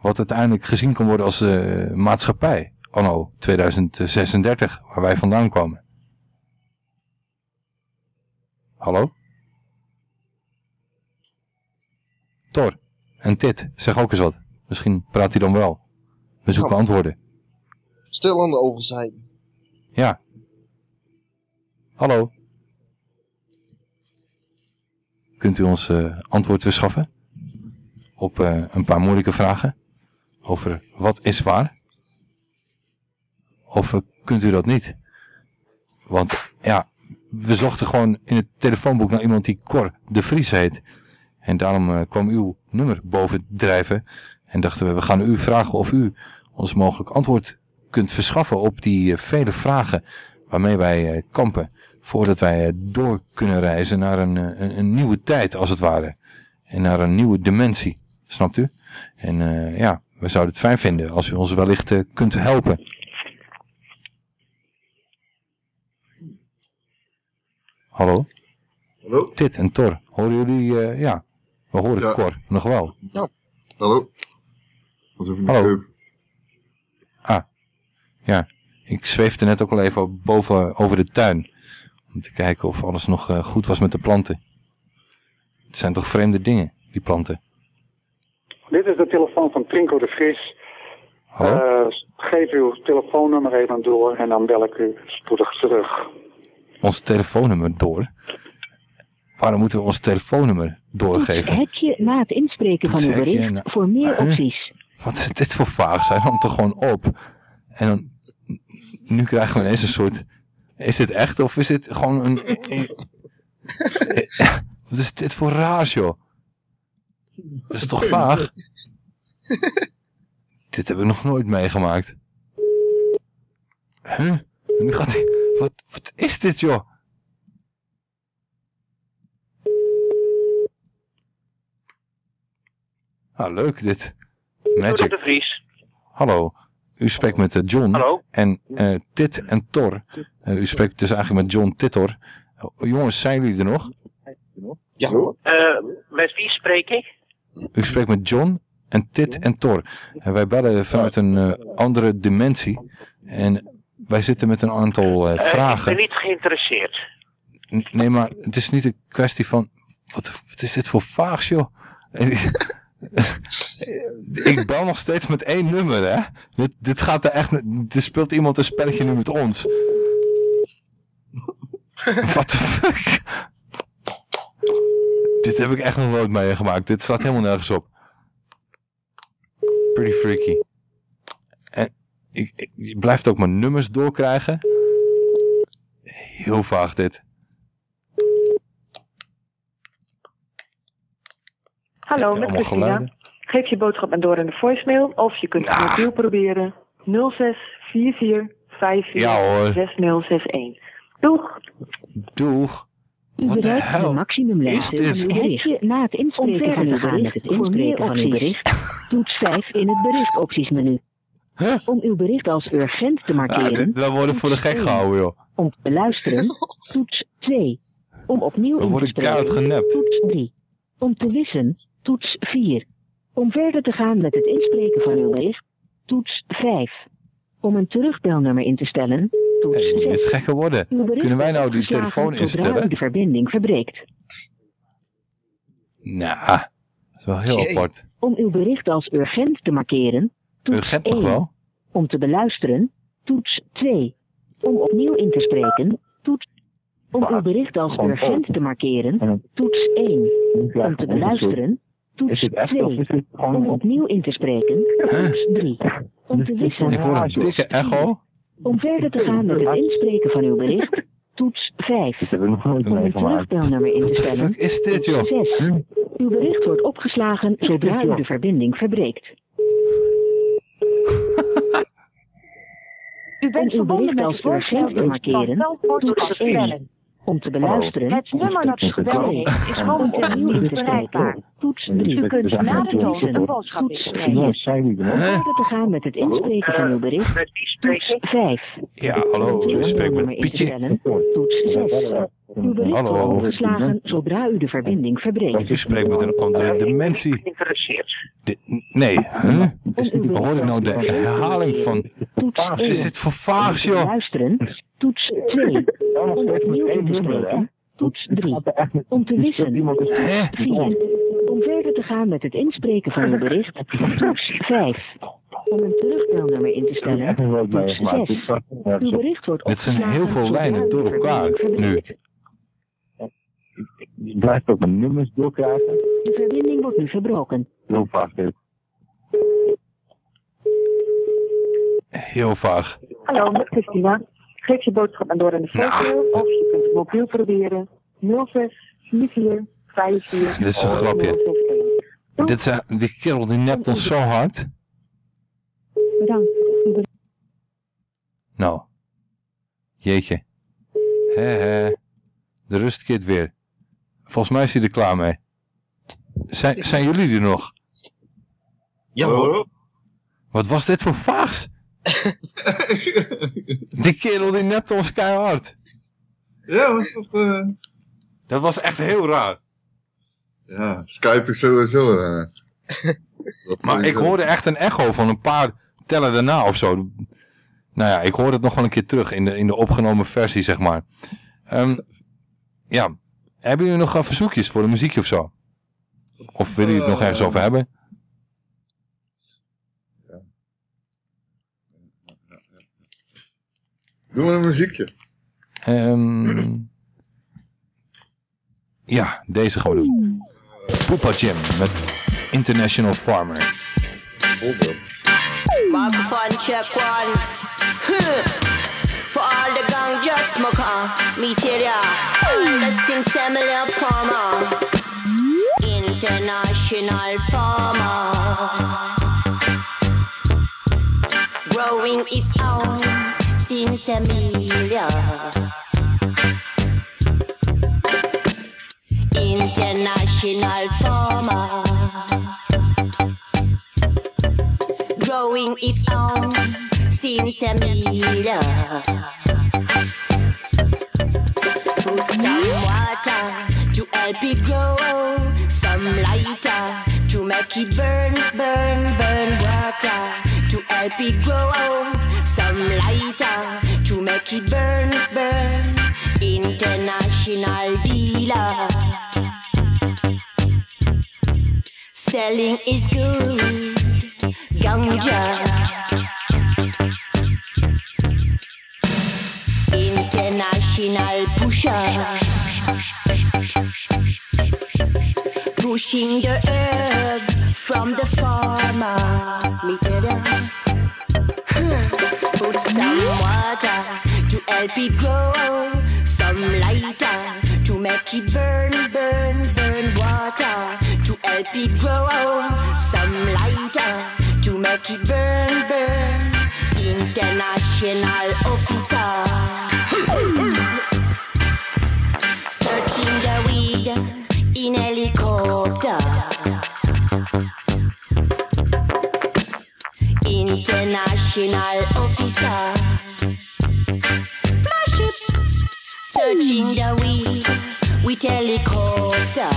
wat uiteindelijk gezien kan worden als eh, maatschappij, anno 2036, waar wij vandaan komen. Hallo? Thor en Tit, zeg ook eens wat. Misschien praat hij dan wel. We zoeken Ja. antwoorden. Stil aan de overzijde. Ja. Hallo. Kunt u ons eh, antwoord verschaffen op eh, een paar moeilijke vragen over wat is waar? Of eh, kunt u dat niet? Want ja, we zochten gewoon in het telefoonboek naar iemand die Cor de Vries heet. En daarom kwam uw nummer boven drijven. En dachten we, we gaan u vragen of u ons mogelijk antwoord kunt verschaffen op die eh, vele vragen waarmee wij eh, kampen. Voordat wij eh, door kunnen reizen naar een, een, een nieuwe tijd als het ware. En naar een nieuwe dimensie. Snapt u? En eh, ja, we zouden het fijn vinden als u ons wellicht kunt helpen. Hallo? Hallo? Tit en Tor, horen jullie? eh, ja, we horen Ja. Cor nog wel. Hallo? Alsof je in de Hallo? keuken... Ja. Ik zweefde net ook al even boven over de tuin. Om te kijken of alles nog eh, goed was met de planten. Het zijn toch vreemde dingen, die planten. Dit is de telefoon van Trinko de Vries. Hallo? Eh, geef uw telefoonnummer even door en dan bel ik u spoedig terug. Ons telefoonnummer door. Waarom moeten we ons telefoonnummer doorgeven? Hekje na het inspreken van uw bericht na- voor meer Huh? opties. Wat is dit voor vaag? Zijn dan toch gewoon op? En dan, nu krijgen we ineens een soort... Is dit echt of is dit gewoon een... een- wat is dit voor raars, joh? Dat is toch vaag? dit heb ik nog nooit meegemaakt. Huh? Nu gaat hij... Wat, wat is dit, joh? Ah, leuk dit. Magic. de Vries. Hallo, u spreekt met eh, John. Hallo. En eh, Tit en Tor. Eh, u spreekt dus eigenlijk met John Titor. Oh, jongens, zijn jullie er nog? Ja hoor. Eh, met wie spreek ik? U spreekt met John en Tit en Tor. En wij bellen vanuit een eh, andere dimensie. En wij zitten met een aantal vragen. ik ben niet geïnteresseerd. N- Nee, maar het is niet een kwestie van... Wat, wat is dit voor vaags, joh? ik bel nog steeds met één nummer, hè? Dit, dit gaat er echt... Er speelt iemand een spelletje nu met ons. What the fuck? Dit heb ik echt nog nooit meegemaakt. Dit staat helemaal nergens op. Pretty freaky. En ik, ik, je blijft ook mijn nummers doorkrijgen. Heel vaag dit. Hallo, met Christina. geluiden. Geef je boodschap maar door in de voicemail of je kunt het mobiel proberen. 0644 54 Ja, hoor. 6061. Doeg! Doeg. U Wat de bereikt de hel maximumlengte is van dit? bericht. Na het inspreken van uw bericht het voor meer opties. Toets 5 in het berichtoptiesmenu. Om uw bericht als urgent te Ja, markeren. we worden voor de gek gehouden, joh. 1. Om te beluisteren. Toets 2. Om opnieuw in te worden spreken. Toets 3. Om te wissen. Toets 4. Om verder te gaan met het inspreken van uw bericht. Toets 5. Om een terugbelnummer in te stellen. Toets moet 6. niet gekker worden. Uw bericht Kunnen wij nou die telefoon instellen? de verbinding verbreekt. Nou, dat is wel heel Jee. apart. Om uw bericht als urgent te markeren. Toets Urgent nog 1. wel? Om te beluisteren. Toets 2. Om opnieuw in te spreken. Toets. Om uw bericht als urgent te markeren. Toets 1. Om te beluisteren. Toets 2. Om opnieuw in te spreken. Toets 3. Om te wissen. Ik hoor een dikke echo. Om verder te gaan met het inspreken van uw bericht. Toets 5. Om een terugbelnummer in te stellen. fuck is dit, joh? 6. Uw bericht wordt opgeslagen zodra u de verbinding verbreekt. U bent Om uw verbonden met het urgent te markeren. Toets als 1. Om te beluisteren, Het nummer dat u gebeld heeft is momenteel niet bereikbaar. Toets 3. U kunt na de toon een boodschap inspreken. Om verder te gaan met het inspreken van uw bericht, toets 5. Ja, hallo, u spreekt met Pietje. Toets 6. Uw bericht Hallo. wordt overgeslagen zodra u de verbinding verbreekt. U spreekt met een andere dimensie. Dit- nee, huh? Hoor ik nou de herhaling van... Wat is dit voor vaags, joh? Luisteren, toets 2. Om opnieuw in te spreken, toets 3. Om te toets 4. Om verder te gaan met het inspreken van uw bericht, toets 5. Om een terugbelnummer in te stellen, toets 6. Uw bericht wordt Dit zijn heel veel lijnen door elkaar nu. Je blijft ook mijn nummers doorkrijgen. De verbinding wordt nu verbroken. Heel vaak dit. Heel vaag. Hallo, met Christina. Geef je boodschap aan door in de foto of je kunt het mobiel proberen. 06 44 54 Dit is een grapje. Dit zijn, die kerel die nept ons zo hard. Bedankt. Nou. Jeetje. Hè hè. De rust keert weer. Volgens mij is hij er klaar mee. Zijn, zijn jullie er nog? Ja hoor. Wat was dit voor vaags? die kerel die nepte ons keihard. Ja, was toch... eh, Dat was echt heel raar. Ja, Skype is sowieso... eh, dat Maar ik hoorde echt een echo van een paar tellen daarna of zo. Nou ja, ik hoorde het nog wel een keer terug in de, in de opgenomen versie, zeg maar. Ehm, ja, hebben jullie nog eh, verzoekjes voor een muziekje of zo? Of willen jullie het nog ergens over hebben? Doe maar een muziekje. Ehm, ja, deze gewoon doen. Poepa Jam met International Farmer. Microphone check one. For all the ganja smoker, me tell ya, all the similar farmer, international farmer, growing its own since a million. International farmer growing its own since a million. Put some water to help it grow, some lighter to make it burn, burn, burn. Water to help it grow, some lighter to make it burn, burn. International dealer. Selling is good ganja. International pusher. Pushing the herb from the farmer. Put some water to help it grow. Some lighter to make it burn, burn, burn. Water to help it grow. Some lighter to make it burn, burn. International officer. Searching the weed in helicopter. International officer. Flash it. Searching the weed with helicopter.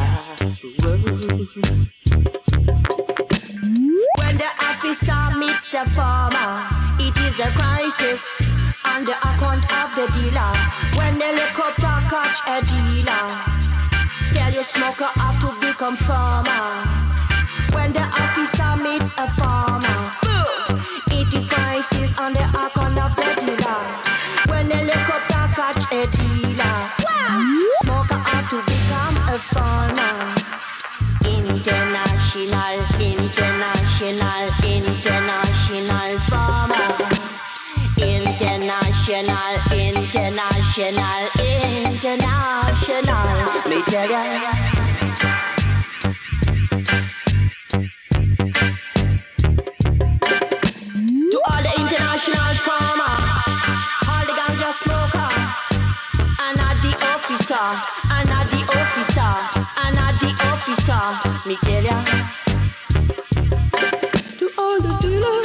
When the officer meets the farmer, it is the crisis on the account of the dealer. When the helicopter catch a dealer, tell your smoker have to become farmer. It is crisis on the account of the dealer. When helicopter catch a dealer, smoker have to become a farmer. International, international, international farmer. International, international, international. Me tell ya. Me tell ya. To all the dealer,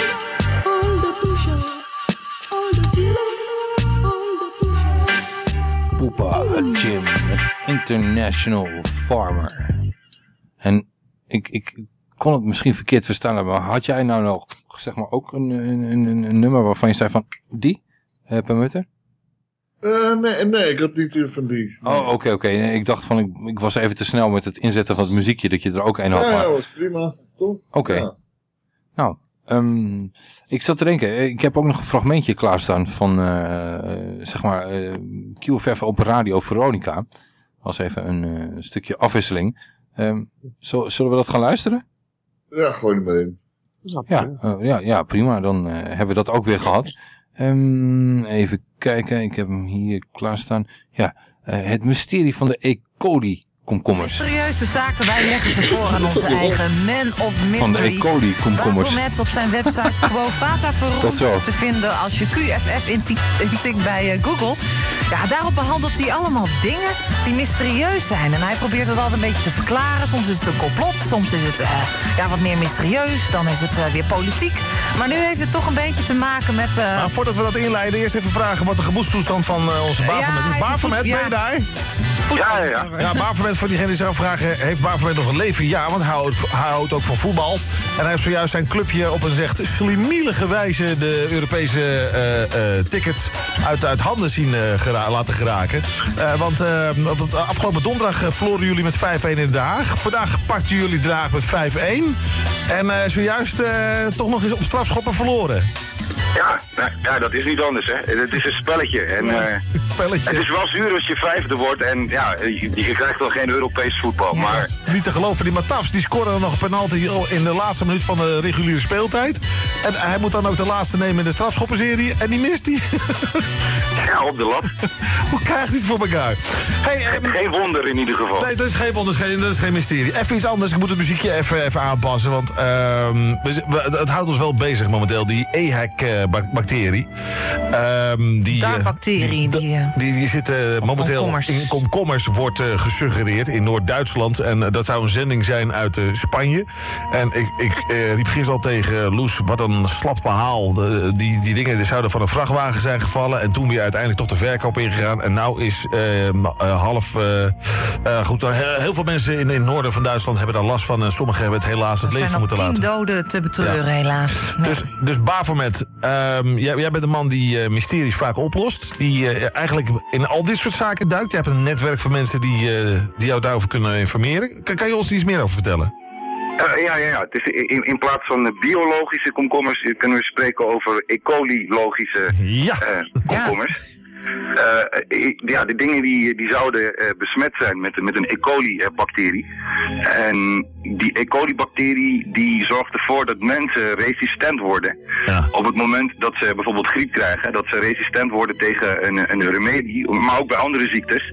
all the pusher, all the dealer, all the pusher. Poepa Jim, met International Farmer. En ik, ik kon het misschien verkeerd verstaan, maar had jij nou nog zeg maar ook een, een, een, een nummer waarvan je zei van die, uh, Permutter? Eh, nee, nee, ik had niet van die. Oh, oké, oké. Ik dacht van, ik, ik was even te snel met het inzetten van het muziekje, dat je er ook een had. Ja, maar- ja, was prima. Toch? Oké. Ja. Nou, ehm, ik zat te denken, ik heb ook nog een fragmentje klaarstaan van, eh, zeg maar, eh QFF op Radio Veronica. was even een eh, stukje afwisseling. Ehm, zullen we dat gaan luisteren? Ja, gooi er maar in. Ja, eh, ja, ja, prima. Dan eh, hebben we dat ook weer gehad. Ehm, even kijken, ik heb hem hier klaarstaan. Ja, eh, het mysterie van de E. coli komkommers. Serieuze zaken, wij leggen ze voor aan onze eigen man of mystery. Van de E. coli komkommers. Op zijn website Quofata Tot zo. te vinden als je QFF inti- intikt bij eh, Google. Ja, daarop behandelt hij allemaal dingen die mysterieus zijn. En hij probeert het altijd een beetje te verklaren. Soms is het een complot, soms is het eh, ja, wat meer mysterieus. Dan is het eh, weer politiek. Maar nu heeft het toch een beetje te maken met... eh, Maar voordat we dat inleiden, eerst even vragen wat de gemoedstoestand van onze Bafomet is. Bafomet, ben je daar? Ja, ja, ja. Ja, Bafomet, voor diegene die zich afvragen, heeft Bafomet nog een leven? Ja, want hij houdt, hij houdt ook van voetbal. En hij heeft zojuist zijn clubje op een zegt slimielige wijze de Europese eh, tickets uit, uit handen zien eh, laten geraken. Want op het afgelopen donderdag verloren jullie met 5-1 in Den Haag. Vandaag pakten jullie Den Haag met 5-1. En zojuist toch nog eens op strafschoppen verloren. Ja, nou, ja, dat is niet anders, hè. Het is een spelletje. En, eh, spelletje. Het is wel zuur als je vijfde wordt en ja, je, je krijgt wel geen Europees voetbal. Maar Niet te geloven, die Matafs die scoorde dan nog een penalty in de laatste minuut van de reguliere speeltijd. En hij moet dan ook de laatste nemen in de strafschoppenserie. En die mist hij. ja, op de lat. Hoe krijgt hij het voor elkaar? Hey, ehm, geen wonder in ieder geval. Nee, dat is geen wonder, dat is geen, dat is geen mysterie. Even iets anders, ik moet het muziekje even, even aanpassen. Want ehm, het houdt ons wel bezig momenteel, die Ehm, die, eh, die, eh, die, die zit eh, momenteel komkommers. in komkommers, wordt gesuggereerd in Noord-Duitsland. En dat zou een zending zijn uit Spanje. En ik, ik riep gisteren al tegen Loes, wat een slap verhaal. De- die, die dingen die zouden van een vrachtwagen zijn gevallen. En toen weer uiteindelijk toch de verkoop ingegaan. En nou is eh, ma- eh, half... goed, heel, veel mensen in, in het noorden van Duitsland hebben daar last van. En sommigen hebben het helaas het er leven zijn nog moeten tien laten. doden te betreuren, Ja. helaas. Dus, dus Bafomet, ehm, jij, jij bent een man die eh, mysteries vaak oplost. Die eh, eigenlijk in al dit soort zaken duikt. Je hebt een netwerk van mensen die, eh, die jou daarover kunnen informeren. Kan, kan je ons iets meer over vertellen? Eh, ja, ja, ja. Het is in, in plaats van biologische komkommers kunnen we spreken over E. coli-logische eh, komkommers. Eh, eh, ja, de dingen die, die zouden eh, besmet zijn met, met een E. coli-bacterie. En die E. coli-bacterie die zorgt ervoor dat mensen resistent worden. Op het moment dat ze bijvoorbeeld griep krijgen, dat ze resistent worden tegen een, een remedie, maar ook bij andere ziektes,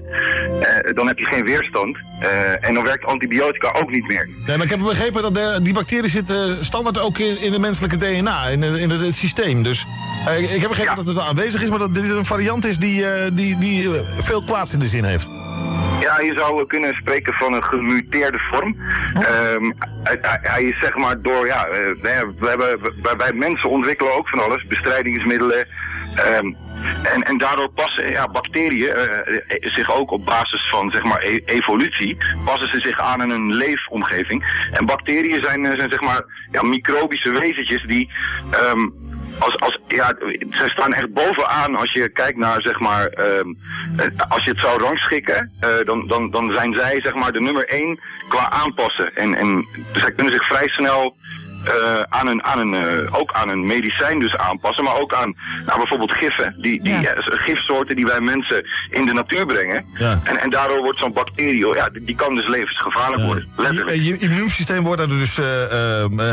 dan heb je geen weerstand. En dan werkt antibiotica ook niet meer. Nee, maar ik heb begrepen dat de- die bacterie zit eh, standaard ook in, in de menselijke DNA, in, in het, het systeem. Dus ik- ik heb begrepen dat het wel aanwezig is, maar dat dit een variant is die, eh, die, die eh, veel kwaads in de zin heeft. Ja, je zou kunnen spreken van een gemuteerde vorm. Ehm, hij, hij- hij is zeg maar door, ja, eh, we hebben, wij, wij mensen ontwikkelen ook van alles, bestrijdingsmiddelen. ehm, en, en daardoor passen ja, bacteriën eh, eh, zich ook op basis van zeg maar e- evolutie, passen ze zich aan in een leefomgeving. En bacteriën zijn, eh, zijn zeg maar ja, microbische wezentjes die ehm, als, als, ja, zij staan echt bovenaan als je kijkt naar, zeg maar, ehm, eh, als je het zou rangschikken, eh, dan, dan, dan zijn zij, zeg maar, de nummer één qua aanpassen. En, en zij kunnen zich vrij snel eh, aan een, aan een, eh, ook aan een medicijn dus aanpassen, maar ook aan nou, bijvoorbeeld giffen, die, die eh, gifsoorten die wij mensen in de natuur brengen. Ja. En, en daardoor wordt zo'n bacterie, ja, die, die kan dus levensgevaarlijk worden. Je, je immuunsysteem wordt daar dus,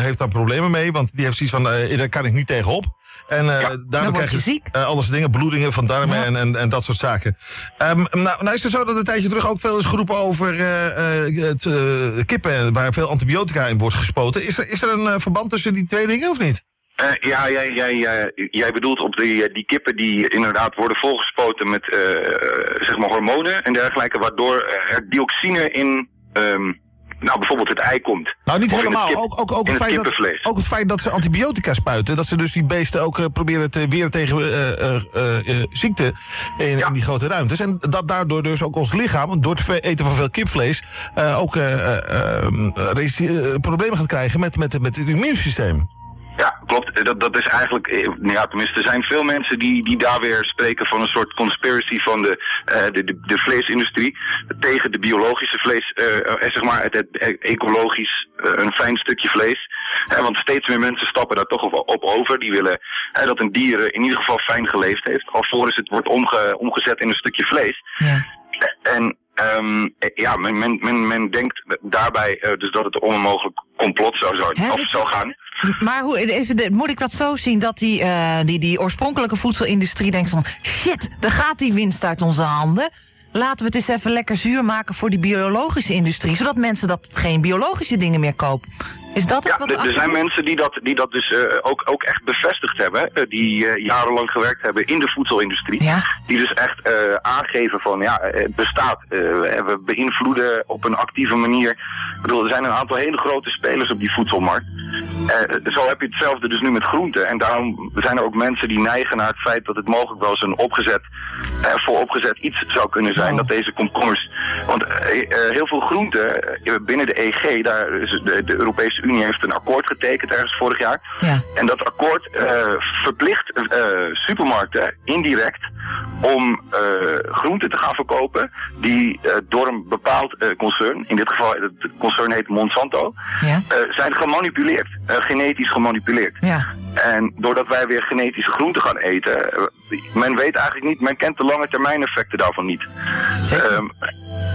heeft daar problemen mee, want die heeft zoiets van, eh, daar kan ik niet tegenop. En eh daardoor krijg je ziek. alles dingen, bloedingen van darmen en, en, en dat soort zaken. Ehm, nou, nou is het zo dat een tijdje terug ook veel is geroepen over eh, eh, het, eh, kippen waar veel antibiotica in wordt gespoten. Is er, is er een eh, verband tussen die twee dingen of niet? Eh, ja, jij, jij, eh, jij bedoelt op die, eh, die kippen die inderdaad worden volgespoten met eh, zeg maar hormonen en dergelijke, waardoor er dioxine in ehm, nou, bijvoorbeeld het ei komt. Nou, niet Of helemaal. kip- ook, ook, ook, het het feit dat, ook het feit dat ze antibiotica spuiten. Dat ze dus die beesten ook eh, proberen te weren tegen eh, ziekte in, in die grote ruimtes. En dat daardoor dus ook ons lichaam, door het eten van veel kipvlees, ook eh, eh, eh, resi- eh, problemen gaat krijgen met, met, met het immuunsysteem. Ja, klopt. Eh, Dat, dat is eigenlijk, eh, nou ja, tenminste, er zijn veel mensen die, die daar weer spreken van een soort conspiracy van de, eh, de, de, de vleesindustrie tegen de biologische vlees, zeg maar het, het ecologisch een fijn stukje vlees. Want steeds meer mensen stappen daar toch op, op over. Die willen dat een dier in ieder geval fijn geleefd heeft, alvorens het wordt omge, omgezet in een stukje vlees. En ehm, eh, ja, men, men, men, men denkt daarbij dus dat het onmogelijk complot zou, zou, of zou gaan. Maar hoe, even, moet ik dat zo zien dat die, eh, die, die oorspronkelijke voedselindustrie denkt van... shit, daar gaat die winst uit onze handen. Laten we het eens even lekker zuur maken voor die biologische industrie... zodat mensen dat geen biologische dingen meer kopen. Is dat het Ja, wat er- zijn mensen die dat, die dat dus eh, ook, ook echt bevestigd hebben. eh, die eh, jarenlang gewerkt hebben in de voedselindustrie. Die dus echt aangeven van ja, het bestaat. we beïnvloeden op een actieve manier. Ik bedoel, er zijn een aantal hele grote spelers op die voedselmarkt. Zo heb je hetzelfde dus nu met groenten. En daarom zijn er ook mensen die neigen naar het feit dat het mogelijk wel eens een opgezet, voor opgezet iets zou kunnen zijn. Dat deze komkommers. Want heel veel groenten binnen de EG, daar is de, de Europese Unie heeft een akkoord getekend ergens vorig jaar. En dat akkoord eh, verplicht eh, supermarkten indirect om eh, groenten te gaan verkopen die door een bepaald concern, in dit geval het concern heet Monsanto, eh, zijn gemanipuleerd, genetisch gemanipuleerd. Ja. En doordat wij weer genetische groenten gaan eten, men weet eigenlijk niet, men kent de lange termijn effecten daarvan niet. Ehm,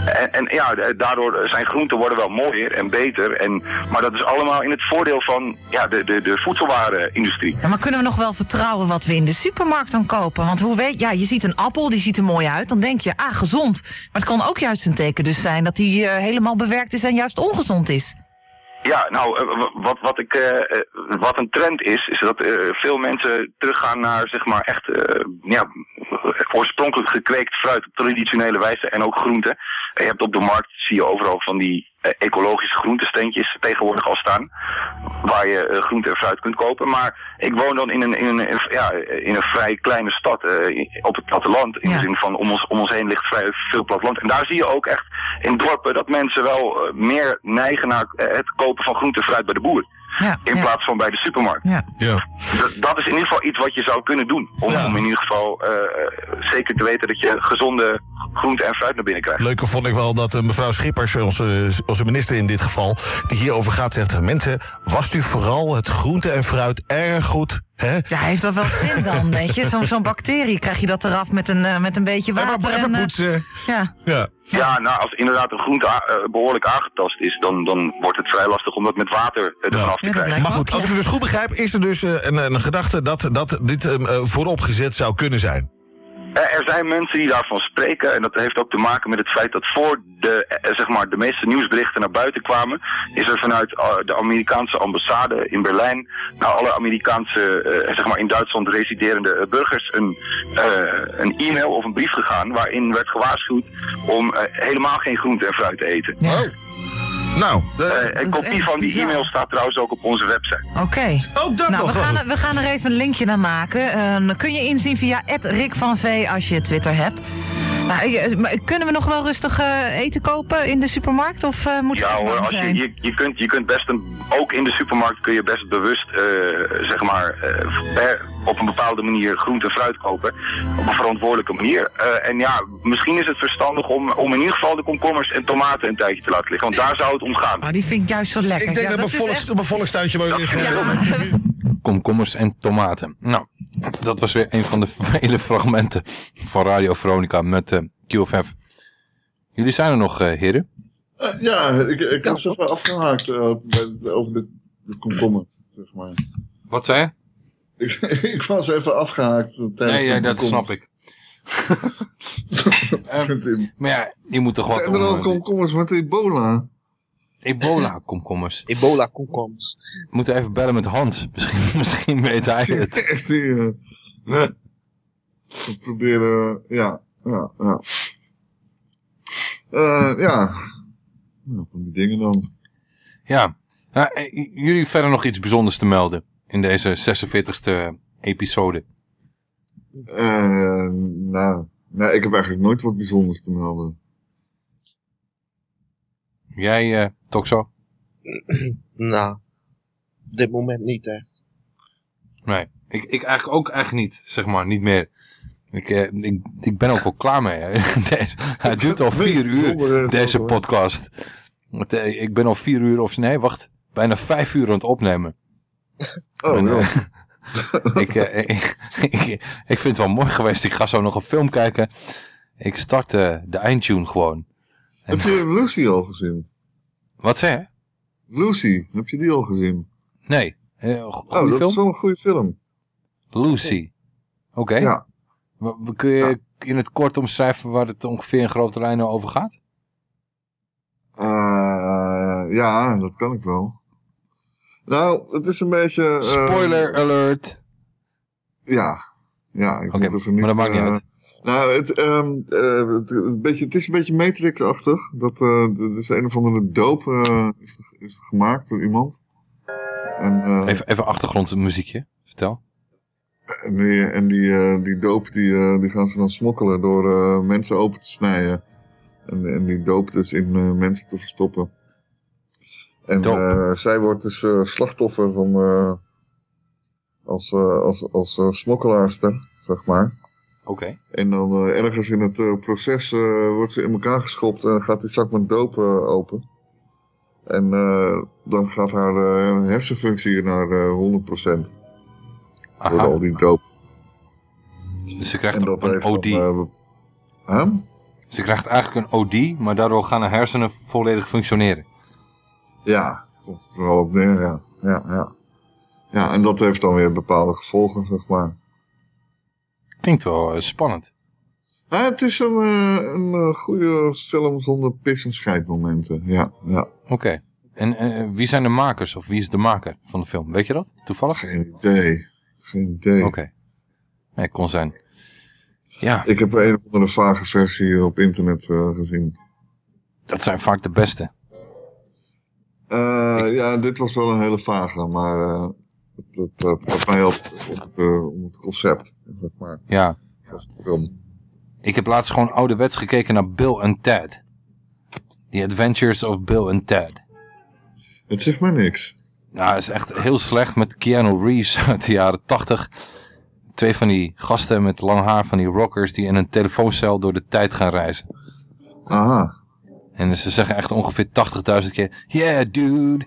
en, en ja, d- daardoor zijn groenten worden wel mooier en beter. En, maar dat is allemaal in het voordeel van ja, de, de, de voedselwarenindustrie. Ja, maar kunnen we nog wel vertrouwen wat we in de supermarkt dan kopen? Want hoe weet ja, je ziet een appel, die ziet er mooi uit. Dan denk je, ah, gezond. Maar het kan ook juist een teken dus zijn dat die eh, helemaal bewerkt is en juist ongezond is. Ja, nou, eh, wat, wat, ik, eh, wat een trend is, is dat veel mensen teruggaan naar zeg maar echt ja, oorspronkelijk gekweekt fruit op traditionele wijze en ook groenten. En je hebt op de markt, zie je overal van die ecologische groentesteentjes tegenwoordig al staan, waar je eh, groente en fruit kunt kopen. Maar ik woon dan in een, in een, ja, in een vrij kleine stad eh, op het platteland, in de zin van om ons, om ons heen ligt vrij veel platteland. En daar zie je ook echt in dorpen dat mensen wel eh, meer neigen naar eh, het kopen van groente en fruit bij de boer. In plaats van bij de supermarkt. Ja. Dat, dat is in ieder geval iets wat je zou kunnen doen. Om, om in ieder geval eh, eh, zeker te weten dat je gezonde groente en fruit naar binnen krijgt. Leuker vond ik wel dat eh, mevrouw Schippers, onze, onze minister in dit geval, die hierover gaat, zegt: Mensen, wast u vooral het groente en fruit erg goed. Hè? Ja, heeft dat wel zin dan, weet je? Zo'n zo'n bacterie, krijg je dat eraf met een, eh, met een beetje water? even en, eh, poetsen. ja. Ja. Ja, nou, als inderdaad een groente eh, behoorlijk aangetast is, dan, dan wordt het vrij lastig om dat met water eh, ervan af te krijgen. Maar goed, als ik het dus goed begrijp, is er dus een, een gedachte dat, dat dit eh, eh, vooropgezet zou kunnen zijn. Eh, Er zijn mensen die daarvan spreken en dat heeft ook te maken met het feit dat voor de, eh, zeg maar, de meeste nieuwsberichten naar buiten kwamen, is er vanuit eh, de Amerikaanse ambassade in Berlijn naar alle Amerikaanse, zeg maar in Duitsland residerende burgers een, eh, een e-mail of een brief gegaan waarin werd gewaarschuwd om helemaal geen groente en fruit te eten. Nou, Eh, een kopie van die e-mail staat trouwens ook op onze website. Oké. Ook dat nou, nog. we gaan, er- we gaan er even een linkje naar maken. Eh, dan kun je inzien via Rick van V als je Twitter hebt. Eh, maar kunnen we nog wel rustig eh, eten kopen in de supermarkt? Of eh moet Ja het hoor, als je, zijn? je, je, kunt, je kunt best een, ook in de supermarkt kun je best bewust, eh, zeg maar, op een bepaalde manier groente en fruit kopen. Op een verantwoordelijke manier. Eh, en ja, misschien is het verstandig om, om in ieder geval de komkommers en tomaten een tijdje te laten liggen. Want daar zou het om gaan. Oh, die vind ik juist zo lekker. Ik denk Ja, dat, mijn is volks, mijn volkstuintje wel eens komkommers en tomaten. Nou, dat was weer een van de vele fragmenten van Radio Veronica met eh QFF. Jullie zijn er nog, eh, heren? Eh, ja, ik, ik was even afgehaakt eh, bij- over de, de komkommer, zeg maar. Wat zei je? Ik, ik was even afgehaakt. eh, Nee, ja, dat snap komkommers. ik. Ehm, maar ja, je moet toch wat Zijn er al komkommers met ebola? Ebola komkommers. Ebola komkommers. We moeten even bellen met Hans. Misschien, misschien weet hij het. Echt eh, nee. We proberen... ja, ja, ja. Eh, ja. Nou, van die dingen dan. Ja. Ja, eh, jullie verder nog iets bijzonders te melden in deze 46e episode? Nou, nou, ik heb eigenlijk nooit wat bijzonders te melden. Jij, eh Toxo? nou, op dit moment niet echt. Nee, ik, ik eigenlijk ook echt niet, zeg maar, niet meer. Ik, eh, ik, ik ben ook wel klaar mee. Hè. Deze, hij duurt al vier uur, deze podcast. Eh, Ik ben al vier uur, of nee, wacht, bijna vijf uur aan het opnemen. Oh, eh, ik, eh, ik, ik, ik vind het wel mooi geweest. Ik ga zo nog een film kijken. Ik start de eindtune gewoon. Heb je Lucy al gezien? Wat zei je? Lucy, heb je die al gezien? Nee. Go- oh, dat film? is wel een goede film. Lucy. Oké. Ja. Kun je in het kort omschrijven waar het ongeveer in grote lijnen over gaat? Eh, ja, dat kan ik wel. Nou, het is een beetje... eh, Spoiler alert. Ja, ja. Ik Oké, moet even niet, maar dat maakt niet uit. Nou, het, ehm, eh, het, een beetje, het is een beetje Matrix-achtig. Dat, eh, dat is een of andere doop eh, is, er, is er gemaakt door iemand. En, Even, even achtergrondmuziekje. Vertel. En die, en die, die doop die, die gaan ze dan smokkelen door mensen open te snijden. En, en die doop dus in mensen te verstoppen. En zij wordt dus slachtoffer van... als als, als smokkelaarster, zeg maar. Oké. En dan eh, ergens in het eh, proces eh, wordt ze in elkaar geschopt en gaat die zak met doop eh, open. En eh, dan gaat haar eh, hersenfunctie naar eh 100%. Door al die doop. Dus ze krijgt een dan, OD. Huh? Ze krijgt eigenlijk een OD, maar daardoor gaan haar hersenen volledig functioneren. Ja, komt er wel op neer, ja. Ja, ja. ja, en dat heeft dan weer bepaalde gevolgen, zeg maar. Klinkt wel eh, spannend. Ja, het is een, eh, een eh, goede film zonder pis- en scheidmomenten. Ja, ja. Oké. En wie zijn de makers, of wie is de maker van de film? Weet je dat? Toevallig? Geen idee. Geen idee. Oké. Nee, kon zijn. Ja. Ik heb een of andere vage versie op internet gezien. Dat zijn vaak de beste. Ja, dit was wel een hele vage, maar het, het gaat mij om het, eh, om het concept, zeg maar. Ja. de film. Ik heb laatst gewoon ouderwets gekeken naar Bill en Ted. The Adventures of Bill and Ted. Het zegt maar niks. Ja, het is echt heel slecht met Keanu Reeves uit de jaren 80. Twee van die gasten met lang haar van die rockers die in een telefooncel door de tijd gaan reizen. Aha. En ze zeggen echt ongeveer 80.000 keer, yeah dude.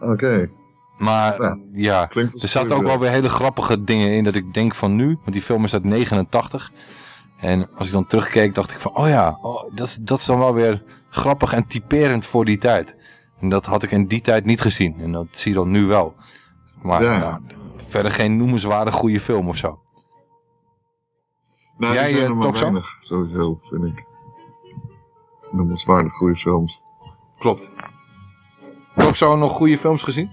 Oké. Maar ja, er zaten ook wel weer hele grappige dingen in dat ik denk van nu, want die film is uit 89. En als ik dan terugkeek dacht ik van, oh ja, oh, dat, is, dat is dan wel weer grappig en typerend voor die tijd. En dat had ik in die tijd niet gezien. En dat zie je dan nu wel. Maar Ja. nou, verder geen noemenswaardig goede film of zo. Nou, Jij, zijn eh, er toch zo? weinig, sowieso, vind ik. Noemenswaardig goede films. Klopt. Toch zo nog goede films gezien?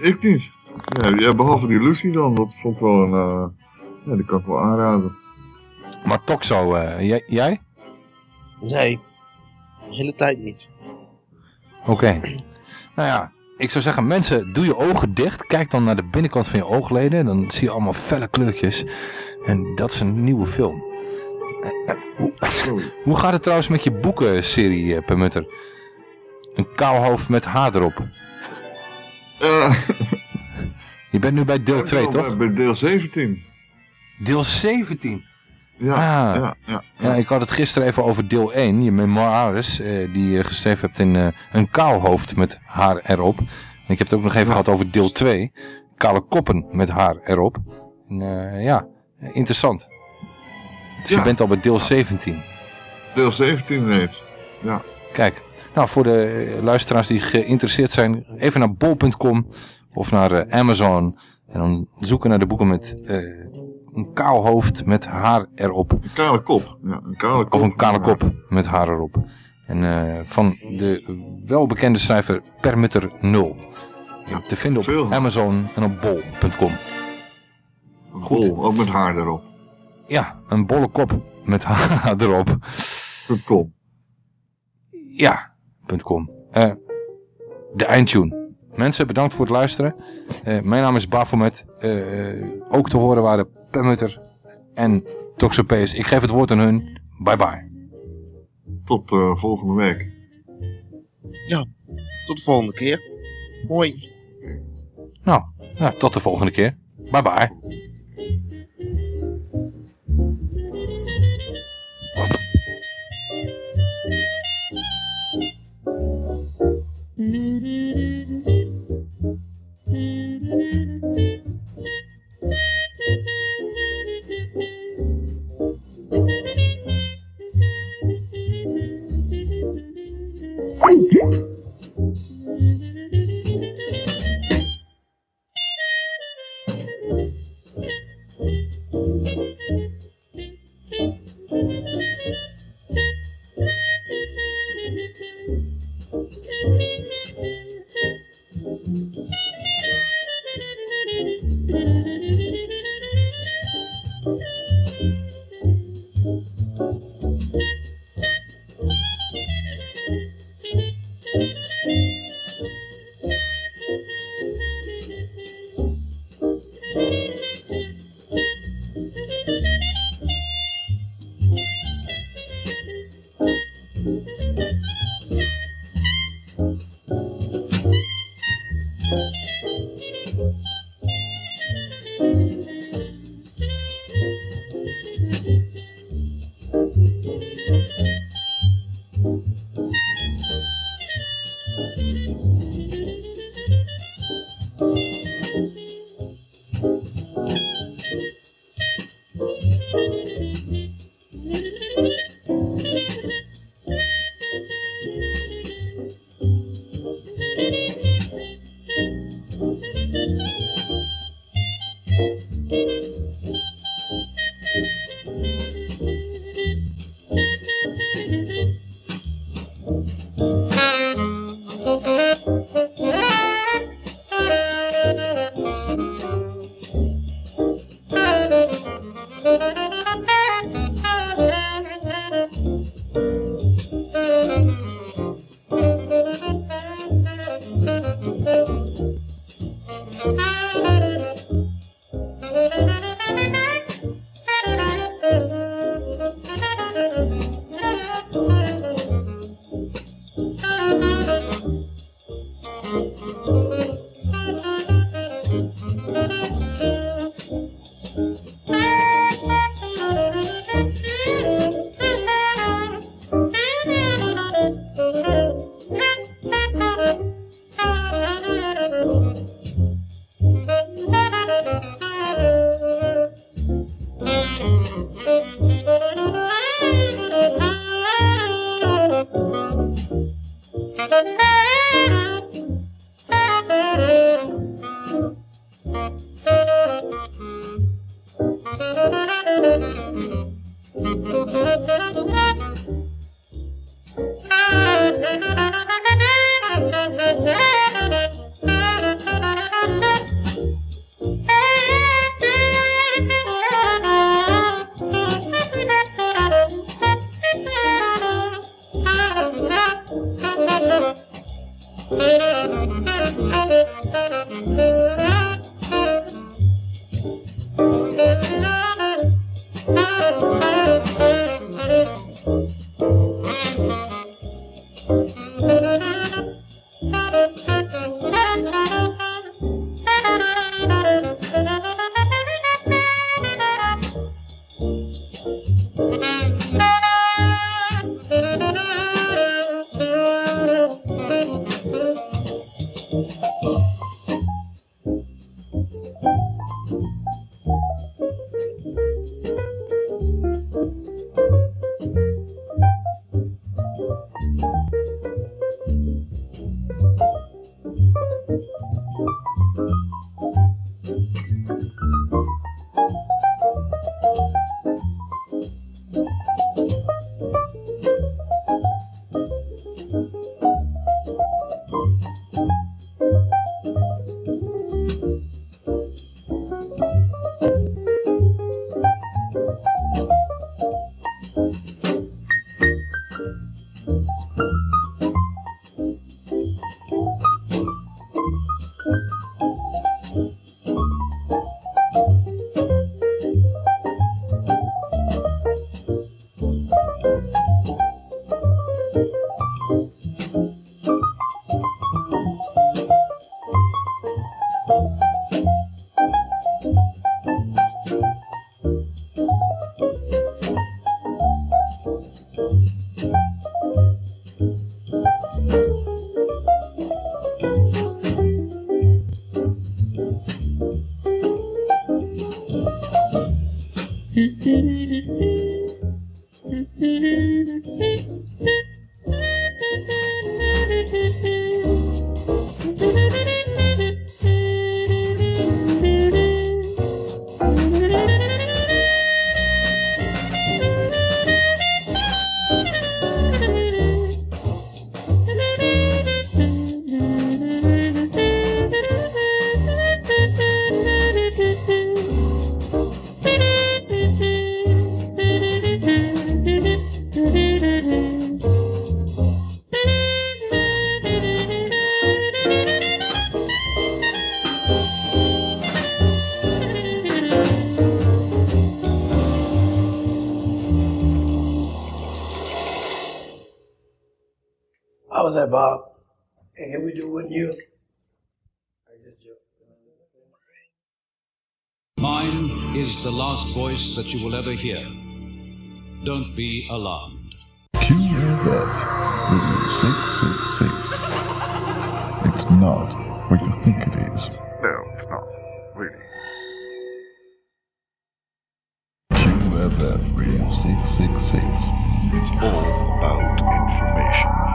Ik niet. Ja, behalve die Lucy dan, dat vond ik wel een... eh, ja, die kan ik wel aanraden. Maar Toxo, eh, jij? jij? Nee, de hele tijd niet. Oké. Nou ja, ik zou zeggen, mensen, doe je ogen dicht. Kijk dan naar de binnenkant van je oogleden. Dan zie je allemaal felle kleurtjes. En dat is een nieuwe film. Eh, Hoe, hoe gaat het trouwens met je boekenserie, eh, Permutter? Een kaalhoofd met haar erop. Je bent nu bij deel 2, toch? Bij deel 17. Deel 17? Ja, Ah. ja, ja. Ja, ik had het gisteren even over deel 1, je memoires, eh, die je geschreven hebt in eh, een kaalhoofd met haar erop. En ik heb het ook nog even gehad over deel 2, kale koppen met haar erop. En, eh, ja, interessant. Dus je Ja. bent al bij deel 17. Deel 17 reeds. Ja. Kijk, nou voor de luisteraars die geïnteresseerd zijn, even naar bol.com of naar eh, Amazon. En dan zoeken naar de boeken met eh, een kaal hoofd met haar erop. Een kale kop. Ja, een kale kop. Of een kale kop met haar erop. En eh, van de welbekende cijfer Permeter 0. te vinden op Amazon en op bol.com. Bol, ook met haar erop. Ja, een bolle kop met haar erop. .com. Ja, .com. Eh, de eindtune. Mensen, bedankt voor het luisteren. Eh, mijn naam is Bafomet. Eh, ook te horen waren Permutter en Toxopeus. Ik geef het woord aan hun. Bye bye. Tot volgende week. Ja, tot de volgende keer. Hoi. Nou, ja, tot de volgende keer. Bye bye. Thank that, Bob? And can we do one you? Mine is the last voice that you will ever hear. Don't be alarmed. QFF Radio 666. It's not what you think it is. No, it's not. Really. QFF Radio 666. It's all about information.